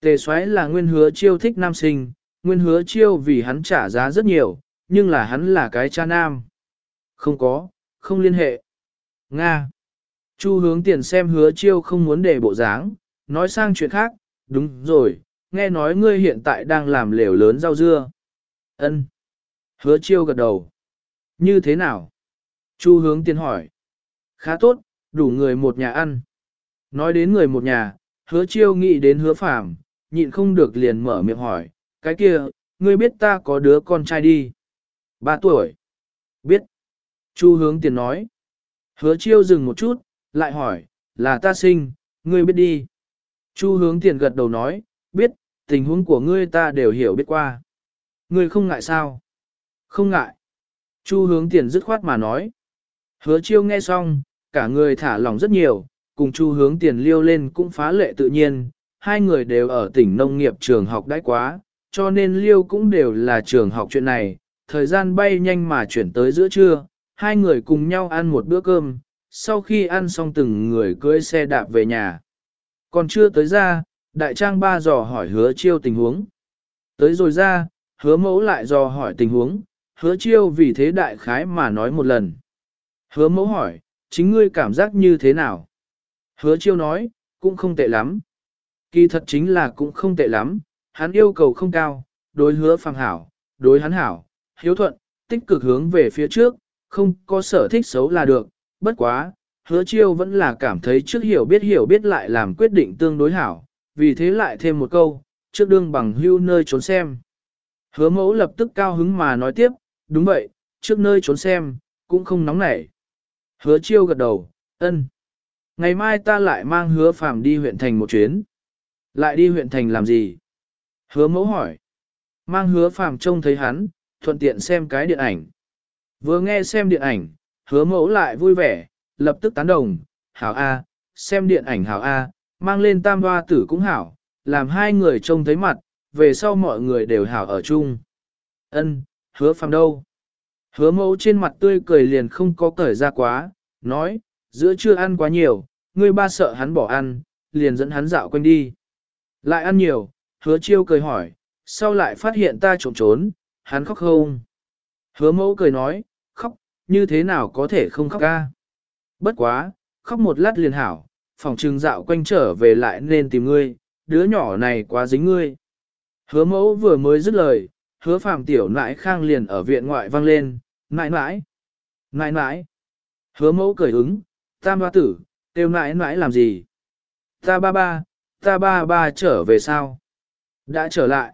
Tề xoáy là nguyên hứa chiêu thích nam sinh, nguyên hứa chiêu vì hắn trả giá rất nhiều, nhưng là hắn là cái cha nam. Không có, không liên hệ. Nga. Chu hướng tiền xem hứa chiêu không muốn để bộ dáng, nói sang chuyện khác, đúng rồi, nghe nói ngươi hiện tại đang làm lều lớn rau dưa. Ân. Hứa chiêu gật đầu. Như thế nào? Chu hướng tiền hỏi. Khá tốt, đủ người một nhà ăn. Nói đến người một nhà, hứa chiêu nghĩ đến hứa phàm, nhịn không được liền mở miệng hỏi, cái kia, ngươi biết ta có đứa con trai đi. Ba tuổi. Biết. Chu hướng tiền nói. Hứa chiêu dừng một chút, lại hỏi, là ta sinh, ngươi biết đi. Chu hướng tiền gật đầu nói, biết, tình huống của ngươi ta đều hiểu biết qua. Ngươi không ngại sao? Không ngại. Chu hướng tiền dứt khoát mà nói. Hứa chiêu nghe xong, cả người thả lỏng rất nhiều, cùng chu hướng tiền liêu lên cũng phá lệ tự nhiên, hai người đều ở tỉnh nông nghiệp trường học đãi quá, cho nên liêu cũng đều là trường học chuyện này, thời gian bay nhanh mà chuyển tới giữa trưa, hai người cùng nhau ăn một bữa cơm, sau khi ăn xong từng người cưỡi xe đạp về nhà. Còn chưa tới ra, đại trang ba dò hỏi hứa chiêu tình huống. Tới rồi ra, hứa mẫu lại dò hỏi tình huống, hứa chiêu vì thế đại khái mà nói một lần. Hứa mẫu hỏi, chính ngươi cảm giác như thế nào? Hứa chiêu nói, cũng không tệ lắm. Kỳ thật chính là cũng không tệ lắm, hắn yêu cầu không cao, đối hứa phàm hảo, đối hắn hảo, hiếu thuận, tích cực hướng về phía trước, không có sở thích xấu là được, bất quá, hứa chiêu vẫn là cảm thấy trước hiểu biết hiểu biết lại làm quyết định tương đối hảo, vì thế lại thêm một câu, trước đương bằng hưu nơi trốn xem. Hứa mẫu lập tức cao hứng mà nói tiếp, đúng vậy, trước nơi trốn xem, cũng không nóng nảy. Hứa chiêu gật đầu, ân. Ngày mai ta lại mang hứa phàm đi huyện thành một chuyến. Lại đi huyện thành làm gì? Hứa mẫu hỏi. Mang hứa phàm trông thấy hắn, thuận tiện xem cái điện ảnh. Vừa nghe xem điện ảnh, hứa mẫu lại vui vẻ, lập tức tán đồng, hảo A, xem điện ảnh hảo A, mang lên tam hoa tử cũng hảo, làm hai người trông thấy mặt, về sau mọi người đều hảo ở chung. Ân, hứa phàm đâu? Hứa mẫu trên mặt tươi cười liền không có cởi ra quá, nói, giữa chưa ăn quá nhiều, ngươi ba sợ hắn bỏ ăn, liền dẫn hắn dạo quanh đi. Lại ăn nhiều, hứa chiêu cười hỏi, sau lại phát hiện ta trộm trốn, hắn khóc không? Hứa mẫu cười nói, khóc, như thế nào có thể không khóc ca? Bất quá, khóc một lát liền hảo, phòng trừng dạo quanh trở về lại nên tìm ngươi, đứa nhỏ này quá dính ngươi. Hứa mẫu vừa mới dứt lời, hứa phàm tiểu nãi khang liền ở viện ngoại vang lên, nãi nãi, nãi nãi. Hứa mẫu cười ứng, tam ba tử, tiêu nãi nãi làm gì? Ta ba ba, ta ba ba trở về sao? Đã trở lại.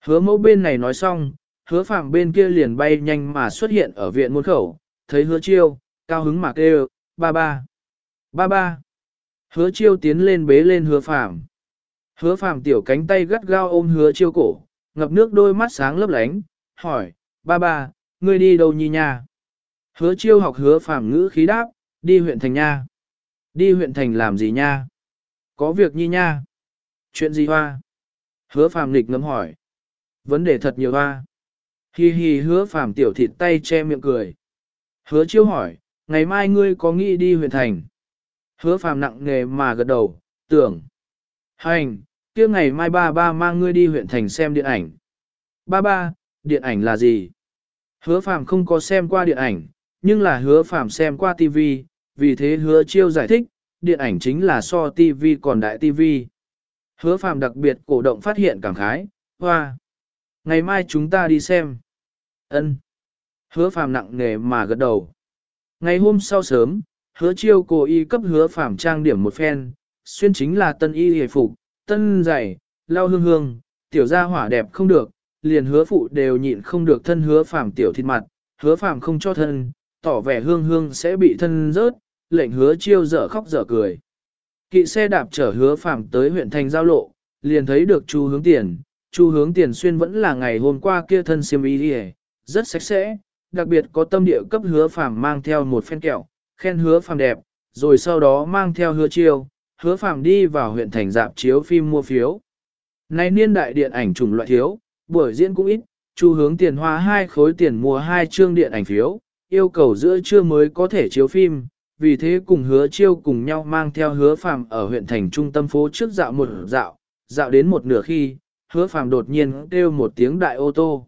Hứa mẫu bên này nói xong, hứa phạm bên kia liền bay nhanh mà xuất hiện ở viện môn khẩu, thấy hứa chiêu, cao hứng mà kêu, ba ba, ba ba. Hứa chiêu tiến lên bế lên hứa phạm. Hứa phạm tiểu cánh tay gắt gao ôm hứa chiêu cổ, ngập nước đôi mắt sáng lấp lánh, hỏi, ba ba, ngươi đi đâu nhi nha? Hứa chiêu học hứa phạm ngữ khí đáp, đi huyện thành nha. Đi huyện thành làm gì nha? Có việc nhi nha. Chuyện gì hoa? Hứa phàm nghịch ngấm hỏi. Vấn đề thật nhiều hoa. Hi hi hứa phàm tiểu thịt tay che miệng cười. Hứa chiêu hỏi, ngày mai ngươi có nghĩ đi huyện thành? Hứa phàm nặng nghề mà gật đầu, tưởng. Hành, kia ngày mai ba ba mang ngươi đi huyện thành xem điện ảnh. Ba ba, điện ảnh là gì? Hứa phàm không có xem qua điện ảnh, nhưng là hứa phàm xem qua TV, vì thế hứa chiêu giải thích, điện ảnh chính là so TV còn đại TV. Hứa phàm đặc biệt cổ động phát hiện cảm khái, hoa. Ngày mai chúng ta đi xem. Ân. Hứa phàm nặng nề mà gật đầu. Ngày hôm sau sớm, hứa chiêu cố y cấp hứa phàm trang điểm một phen, xuyên chính là tân y hề phục, tân giày, lau hương hương, tiểu gia hỏa đẹp không được, liền hứa phụ đều nhịn không được thân hứa phàm tiểu thịt mặt, hứa phàm không cho thân, tỏ vẻ hương hương sẽ bị thân rớt, lệnh hứa chiêu dở khóc dở cười. Kỵ xe đạp chở hứa phạm tới huyện thành giao lộ, liền thấy được chu hướng tiền, chu hướng tiền xuyên vẫn là ngày hôm qua kia thân xiêm y đi rất sạch sẽ, đặc biệt có tâm địa cấp hứa phạm mang theo một phen kẹo, khen hứa phạm đẹp, rồi sau đó mang theo hứa chiêu, hứa phạm đi vào huyện thành dạp chiếu phim mua phiếu. Nay niên đại điện ảnh chủng loại thiếu, buổi diễn cũng ít, chu hướng tiền hoa hai khối tiền mua hai chương điện ảnh phiếu, yêu cầu giữa trưa mới có thể chiếu phim, vì thế cùng hứa chiêu cùng nhau mang theo hứa phàm ở huyện thành trung tâm phố trước dạo một dạo, dạo đến một nửa khi, hứa phàm đột nhiên kêu một tiếng đại ô tô.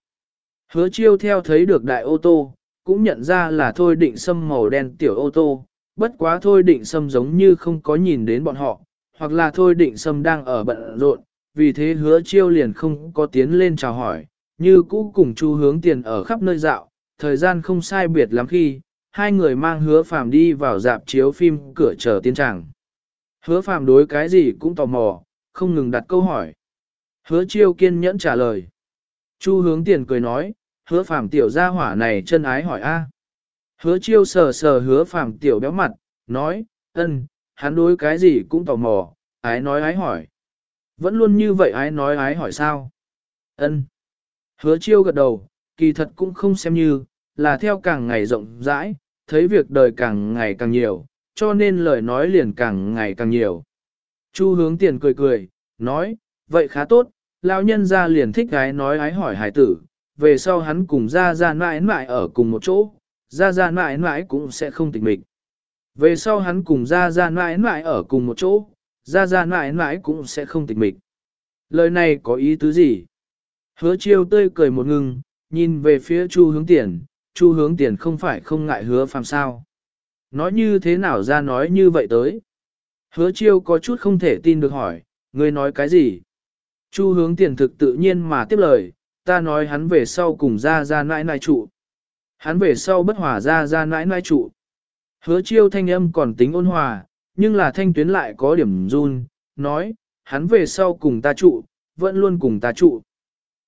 Hứa chiêu theo thấy được đại ô tô, cũng nhận ra là thôi định sâm màu đen tiểu ô tô, bất quá thôi định sâm giống như không có nhìn đến bọn họ, hoặc là thôi định sâm đang ở bận rộn, vì thế hứa chiêu liền không có tiến lên chào hỏi, như cũ cùng chu hướng tiền ở khắp nơi dạo, thời gian không sai biệt lắm khi, hai người mang hứa phàm đi vào dạp chiếu phim cửa chờ tiến tràng. Hứa phàm đối cái gì cũng tò mò, không ngừng đặt câu hỏi. Hứa chiêu kiên nhẫn trả lời. Chu hướng tiền cười nói, hứa phàm tiểu gia hỏa này chân ái hỏi a. Hứa chiêu sờ sờ hứa phàm tiểu béo mặt, nói, ân, hắn đối cái gì cũng tò mò, ái nói ái hỏi. Vẫn luôn như vậy ái nói ái hỏi sao? ân. Hứa chiêu gật đầu, kỳ thật cũng không xem như, là theo càng ngày rộng rãi, thấy việc đời càng ngày càng nhiều, cho nên lời nói liền càng ngày càng nhiều. Chu hướng tiền cười cười, nói, vậy khá tốt, lão nhân ra liền thích gái nói ái hỏi hải tử, về sau hắn cùng ra ra mãi mãi ở cùng một chỗ, ra ra mãi mãi cũng sẽ không tịch mịch. Về sau hắn cùng ra ra mãi mãi ở cùng một chỗ, ra ra mãi mãi cũng sẽ không tịch mịch. Lời này có ý tứ gì? Hứa chiêu tươi cười một ngừng, nhìn về phía chu hướng tiền, chu hướng tiền không phải không ngại hứa phàm sao. Nói như thế nào ra nói như vậy tới? Hứa chiêu có chút không thể tin được hỏi, ngươi nói cái gì? Chu hướng tiền thực tự nhiên mà tiếp lời, ta nói hắn về sau cùng ra ra nãi nãi trụ. Hắn về sau bất hòa ra ra nãi nãi trụ. Hứa chiêu thanh âm còn tính ôn hòa, nhưng là thanh tuyến lại có điểm run, nói, hắn về sau cùng ta trụ, vẫn luôn cùng ta trụ.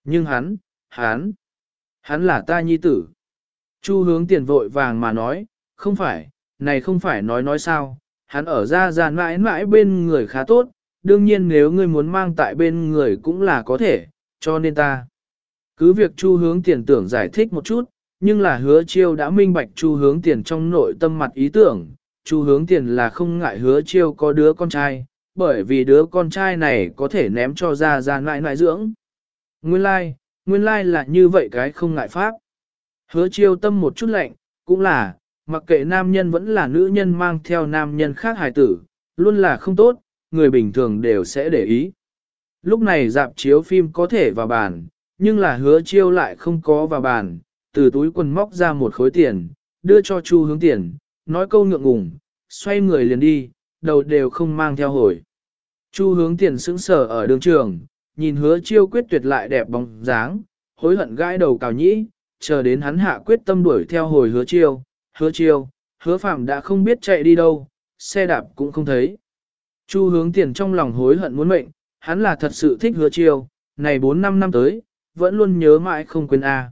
Nhưng hắn, hắn, hắn là ta nhi tử. Chu hướng tiền vội vàng mà nói, không phải, này không phải nói nói sao, hắn ở ra ra mãi mãi bên người khá tốt, đương nhiên nếu ngươi muốn mang tại bên người cũng là có thể, cho nên ta. Cứ việc chu hướng tiền tưởng giải thích một chút, nhưng là hứa chiêu đã minh bạch chu hướng tiền trong nội tâm mặt ý tưởng, chu hướng tiền là không ngại hứa chiêu có đứa con trai, bởi vì đứa con trai này có thể ném cho ra ra mãi mãi dưỡng. Nguyên lai, like, nguyên lai like là như vậy cái không ngại pháp. Hứa chiêu tâm một chút lạnh, cũng là, mặc kệ nam nhân vẫn là nữ nhân mang theo nam nhân khác hài tử, luôn là không tốt, người bình thường đều sẽ để ý. Lúc này dạp chiếu phim có thể vào bàn, nhưng là hứa chiêu lại không có vào bàn, từ túi quần móc ra một khối tiền, đưa cho Chu hướng tiền, nói câu ngượng ngùng, xoay người liền đi, đầu đều không mang theo hồi. Chu hướng tiền sững sờ ở đường trường, nhìn hứa chiêu quyết tuyệt lại đẹp bóng dáng, hối hận gãi đầu cào nhĩ, chờ đến hắn hạ quyết tâm đuổi theo hồi hứa chiêu, hứa chiêu, hứa phạm đã không biết chạy đi đâu, xe đạp cũng không thấy. Chu hướng tiền trong lòng hối hận muốn mệnh, hắn là thật sự thích hứa chiêu, này 4-5 năm tới, vẫn luôn nhớ mãi không quên A.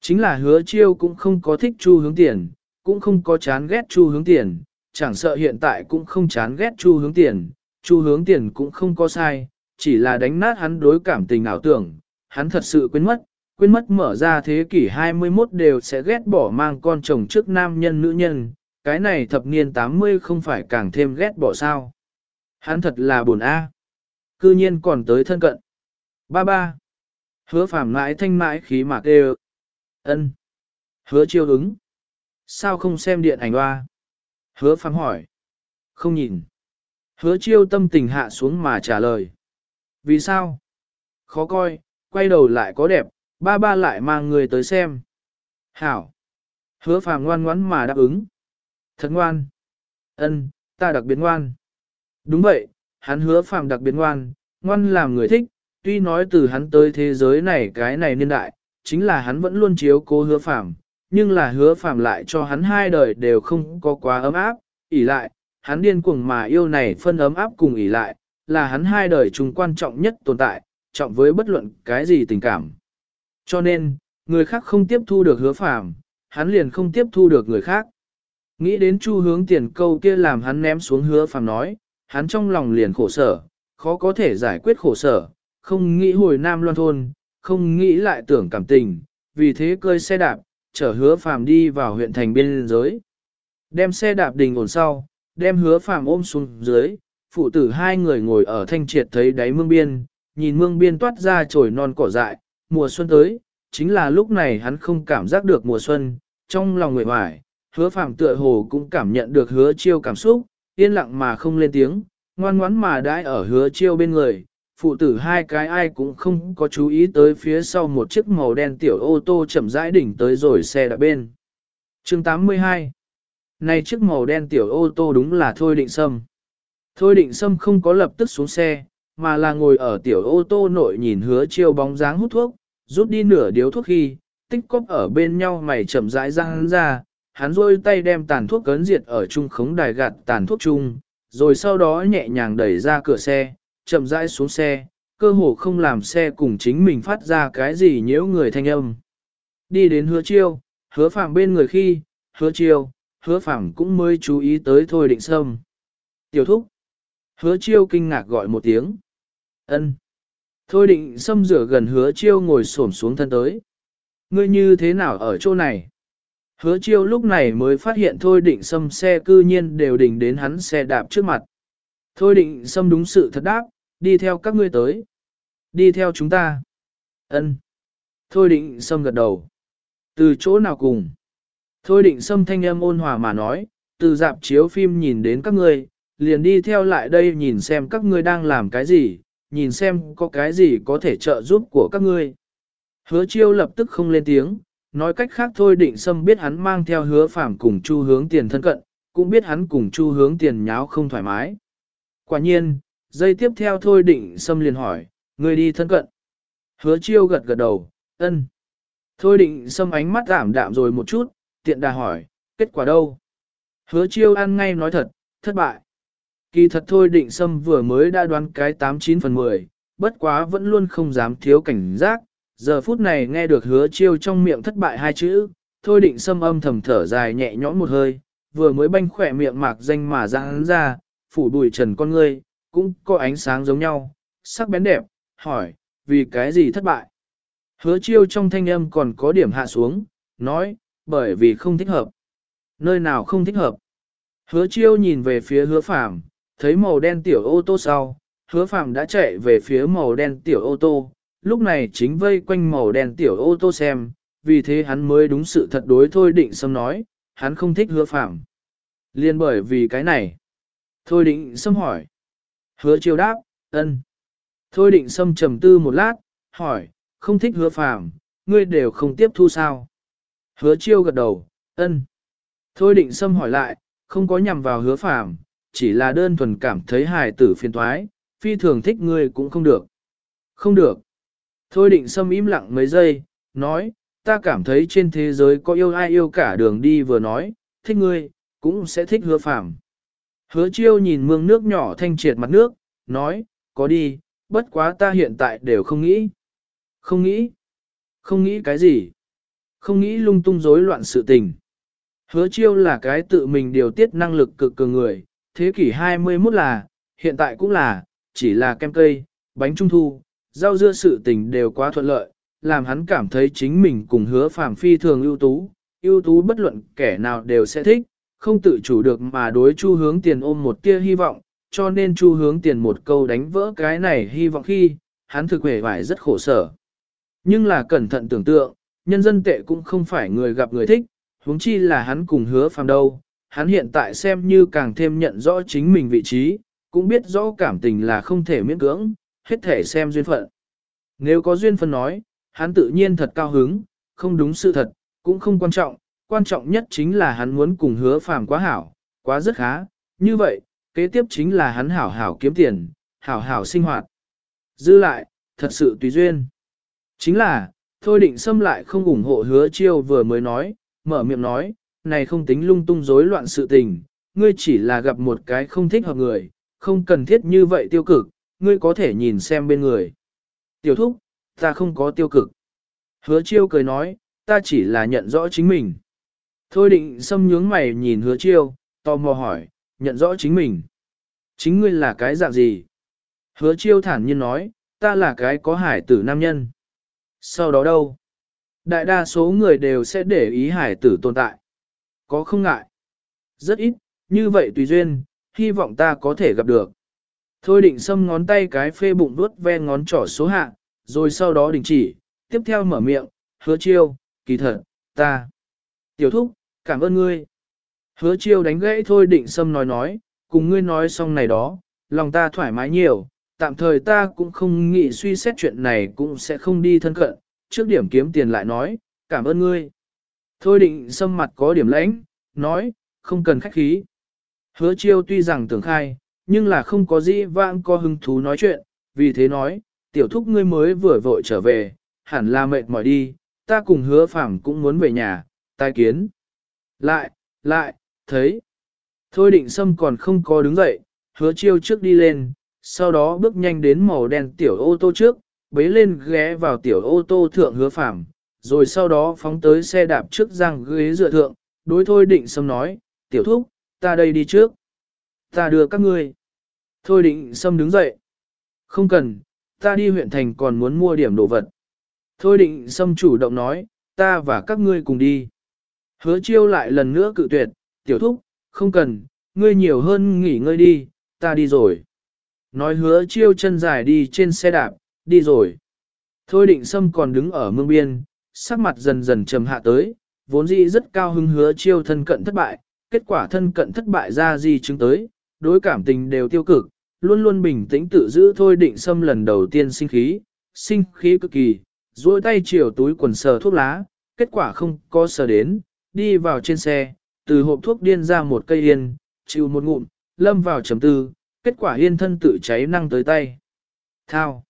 Chính là hứa chiêu cũng không có thích chu hướng tiền, cũng không có chán ghét chu hướng tiền, chẳng sợ hiện tại cũng không chán ghét chu hướng tiền, chu hướng tiền cũng không có sai, chỉ là đánh nát hắn đối cảm tình ảo tưởng, hắn thật sự quên mất, quên mất mở ra thế kỷ 21 đều sẽ ghét bỏ mang con chồng trước nam nhân nữ nhân, cái này thập niên 80 không phải càng thêm ghét bỏ sao. Hắn thật là buồn a. Cư nhiên còn tới thân cận. Ba ba. Hứa phàm mãi thanh mãi khí mạc đều. ân Hứa chiêu ứng. Sao không xem điện ảnh hoa? Hứa phàm hỏi. Không nhìn. Hứa chiêu tâm tình hạ xuống mà trả lời. Vì sao? Khó coi, quay đầu lại có đẹp, ba ba lại mang người tới xem. Hảo. Hứa phàm ngoan ngoãn mà đáp ứng. Thật ngoan. Ân, ta đặc biệt ngoan. Đúng vậy, hắn hứa phàm đặc biệt ngoan, ngoan làm người thích, tuy nói từ hắn tới thế giới này cái này niên đại, chính là hắn vẫn luôn chiếu cố hứa phàm, nhưng là hứa phàm lại cho hắn hai đời đều không có quá ấm áp, ỉ lại, hắn điên cuồng mà yêu này phân ấm áp cùng ỉ lại, là hắn hai đời chung quan trọng nhất tồn tại, trọng với bất luận cái gì tình cảm. Cho nên, người khác không tiếp thu được hứa phàm, hắn liền không tiếp thu được người khác. Nghĩ đến chu hướng tiền câu kia làm hắn ném xuống hứa phàm nói, hắn trong lòng liền khổ sở, khó có thể giải quyết khổ sở, không nghĩ hồi Nam Loan Thôn, không nghĩ lại tưởng cảm tình, vì thế cơi xe đạp, chở hứa phàm đi vào huyện thành biên giới. Đem xe đạp đình ổn sau, đem hứa phàm ôm xuống dưới, phụ tử hai người ngồi ở thanh triệt thấy đáy mương biên, nhìn mương biên toát ra trồi non cỏ dại, mùa xuân tới, chính là lúc này hắn không cảm giác được mùa xuân, trong lòng người hoài, hứa Phạm tựa hồ cũng cảm nhận được hứa chiêu cảm xúc, yên lặng mà không lên tiếng, ngoan ngoãn mà đãi ở hứa chiêu bên người, phụ tử hai cái ai cũng không có chú ý tới phía sau một chiếc màu đen tiểu ô tô chậm rãi đỉnh tới rồi xe đã bên. chương 82 Này chiếc màu đen tiểu ô tô đúng là Thôi Định Sâm. Thôi Định Sâm không có lập tức xuống xe, mà là ngồi ở tiểu ô tô nội nhìn hứa chiêu bóng dáng hút thuốc, rút đi nửa điếu thuốc khi, tích cóp ở bên nhau mày chậm rãi răng ra, hắn rôi tay đem tàn thuốc cấn diệt ở trung khống đài gạt tàn thuốc chung, rồi sau đó nhẹ nhàng đẩy ra cửa xe, chậm rãi xuống xe, cơ hồ không làm xe cùng chính mình phát ra cái gì nhiễu người thanh âm. Đi đến hứa chiêu, hứa phạm bên người khi, hứa chiêu, hứa phạm cũng mới chú ý tới thôi định sâm. Tiểu thúc. Hứa chiêu kinh ngạc gọi một tiếng ân Thôi định sâm rửa gần hứa chiêu ngồi xổm xuống thân tới. Ngươi như thế nào ở chỗ này? Hứa chiêu lúc này mới phát hiện thôi định xâm xe cư nhiên đều đỉnh đến hắn xe đạp trước mặt. Thôi định xâm đúng sự thật đáp, đi theo các ngươi tới. Đi theo chúng ta. ân Thôi định xâm gật đầu. Từ chỗ nào cùng? Thôi định xâm thanh âm ôn hòa mà nói, từ dạp chiếu phim nhìn đến các ngươi, liền đi theo lại đây nhìn xem các ngươi đang làm cái gì, nhìn xem có cái gì có thể trợ giúp của các ngươi. Hứa chiêu lập tức không lên tiếng, nói cách khác thôi định sâm biết hắn mang theo hứa phạm cùng chu hướng tiền thân cận, cũng biết hắn cùng chu hướng tiền nháo không thoải mái. Quả nhiên, dây tiếp theo thôi định sâm liền hỏi, người đi thân cận. Hứa chiêu gật gật đầu, ân. Thôi định sâm ánh mắt giảm đạm rồi một chút, tiện đà hỏi, kết quả đâu? Hứa chiêu ăn ngay nói thật, thất bại. Kỳ thật thôi định sâm vừa mới đã đoán cái 89 phần 10, bất quá vẫn luôn không dám thiếu cảnh giác, Giờ phút này nghe được hứa chiêu trong miệng thất bại hai chữ, thôi định sâm âm thầm thở dài nhẹ nhõm một hơi, vừa mới banh khỏe miệng mạc danh mà ra ra, phủ bùi trần con ngươi, cũng có ánh sáng giống nhau, sắc bén đẹp, hỏi, vì cái gì thất bại? Hứa chiêu trong thanh âm còn có điểm hạ xuống, nói, bởi vì không thích hợp. Nơi nào không thích hợp? Hứa chiêu nhìn về phía hứa phàm, Thấy màu đen tiểu ô tô sau, hứa phàm đã chạy về phía màu đen tiểu ô tô, lúc này chính vây quanh màu đen tiểu ô tô xem, vì thế hắn mới đúng sự thật đối thôi định Sâm nói, hắn không thích hứa phàm. Liên bởi vì cái này. Thôi định Sâm hỏi. Hứa chiêu đáp, ân. Thôi định Sâm trầm tư một lát, hỏi, không thích hứa phàm, ngươi đều không tiếp thu sao? Hứa chiêu gật đầu, ân. Thôi định Sâm hỏi lại, không có nhằm vào hứa phàm, chỉ là đơn thuần cảm thấy hài tử phiền toái, phi thường thích ngươi cũng không được. Không được. Thôi định xâm im lặng mấy giây, nói, ta cảm thấy trên thế giới có yêu ai yêu cả đường đi vừa nói, thích ngươi, cũng sẽ thích hứa phạm. Hứa chiêu nhìn mương nước nhỏ thanh triệt mặt nước, nói, có đi, bất quá ta hiện tại đều không nghĩ. Không nghĩ. Không nghĩ cái gì. Không nghĩ lung tung rối loạn sự tình. Hứa chiêu là cái tự mình điều tiết năng lực cực cường người, thế kỷ 21 là, hiện tại cũng là, chỉ là kem cây, bánh trung thu, rau dưa sự tình đều quá thuận lợi, làm hắn cảm thấy chính mình cùng hứa phàm phi thường ưu tú, ưu tú bất luận kẻ nào đều sẽ thích, không tự chủ được mà đối chu hướng tiền ôm một tia hy vọng, cho nên chu hướng tiền một câu đánh vỡ cái này hy vọng khi, hắn thực hề vải rất khổ sở. Nhưng là cẩn thận tưởng tượng, nhân dân tệ cũng không phải người gặp người thích, huống chi là hắn cùng hứa phàm đâu, hắn hiện tại xem như càng thêm nhận rõ chính mình vị trí, cũng biết rõ cảm tình là không thể miễn cưỡng, hết thể xem duyên phận. Nếu có duyên phận nói, hắn tự nhiên thật cao hứng, không đúng sự thật, cũng không quan trọng, quan trọng nhất chính là hắn muốn cùng hứa phàm quá hảo, quá rất khá, như vậy, kế tiếp chính là hắn hảo hảo kiếm tiền, hảo hảo sinh hoạt. Dư lại, thật sự tùy duyên. Chính là, thôi định xâm lại không ủng hộ hứa chiêu vừa mới nói, mở miệng nói, này không tính lung tung rối loạn sự tình, ngươi chỉ là gặp một cái không thích hợp người, không cần thiết như vậy tiêu cực, ngươi có thể nhìn xem bên người. Tiểu thúc, ta không có tiêu cực. Hứa chiêu cười nói, ta chỉ là nhận rõ chính mình. Thôi định xâm nhướng mày nhìn hứa chiêu, tò mò hỏi, nhận rõ chính mình. Chính ngươi là cái dạng gì? Hứa chiêu thản nhiên nói, ta là cái có hải tử nam nhân. Sau đó đâu? Đại đa số người đều sẽ để ý hải tử tồn tại. Có không ngại? Rất ít, như vậy tùy duyên, hy vọng ta có thể gặp được. Thôi định xâm ngón tay cái phê bụng đuốt ve ngón trỏ số hạ, rồi sau đó đình chỉ, tiếp theo mở miệng, hứa chiêu, kỳ thật, ta. Tiểu thúc, cảm ơn ngươi. Hứa chiêu đánh gãy thôi định xâm nói nói, cùng ngươi nói xong này đó, lòng ta thoải mái nhiều, tạm thời ta cũng không nghĩ suy xét chuyện này cũng sẽ không đi thân cận, trước điểm kiếm tiền lại nói, cảm ơn ngươi. Thôi định xâm mặt có điểm lãnh, nói, không cần khách khí. Hứa chiêu tuy rằng tưởng khai, nhưng là không có gì vãng có hứng thú nói chuyện, vì thế nói, tiểu thúc ngươi mới vừa vội trở về, hẳn là mệt mỏi đi, ta cùng hứa phẳng cũng muốn về nhà, tai kiến. Lại, lại, thấy. Thôi định sâm còn không có đứng dậy, hứa chiêu trước đi lên, sau đó bước nhanh đến màu đen tiểu ô tô trước, bế lên ghé vào tiểu ô tô thượng hứa phẳng, rồi sau đó phóng tới xe đạp trước răng ghế dựa thượng, đối thôi định sâm nói, tiểu thúc, ta đây đi trước. Ta đưa các ngươi. Thôi định sâm đứng dậy. Không cần, ta đi huyện thành còn muốn mua điểm đồ vật. Thôi định sâm chủ động nói, ta và các ngươi cùng đi. Hứa chiêu lại lần nữa cự tuyệt, tiểu thúc, không cần, ngươi nhiều hơn nghỉ ngơi đi, ta đi rồi. Nói hứa chiêu chân dài đi trên xe đạp, đi rồi. Thôi định sâm còn đứng ở mương biên, sắc mặt dần dần trầm hạ tới, vốn dĩ rất cao hứng hứa chiêu thân cận thất bại, kết quả thân cận thất bại ra gì chứng tới, đối cảm tình đều tiêu cực, luôn luôn bình tĩnh tự giữ thôi định xâm lần đầu tiên sinh khí, sinh khí cực kỳ, duỗi tay chiều túi quần sờ thuốc lá, kết quả không có sờ đến, đi vào trên xe, từ hộp thuốc điên ra một cây yên, chịu một ngụm, lâm vào chấm tư, kết quả yên thân tự cháy năng tới tay. Thao.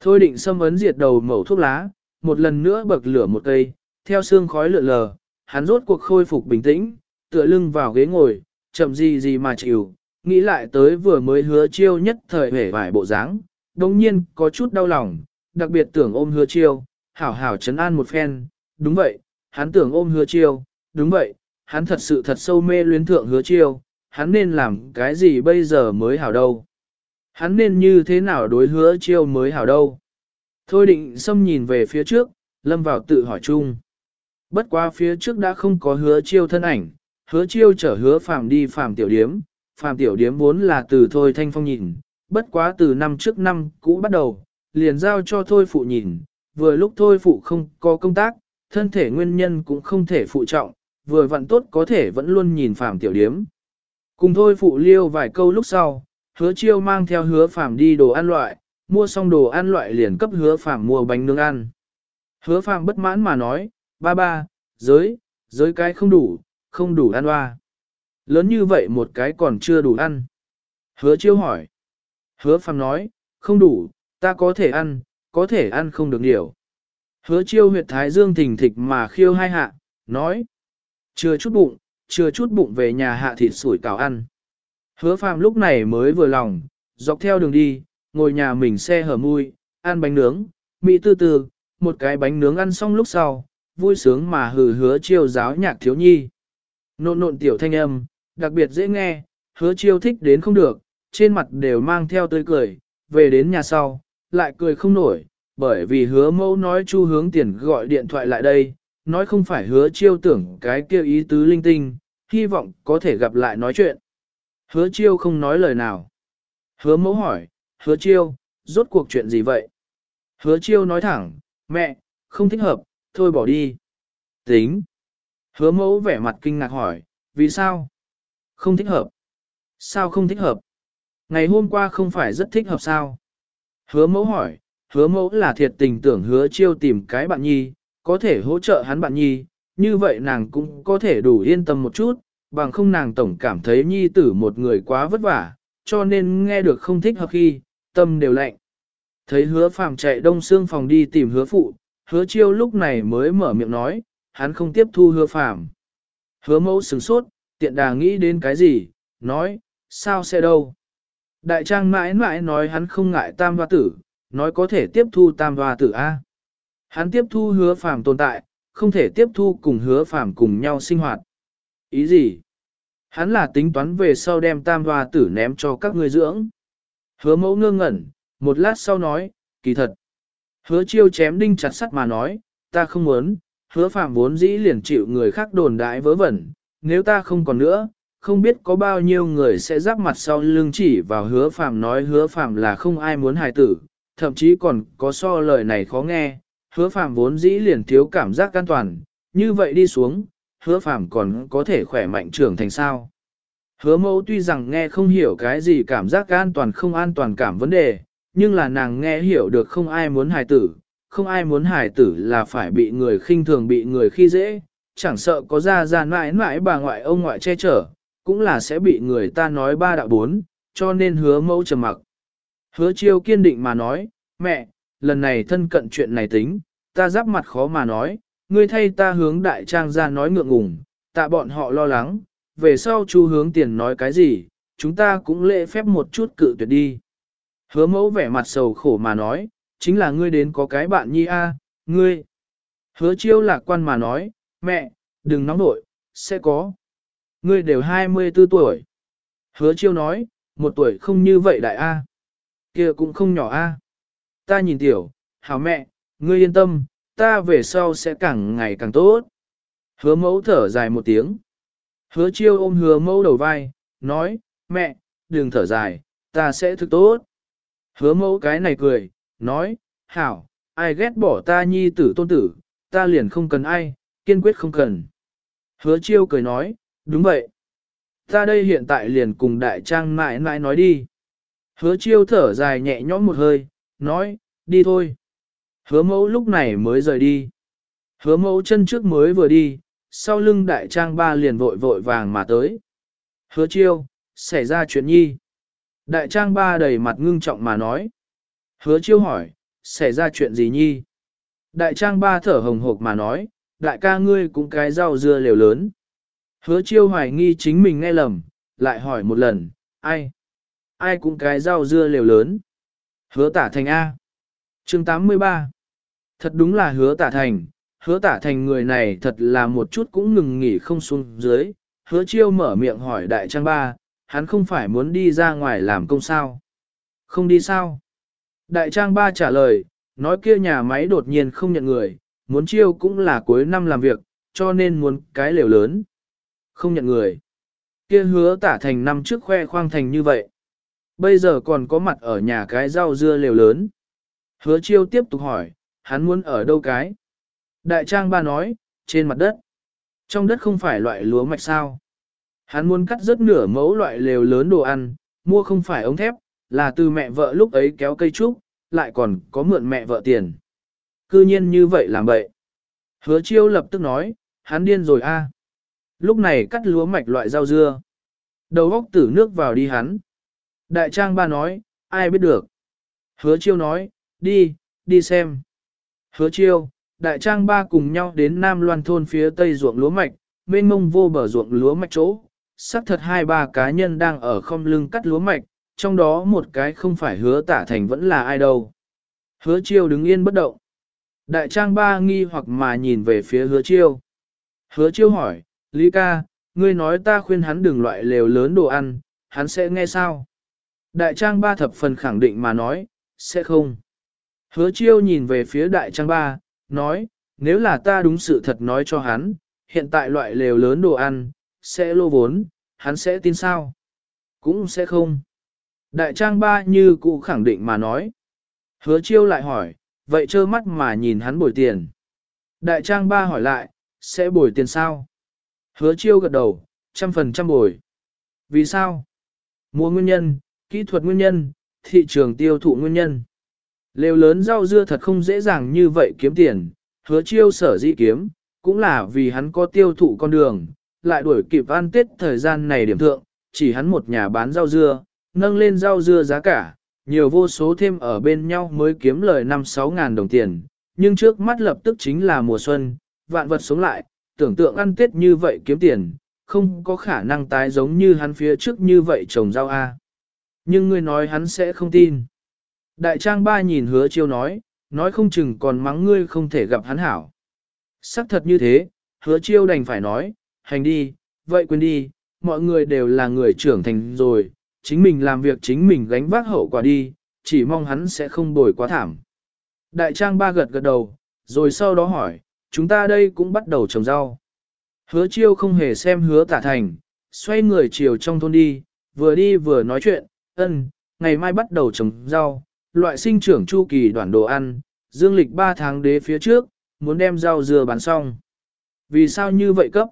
Thôi định xâm ấn diệt đầu mẩu thuốc lá, một lần nữa bậc lửa một cây, theo xương khói lượn lờ, hắn rốt cuộc khôi phục bình tĩnh, tựa lưng vào ghế ngồi, chậm gì gì mà chịu, nghĩ lại tới vừa mới hứa chiêu nhất thời hể vải bộ dáng, đồng nhiên có chút đau lòng, đặc biệt tưởng ôm hứa chiêu, hảo hảo chấn an một phen, đúng vậy, hắn tưởng ôm hứa chiêu, đúng vậy, hắn thật sự thật sâu mê luyến thượng hứa chiêu, hắn nên làm cái gì bây giờ mới hảo đâu. Hắn nên như thế nào đối hứa chiêu mới hảo đâu. Thôi định xâm nhìn về phía trước, lâm vào tự hỏi chung. Bất quá phía trước đã không có hứa chiêu thân ảnh, hứa chiêu chở hứa phàm đi phàm tiểu điếm, phàm tiểu điếm vốn là từ thôi thanh phong nhìn, bất quá từ năm trước năm cũ bắt đầu, liền giao cho thôi phụ nhìn, vừa lúc thôi phụ không có công tác, thân thể nguyên nhân cũng không thể phụ trọng, vừa vặn tốt có thể vẫn luôn nhìn phàm tiểu điếm. Cùng thôi phụ liêu vài câu lúc sau, hứa chiêu mang theo hứa phàm đi đồ ăn loại, mua xong đồ ăn loại liền cấp hứa phàm mua bánh nướng ăn. Hứa phàm bất mãn mà nói, ba ba, giới, giới cái không đủ, không đủ ăn hoa. Lớn như vậy một cái còn chưa đủ ăn. Hứa chiêu hỏi. Hứa phàm nói, không đủ, ta có thể ăn, có thể ăn không được điều. Hứa chiêu huyệt thái dương thình thịch mà khiêu hai hạ, nói. Chưa chút bụng, chưa chút bụng về nhà hạ thịt sủi cảo ăn. Hứa phàm lúc này mới vừa lòng, dọc theo đường đi, ngồi nhà mình xe hở mui, ăn bánh nướng, mỹ tư tư, một cái bánh nướng ăn xong lúc sau, vui sướng mà hừ hứa chiêu giáo nhạc thiếu nhi. Nộn nộn tiểu thanh âm, đặc biệt dễ nghe, hứa chiêu thích đến không được, trên mặt đều mang theo tươi cười, về đến nhà sau, lại cười không nổi, bởi vì hứa mẫu nói chu hướng tiền gọi điện thoại lại đây, nói không phải hứa chiêu tưởng cái kêu ý tứ linh tinh, hy vọng có thể gặp lại nói chuyện. Hứa chiêu không nói lời nào. Hứa mẫu hỏi, hứa chiêu, rốt cuộc chuyện gì vậy? Hứa chiêu nói thẳng, mẹ, không thích hợp, thôi bỏ đi. Tính. Hứa mẫu vẻ mặt kinh ngạc hỏi, vì sao? Không thích hợp. Sao không thích hợp? Ngày hôm qua không phải rất thích hợp sao? Hứa mẫu hỏi, hứa mẫu là thiệt tình tưởng hứa chiêu tìm cái bạn nhi, có thể hỗ trợ hắn bạn nhi, như vậy nàng cũng có thể đủ yên tâm một chút, bằng không nàng tổng cảm thấy nhi tử một người quá vất vả, cho nên nghe được không thích hợp khi, tâm đều lạnh. Thấy hứa phàm chạy đông xương phòng đi tìm hứa phụ, hứa chiêu lúc này mới mở miệng nói, hắn không tiếp thu hứa phàm. Hứa mẫu sửng sốt, tiện đà nghĩ đến cái gì, nói, sao sẽ đâu. Đại trang mãi mãi nói hắn không ngại tam hoa tử, nói có thể tiếp thu tam hoa tử A. Hắn tiếp thu hứa phàm tồn tại, không thể tiếp thu cùng hứa phàm cùng nhau sinh hoạt. Ý gì? Hắn là tính toán về sau đem tam hoa tử ném cho các người dưỡng. Hứa mẫu ngơ ngẩn, một lát sau nói, kỳ thật. Hứa chiêu chém đinh chặt sắt mà nói, ta không muốn, hứa phạm vốn dĩ liền chịu người khác đồn đại vớ vẩn, nếu ta không còn nữa, không biết có bao nhiêu người sẽ giáp mặt sau lưng chỉ vào hứa phạm nói hứa phạm là không ai muốn hài tử, thậm chí còn có so lời này khó nghe, hứa phạm vốn dĩ liền thiếu cảm giác an toàn, như vậy đi xuống, hứa phạm còn có thể khỏe mạnh trưởng thành sao. Hứa mẫu tuy rằng nghe không hiểu cái gì cảm giác an toàn không an toàn cảm vấn đề, nhưng là nàng nghe hiểu được không ai muốn hài tử, không ai muốn hài tử là phải bị người khinh thường bị người khi dễ, chẳng sợ có ra ra mãi mãi bà ngoại ông ngoại che chở, cũng là sẽ bị người ta nói ba đạo bốn, cho nên hứa mẫu trầm mặc. Hứa chiêu kiên định mà nói, mẹ, lần này thân cận chuyện này tính, ta giáp mặt khó mà nói, ngươi thay ta hướng đại trang ra nói ngượng ngùng, tạ bọn họ lo lắng, về sau chu hướng tiền nói cái gì, chúng ta cũng lễ phép một chút cự tuyệt đi. Hứa mẫu vẻ mặt sầu khổ mà nói, chính là ngươi đến có cái bạn nhi a, ngươi. Hứa chiêu lạc quan mà nói, mẹ, đừng nóng nội, sẽ có. Ngươi đều 24 tuổi. Hứa chiêu nói, một tuổi không như vậy đại a, kia cũng không nhỏ a. Ta nhìn tiểu, hảo mẹ, ngươi yên tâm, ta về sau sẽ càng ngày càng tốt. Hứa mẫu thở dài một tiếng. Hứa chiêu ôm hứa mẫu đầu vai, nói, mẹ, đừng thở dài, ta sẽ thực tốt. Hứa mẫu cái này cười, nói, hảo, ai ghét bỏ ta nhi tử tôn tử, ta liền không cần ai, kiên quyết không cần. Hứa chiêu cười nói, đúng vậy. Ta đây hiện tại liền cùng đại trang mãi mãi nói đi. Hứa chiêu thở dài nhẹ nhõm một hơi, nói, đi thôi. Hứa mẫu lúc này mới rời đi. Hứa mẫu chân trước mới vừa đi, sau lưng đại trang ba liền vội vội vàng mà tới. Hứa chiêu, xảy ra chuyện nhi. Đại trang ba đầy mặt ngưng trọng mà nói. Hứa chiêu hỏi, xảy ra chuyện gì nhi? Đại trang ba thở hồng hộc mà nói, đại ca ngươi cũng cái rau dưa liều lớn. Hứa chiêu hoài nghi chính mình nghe lầm, lại hỏi một lần, ai? Ai cũng cái rau dưa liều lớn. Hứa tả thành A. chương 83. Thật đúng là hứa tả thành, hứa tả thành người này thật là một chút cũng ngừng nghỉ không xuống dưới. Hứa chiêu mở miệng hỏi đại trang ba, hắn không phải muốn đi ra ngoài làm công sao? Không đi sao? Đại trang ba trả lời, nói kia nhà máy đột nhiên không nhận người, muốn chiêu cũng là cuối năm làm việc, cho nên muốn cái lều lớn. Không nhận người. Kia hứa tả thành năm trước khoe khoang thành như vậy. Bây giờ còn có mặt ở nhà cái rau dưa lều lớn. Hứa chiêu tiếp tục hỏi, hắn muốn ở đâu cái? Đại trang ba nói, trên mặt đất. Trong đất không phải loại lúa mạch sao. Hắn muốn cắt rất nửa mẫu loại lều lớn đồ ăn, mua không phải ống thép, là từ mẹ vợ lúc ấy kéo cây trúc, lại còn có mượn mẹ vợ tiền. Cư nhiên như vậy làm vậy. Hứa chiêu lập tức nói, hắn điên rồi a. Lúc này cắt lúa mạch loại rau dưa. Đầu góc tử nước vào đi hắn. Đại trang ba nói, ai biết được. Hứa chiêu nói, đi, đi xem. Hứa chiêu, đại trang ba cùng nhau đến Nam Loan thôn phía tây ruộng lúa mạch, mênh mông vô bờ ruộng lúa mạch chỗ. Sắc thật hai ba cá nhân đang ở không lưng cắt lúa mạch, trong đó một cái không phải hứa tả thành vẫn là ai đâu. Hứa chiêu đứng yên bất động. Đại trang ba nghi hoặc mà nhìn về phía hứa chiêu. Hứa chiêu hỏi, Lý ca, ngươi nói ta khuyên hắn đừng loại lều lớn đồ ăn, hắn sẽ nghe sao? Đại trang ba thập phần khẳng định mà nói, sẽ không. Hứa chiêu nhìn về phía đại trang ba, nói, nếu là ta đúng sự thật nói cho hắn, hiện tại loại lều lớn đồ ăn, sẽ lô vốn, hắn sẽ tin sao? Cũng sẽ không. Đại trang ba như cụ khẳng định mà nói. Hứa chiêu lại hỏi, vậy trơ mắt mà nhìn hắn bồi tiền. Đại trang ba hỏi lại, sẽ bồi tiền sao? Hứa chiêu gật đầu, trăm phần trăm bồi. Vì sao? Mua nguyên nhân, kỹ thuật nguyên nhân, thị trường tiêu thụ nguyên nhân. Lều lớn rau dưa thật không dễ dàng như vậy kiếm tiền, hứa chiêu sở dĩ kiếm, cũng là vì hắn có tiêu thụ con đường, lại đuổi kịp ăn tết thời gian này điểm thượng, chỉ hắn một nhà bán rau dưa, nâng lên rau dưa giá cả, nhiều vô số thêm ở bên nhau mới kiếm lời 5-6 ngàn đồng tiền, nhưng trước mắt lập tức chính là mùa xuân, vạn vật sống lại, tưởng tượng ăn tết như vậy kiếm tiền, không có khả năng tái giống như hắn phía trước như vậy trồng rau A. Nhưng ngươi nói hắn sẽ không tin. Đại trang ba nhìn hứa chiêu nói, nói không chừng còn mắng ngươi không thể gặp hắn hảo. Sắc thật như thế, hứa chiêu đành phải nói, hành đi, vậy quên đi, mọi người đều là người trưởng thành rồi, chính mình làm việc chính mình gánh vác hậu quả đi, chỉ mong hắn sẽ không bồi quá thảm. Đại trang ba gật gật đầu, rồi sau đó hỏi, chúng ta đây cũng bắt đầu trồng rau. Hứa chiêu không hề xem hứa tả thành, xoay người chiều trong thôn đi, vừa đi vừa nói chuyện, ơn, ngày mai bắt đầu trồng rau, loại sinh trưởng chu kỳ đoạn đồ ăn, dương lịch 3 tháng đế phía trước, muốn đem rau dừa bán xong. Vì sao như vậy cấp?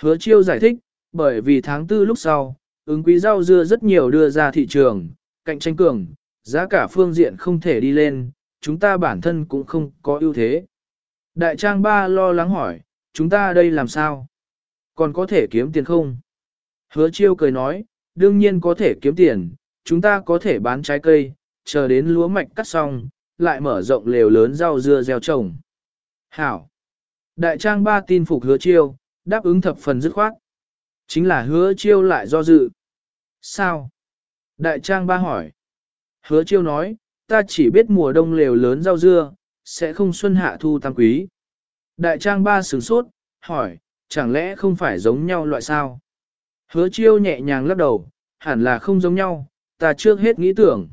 Hứa chiêu giải thích, bởi vì tháng 4 lúc sau, ứng quý rau dưa rất nhiều đưa ra thị trường, cạnh tranh cường, giá cả phương diện không thể đi lên, chúng ta bản thân cũng không có ưu thế. Đại trang ba lo lắng hỏi, chúng ta đây làm sao? Còn có thể kiếm tiền không? Hứa chiêu cười nói, đương nhiên có thể kiếm tiền, chúng ta có thể bán trái cây, chờ đến lúa mạch cắt xong, lại mở rộng lều lớn rau dưa gieo trồng. Hảo! Đại trang ba tin phục hứa chiêu, đáp ứng thập phần dứt khoát. Chính là hứa chiêu lại do dự. Sao? Đại trang ba hỏi. Hứa chiêu nói, ta chỉ biết mùa đông lều lớn rau dưa, sẽ không xuân hạ thu tam quý. Đại trang ba sửng sốt, hỏi, chẳng lẽ không phải giống nhau loại sao? Hứa chiêu nhẹ nhàng lắc đầu, hẳn là không giống nhau, ta trước hết nghĩ tưởng.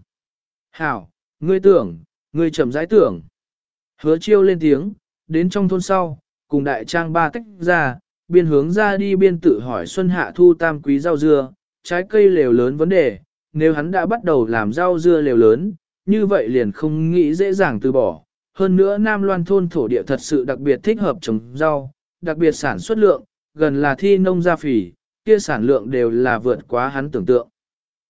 Hảo, ngươi tưởng, ngươi chậm rãi tưởng. Hứa chiêu lên tiếng, đến trong thôn sau, cùng đại trang ba tách ra, biên hướng ra đi biên tự hỏi xuân hạ thu tam quý rau dưa, trái cây lều lớn vấn đề, nếu hắn đã bắt đầu làm rau dưa lều lớn, như vậy liền không nghĩ dễ dàng từ bỏ. Hơn nữa Nam Loan thôn thổ địa thật sự đặc biệt thích hợp trồng rau, đặc biệt sản xuất lượng, gần là thi nông gia phỉ, kia sản lượng đều là vượt quá hắn tưởng tượng.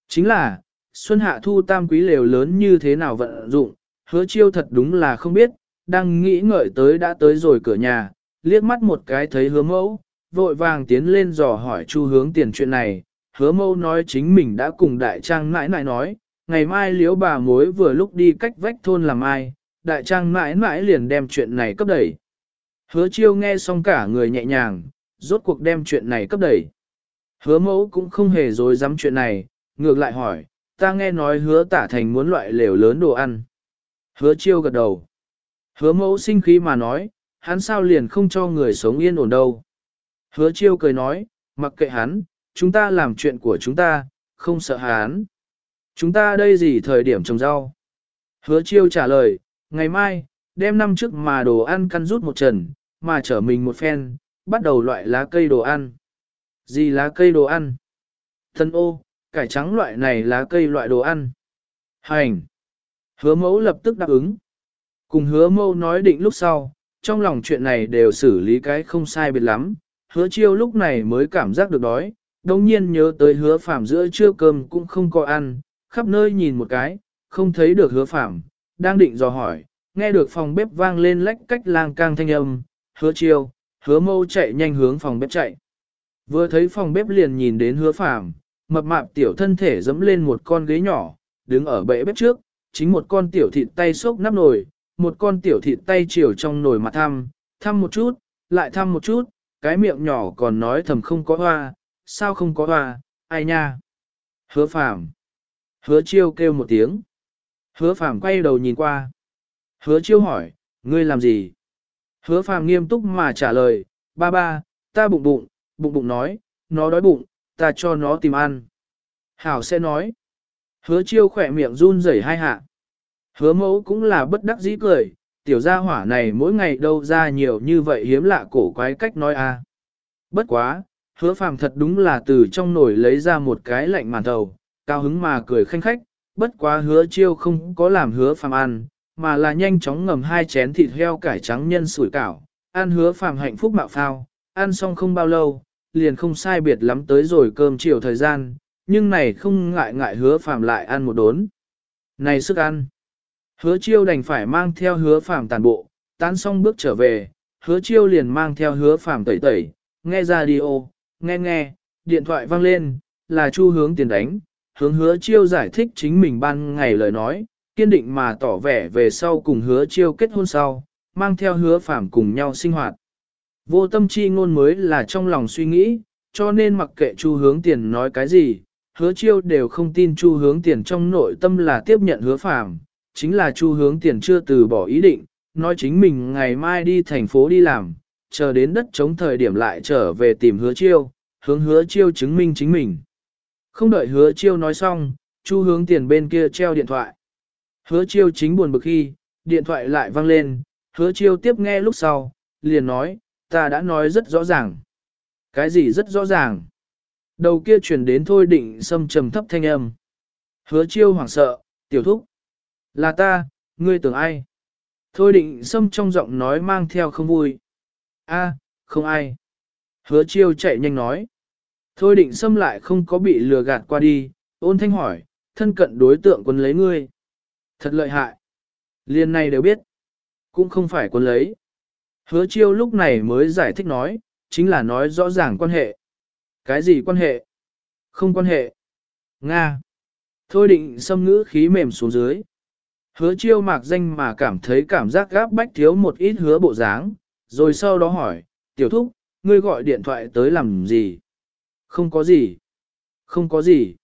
Chính là, xuân hạ thu tam quý lều lớn như thế nào vận dụng, hứa chiêu thật đúng là không biết, đang nghĩ ngợi tới đã tới rồi cửa nhà, liếc mắt một cái thấy hứa mẫu, vội vàng tiến lên dò hỏi chu hướng tiền chuyện này, hứa mẫu nói chính mình đã cùng đại trang mãi mãi nói, ngày mai liếu bà mối vừa lúc đi cách vách thôn làm ai, đại trang mãi mãi liền đem chuyện này cấp đẩy. Hứa chiêu nghe xong cả người nhẹ nhàng, rốt cuộc đem chuyện này cấp đẩy. Hứa mẫu cũng không hề dối dám chuyện này, ngược lại hỏi, ta nghe nói hứa tả thành muốn loại lều lớn đồ ăn. Hứa chiêu gật đầu. Hứa mẫu sinh khí mà nói, hắn sao liền không cho người sống yên ổn đâu. Hứa chiêu cười nói, mặc kệ hắn, chúng ta làm chuyện của chúng ta, không sợ hắn. Chúng ta đây gì thời điểm trồng rau? Hứa chiêu trả lời, ngày mai, đem năm trước mà đồ ăn căn rút một trần, mà trở mình một phen, bắt đầu loại lá cây đồ ăn. Gì lá cây đồ ăn? Thân ô, cải trắng loại này lá cây loại đồ ăn. Hành. Hứa mẫu lập tức đáp ứng. Cùng hứa mẫu nói định lúc sau, trong lòng chuyện này đều xử lý cái không sai biệt lắm. Hứa chiêu lúc này mới cảm giác được đói, đồng nhiên nhớ tới hứa phạm giữa trưa cơm cũng không có ăn, khắp nơi nhìn một cái, không thấy được hứa phạm, đang định dò hỏi, nghe được phòng bếp vang lên lách cách lang cang thanh âm, hứa chiêu, hứa mâu chạy nhanh hướng phòng bếp chạy. Vừa thấy phòng bếp liền nhìn đến hứa phạm, mập mạp tiểu thân thể dẫm lên một con ghế nhỏ, đứng ở bệ bếp trước, chính một con tiểu thịt tay xốc nắp nồi, một con tiểu thịt tay chiều trong nồi mà thăm, thăm một chút, lại thăm một chút, cái miệng nhỏ còn nói thầm không có hoa, sao không có hoa, ai nha. Hứa phàm. Hứa chiêu kêu một tiếng. Hứa phàm quay đầu nhìn qua. Hứa chiêu hỏi, ngươi làm gì? Hứa phàm nghiêm túc mà trả lời, ba ba, ta bụng bụng, bụng bụng nói, nó đói bụng, ta cho nó tìm ăn. Hảo sẽ nói. Hứa chiêu khỏe miệng run rẩy hai hạ. Hứa mẫu cũng là bất đắc dĩ cười, tiểu gia hỏa này mỗi ngày đâu ra nhiều như vậy hiếm lạ cổ quái cách nói a. Bất quá, hứa phàm thật đúng là từ trong nồi lấy ra một cái lạnh màn thầu, cao hứng mà cười khanh khách, bất quá hứa chiêu không có làm hứa phàm ăn, mà là nhanh chóng ngầm hai chén thịt heo cải trắng nhân sủi cảo, ăn hứa phàm hạnh phúc mạo phao, ăn xong không bao lâu, liền không sai biệt lắm tới rồi cơm chiều thời gian, nhưng này không ngại ngại hứa phàm lại ăn một đốn. Này sức ăn! Hứa chiêu đành phải mang theo hứa phàm tàn bộ, tán xong bước trở về, hứa chiêu liền mang theo hứa phàm tẩy tẩy, nghe radio, nghe nghe, điện thoại vang lên, là chu hướng tiền đánh, hướng hứa chiêu giải thích chính mình ban ngày lời nói, kiên định mà tỏ vẻ về sau cùng hứa chiêu kết hôn sau, mang theo hứa phàm cùng nhau sinh hoạt. Vô tâm chi ngôn mới là trong lòng suy nghĩ, cho nên mặc kệ chu hướng tiền nói cái gì, hứa chiêu đều không tin chu hướng tiền trong nội tâm là tiếp nhận hứa phàm, chính là chu hướng tiền chưa từ bỏ ý định, nói chính mình ngày mai đi thành phố đi làm, chờ đến đất chống thời điểm lại trở về tìm hứa chiêu, hướng hứa chiêu chứng minh chính mình. Không đợi hứa chiêu nói xong, chu hướng tiền bên kia treo điện thoại. Hứa chiêu chính buồn bực khi, điện thoại lại vang lên, hứa chiêu tiếp nghe lúc sau, liền nói, ta đã nói rất rõ ràng. Cái gì rất rõ ràng? Đầu kia chuyển đến thôi định xâm trầm thấp thanh âm. Hứa chiêu hoảng sợ, tiểu thúc. Là ta, ngươi tưởng ai? Thôi định xâm trong giọng nói mang theo không vui. A, không ai. Hứa chiêu chạy nhanh nói. Thôi định xâm lại không có bị lừa gạt qua đi, ôn thanh hỏi, thân cận đối tượng quân lấy ngươi. Thật lợi hại. Liên này đều biết. Cũng không phải quân lấy. Hứa chiêu lúc này mới giải thích nói, chính là nói rõ ràng quan hệ. Cái gì quan hệ? Không quan hệ. Nga. Thôi định xâm ngữ khí mềm xuống dưới. Hứa chiêu mạc danh mà cảm thấy cảm giác gáp bách thiếu một ít hứa bộ dáng, rồi sau đó hỏi, tiểu thúc, ngươi gọi điện thoại tới làm gì? Không có gì. Không có gì.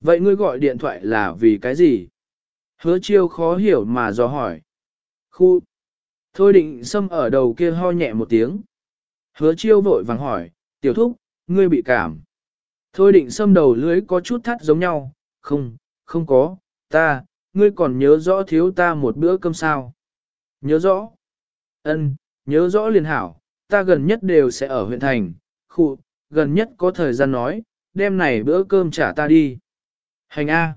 Vậy ngươi gọi điện thoại là vì cái gì? Hứa chiêu khó hiểu mà do hỏi. Khu. Thôi định xâm ở đầu kia ho nhẹ một tiếng. Hứa chiêu vội vàng hỏi, tiểu thúc, ngươi bị cảm. Thôi định xâm đầu lưới có chút thắt giống nhau, không, không có, ta, ngươi còn nhớ rõ thiếu ta một bữa cơm sao? Nhớ rõ. Ân, nhớ rõ liền hảo, ta gần nhất đều sẽ ở huyện thành, khu, gần nhất có thời gian nói, đêm này bữa cơm trả ta đi. Hành A.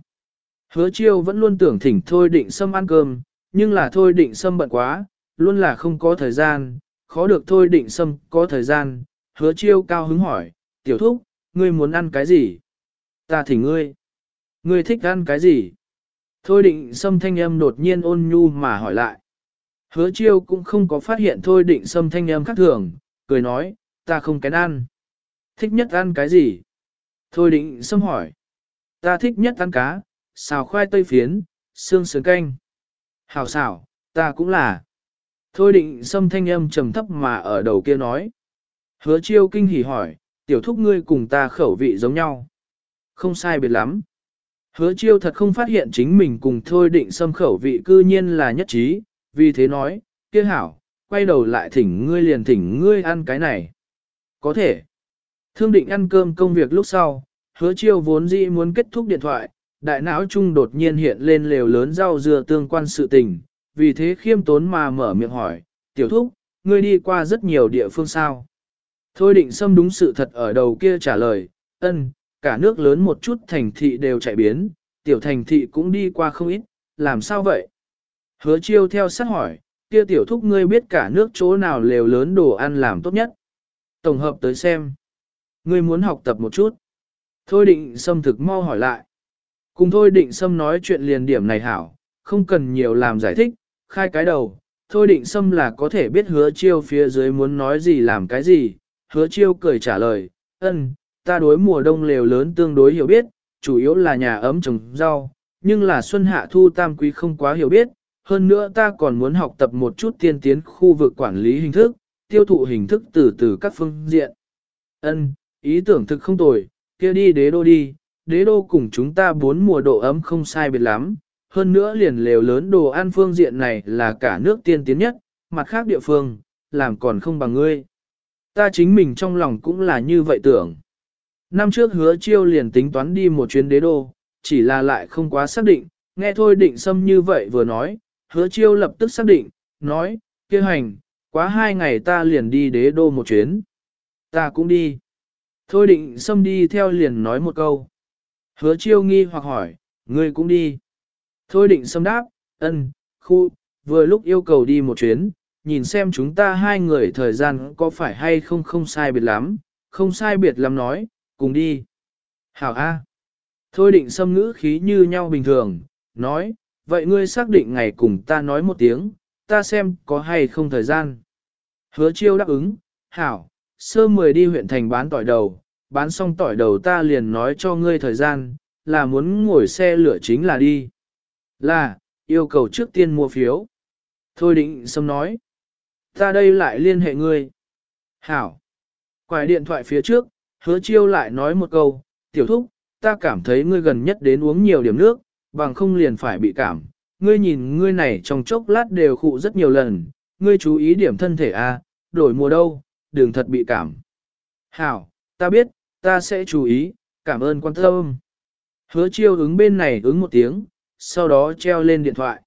Hứa chiêu vẫn luôn tưởng thỉnh thôi định xâm ăn cơm, nhưng là thôi định xâm bận quá, luôn là không có thời gian, khó được thôi định sâm có thời gian, hứa chiêu cao hứng hỏi, tiểu thúc, ngươi muốn ăn cái gì? Ta thỉnh ngươi. Ngươi thích ăn cái gì? Thôi định sâm thanh âm đột nhiên ôn nhu mà hỏi lại. Hứa chiêu cũng không có phát hiện thôi định sâm thanh âm khác thường, cười nói, ta không kén ăn. Thích nhất ăn cái gì? Thôi định sâm hỏi. Ta thích nhất ăn cá, xào khoai tây phiến, xương sườn canh. Hảo xảo, ta cũng là. Thôi định xâm thanh âm trầm thấp mà ở đầu kia nói. Hứa chiêu kinh hỉ hỏi, tiểu thúc ngươi cùng ta khẩu vị giống nhau. Không sai biệt lắm. Hứa chiêu thật không phát hiện chính mình cùng thôi định xâm khẩu vị cư nhiên là nhất trí, vì thế nói, kia hảo, quay đầu lại thỉnh ngươi liền thỉnh ngươi ăn cái này. Có thể. Thương định ăn cơm công việc lúc sau, hứa chiêu vốn dĩ muốn kết thúc điện thoại, đại não trung đột nhiên hiện lên lều lớn rau dưa tương quan sự tình, vì thế khiêm tốn mà mở miệng hỏi, tiểu thúc, ngươi đi qua rất nhiều địa phương sao. Thôi định xâm đúng sự thật ở đầu kia trả lời, ân, cả nước lớn một chút thành thị đều chạy biến, tiểu thành thị cũng đi qua không ít, làm sao vậy? Hứa chiêu theo sát hỏi, kia tiểu thúc ngươi biết cả nước chỗ nào lều lớn đồ ăn làm tốt nhất. Tổng hợp tới xem. Ngươi muốn học tập một chút. Thôi định xâm thực mau hỏi lại. Cùng thôi định xâm nói chuyện liền điểm này hảo, không cần nhiều làm giải thích, khai cái đầu. Thôi định xâm là có thể biết hứa chiêu phía dưới muốn nói gì làm cái gì. Hứa chiêu cười trả lời, ân, ta đối mùa đông lều lớn tương đối hiểu biết, chủ yếu là nhà ấm trồng rau, nhưng là xuân hạ thu tam quý không quá hiểu biết, hơn nữa ta còn muốn học tập một chút tiên tiến khu vực quản lý hình thức, tiêu thụ hình thức từ từ các phương diện. Ân, ý tưởng thực không tồi, kia đi đế đô đi, đế đô cùng chúng ta bốn mùa độ ấm không sai biệt lắm, hơn nữa liền lều lớn đồ ăn phương diện này là cả nước tiên tiến nhất, mặt khác địa phương, làm còn không bằng ngươi. Ta chính mình trong lòng cũng là như vậy tưởng. Năm trước hứa chiêu liền tính toán đi một chuyến đế đô, chỉ là lại không quá xác định, nghe thôi định xâm như vậy vừa nói, hứa chiêu lập tức xác định, nói, kia hành, quá hai ngày ta liền đi đế đô một chuyến. Ta cũng đi. Thôi định xâm đi theo liền nói một câu. Hứa chiêu nghi hoặc hỏi, ngươi cũng đi. Thôi định xâm đáp, ân, khu, vừa lúc yêu cầu đi một chuyến, nhìn xem chúng ta hai người thời gian có phải hay không không sai biệt lắm, không sai biệt lắm nói, cùng đi. Hảo A. Thôi định xâm ngữ khí như nhau bình thường, nói, vậy ngươi xác định ngày cùng ta nói một tiếng, ta xem có hay không thời gian. Hứa chiêu đáp ứng, hảo, sơ mười đi huyện thành bán tỏi đầu, bán xong tỏi đầu ta liền nói cho ngươi thời gian, là muốn ngồi xe lửa chính là đi. Là, yêu cầu trước tiên mua phiếu. Thôi định xâm nói, ta đây lại liên hệ ngươi. Hảo, Quài điện thoại phía trước, hứa chiêu lại nói một câu, tiểu thúc, ta cảm thấy ngươi gần nhất đến uống nhiều điểm nước, bằng không liền phải bị cảm. Ngươi nhìn ngươi này trong chốc lát đều khụ rất nhiều lần, ngươi chú ý điểm thân thể a, đổi mùa đâu, đừng thật bị cảm. Hảo, ta biết, ta sẽ chú ý, cảm ơn quan tâm. Hứa chiêu ứng bên này ứng một tiếng, sau đó treo lên điện thoại.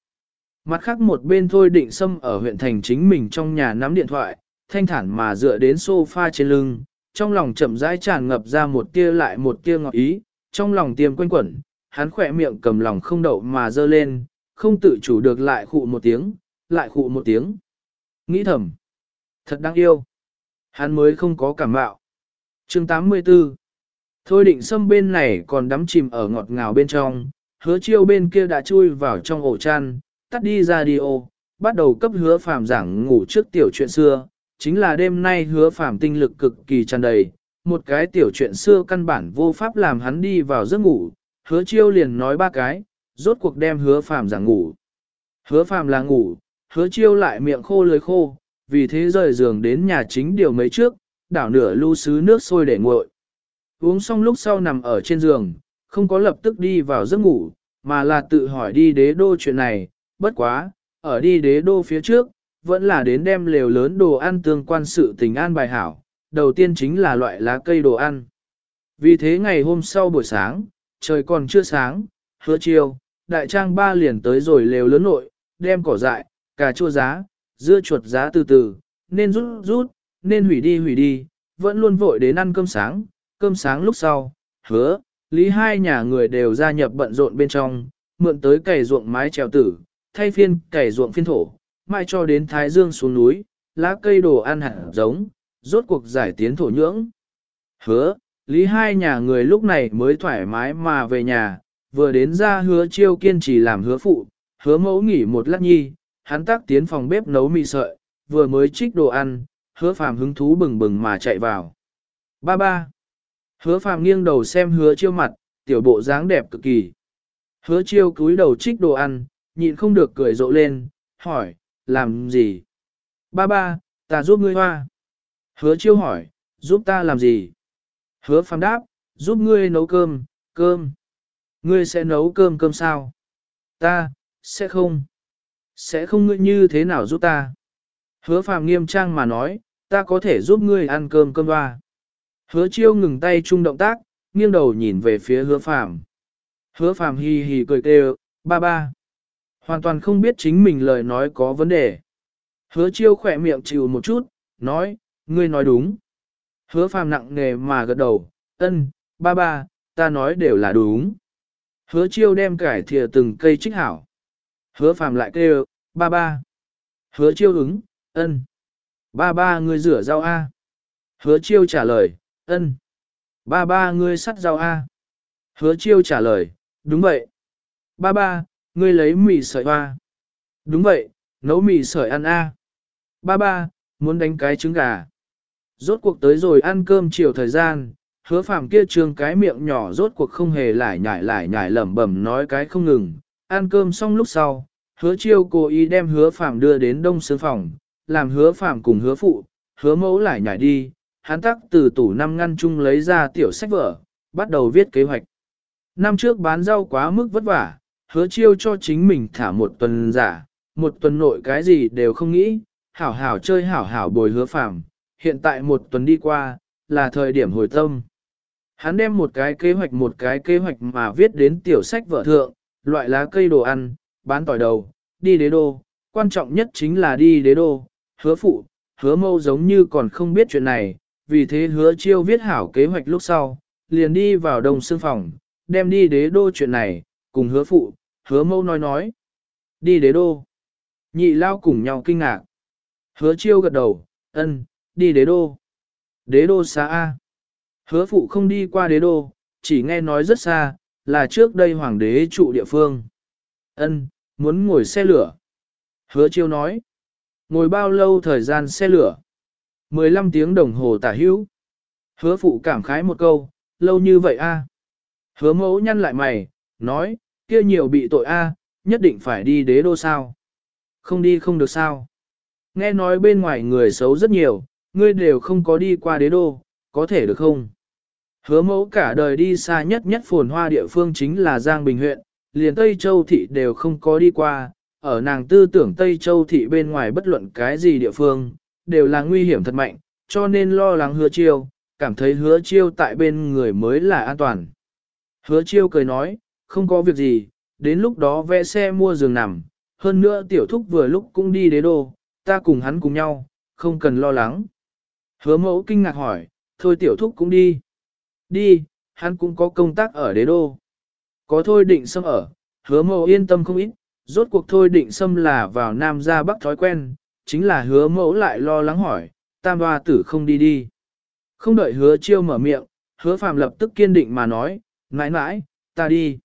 Mặt khác một bên thôi định xâm ở huyện thành chính mình trong nhà nắm điện thoại, thanh thản mà dựa đến sofa trên lưng, trong lòng chậm rãi tràn ngập ra một tia lại một tia ngọt ý, trong lòng tiêm quanh quẩn, hắn khỏe miệng cầm lòng không đậu mà dơ lên, không tự chủ được lại khụ một tiếng, lại khụ một tiếng. Nghĩ thầm, thật đáng yêu. Hắn mới không có cảm bạo. chương 84 Thôi định xâm bên này còn đắm chìm ở ngọt ngào bên trong, hứa chiêu bên kia đã chui vào trong ổ chăn, tắt đi radio, bắt đầu cấp hứa phàm giảng ngủ trước tiểu chuyện xưa, chính là đêm nay hứa phàm tinh lực cực kỳ tràn đầy, một cái tiểu chuyện xưa căn bản vô pháp làm hắn đi vào giấc ngủ, hứa chiêu liền nói ba cái, rốt cuộc đem hứa phàm giảng ngủ. Hứa phàm là ngủ, hứa chiêu lại miệng khô lưỡi khô, vì thế rời giường đến nhà chính điều mấy trước, đảo nửa lu sứ nước sôi để nguội. Uống xong lúc sau nằm ở trên giường, không có lập tức đi vào giấc ngủ, mà là tự hỏi đi đế đô chuyện này, bất quá, ở đi đế đô phía trước, vẫn là đến đem lều lớn đồ ăn tương quan sự tình an bài hảo, đầu tiên chính là loại lá cây đồ ăn. Vì thế ngày hôm sau buổi sáng, trời còn chưa sáng, hứa chiều, đại trang ba liền tới rồi lều lớn nội, đem cỏ dại, cà chua giá, dưa chuột giá từ từ, nên rút rút, nên hủy đi hủy đi, vẫn luôn vội đến ăn cơm sáng, cơm sáng lúc sau, hứa, lý hai nhà người đều gia nhập bận rộn bên trong, mượn tới cày ruộng mái trèo tử, thay phiên cày ruộng phiên thổ, mai cho đến Thái Dương xuống núi, lá cây đồ ăn hạt giống, rốt cuộc giải tiến thổ nhưỡng. Hứa, lý hai nhà người lúc này mới thoải mái mà về nhà, vừa đến ra hứa chiêu kiên trì làm hứa phụ, hứa mẫu nghỉ một lát nhi, hắn tác tiến phòng bếp nấu mì sợi, vừa mới trích đồ ăn, hứa phàm hứng thú bừng bừng mà chạy vào. Ba ba. Hứa phàm nghiêng đầu xem hứa chiêu mặt, tiểu bộ dáng đẹp cực kỳ. Hứa chiêu cúi đầu trích đồ ăn, nhịn không được cười rộ lên, hỏi, làm gì? Ba ba, ta giúp ngươi hoa. Hứa chiêu hỏi, giúp ta làm gì? Hứa phàm đáp, giúp ngươi nấu cơm, cơm. Ngươi sẽ nấu cơm cơm sao? Ta, sẽ không. Sẽ không ngươi như thế nào giúp ta? Hứa phàm nghiêm trang mà nói, ta có thể giúp ngươi ăn cơm cơm hoa. Hứa chiêu ngừng tay chung động tác, nghiêng đầu nhìn về phía hứa phàm. Hứa phàm hì hì cười kêu, ba ba. Hoàn toàn không biết chính mình lời nói có vấn đề. Hứa chiêu khỏe miệng chịu một chút, nói, ngươi nói đúng. Hứa phàm nặng nề mà gật đầu, ân, ba ba, ta nói đều là đúng. Hứa chiêu đem cải thìa từng cây trích hảo. Hứa phàm lại kêu, ba ba. Hứa chiêu ứng, ân. Ba ba Ngươi rửa rau A. Hứa chiêu trả lời, ân. Ba ba ngươi sắt rau A. Hứa chiêu trả lời, đúng vậy. Ba ba, ngươi lấy mì sợi hoa. Đúng vậy, nấu mì sợi ăn A. Ba ba, muốn đánh cái trứng gà. Rốt cuộc tới rồi ăn cơm chiều thời gian, hứa phàm kia trương cái miệng nhỏ rốt cuộc không hề lải nhải lải nhải lẩm bẩm nói cái không ngừng. Ăn cơm xong lúc sau, hứa chiêu cố ý đem hứa phàm đưa đến đông sướng phòng, làm hứa phàm cùng hứa phụ, hứa mẫu lải nhải đi, hắn tắc từ tủ năm ngăn chung lấy ra tiểu sách vở, bắt đầu viết kế hoạch. Năm trước bán rau quá mức vất vả, hứa chiêu cho chính mình thả một tuần giả, một tuần nội cái gì đều không nghĩ, hảo hảo chơi hảo hảo bồi hứa phạm, hiện tại một tuần đi qua, là thời điểm hồi tâm. Hắn đem một cái kế hoạch một cái kế hoạch mà viết đến tiểu sách vở thượng, loại lá cây đồ ăn, bán tỏi đầu, đi đế đô, quan trọng nhất chính là đi đế đô, hứa phụ, hứa mâu giống như còn không biết chuyện này, vì thế hứa chiêu viết hảo kế hoạch lúc sau, liền đi vào đồng xương phòng, đem đi đế đô chuyện này, cùng hứa phụ, hứa mâu nói nói. Đi đế đô. Nhị lao cùng nhau kinh ngạc. Hứa chiêu gật đầu, ân, đi đế đô. Đế đô xa A. Hứa phụ không đi qua đế đô, chỉ nghe nói rất xa, là trước đây hoàng đế trụ địa phương. Ân, muốn ngồi xe lửa. Hứa chiêu nói. Ngồi bao lâu thời gian xe lửa? 15 tiếng đồng hồ tả hữu. Hứa phụ cảm khái một câu, lâu như vậy a? Hứa mẫu nhăn lại mày, nói, kia nhiều bị tội a, nhất định phải đi đế đô sao? Không đi không được sao? Nghe nói bên ngoài người xấu rất nhiều, ngươi đều không có đi qua đế đô, có thể được không? Hứa mẫu cả đời đi xa nhất nhất phồn hoa địa phương chính là Giang Bình huyện, liền Tây Châu Thị đều không có đi qua, ở nàng tư tưởng Tây Châu Thị bên ngoài bất luận cái gì địa phương, đều là nguy hiểm thật mạnh, cho nên lo lắng hứa chiêu, cảm thấy hứa chiêu tại bên người mới là an toàn. Hứa chiêu cười nói, không có việc gì, đến lúc đó vẽ xe mua giường nằm, hơn nữa tiểu thúc vừa lúc cũng đi đế đô, ta cùng hắn cùng nhau, không cần lo lắng. Hứa mẫu kinh ngạc hỏi, thôi tiểu thúc cũng đi. Đi, hắn cũng có công tác ở đế đô. Có thôi định xâm ở, hứa mẫu yên tâm không ít, rốt cuộc thôi định xâm là vào nam ra bắc thói quen, chính là hứa mẫu lại lo lắng hỏi, tam hoa tử không đi đi. Không đợi hứa chiêu mở miệng, hứa phàm lập tức kiên định mà nói, mãi mãi, ta đi.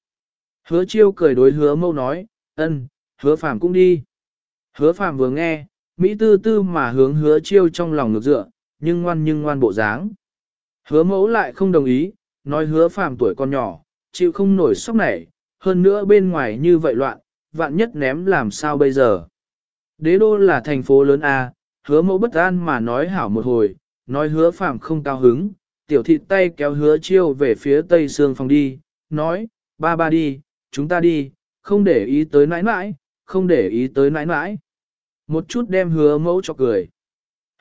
Hứa chiêu cười đối hứa mẫu nói, ân, hứa phàm cũng đi. Hứa phàm vừa nghe, Mỹ tư tư mà hướng hứa chiêu trong lòng ngược dựa, nhưng ngoan nhưng ngoan bộ dáng. Hứa mẫu lại không đồng ý, nói hứa phàm tuổi còn nhỏ, chịu không nổi sốc này, hơn nữa bên ngoài như vậy loạn, vạn nhất ném làm sao bây giờ. Đế đô là thành phố lớn A, hứa mẫu bất an mà nói hảo một hồi, nói hứa phạm không cao hứng, tiểu thịt tay kéo hứa chiêu về phía tây sương phòng đi, nói, ba ba đi, chúng ta đi, không để ý tới nãi nãi, không để ý tới nãi nãi. Một chút đem hứa mẫu cho cười.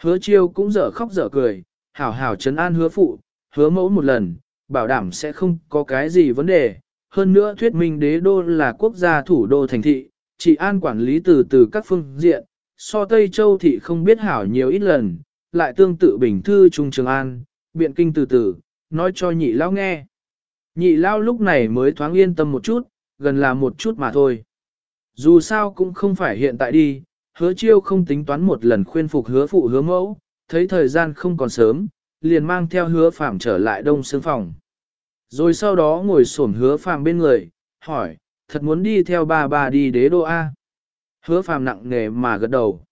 Hứa chiêu cũng dở khóc dở cười, hảo hảo chấn an hứa phụ, hứa mẫu một lần, bảo đảm sẽ không có cái gì vấn đề. Hơn nữa thuyết minh đế đô là quốc gia thủ đô thành thị, chỉ an quản lý từ từ các phương diện, so Tây Châu thị không biết hảo nhiều ít lần, lại tương tự bình thư trung trường an, biện kinh từ từ, nói cho nhị lao nghe. Nhị lao lúc này mới thoáng yên tâm một chút, gần là một chút mà thôi. Dù sao cũng không phải hiện tại đi, hứa chiêu không tính toán một lần khuyên phục hứa phụ hứa mẫu, thấy thời gian không còn sớm, liền mang theo hứa phạm trở lại đông sương phòng. Rồi sau đó ngồi xổm hứa phạm bên người, hỏi, thật muốn đi theo ba ba đi đế đô A. Hứa phạm nặng nề mà gật đầu.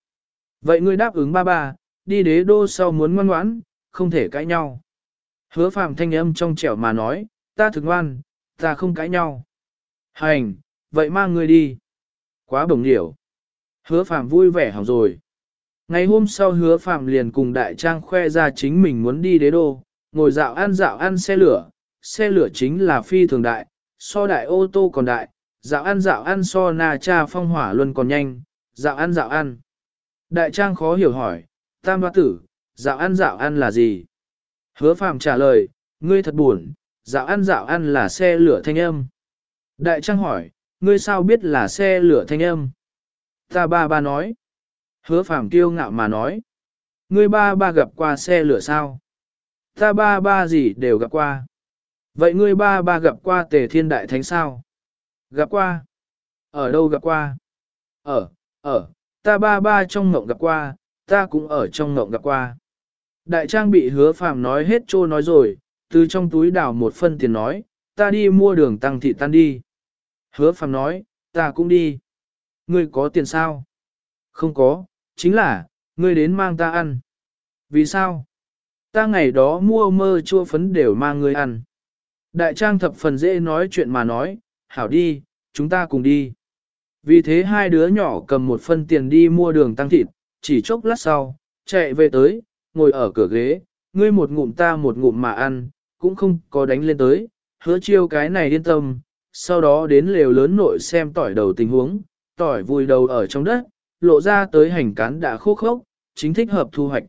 Vậy ngươi đáp ứng ba ba, đi đế đô sau muốn ngoan ngoãn, không thể cãi nhau. Hứa phạm thanh âm trong trẻo mà nói, ta thực ngoan, ta không cãi nhau. Hành, vậy mang ngươi đi. Quá bổng điểu. Hứa phạm vui vẻ hỏng rồi. Ngày hôm sau hứa phạm liền cùng đại trang khoe ra chính mình muốn đi đế đô, ngồi dạo ăn dạo ăn xe lửa, xe lửa chính là phi thường đại, so đại ô tô còn đại, dạo ăn dạo ăn so na cha phong hỏa luôn còn nhanh, dạo ăn dạo ăn. Đại trang khó hiểu hỏi, tam hoa tử, dạo ăn dạo ăn là gì? Hứa phàm trả lời, ngươi thật buồn, dạo ăn dạo ăn là xe lửa thanh âm. Đại trang hỏi, ngươi sao biết là xe lửa thanh âm? Ta ba ba nói. Hứa phàm kiêu ngạo mà nói. Ngươi ba ba gặp qua xe lửa sao? Ta ba ba gì đều gặp qua. Vậy ngươi ba ba gặp qua tề thiên đại thánh sao? Gặp qua. Ở đâu gặp qua? Ở, ở, ta ba ba trong ngộng gặp qua, ta cũng ở trong ngộng gặp qua. Đại trang bị hứa phàm nói hết trô nói rồi, từ trong túi đảo một phân tiền nói, ta đi mua đường tăng thị tan đi. Hứa phàm nói, ta cũng đi. Ngươi có tiền sao? Không có, chính là, ngươi đến mang ta ăn. Vì sao? Ta ngày đó mua mơ chua phấn đều mang ngươi ăn. Đại trang thập phần dễ nói chuyện mà nói, hảo đi, chúng ta cùng đi. Vì thế hai đứa nhỏ cầm một phân tiền đi mua đường tăng thịt, chỉ chốc lát sau, chạy về tới, ngồi ở cửa ghế, ngươi một ngụm ta một ngụm mà ăn, cũng không có đánh lên tới, hứa chiêu cái này yên tâm, sau đó đến lều lớn nội xem tỏi đầu tình huống, tỏi vùi đầu ở trong đất, lộ ra tới hành cán đã khô khốc, chính thích hợp thu hoạch.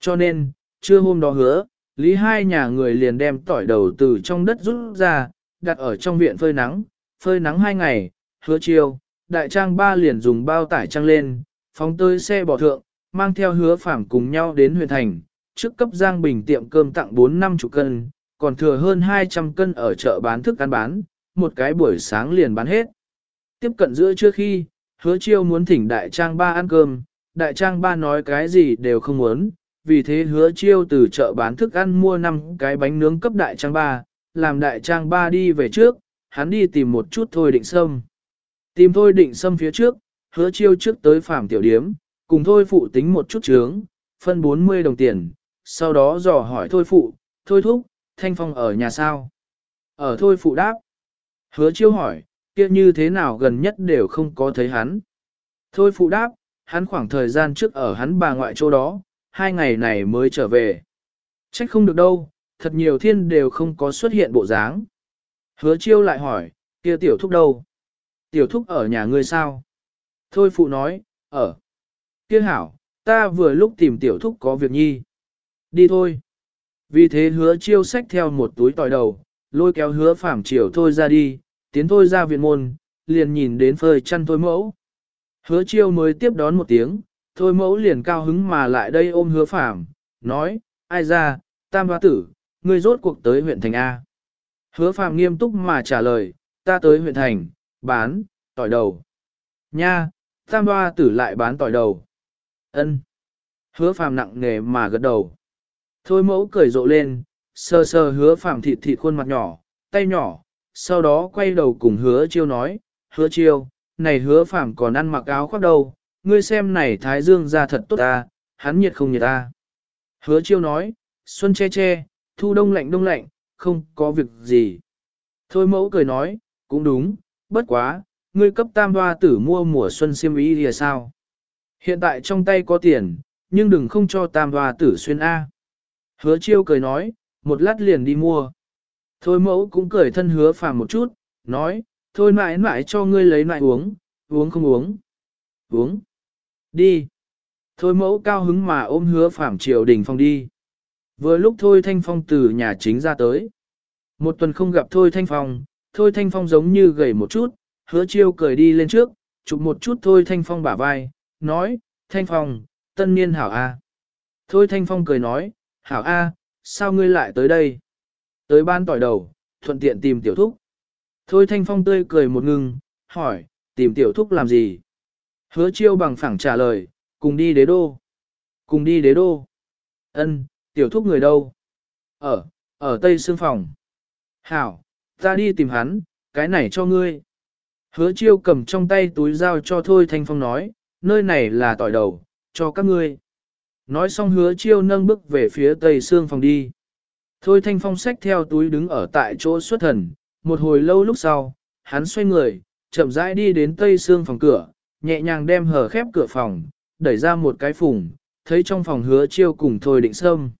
Cho nên, trưa hôm đó hứa, lý hai nhà người liền đem tỏi đầu từ trong đất rút ra, đặt ở trong viện phơi nắng, phơi nắng hai ngày, hứa chiêu, đại trang ba liền dùng bao tải trang lên, phóng tới xe bỏ thượng, mang theo hứa phạm cùng nhau đến huyện thành, trước cấp Giang Bình tiệm cơm tặng 4 năm chục cân, còn thừa hơn 200 cân ở chợ bán thức ăn bán, một cái buổi sáng liền bán hết. Tiếp cận giữa trước khi, hứa chiêu muốn thỉnh đại trang ba ăn cơm, đại trang ba nói cái gì đều không muốn, vì thế hứa chiêu từ chợ bán thức ăn mua 5 cái bánh nướng cấp đại trang ba, làm đại trang ba đi về trước, hắn đi tìm một chút thôi định sâm. Tìm thôi định sâm phía trước, hứa chiêu trước tới phạm tiểu điếm, cùng thôi phụ tính một chút trướng, phân 40 đồng tiền, sau đó dò hỏi thôi phụ, thôi thúc, thanh phong ở nhà sao? Ở thôi phụ đáp. Hứa chiêu hỏi, kia như thế nào gần nhất đều không có thấy hắn. Thôi phụ đáp, hắn khoảng thời gian trước ở hắn bà ngoại chỗ đó, hai ngày này mới trở về. Trách không được đâu, thật nhiều thiên đều không có xuất hiện bộ dáng. Hứa chiêu lại hỏi, kia tiểu thúc đâu? Tiểu thúc ở nhà ngươi sao? Thôi phụ nói, ở. Kia hảo, ta vừa lúc tìm tiểu thúc có việc nhi. Đi thôi. Vì thế hứa chiêu xách theo một túi tỏi đầu, lôi kéo hứa phạm chiều thôi ra đi, tiến thôi ra viện môn, liền nhìn đến phơi chăn thôi mẫu. Hứa chiêu mới tiếp đón một tiếng, thôi mẫu liền cao hứng mà lại đây ôm hứa phạm, nói, ai ra, tam hoa tử, ngươi rốt cuộc tới huyện thành A. Hứa phạm nghiêm túc mà trả lời, ta tới huyện thành, bán, tỏi đầu. Nha, tam hoa tử lại bán tỏi đầu. ân Hứa phạm nặng nề mà gật đầu. Thôi mẫu cười rộ lên, sơ sơ hứa phạm thịt thịt khuôn mặt nhỏ, tay nhỏ, sau đó quay đầu cùng hứa chiêu nói, hứa chiêu, này hứa phạm còn ăn mặc áo khoác đâu, ngươi xem này thái dương ra thật tốt ta, hắn nhiệt không nhiệt ta. Hứa chiêu nói, xuân che che, thu đông lạnh đông lạnh, không có việc gì. Thôi mẫu cười nói, cũng đúng, bất quá, ngươi cấp tam hoa tử mua mùa xuân xiêm ý thì sao? Hiện tại trong tay có tiền, nhưng đừng không cho tam hoa tử xuyên A. Hứa chiêu cười nói, một lát liền đi mua. Thôi mẫu cũng cười thân hứa phàm một chút, nói, thôi mãi mãi cho ngươi lấy lại uống, uống không uống. Uống. Đi. Thôi mẫu cao hứng mà ôm hứa phàm triều đình phong đi. Vừa lúc thôi thanh phong từ nhà chính ra tới. Một tuần không gặp thôi thanh phong, thôi thanh phong giống như gầy một chút, hứa chiêu cười đi lên trước, chụp một chút thôi thanh phong bả vai, nói, thanh phong, tân niên hảo a. Thôi thanh phong cười nói, hảo A, sao ngươi lại tới đây? Tới ban tỏi đầu, thuận tiện tìm tiểu thúc. Thôi thanh phong tươi cười một ngừng, hỏi, tìm tiểu thúc làm gì? Hứa chiêu bằng phẳng trả lời, cùng đi đế đô. Cùng đi đế đô. Ân, tiểu thúc người đâu? Ở, ở tây xương phòng. Hảo, ta đi tìm hắn, cái này cho ngươi. Hứa chiêu cầm trong tay túi dao cho Thôi Thanh Phong nói, nơi này là tỏi đầu, cho các ngươi. Nói xong hứa chiêu nâng bước về phía tây xương phòng đi. Thôi thanh phong xách theo túi đứng ở tại chỗ xuất thần, một hồi lâu lúc sau, hắn xoay người, chậm rãi đi đến tây xương phòng cửa, nhẹ nhàng đem hở khép cửa phòng, đẩy ra một cái phùng, thấy trong phòng hứa chiêu cùng thôi định sâm.